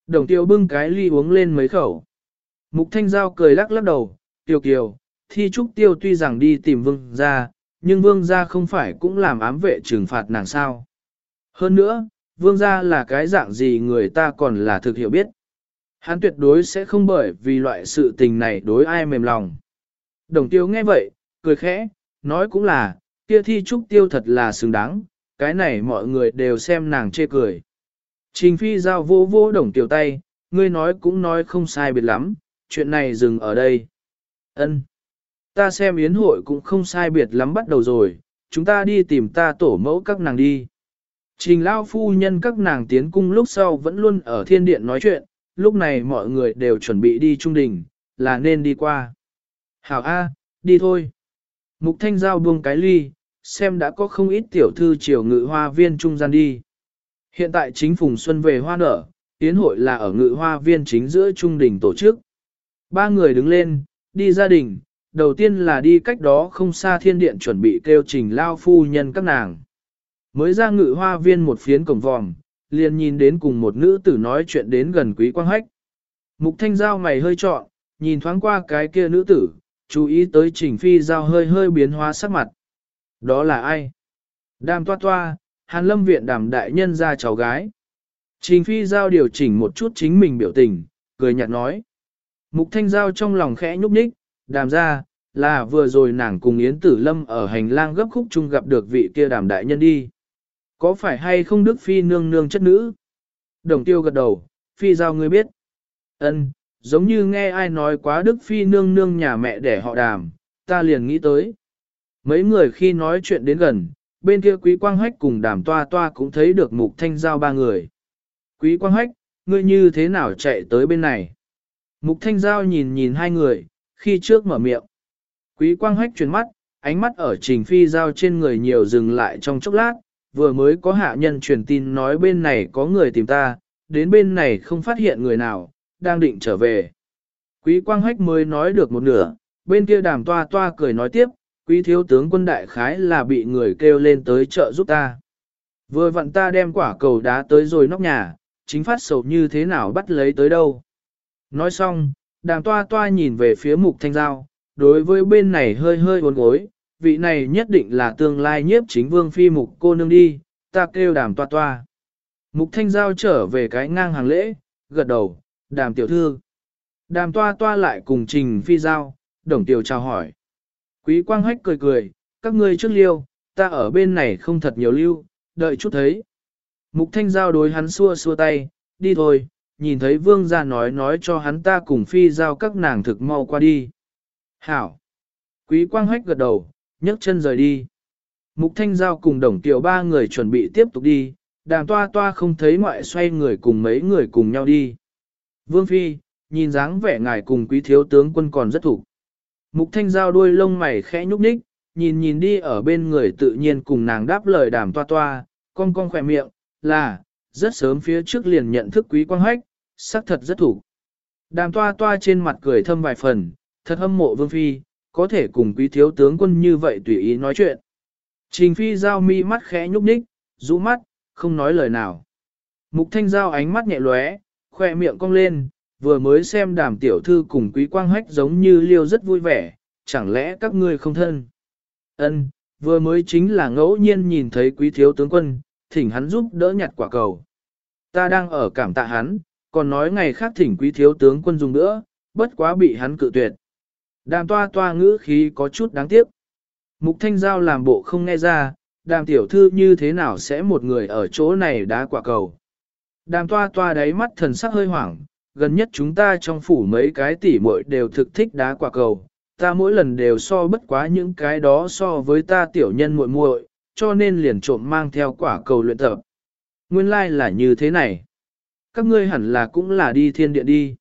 Đồng Tiêu bưng cái ly uống lên mấy khẩu. Mục Thanh Giao cười lắc lắc đầu, Tiêu kiều, thi trúc tiêu tuy rằng đi tìm vương gia, nhưng vương gia không phải cũng làm ám vệ trừng phạt nàng sao. Hơn nữa, vương gia là cái dạng gì người ta còn là thực hiểu biết. Hắn tuyệt đối sẽ không bởi vì loại sự tình này đối ai mềm lòng. Đồng tiêu nghe vậy, cười khẽ, nói cũng là, kia thi trúc tiêu thật là xứng đáng, cái này mọi người đều xem nàng chê cười. Trình phi giao vô vô đồng tiểu tay, ngươi nói cũng nói không sai biệt lắm, chuyện này dừng ở đây. Ân, Ta xem yến hội cũng không sai biệt lắm bắt đầu rồi, chúng ta đi tìm ta tổ mẫu các nàng đi. Trình lao phu nhân các nàng tiến cung lúc sau vẫn luôn ở thiên điện nói chuyện, lúc này mọi người đều chuẩn bị đi trung đình, là nên đi qua. Hảo A, đi thôi. Mục thanh giao buông cái ly, xem đã có không ít tiểu thư triều ngự hoa viên trung gian đi. Hiện tại chính phùng xuân về hoa nở, tiến hội là ở ngự hoa viên chính giữa trung đình tổ chức. Ba người đứng lên, đi gia đình, đầu tiên là đi cách đó không xa thiên điện chuẩn bị kêu trình lao phu nhân các nàng. Mới ra ngự hoa viên một phiến cổng vòm, liền nhìn đến cùng một nữ tử nói chuyện đến gần quý quang hách. Mục thanh giao mày hơi trọn, nhìn thoáng qua cái kia nữ tử, chú ý tới trình phi giao hơi hơi biến hóa sắc mặt. Đó là ai? Đàm toa toa, hàn lâm viện đàm đại nhân ra cháu gái. Trình phi giao điều chỉnh một chút chính mình biểu tình, cười nhạt nói. Mục thanh giao trong lòng khẽ nhúc nhích, đàm ra, là vừa rồi nàng cùng Yến Tử Lâm ở hành lang gấp khúc chung gặp được vị kia đàm đại nhân đi. Có phải hay không Đức Phi nương nương chất nữ? Đồng tiêu gật đầu, Phi giao ngươi biết. Ân, giống như nghe ai nói quá Đức Phi nương nương nhà mẹ để họ đàm, ta liền nghĩ tới. Mấy người khi nói chuyện đến gần, bên kia Quý Quang Hách cùng đàm toa toa cũng thấy được mục thanh giao ba người. Quý Quang Hách, ngươi như thế nào chạy tới bên này? Mục thanh giao nhìn nhìn hai người, khi trước mở miệng. Quý Quang Hách chuyển mắt, ánh mắt ở trình phi giao trên người nhiều dừng lại trong chốc lát, vừa mới có hạ nhân truyền tin nói bên này có người tìm ta, đến bên này không phát hiện người nào, đang định trở về. Quý Quang Hách mới nói được một nửa, bên kia đàm toa toa cười nói tiếp, quý thiếu tướng quân đại khái là bị người kêu lên tới chợ giúp ta. Vừa vặn ta đem quả cầu đá tới rồi nóc nhà, chính phát sầu như thế nào bắt lấy tới đâu. Nói xong, đàm toa toa nhìn về phía mục thanh giao, đối với bên này hơi hơi uốn gối, vị này nhất định là tương lai nhiếp chính vương phi mục cô nương đi, ta kêu đàm toa toa. Mục thanh giao trở về cái ngang hàng lễ, gật đầu, đàm tiểu thư. Đàm toa toa lại cùng trình phi giao, đồng tiểu chào hỏi. Quý quang hách cười cười, các ngươi trước liêu, ta ở bên này không thật nhiều lưu, đợi chút thấy. Mục thanh giao đối hắn xua xua tay, đi thôi, nhìn thấy vương gia nói nói cho hắn ta cùng phi giao các nàng thực mau qua đi. Hảo! Quý quang hách gật đầu, nhấc chân rời đi. Mục thanh giao cùng đồng tiểu ba người chuẩn bị tiếp tục đi, đàm toa toa không thấy ngoại xoay người cùng mấy người cùng nhau đi. Vương Phi, nhìn dáng vẻ ngài cùng quý thiếu tướng quân còn rất thủ. Mục thanh giao đuôi lông mày khẽ nhúc nhích, nhìn nhìn đi ở bên người tự nhiên cùng nàng đáp lời đàm toa toa, cong cong khỏe miệng, là, rất sớm phía trước liền nhận thức quý quang hách, sắc thật rất thủ. Đàm toa toa trên mặt cười thâm vài phần, thật hâm mộ vương phi, có thể cùng quý thiếu tướng quân như vậy tùy ý nói chuyện. Trình phi giao mi mắt khẽ nhúc nhích, rũ mắt, không nói lời nào. Mục thanh giao ánh mắt nhẹ lóe, khoe miệng cong lên, vừa mới xem đàm tiểu thư cùng quý quang hách giống như liêu rất vui vẻ, chẳng lẽ các ngươi không thân? Ân, vừa mới chính là ngẫu nhiên nhìn thấy quý thiếu tướng quân, thỉnh hắn giúp đỡ nhặt quả cầu. Ta đang ở cảm tạ hắn, còn nói ngày khác thỉnh quý thiếu tướng quân dùng nữa, bất quá bị hắn cự tuyệt. Đàm toa toa ngữ khí có chút đáng tiếc. Mục thanh giao làm bộ không nghe ra, đàm tiểu thư như thế nào sẽ một người ở chỗ này đá quả cầu. Đàm toa toa đáy mắt thần sắc hơi hoảng, gần nhất chúng ta trong phủ mấy cái tỉ muội đều thực thích đá quả cầu, ta mỗi lần đều so bất quá những cái đó so với ta tiểu nhân muội muội, cho nên liền trộm mang theo quả cầu luyện tập. Nguyên lai like là như thế này. Các ngươi hẳn là cũng là đi thiên điện đi.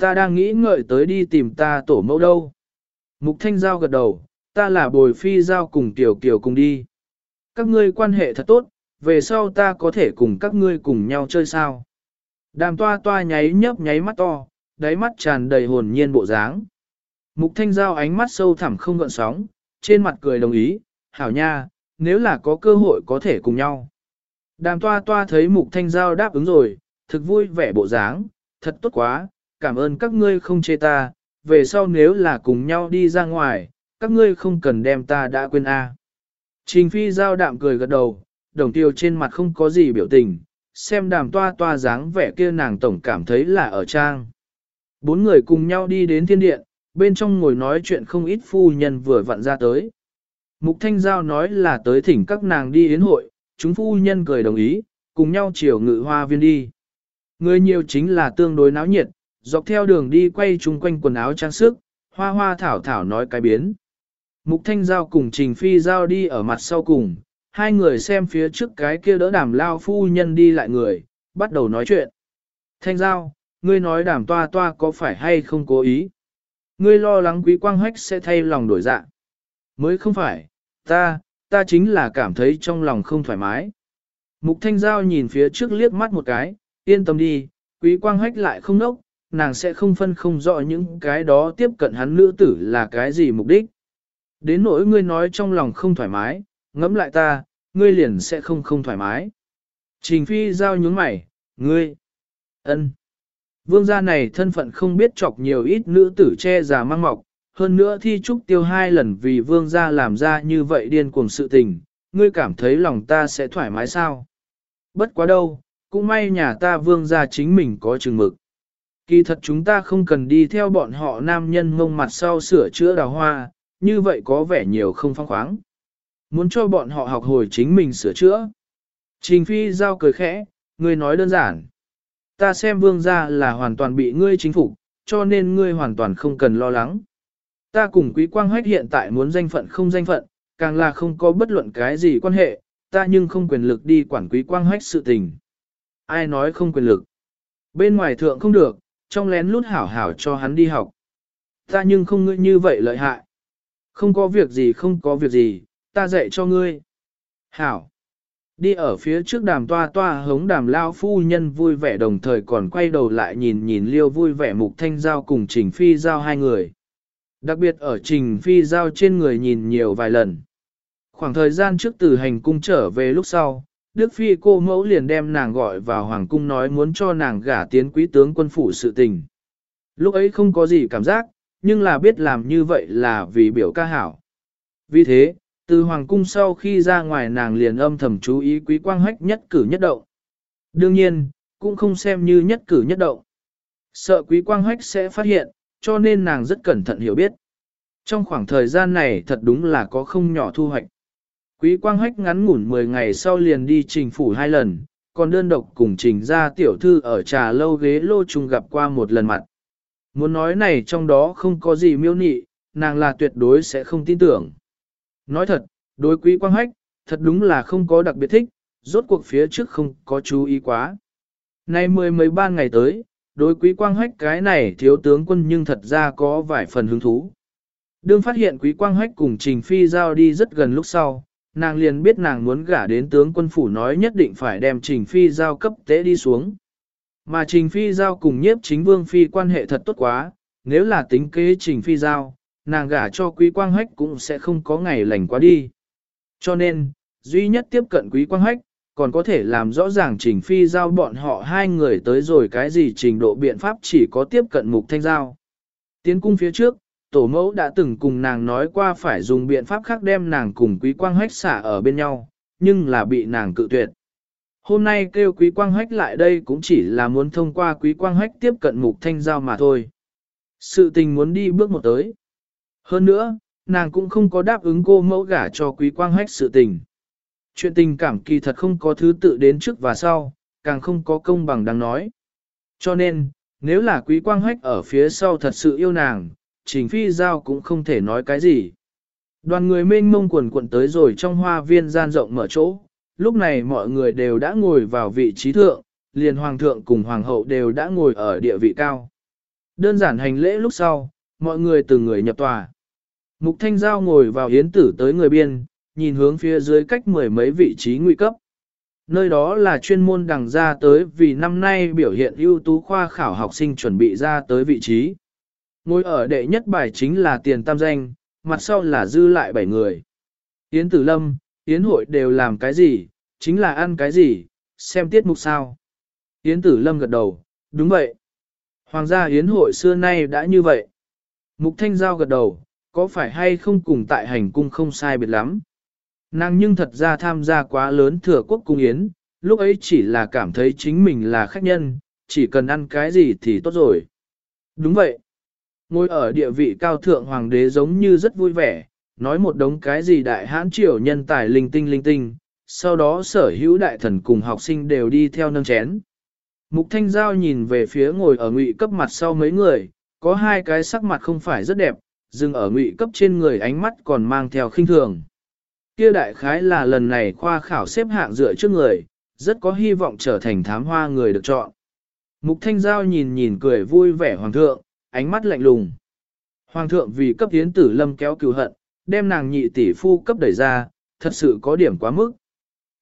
Ta đang nghĩ ngợi tới đi tìm ta tổ mẫu đâu. Mục Thanh Giao gật đầu, ta là bồi phi giao cùng tiểu kiều cùng đi. Các ngươi quan hệ thật tốt, về sau ta có thể cùng các ngươi cùng nhau chơi sao. Đàm toa toa nháy nhấp nháy mắt to, đáy mắt tràn đầy hồn nhiên bộ dáng. Mục Thanh Giao ánh mắt sâu thẳm không gợn sóng, trên mặt cười đồng ý, hảo nha, nếu là có cơ hội có thể cùng nhau. Đàm toa toa thấy Mục Thanh Giao đáp ứng rồi, thực vui vẻ bộ dáng, thật tốt quá, cảm ơn các ngươi không chê ta, về sau nếu là cùng nhau đi ra ngoài, các ngươi không cần đem ta đã quên a. Trình phi giao đạm cười gật đầu, đồng tiêu trên mặt không có gì biểu tình, xem đàm toa toa dáng vẻ kia nàng tổng cảm thấy là ở trang. Bốn người cùng nhau đi đến thiên điện, bên trong ngồi nói chuyện không ít phu nhân vừa vặn ra tới. Mục Thanh Giao nói là tới thỉnh các nàng đi yến hội, chúng phu nhân cười đồng ý, cùng nhau chiều ngự hoa viên đi. Người nhiều chính là tương đối náo nhiệt, dọc theo đường đi quay chung quanh quần áo trang sức, hoa hoa thảo thảo nói cái biến. Mục Thanh Giao cùng Trình Phi Giao đi ở mặt sau cùng, hai người xem phía trước cái kia đỡ đàm lao phu nhân đi lại người, bắt đầu nói chuyện. Thanh Giao, ngươi nói đàm toa toa có phải hay không cố ý? Ngươi lo lắng quý quang hách sẽ thay lòng đổi dạ. Mới không phải, ta, ta chính là cảm thấy trong lòng không thoải mái. Mục Thanh Giao nhìn phía trước liếc mắt một cái, yên tâm đi, quý quang hách lại không nốc, nàng sẽ không phân không rõ những cái đó tiếp cận hắn nữ tử là cái gì mục đích. Đến nỗi ngươi nói trong lòng không thoải mái, ngẫm lại ta, ngươi liền sẽ không không thoải mái. Trình phi giao nhướng mày, ngươi, ân. Vương gia này thân phận không biết chọc nhiều ít nữ tử che già mang mọc, hơn nữa thi trúc tiêu hai lần vì vương gia làm ra như vậy điên cuồng sự tình, ngươi cảm thấy lòng ta sẽ thoải mái sao? Bất quá đâu, cũng may nhà ta vương gia chính mình có chừng mực. Kỳ thật chúng ta không cần đi theo bọn họ nam nhân ngông mặt sau sửa chữa đào hoa, như vậy có vẻ nhiều không phong khoáng. Muốn cho bọn họ học hồi chính mình sửa chữa. Trình phi giao cười khẽ, ngươi nói đơn giản. Ta xem vương gia là hoàn toàn bị ngươi chính phục, cho nên ngươi hoàn toàn không cần lo lắng. Ta cùng quý quang hách hiện tại muốn danh phận không danh phận, càng là không có bất luận cái gì quan hệ, ta nhưng không quyền lực đi quản quý quang hách sự tình. Ai nói không quyền lực? Bên ngoài thượng không được, trong lén lút hảo hảo cho hắn đi học. Ta nhưng không ngươi như vậy lợi hại. Không có việc gì không có việc gì, ta dạy cho ngươi. Hảo. Đi ở phía trước đàm toa toa hống đàm lao phu nhân vui vẻ đồng thời còn quay đầu lại nhìn nhìn liêu vui vẻ mục thanh giao cùng trình phi giao hai người. Đặc biệt ở trình phi giao trên người nhìn nhiều vài lần. Khoảng thời gian trước từ hành cung trở về lúc sau, Đức Phi cô mẫu liền đem nàng gọi vào hoàng cung nói muốn cho nàng gả tiến quý tướng quân phủ sự tình. Lúc ấy không có gì cảm giác, nhưng là biết làm như vậy là vì biểu ca hảo. Vì thế, từ hoàng cung sau khi ra ngoài nàng liền âm thầm chú ý quý quang hách nhất cử nhất động. Đương nhiên, cũng không xem như nhất cử nhất động. Sợ quý quang hách sẽ phát hiện, cho nên nàng rất cẩn thận hiểu biết. Trong khoảng thời gian này thật đúng là có không nhỏ thu hoạch. Quý quang hách ngắn ngủn 10 ngày sau liền đi trình phủ hai lần, còn đơn độc cùng trình ra tiểu thư ở trà lâu ghế lô chung gặp qua một lần mặt. Muốn nói này trong đó không có gì miêu nị, nàng là tuyệt đối sẽ không tin tưởng. Nói thật, đối quý quang hách, thật đúng là không có đặc biệt thích, rốt cuộc phía trước không có chú ý quá. Nay mười mấy ba ngày tới, đối quý quang hách cái này thiếu tướng quân nhưng thật ra có vài phần hứng thú. Đương phát hiện quý quang hách cùng Trình Phi giao đi rất gần lúc sau, nàng liền biết nàng muốn gả đến tướng quân phủ nói nhất định phải đem Trình Phi giao cấp tế đi xuống. Mà Trình Phi giao cùng nhiếp chính vương Phi quan hệ thật tốt quá, nếu là tính kế Trình Phi giao, nàng gả cho quý quang hách cũng sẽ không có ngày lành quá đi. Cho nên, duy nhất tiếp cận quý quang hách, còn có thể làm rõ ràng trình phi giao bọn họ hai người tới rồi cái gì trình độ biện pháp chỉ có tiếp cận mục thanh giao. Tiến cung phía trước, tổ mẫu đã từng cùng nàng nói qua phải dùng biện pháp khác đem nàng cùng quý quang hách xả ở bên nhau, nhưng là bị nàng cự tuyệt. Hôm nay kêu quý quang hách lại đây cũng chỉ là muốn thông qua quý quang hách tiếp cận mục thanh giao mà thôi. Sự tình muốn đi bước một tới. Hơn nữa, nàng cũng không có đáp ứng cô mẫu gả cho quý quang hách sự tình. Chuyện tình cảm kỳ thật không có thứ tự đến trước và sau, càng không có công bằng đáng nói. Cho nên, nếu là quý quang hách ở phía sau thật sự yêu nàng, trình phi giao cũng không thể nói cái gì. Đoàn người mênh mông quần quận tới rồi trong hoa viên gian rộng mở chỗ, lúc này mọi người đều đã ngồi vào vị trí thượng, liền hoàng thượng cùng hoàng hậu đều đã ngồi ở địa vị cao. Đơn giản hành lễ lúc sau, mọi người từng người nhập tòa. Mục Thanh Giao ngồi vào yến tử tới người biên, nhìn hướng phía dưới cách mười mấy vị trí nguy cấp. Nơi đó là chuyên môn đằng ra tới vì năm nay biểu hiện ưu tú khoa khảo học sinh chuẩn bị ra tới vị trí. Ngồi ở đệ nhất bài chính là tiền tam danh, mặt sau là dư lại bảy người. Yến Tử Lâm, Yến hội đều làm cái gì, chính là ăn cái gì, xem tiết mục sao. Yến Tử Lâm gật đầu, đúng vậy. Hoàng gia Yến hội xưa nay đã như vậy. Mục Thanh Giao gật đầu, có phải hay không cùng tại hành cung không sai biệt lắm. Nàng nhưng thật ra tham gia quá lớn thừa quốc cung yến, lúc ấy chỉ là cảm thấy chính mình là khách nhân, chỉ cần ăn cái gì thì tốt rồi. Đúng vậy. Ngồi ở địa vị cao thượng hoàng đế giống như rất vui vẻ, nói một đống cái gì đại hãn triều nhân tài linh tinh linh tinh, sau đó sở hữu đại thần cùng học sinh đều đi theo nâng chén. Mục Thanh Giao nhìn về phía ngồi ở ngụy cấp mặt sau mấy người, có hai cái sắc mặt không phải rất đẹp, dừng ở ngụy cấp trên người ánh mắt còn mang theo khinh thường. Kia đại khái là lần này khoa khảo xếp hạng dựa trước người, rất có hy vọng trở thành thám hoa người được chọn. Mục Thanh Giao nhìn nhìn cười vui vẻ hoàng thượng, ánh mắt lạnh lùng. Hoàng thượng vì cấp tiến tử lâm kéo cừu hận, đem nàng nhị tỷ phu cấp đẩy ra, thật sự có điểm quá mức.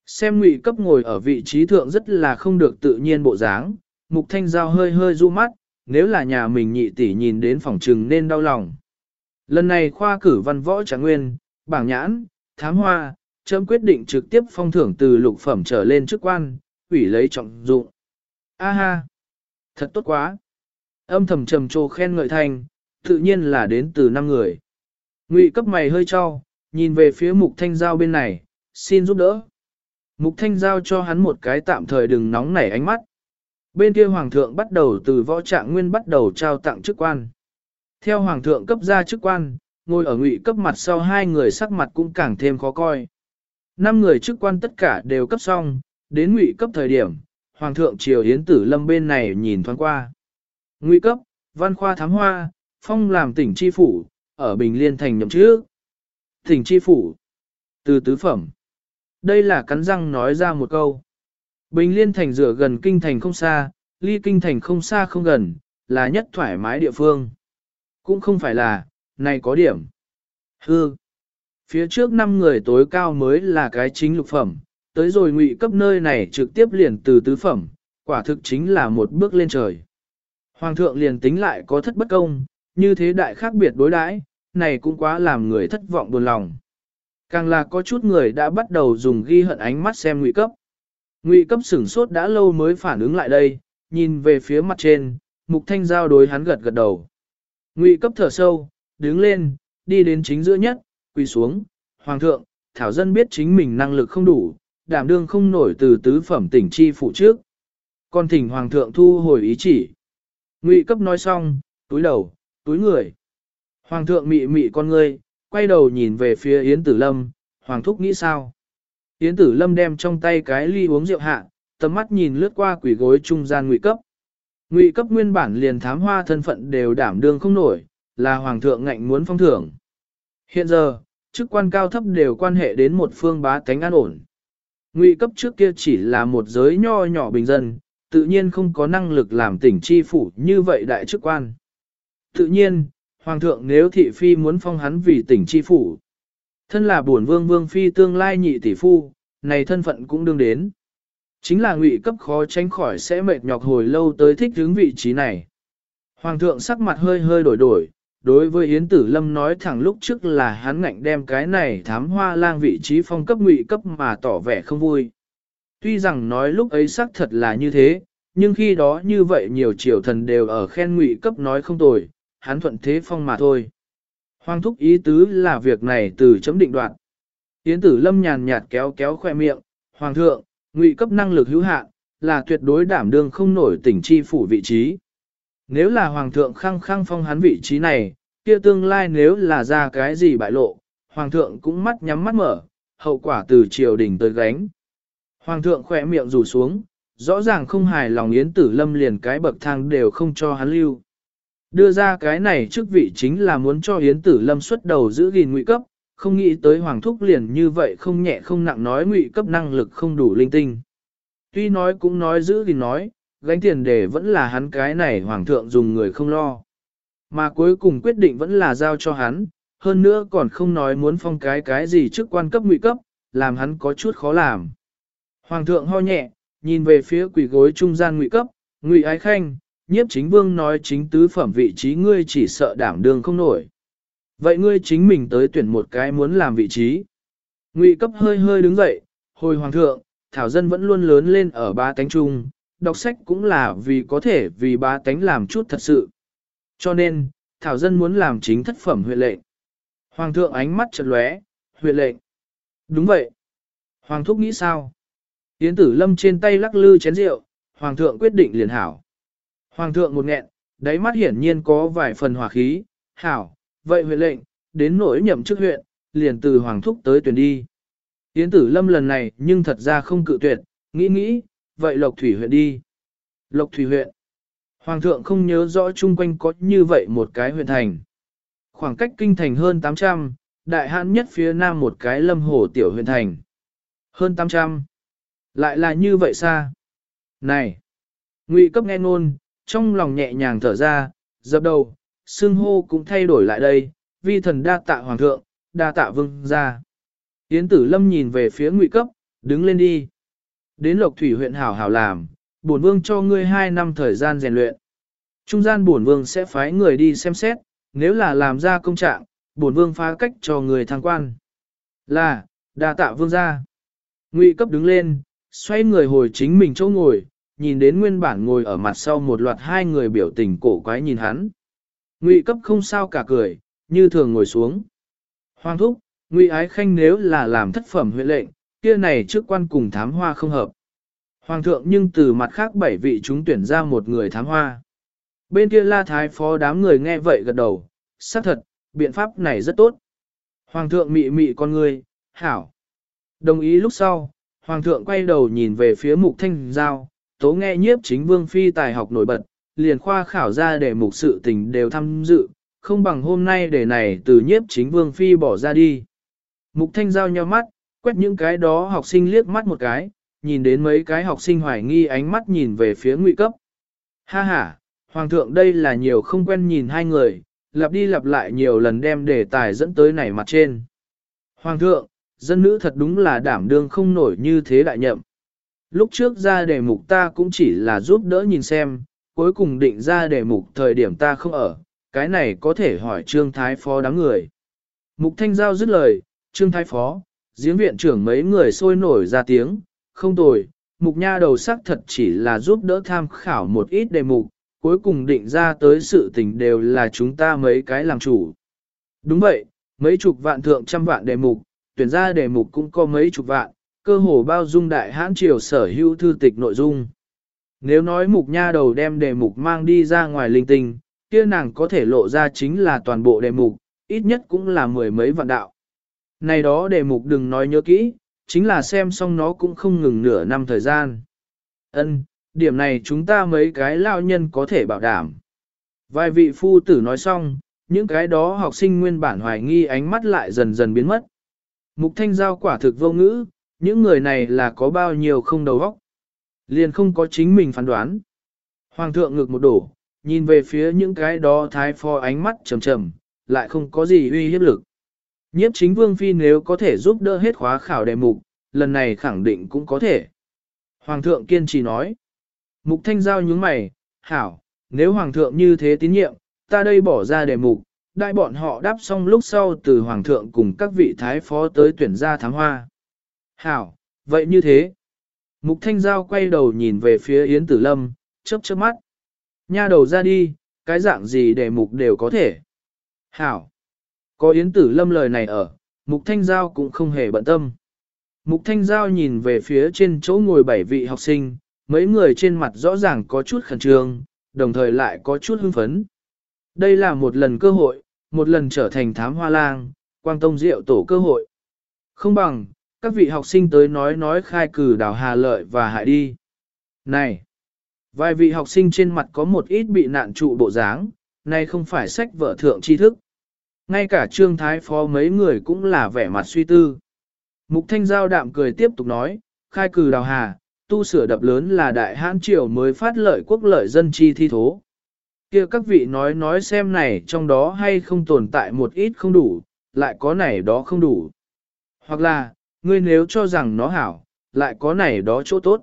Xem ngụy cấp ngồi ở vị trí thượng rất là không được tự nhiên bộ dáng, mục thanh giao hơi hơi du mắt, nếu là nhà mình nhị tỷ nhìn đến phòng trừng nên đau lòng. Lần này khoa cử văn võ trạng nguyên, bảng nhãn, thám hoa, chấm quyết định trực tiếp phong thưởng từ lục phẩm trở lên chức quan, ủy lấy trọng dụng. A ha! Thật tốt quá! Âm thầm trầm trồ khen ngợi thành, tự nhiên là đến từ năm người. Ngụy cấp mày hơi cho, nhìn về phía mục thanh giao bên này, xin giúp đỡ. Mục thanh giao cho hắn một cái tạm thời đừng nóng nảy ánh mắt. Bên kia hoàng thượng bắt đầu từ võ trạng nguyên bắt đầu trao tặng chức quan. Theo hoàng thượng cấp ra chức quan, ngồi ở ngụy cấp mặt sau hai người sắc mặt cũng càng thêm khó coi. Năm người chức quan tất cả đều cấp xong, đến ngụy cấp thời điểm, hoàng thượng triều hiến tử lâm bên này nhìn thoáng qua. Ngụy cấp, văn khoa thám hoa, phong làm tỉnh tri phủ, ở Bình Liên thành nhậm trước. Tỉnh tri phủ, từ tứ phẩm. Đây là cắn răng nói ra một câu. Bình Liên thành rửa gần kinh thành không xa, ly kinh thành không xa không gần, là nhất thoải mái địa phương. Cũng không phải là, này có điểm. Hư. Phía trước năm người tối cao mới là cái chính lục phẩm, tới rồi ngụy cấp nơi này trực tiếp liền từ tứ phẩm, quả thực chính là một bước lên trời. Hoàng thượng liền tính lại có thất bất công, như thế đại khác biệt đối đãi, này cũng quá làm người thất vọng buồn lòng. Càng là có chút người đã bắt đầu dùng ghi hận ánh mắt xem ngụy cấp. Ngụy cấp sửng sốt đã lâu mới phản ứng lại đây, nhìn về phía mặt trên, mục thanh giao đối hắn gật gật đầu. Ngụy cấp thở sâu, đứng lên, đi đến chính giữa nhất, quỳ xuống, hoàng thượng, thảo dân biết chính mình năng lực không đủ, đảm đương không nổi từ tứ phẩm tỉnh chi phụ trước. Còn thỉnh hoàng thượng thu hồi ý chỉ. Ngụy cấp nói xong, túi đầu, túi người. Hoàng thượng mị mị con ngươi, quay đầu nhìn về phía Yến Tử Lâm, Hoàng thúc nghĩ sao? Yến Tử Lâm đem trong tay cái ly uống rượu hạ, tầm mắt nhìn lướt qua quỷ gối trung gian ngụy cấp. Ngụy cấp nguyên bản liền thám hoa thân phận đều đảm đương không nổi, là Hoàng thượng ngạnh muốn phong thưởng. Hiện giờ, chức quan cao thấp đều quan hệ đến một phương bá tánh an ổn. Ngụy cấp trước kia chỉ là một giới nho nhỏ bình dân, tự nhiên không có năng lực làm tỉnh chi phủ như vậy đại chức quan. Tự nhiên, Hoàng thượng nếu thị phi muốn phong hắn vì tỉnh chi phủ. Thân là bổn vương vương phi tương lai nhị tỷ phu, này thân phận cũng đương đến. Chính là ngụy cấp khó tránh khỏi sẽ mệt nhọc hồi lâu tới thích hướng vị trí này. Hoàng thượng sắc mặt hơi hơi đổi đổi, đối với Yến Tử Lâm nói thẳng lúc trước là hắn ngạnh đem cái này thám hoa lang vị trí phong cấp ngụy cấp mà tỏ vẻ không vui. Tuy rằng nói lúc ấy xác thật là như thế, nhưng khi đó như vậy nhiều triều thần đều ở khen ngụy cấp nói không tồi, hắn thuận thế phong mà thôi. Hoàng thúc ý tứ là việc này từ chấm định đoạn. Yến tử lâm nhàn nhạt kéo kéo khoe miệng, Hoàng thượng, ngụy cấp năng lực hữu hạn, là tuyệt đối đảm đương không nổi tỉnh chi phủ vị trí. Nếu là Hoàng thượng khăng khăng phong hắn vị trí này, kia tương lai nếu là ra cái gì bại lộ, Hoàng thượng cũng mắt nhắm mắt mở, hậu quả từ triều đình tới gánh. Hoàng thượng khỏe miệng rủ xuống, rõ ràng không hài lòng Yến Tử Lâm liền cái bậc thang đều không cho hắn lưu. Đưa ra cái này trước vị chính là muốn cho Yến Tử Lâm xuất đầu giữ gìn ngụy cấp, không nghĩ tới Hoàng Thúc liền như vậy không nhẹ không nặng nói ngụy cấp năng lực không đủ linh tinh. Tuy nói cũng nói giữ gìn nói, gánh tiền đề vẫn là hắn cái này Hoàng thượng dùng người không lo. Mà cuối cùng quyết định vẫn là giao cho hắn, hơn nữa còn không nói muốn phong cái cái gì trước quan cấp ngụy cấp, làm hắn có chút khó làm. Hoàng thượng ho nhẹ, nhìn về phía quỷ gối trung gian ngụy cấp, ngụy ái khanh, nhiếp chính vương nói chính tứ phẩm vị trí ngươi chỉ sợ đảm đương không nổi. Vậy ngươi chính mình tới tuyển một cái muốn làm vị trí. Ngụy cấp hơi hơi đứng dậy, hồi hoàng thượng, thảo dân vẫn luôn lớn lên ở ba tánh trung, đọc sách cũng là vì có thể vì ba tánh làm chút thật sự. Cho nên, thảo dân muốn làm chính thất phẩm huyện lệnh. Hoàng thượng ánh mắt chật lóe, huyện lệnh. Đúng vậy. Hoàng thúc nghĩ sao? Yến tử lâm trên tay lắc lư chén rượu, hoàng thượng quyết định liền hảo. Hoàng thượng một nghẹn, đáy mắt hiển nhiên có vài phần hỏa khí, hảo, vậy huyện lệnh, đến nỗi nhậm chức huyện, liền từ hoàng thúc tới tuyển đi. Yến tử lâm lần này nhưng thật ra không cự tuyệt, nghĩ nghĩ, vậy lộc thủy huyện đi. Lộc thủy huyện. Hoàng thượng không nhớ rõ chung quanh có như vậy một cái huyện thành. Khoảng cách kinh thành hơn 800, đại hạn nhất phía nam một cái lâm hồ tiểu huyện thành. Hơn 800. Lại là như vậy xa. Này! Ngụy cấp nghe ngôn, trong lòng nhẹ nhàng thở ra, dập đầu, xưng hô cũng thay đổi lại đây, vi thần đa tạ hoàng thượng, đa tạ vương ra. Yến tử lâm nhìn về phía ngụy cấp, đứng lên đi. Đến lộc thủy huyện hảo hảo làm, bổn vương cho ngươi hai năm thời gian rèn luyện. Trung gian bổn vương sẽ phái người đi xem xét, nếu là làm ra công trạng, bổn vương phá cách cho người thăng quan. Là, đa tạ vương ra. Ngụy cấp đứng lên, xoay người hồi chính mình chỗ ngồi, nhìn đến nguyên bản ngồi ở mặt sau một loạt hai người biểu tình cổ quái nhìn hắn. Ngụy cấp không sao cả cười, như thường ngồi xuống. Hoàng thúc, Ngụy ái khanh nếu là làm thất phẩm huyện lệnh, kia này trước quan cùng thám hoa không hợp. Hoàng thượng nhưng từ mặt khác bảy vị chúng tuyển ra một người thám hoa. Bên kia la thái phó đám người nghe vậy gật đầu, xác thật, biện pháp này rất tốt. Hoàng thượng mị mị con người, hảo. Đồng ý lúc sau, Hoàng thượng quay đầu nhìn về phía mục thanh giao, tố nghe nhiếp chính vương phi tài học nổi bật, liền khoa khảo ra để mục sự tình đều tham dự, không bằng hôm nay để này từ nhiếp chính vương phi bỏ ra đi. Mục thanh giao nhau mắt, quét những cái đó học sinh liếc mắt một cái, nhìn đến mấy cái học sinh hoài nghi ánh mắt nhìn về phía ngụy cấp. Ha ha, hoàng thượng đây là nhiều không quen nhìn hai người, lặp đi lặp lại nhiều lần đem đề tài dẫn tới này mặt trên. Hoàng thượng, dân nữ thật đúng là đảm đương không nổi như thế đại nhậm. Lúc trước ra đề mục ta cũng chỉ là giúp đỡ nhìn xem, cuối cùng định ra đề mục thời điểm ta không ở, cái này có thể hỏi Trương Thái Phó đáng người. Mục Thanh Giao dứt lời, Trương Thái Phó, giếng viện trưởng mấy người sôi nổi ra tiếng, không tồi, mục nha đầu sắc thật chỉ là giúp đỡ tham khảo một ít đề mục, cuối cùng định ra tới sự tình đều là chúng ta mấy cái làm chủ. Đúng vậy, mấy chục vạn thượng trăm vạn đề mục, tuyển ra đề mục cũng có mấy chục vạn, cơ hồ bao dung đại hãn triều sở hữu thư tịch nội dung. Nếu nói mục nha đầu đem đề mục mang đi ra ngoài linh tinh, kia nàng có thể lộ ra chính là toàn bộ đề mục, ít nhất cũng là mười mấy vạn đạo. Này đó đề mục đừng nói nhớ kỹ, chính là xem xong nó cũng không ngừng nửa năm thời gian. Ân, điểm này chúng ta mấy cái lao nhân có thể bảo đảm. Vài vị phu tử nói xong, những cái đó học sinh nguyên bản hoài nghi ánh mắt lại dần dần biến mất. Mục thanh giao quả thực vô ngữ, những người này là có bao nhiêu không đầu óc. Liền không có chính mình phán đoán. Hoàng thượng ngực một đổ, nhìn về phía những cái đó thái phò ánh mắt trầm trầm, lại không có gì uy hiếp lực. Nhiếp chính vương phi nếu có thể giúp đỡ hết khóa khảo đề mục, lần này khẳng định cũng có thể. Hoàng thượng kiên trì nói. Mục thanh giao nhướng mày, hảo, nếu hoàng thượng như thế tín nhiệm, ta đây bỏ ra đề mục, đại bọn họ đáp xong lúc sau từ hoàng thượng cùng các vị thái phó tới tuyển ra thám hoa. Hảo, vậy như thế. Mục thanh giao quay đầu nhìn về phía Yến Tử Lâm, chớp chớp mắt. Nha đầu ra đi, cái dạng gì để mục đều có thể. Hảo. Có Yến Tử Lâm lời này ở, Mục Thanh Giao cũng không hề bận tâm. Mục Thanh Giao nhìn về phía trên chỗ ngồi bảy vị học sinh, mấy người trên mặt rõ ràng có chút khẩn trương, đồng thời lại có chút hưng phấn. Đây là một lần cơ hội, một lần trở thành thám hoa lang, quang tông diệu tổ cơ hội. Không bằng, các vị học sinh tới nói nói khai cử đào hà lợi và hại đi. Này! Vài vị học sinh trên mặt có một ít bị nạn trụ bộ dáng, này không phải sách vợ thượng tri thức. Ngay cả trương thái phó mấy người cũng là vẻ mặt suy tư. Mục thanh giao đạm cười tiếp tục nói, khai cử đào hà, tu sửa đập lớn là đại hãn triều mới phát lợi quốc lợi dân chi thi thố. kia các vị nói nói xem này trong đó hay không tồn tại một ít không đủ, lại có này đó không đủ. Hoặc là, ngươi nếu cho rằng nó hảo, lại có này đó chỗ tốt.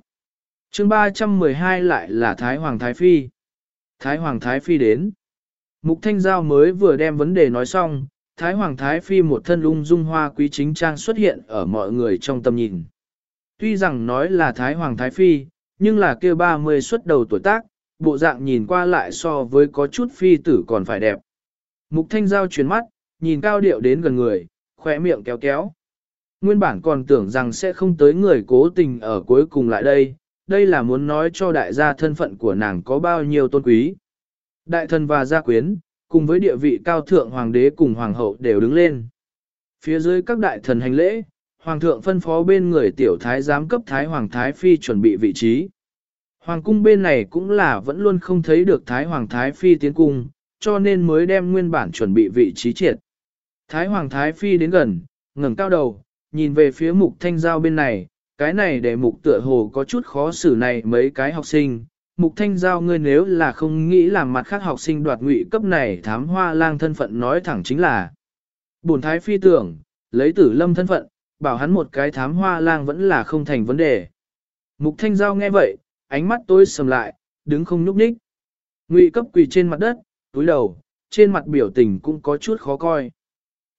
chương 312 lại là Thái Hoàng Thái Phi. Thái Hoàng Thái Phi đến. Mục Thanh Giao mới vừa đem vấn đề nói xong, Thái Hoàng Thái Phi một thân lung dung hoa quý chính trang xuất hiện ở mọi người trong tâm nhìn. Tuy rằng nói là Thái Hoàng Thái Phi, nhưng là kia 30 xuất đầu tuổi tác, bộ dạng nhìn qua lại so với có chút phi tử còn phải đẹp. Mục Thanh Giao chuyển mắt, nhìn cao điệu đến gần người, khỏe miệng kéo kéo. Nguyên bản còn tưởng rằng sẽ không tới người cố tình ở cuối cùng lại đây, đây là muốn nói cho đại gia thân phận của nàng có bao nhiêu tôn quý. Đại thần và gia quyến, cùng với địa vị cao thượng hoàng đế cùng hoàng hậu đều đứng lên. Phía dưới các đại thần hành lễ, hoàng thượng phân phó bên người tiểu thái giám cấp thái hoàng thái phi chuẩn bị vị trí. Hoàng cung bên này cũng là vẫn luôn không thấy được thái hoàng thái phi tiến cung, cho nên mới đem nguyên bản chuẩn bị vị trí triệt. Thái hoàng thái phi đến gần, ngẩng cao đầu, nhìn về phía mục thanh giao bên này, cái này để mục tựa hồ có chút khó xử này mấy cái học sinh. Mục thanh giao ngươi nếu là không nghĩ làm mặt khác học sinh đoạt ngụy cấp này thám hoa lang thân phận nói thẳng chính là. Bổn thái phi tưởng, lấy tử lâm thân phận, bảo hắn một cái thám hoa lang vẫn là không thành vấn đề. Mục thanh giao nghe vậy, ánh mắt tôi sầm lại, đứng không nhúc nhích. Ngụy cấp quỳ trên mặt đất, túi đầu, trên mặt biểu tình cũng có chút khó coi.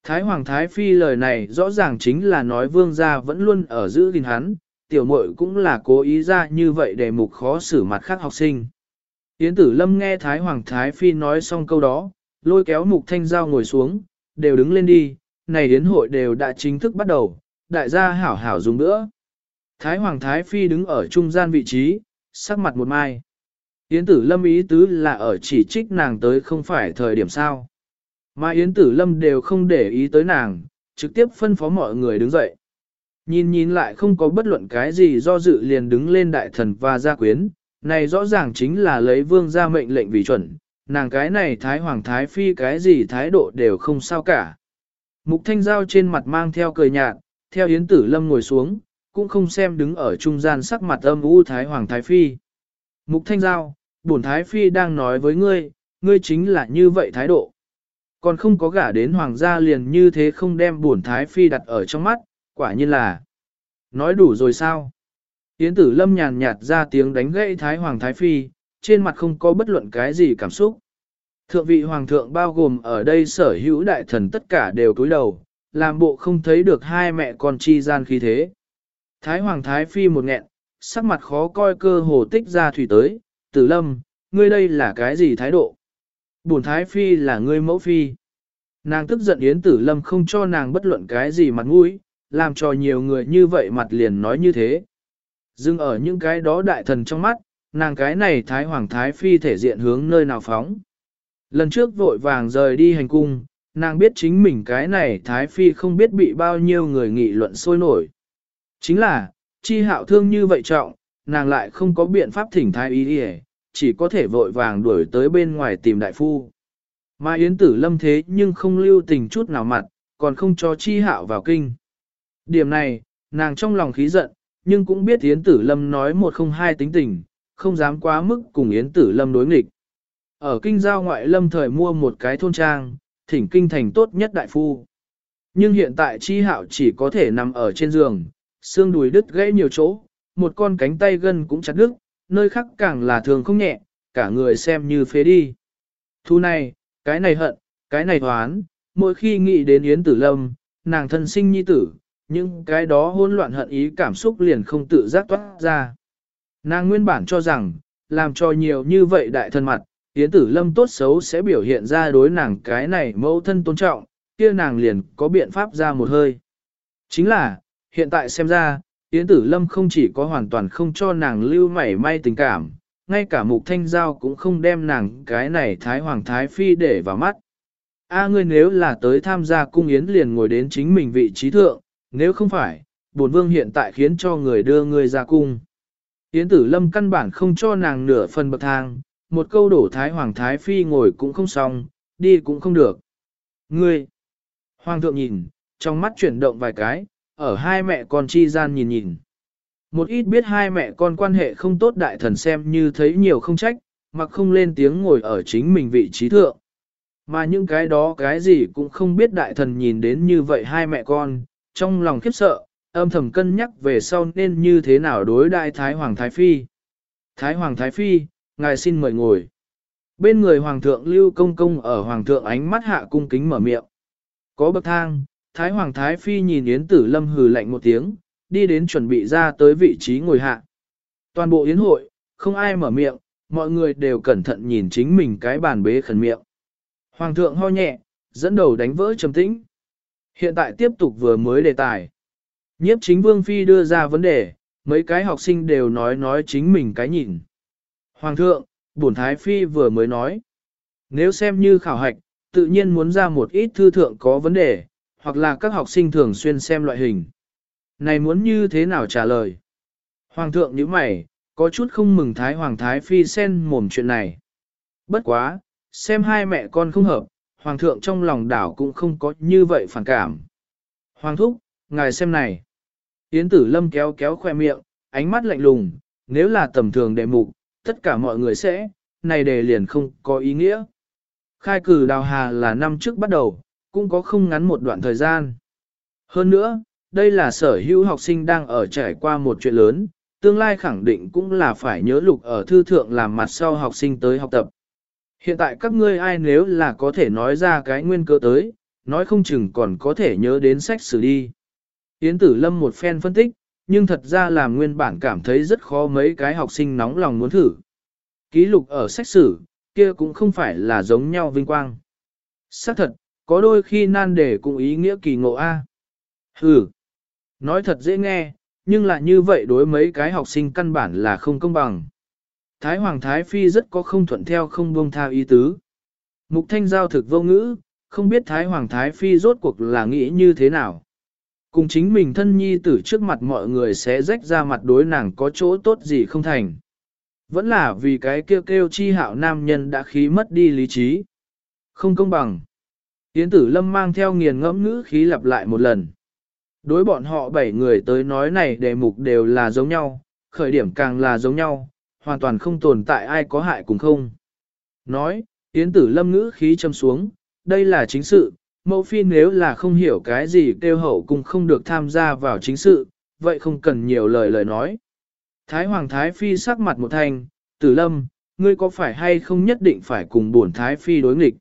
Thái Hoàng Thái Phi lời này rõ ràng chính là nói vương gia vẫn luôn ở giữ gìn hắn, tiểu muội cũng là cố ý ra như vậy để mục khó xử mặt khác học sinh. Yến tử lâm nghe Thái Hoàng Thái Phi nói xong câu đó, lôi kéo mục thanh giao ngồi xuống, đều đứng lên đi, này đến hội đều đã chính thức bắt đầu, đại gia hảo hảo dùng nữa. Thái Hoàng Thái Phi đứng ở trung gian vị trí, sắc mặt một mai. Yến tử lâm ý tứ là ở chỉ trích nàng tới không phải thời điểm sao. Mà Yến Tử Lâm đều không để ý tới nàng, trực tiếp phân phó mọi người đứng dậy. Nhìn nhìn lại không có bất luận cái gì do dự liền đứng lên đại thần và gia quyến, này rõ ràng chính là lấy vương gia mệnh lệnh vì chuẩn, nàng cái này thái hoàng thái phi cái gì thái độ đều không sao cả. Mục thanh giao trên mặt mang theo cười nhạt, theo Yến Tử Lâm ngồi xuống, cũng không xem đứng ở trung gian sắc mặt âm u thái hoàng thái phi. Mục thanh giao, bổn thái phi đang nói với ngươi, ngươi chính là như vậy thái độ. Còn không có gả đến hoàng gia liền như thế không đem buồn thái phi đặt ở trong mắt, quả nhiên là. Nói đủ rồi sao? Yến tử lâm nhàn nhạt ra tiếng đánh gãy thái hoàng thái phi, trên mặt không có bất luận cái gì cảm xúc. Thượng vị hoàng thượng bao gồm ở đây sở hữu đại thần tất cả đều cúi đầu, làm bộ không thấy được hai mẹ con chi gian khí thế. Thái hoàng thái phi một nghẹn, sắc mặt khó coi cơ hồ tích ra thủy tới, tử lâm, ngươi đây là cái gì thái độ? Bổn thái phi là ngươi mẫu phi. Nàng tức giận Yến Tử Lâm không cho nàng bất luận cái gì mặt mũi, làm cho nhiều người như vậy mặt liền nói như thế. Dưng ở những cái đó đại thần trong mắt, nàng cái này thái hoàng thái phi thể diện hướng nơi nào phóng. Lần trước vội vàng rời đi hành cung, nàng biết chính mình cái này thái phi không biết bị bao nhiêu người nghị luận sôi nổi. Chính là, chi hạo thương như vậy trọng, nàng lại không có biện pháp thỉnh thái ý đi chỉ có thể vội vàng đuổi tới bên ngoài tìm đại phu. Mà Yến Tử Lâm thế nhưng không lưu tình chút nào mặt, còn không cho chi hạo vào kinh. Điểm này, nàng trong lòng khí giận, nhưng cũng biết Yến Tử Lâm nói một không hai tính tình, không dám quá mức cùng Yến Tử Lâm đối nghịch. Ở kinh giao ngoại lâm thời mua một cái thôn trang, thỉnh kinh thành tốt nhất đại phu. Nhưng hiện tại chi hạo chỉ có thể nằm ở trên giường, xương đùi đứt gãy nhiều chỗ, một con cánh tay gân cũng chặt đứt, nơi khác càng là thường không nhẹ, cả người xem như phế đi. Thu này, cái này hận, cái này hoán, mỗi khi nghĩ đến Yến Tử Lâm, nàng thân sinh nhi tử, nhưng cái đó hỗn loạn hận ý cảm xúc liền không tự giác toát ra. Nàng nguyên bản cho rằng, làm cho nhiều như vậy đại thân mặt, Yến Tử Lâm tốt xấu sẽ biểu hiện ra đối nàng cái này mẫu thân tôn trọng, kia nàng liền có biện pháp ra một hơi. Chính là, hiện tại xem ra, Yến Tử Lâm không chỉ có hoàn toàn không cho nàng lưu mảy may tình cảm, ngay cả mục thanh giao cũng không đem nàng cái này Thái Hoàng Thái Phi để vào mắt. A ngươi nếu là tới tham gia cung yến liền ngồi đến chính mình vị trí thượng, nếu không phải, bổn vương hiện tại khiến cho người đưa ngươi ra cung. Yến tử lâm căn bản không cho nàng nửa phần bậc thang, một câu đổ Thái Hoàng Thái Phi ngồi cũng không xong, đi cũng không được. Ngươi! Hoàng thượng nhìn, trong mắt chuyển động vài cái, ở hai mẹ con chi gian nhìn nhìn. Một ít biết hai mẹ con quan hệ không tốt đại thần xem như thấy nhiều không trách, mặc không lên tiếng ngồi ở chính mình vị trí thượng. Mà những cái đó cái gì cũng không biết đại thần nhìn đến như vậy hai mẹ con, trong lòng khiếp sợ, âm thầm cân nhắc về sau nên như thế nào đối đại Thái Hoàng Thái Phi. Thái Hoàng Thái Phi, ngài xin mời ngồi. Bên người Hoàng thượng Lưu Công Công ở Hoàng thượng ánh mắt hạ cung kính mở miệng. Có bậc thang, Thái Hoàng Thái Phi nhìn Yến Tử Lâm hừ lạnh một tiếng, đi đến chuẩn bị ra tới vị trí ngồi hạ. Toàn bộ yến hội, không ai mở miệng, mọi người đều cẩn thận nhìn chính mình cái bàn bế khẩn miệng. Hoàng thượng ho nhẹ, dẫn đầu đánh vỡ trầm tĩnh. Hiện tại tiếp tục vừa mới đề tài. Nhiếp chính vương phi đưa ra vấn đề, mấy cái học sinh đều nói nói chính mình cái nhìn. Hoàng thượng, bổn thái phi vừa mới nói. Nếu xem như khảo hạch, tự nhiên muốn ra một ít thư thượng có vấn đề, hoặc là các học sinh thường xuyên xem loại hình. Này muốn như thế nào trả lời? Hoàng thượng như mày, có chút không mừng Thái Hoàng Thái Phi sen mồm chuyện này. Bất quá, xem hai mẹ con không hợp, Hoàng thượng trong lòng đảo cũng không có như vậy phản cảm. Hoàng thúc, ngài xem này. Yến tử lâm kéo kéo khoe miệng, ánh mắt lạnh lùng, nếu là tầm thường đệ mục, tất cả mọi người sẽ, này đề liền không có ý nghĩa. Khai cử đào hà là năm trước bắt đầu, cũng có không ngắn một đoạn thời gian. Hơn nữa, đây là sở hữu học sinh đang ở trải qua một chuyện lớn, tương lai khẳng định cũng là phải nhớ lục ở thư thượng làm mặt sau học sinh tới học tập. Hiện tại các ngươi ai nếu là có thể nói ra cái nguyên cơ tới, nói không chừng còn có thể nhớ đến sách sử đi. Yến tử lâm một phen phân tích, nhưng thật ra làm nguyên bản cảm thấy rất khó mấy cái học sinh nóng lòng muốn thử. Ký lục ở sách sử, kia cũng không phải là giống nhau vinh quang. Xác thật, có đôi khi nan đề cũng ý nghĩa kỳ ngộ A. Hừ, nói thật dễ nghe, nhưng là như vậy đối mấy cái học sinh căn bản là không công bằng. Thái Hoàng Thái Phi rất có không thuận theo không buông tha ý tứ. Mục Thanh Giao thực vô ngữ, không biết Thái Hoàng Thái Phi rốt cuộc là nghĩ như thế nào. Cùng chính mình thân nhi tử trước mặt mọi người sẽ rách ra mặt đối nàng có chỗ tốt gì không thành. Vẫn là vì cái kêu kêu chi hạo nam nhân đã khí mất đi lý trí. Không công bằng. Yến tử lâm mang theo nghiền ngẫm ngữ khí lặp lại một lần. Đối bọn họ bảy người tới nói này đề mục đều là giống nhau, khởi điểm càng là giống nhau, hoàn toàn không tồn tại ai có hại cùng không. Nói, Yến tử lâm ngữ khí châm xuống, đây là chính sự, mẫu phi nếu là không hiểu cái gì kêu hậu cùng không được tham gia vào chính sự, vậy không cần nhiều lời lời nói. Thái Hoàng Thái Phi sắc mặt một thành, tử lâm, ngươi có phải hay không nhất định phải cùng bổn Thái Phi đối nghịch?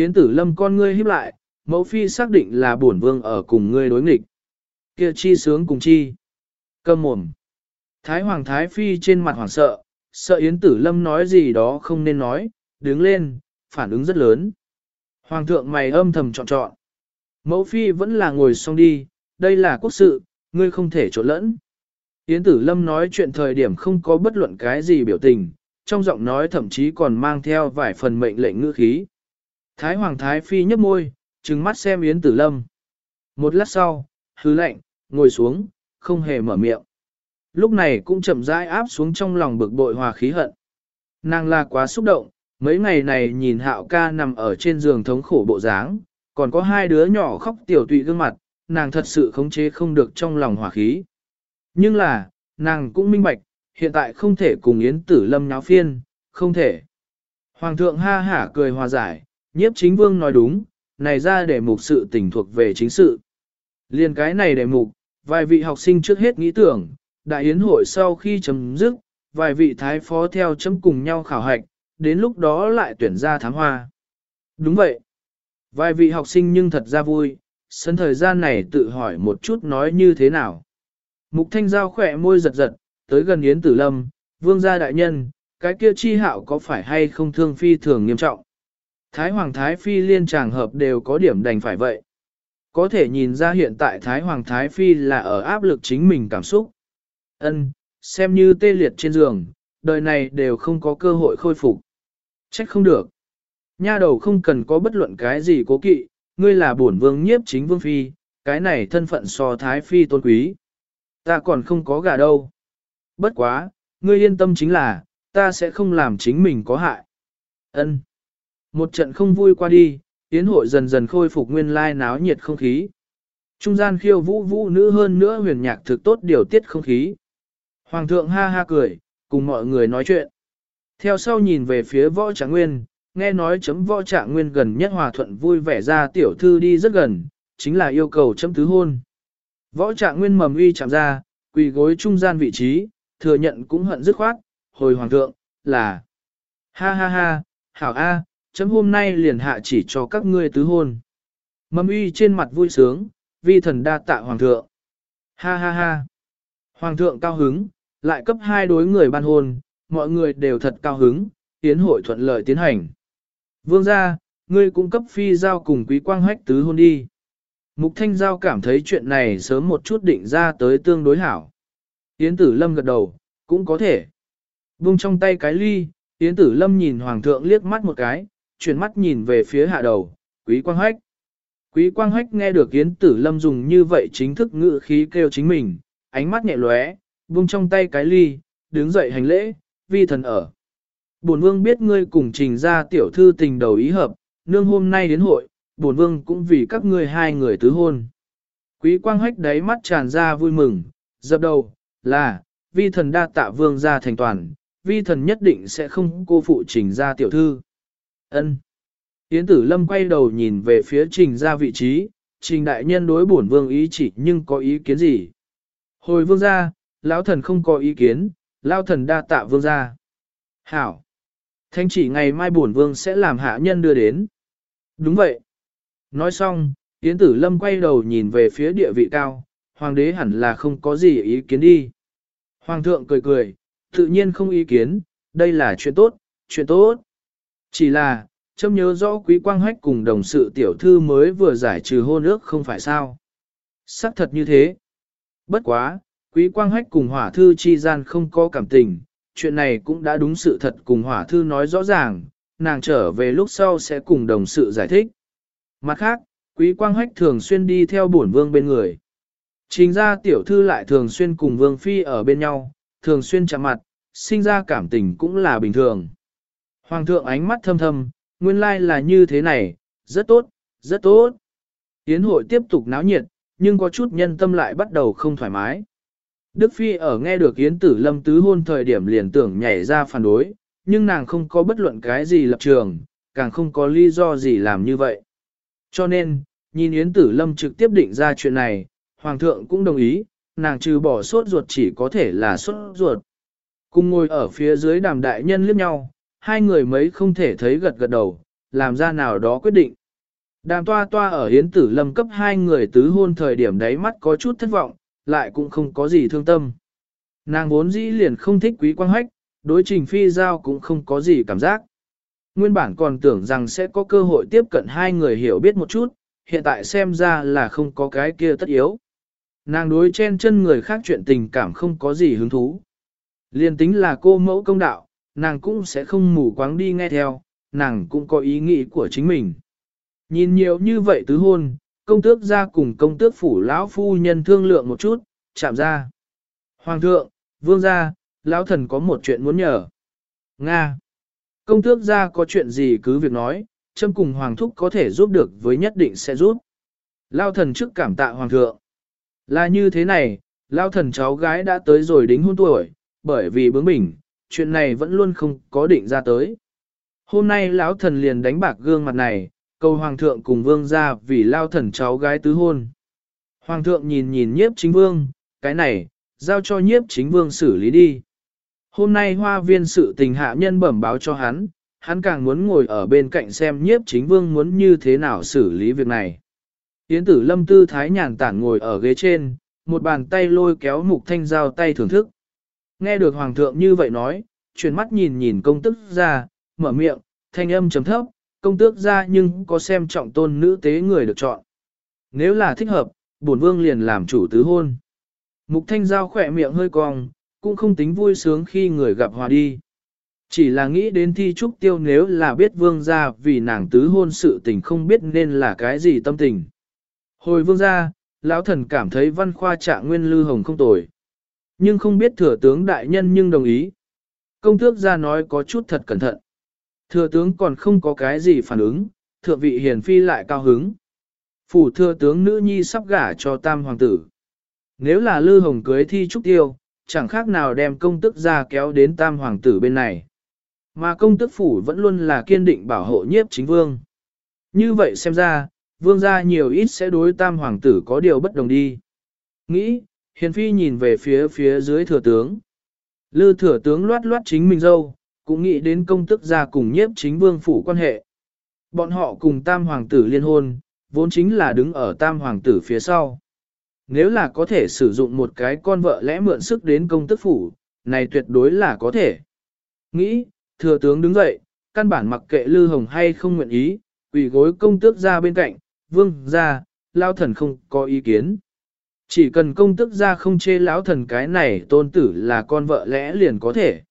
Yến tử lâm con ngươi híp lại, mẫu phi xác định là bổn vương ở cùng ngươi đối nghịch. Kia chi sướng cùng chi. Câm mồm. Thái Hoàng Thái Phi trên mặt hoảng sợ, sợ Yến tử lâm nói gì đó không nên nói, đứng lên, phản ứng rất lớn. Hoàng thượng mày âm thầm chọn chọn. Mẫu phi vẫn là ngồi xong đi, đây là quốc sự, ngươi không thể trộn lẫn. Yến tử lâm nói chuyện thời điểm không có bất luận cái gì biểu tình, trong giọng nói thậm chí còn mang theo vài phần mệnh lệnh ngữ khí. Thái Hoàng Thái Phi nhấp môi, trừng mắt xem Yến tử lâm. Một lát sau, hứ lạnh, ngồi xuống, không hề mở miệng. Lúc này cũng chậm rãi áp xuống trong lòng bực bội hòa khí hận. Nàng là quá xúc động, mấy ngày này nhìn hạo ca nằm ở trên giường thống khổ bộ dáng, còn có hai đứa nhỏ khóc tiểu tụy gương mặt, nàng thật sự khống chế không được trong lòng hỏa khí. Nhưng là, nàng cũng minh bạch, hiện tại không thể cùng Yến Tử Lâm nháo phiên, không thể. Hoàng thượng ha hả cười hòa giải, nhiếp chính vương nói đúng, này ra để mục sự tình thuộc về chính sự. Liên cái này để mục, vài vị học sinh trước hết nghĩ tưởng, đại yến hội sau khi chấm dứt, vài vị thái phó theo chấm cùng nhau khảo hạch, đến lúc đó lại tuyển ra thám hoa. Đúng vậy. Vài vị học sinh nhưng thật ra vui, sân thời gian này tự hỏi một chút nói như thế nào. Mục thanh giao khỏe môi giật giật, tới gần Yến Tử Lâm, vương gia đại nhân, cái kia chi hạo có phải hay không thương phi thường nghiêm trọng. Thái Hoàng Thái Phi liên tràng hợp đều có điểm đành phải vậy. Có thể nhìn ra hiện tại Thái Hoàng Thái Phi là ở áp lực chính mình cảm xúc. Ân, xem như tê liệt trên giường, đời này đều không có cơ hội khôi phục. Trách không được. Nha đầu không cần có bất luận cái gì cố kỵ, ngươi là bổn vương nhiếp chính vương phi, cái này thân phận so thái phi tôn quý. Ta còn không có gà đâu. Bất quá, ngươi yên tâm chính là, ta sẽ không làm chính mình có hại. Ân. Một trận không vui qua đi, tiến hội dần dần khôi phục nguyên lai náo nhiệt không khí. Trung gian khiêu vũ vũ nữ hơn nữa huyền nhạc thực tốt điều tiết không khí. Hoàng thượng ha ha cười, cùng mọi người nói chuyện. Theo sau nhìn về phía võ trạng nguyên, nghe nói chấm võ trạng nguyên gần nhất hòa thuận vui vẻ ra tiểu thư đi rất gần, chính là yêu cầu chấm tứ hôn. Võ trạng nguyên mầm uy chạm ra, quỳ gối trung gian vị trí, thừa nhận cũng hận dứt khoát, hồi hoàng thượng, là Ha ha ha, hảo a, chấm hôm nay liền hạ chỉ cho các ngươi tứ hôn. mâm uy trên mặt vui sướng, vi thần đa tạ hoàng thượng. Ha ha ha. Hoàng thượng cao hứng, lại cấp hai đối người ban hôn, mọi người đều thật cao hứng, tiến hội thuận lợi tiến hành. Vương gia, ngươi cung cấp phi giao cùng quý quang hách tứ hôn đi. Mục Thanh Giao cảm thấy chuyện này sớm một chút định ra tới tương đối hảo. Yến Tử Lâm gật đầu, cũng có thể. Vung trong tay cái ly, Yến Tử Lâm nhìn Hoàng thượng liếc mắt một cái, chuyển mắt nhìn về phía hạ đầu, Quý Quang Hách. Quý Quang Hách nghe được Yến Tử Lâm dùng như vậy chính thức ngữ khí kêu chính mình, ánh mắt nhẹ lóe, buông trong tay cái ly, đứng dậy hành lễ, vi thần ở. Bổn vương biết ngươi cùng trình ra tiểu thư tình đầu ý hợp, nương hôm nay đến hội, bổn vương cũng vì các ngươi hai người tứ hôn. Quý quang hách đáy mắt tràn ra vui mừng, dập đầu, là, vi thần đa tạ vương ra thành toàn, vi thần nhất định sẽ không cô phụ trình ra tiểu thư ân Yến tử lâm quay đầu nhìn về phía trình ra vị trí, trình đại nhân đối bổn vương ý chỉ nhưng có ý kiến gì? Hồi vương ra, lão thần không có ý kiến, lão thần đa tạ vương ra. Hảo! Thanh chỉ ngày mai bổn vương sẽ làm hạ nhân đưa đến. Đúng vậy. Nói xong, Yến Tử Lâm quay đầu nhìn về phía địa vị cao, hoàng đế hẳn là không có gì ý kiến đi. Hoàng thượng cười cười, tự nhiên không ý kiến, đây là chuyện tốt, chuyện tốt. Chỉ là, châm nhớ rõ quý quang hách cùng đồng sự tiểu thư mới vừa giải trừ hôn ước không phải sao. Sắc thật như thế. Bất quá, quý quang hách cùng hỏa thư chi gian không có cảm tình, chuyện này cũng đã đúng sự thật cùng hỏa thư nói rõ ràng, nàng trở về lúc sau sẽ cùng đồng sự giải thích. Mặt khác, quý quang hách thường xuyên đi theo bổn vương bên người. chính ra tiểu thư lại thường xuyên cùng vương phi ở bên nhau, thường xuyên chạm mặt, sinh ra cảm tình cũng là bình thường. Hoàng thượng ánh mắt thâm thâm, nguyên lai là như thế này, rất tốt, rất tốt. Yến hội tiếp tục náo nhiệt, nhưng có chút nhân tâm lại bắt đầu không thoải mái. Đức Phi ở nghe được Yến Tử Lâm tứ hôn thời điểm liền tưởng nhảy ra phản đối, nhưng nàng không có bất luận cái gì lập trường, càng không có lý do gì làm như vậy. Cho nên, nhìn Yến Tử Lâm trực tiếp định ra chuyện này, Hoàng thượng cũng đồng ý, nàng trừ bỏ sốt ruột chỉ có thể là sốt ruột. Cùng ngồi ở phía dưới đàm đại nhân liếc nhau, hai người mấy không thể thấy gật gật đầu, làm ra nào đó quyết định. Đàm toa toa ở Hiến Tử Lâm cấp hai người tứ hôn thời điểm đáy mắt có chút thất vọng, lại cũng không có gì thương tâm. Nàng vốn dĩ liền không thích quý quang hách, đối trình phi giao cũng không có gì cảm giác. Nguyên bản còn tưởng rằng sẽ có cơ hội tiếp cận hai người hiểu biết một chút, hiện tại xem ra là không có cái kia tất yếu. Nàng đối chen chân người khác chuyện tình cảm không có gì hứng thú. Liên tính là cô mẫu công đạo, nàng cũng sẽ không mù quáng đi nghe theo, nàng cũng có ý nghĩ của chính mình. Nhìn nhiều như vậy tứ hôn, công tước ra cùng công tước phủ lão phu nhân thương lượng một chút, chạm ra. Hoàng thượng, vương gia, lão thần có một chuyện muốn nhờ. Nga. Công tước ra có chuyện gì cứ việc nói, châm cùng hoàng thúc có thể giúp được với nhất định sẽ giúp. Lao thần trước cảm tạ hoàng thượng. Là như thế này, lao thần cháu gái đã tới rồi đính hôn tuổi, bởi vì bướng bỉnh, chuyện này vẫn luôn không có định ra tới. Hôm nay lão thần liền đánh bạc gương mặt này, cầu hoàng thượng cùng vương ra vì lao thần cháu gái tứ hôn. Hoàng thượng nhìn nhìn nhiếp chính vương, cái này, giao cho nhiếp chính vương xử lý đi. Hôm nay hoa viên sự tình hạ nhân bẩm báo cho hắn, hắn càng muốn ngồi ở bên cạnh xem nhiếp chính vương muốn như thế nào xử lý việc này. Yến tử lâm tư thái nhàn tản ngồi ở ghế trên, một bàn tay lôi kéo mục thanh giao tay thưởng thức. Nghe được hoàng thượng như vậy nói, chuyển mắt nhìn nhìn công tức ra, mở miệng, thanh âm chấm thấp, công tước ra nhưng có xem trọng tôn nữ tế người được chọn. Nếu là thích hợp, bổn vương liền làm chủ tứ hôn. Mục thanh giao khỏe miệng hơi cong, cũng không tính vui sướng khi người gặp hòa đi. Chỉ là nghĩ đến thi trúc tiêu nếu là biết vương gia vì nàng tứ hôn sự tình không biết nên là cái gì tâm tình. Hồi vương gia, lão thần cảm thấy văn khoa trạng nguyên lư hồng không tồi. Nhưng không biết thừa tướng đại nhân nhưng đồng ý. Công tước gia nói có chút thật cẩn thận. Thừa tướng còn không có cái gì phản ứng, thượng vị hiền phi lại cao hứng. Phủ thừa tướng nữ nhi sắp gả cho tam hoàng tử. Nếu là lư hồng cưới thi trúc tiêu, chẳng khác nào đem công tức ra kéo đến tam hoàng tử bên này. Mà công tức phủ vẫn luôn là kiên định bảo hộ nhiếp chính vương. Như vậy xem ra, vương gia nhiều ít sẽ đối tam hoàng tử có điều bất đồng đi. Nghĩ, hiền phi nhìn về phía phía dưới thừa tướng. Lư thừa tướng loát loát chính mình dâu, cũng nghĩ đến công tức gia cùng nhiếp chính vương phủ quan hệ. Bọn họ cùng tam hoàng tử liên hôn, vốn chính là đứng ở tam hoàng tử phía sau. Nếu là có thể sử dụng một cái con vợ lẽ mượn sức đến công tức phủ, này tuyệt đối là có thể. Nghĩ, thừa tướng đứng dậy, căn bản mặc kệ Lư Hồng hay không nguyện ý, quỳ gối công tước ra bên cạnh, vương ra, lao thần không có ý kiến. Chỉ cần công tước gia không chê lão thần cái này tôn tử là con vợ lẽ liền có thể.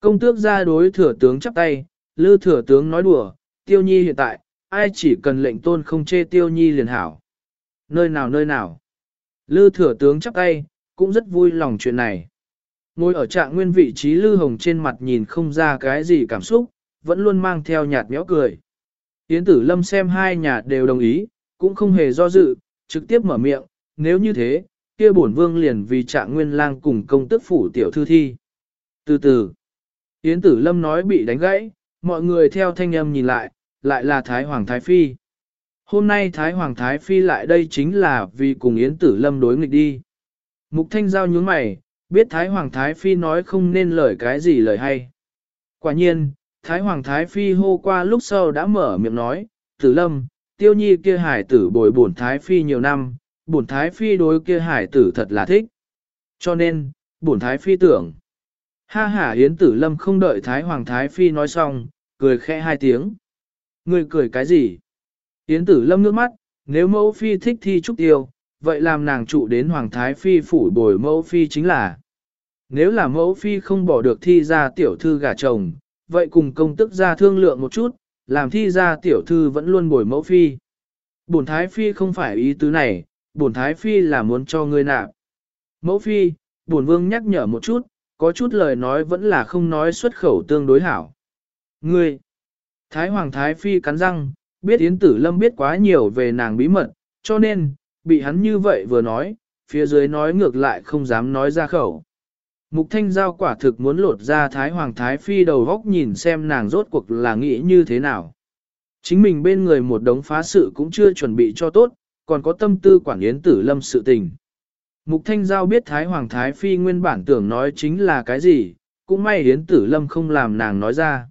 Công tước gia đối thừa tướng chắp tay, lư thừa tướng nói đùa, tiêu nhi hiện tại, ai chỉ cần lệnh tôn không chê tiêu nhi liền hảo. Nơi nào nơi nào. Lư thừa tướng chắp tay, cũng rất vui lòng chuyện này. Ngồi ở trạng nguyên vị trí lư hồng trên mặt nhìn không ra cái gì cảm xúc, vẫn luôn mang theo nhạt méo cười. Yến tử lâm xem hai nhà đều đồng ý, cũng không hề do dự, trực tiếp mở miệng, nếu như thế, kia bổn vương liền vì trạng nguyên lang cùng công tức phủ tiểu thư thi. Từ từ, Yến tử lâm nói bị đánh gãy, mọi người theo thanh âm nhìn lại, lại là Thái Hoàng Thái Phi. Hôm nay Thái Hoàng Thái Phi lại đây chính là vì cùng Yến tử lâm đối nghịch đi. Mục thanh giao nhướng mày, biết Thái Hoàng Thái Phi nói không nên lời cái gì lời hay. Quả nhiên, Thái Hoàng Thái Phi hô qua lúc sau đã mở miệng nói, Tử Lâm, tiêu nhi kia hải tử bồi bổn Thái Phi nhiều năm, bổn Thái Phi đối kia hải tử thật là thích. Cho nên, bổn Thái Phi tưởng. Ha ha Yến Tử Lâm không đợi Thái Hoàng Thái Phi nói xong, cười khẽ hai tiếng. Người cười cái gì? Yến Tử Lâm nước mắt, nếu mẫu phi thích thi trúc tiêu, vậy làm nàng trụ đến Hoàng Thái Phi phủ bồi mẫu phi chính là. Nếu là mẫu phi không bỏ được thi ra tiểu thư gả chồng, vậy cùng công tức ra thương lượng một chút, làm thi ra tiểu thư vẫn luôn bồi mẫu phi. Bổn Thái Phi không phải ý tứ này, bổn Thái Phi là muốn cho ngươi nạp. Mẫu Phi, bổn Vương nhắc nhở một chút, có chút lời nói vẫn là không nói xuất khẩu tương đối hảo. Ngươi, Thái Hoàng Thái Phi cắn răng, biết Yến Tử Lâm biết quá nhiều về nàng bí mật, cho nên, bị hắn như vậy vừa nói, phía dưới nói ngược lại không dám nói ra khẩu. Mục thanh giao quả thực muốn lột ra Thái Hoàng Thái Phi đầu góc nhìn xem nàng rốt cuộc là nghĩ như thế nào. Chính mình bên người một đống phá sự cũng chưa chuẩn bị cho tốt, còn có tâm tư quản yến tử lâm sự tình. Mục thanh giao biết Thái Hoàng Thái Phi nguyên bản tưởng nói chính là cái gì, cũng may yến tử lâm không làm nàng nói ra.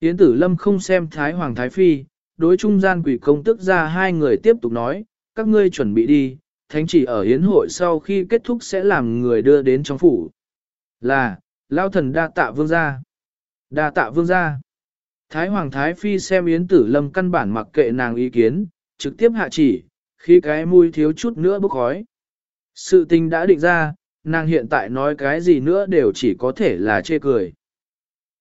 Yến tử lâm không xem Thái Hoàng Thái Phi, đối trung gian quỷ công tức ra hai người tiếp tục nói, các ngươi chuẩn bị đi, thánh chỉ ở yến hội sau khi kết thúc sẽ làm người đưa đến trong phủ. Là, lao thần đa tạ vương gia. Đa tạ vương gia. Thái Hoàng Thái Phi xem Yến Tử Lâm căn bản mặc kệ nàng ý kiến, trực tiếp hạ chỉ, khi cái mũi thiếu chút nữa bốc khói. Sự tình đã định ra, nàng hiện tại nói cái gì nữa đều chỉ có thể là chê cười.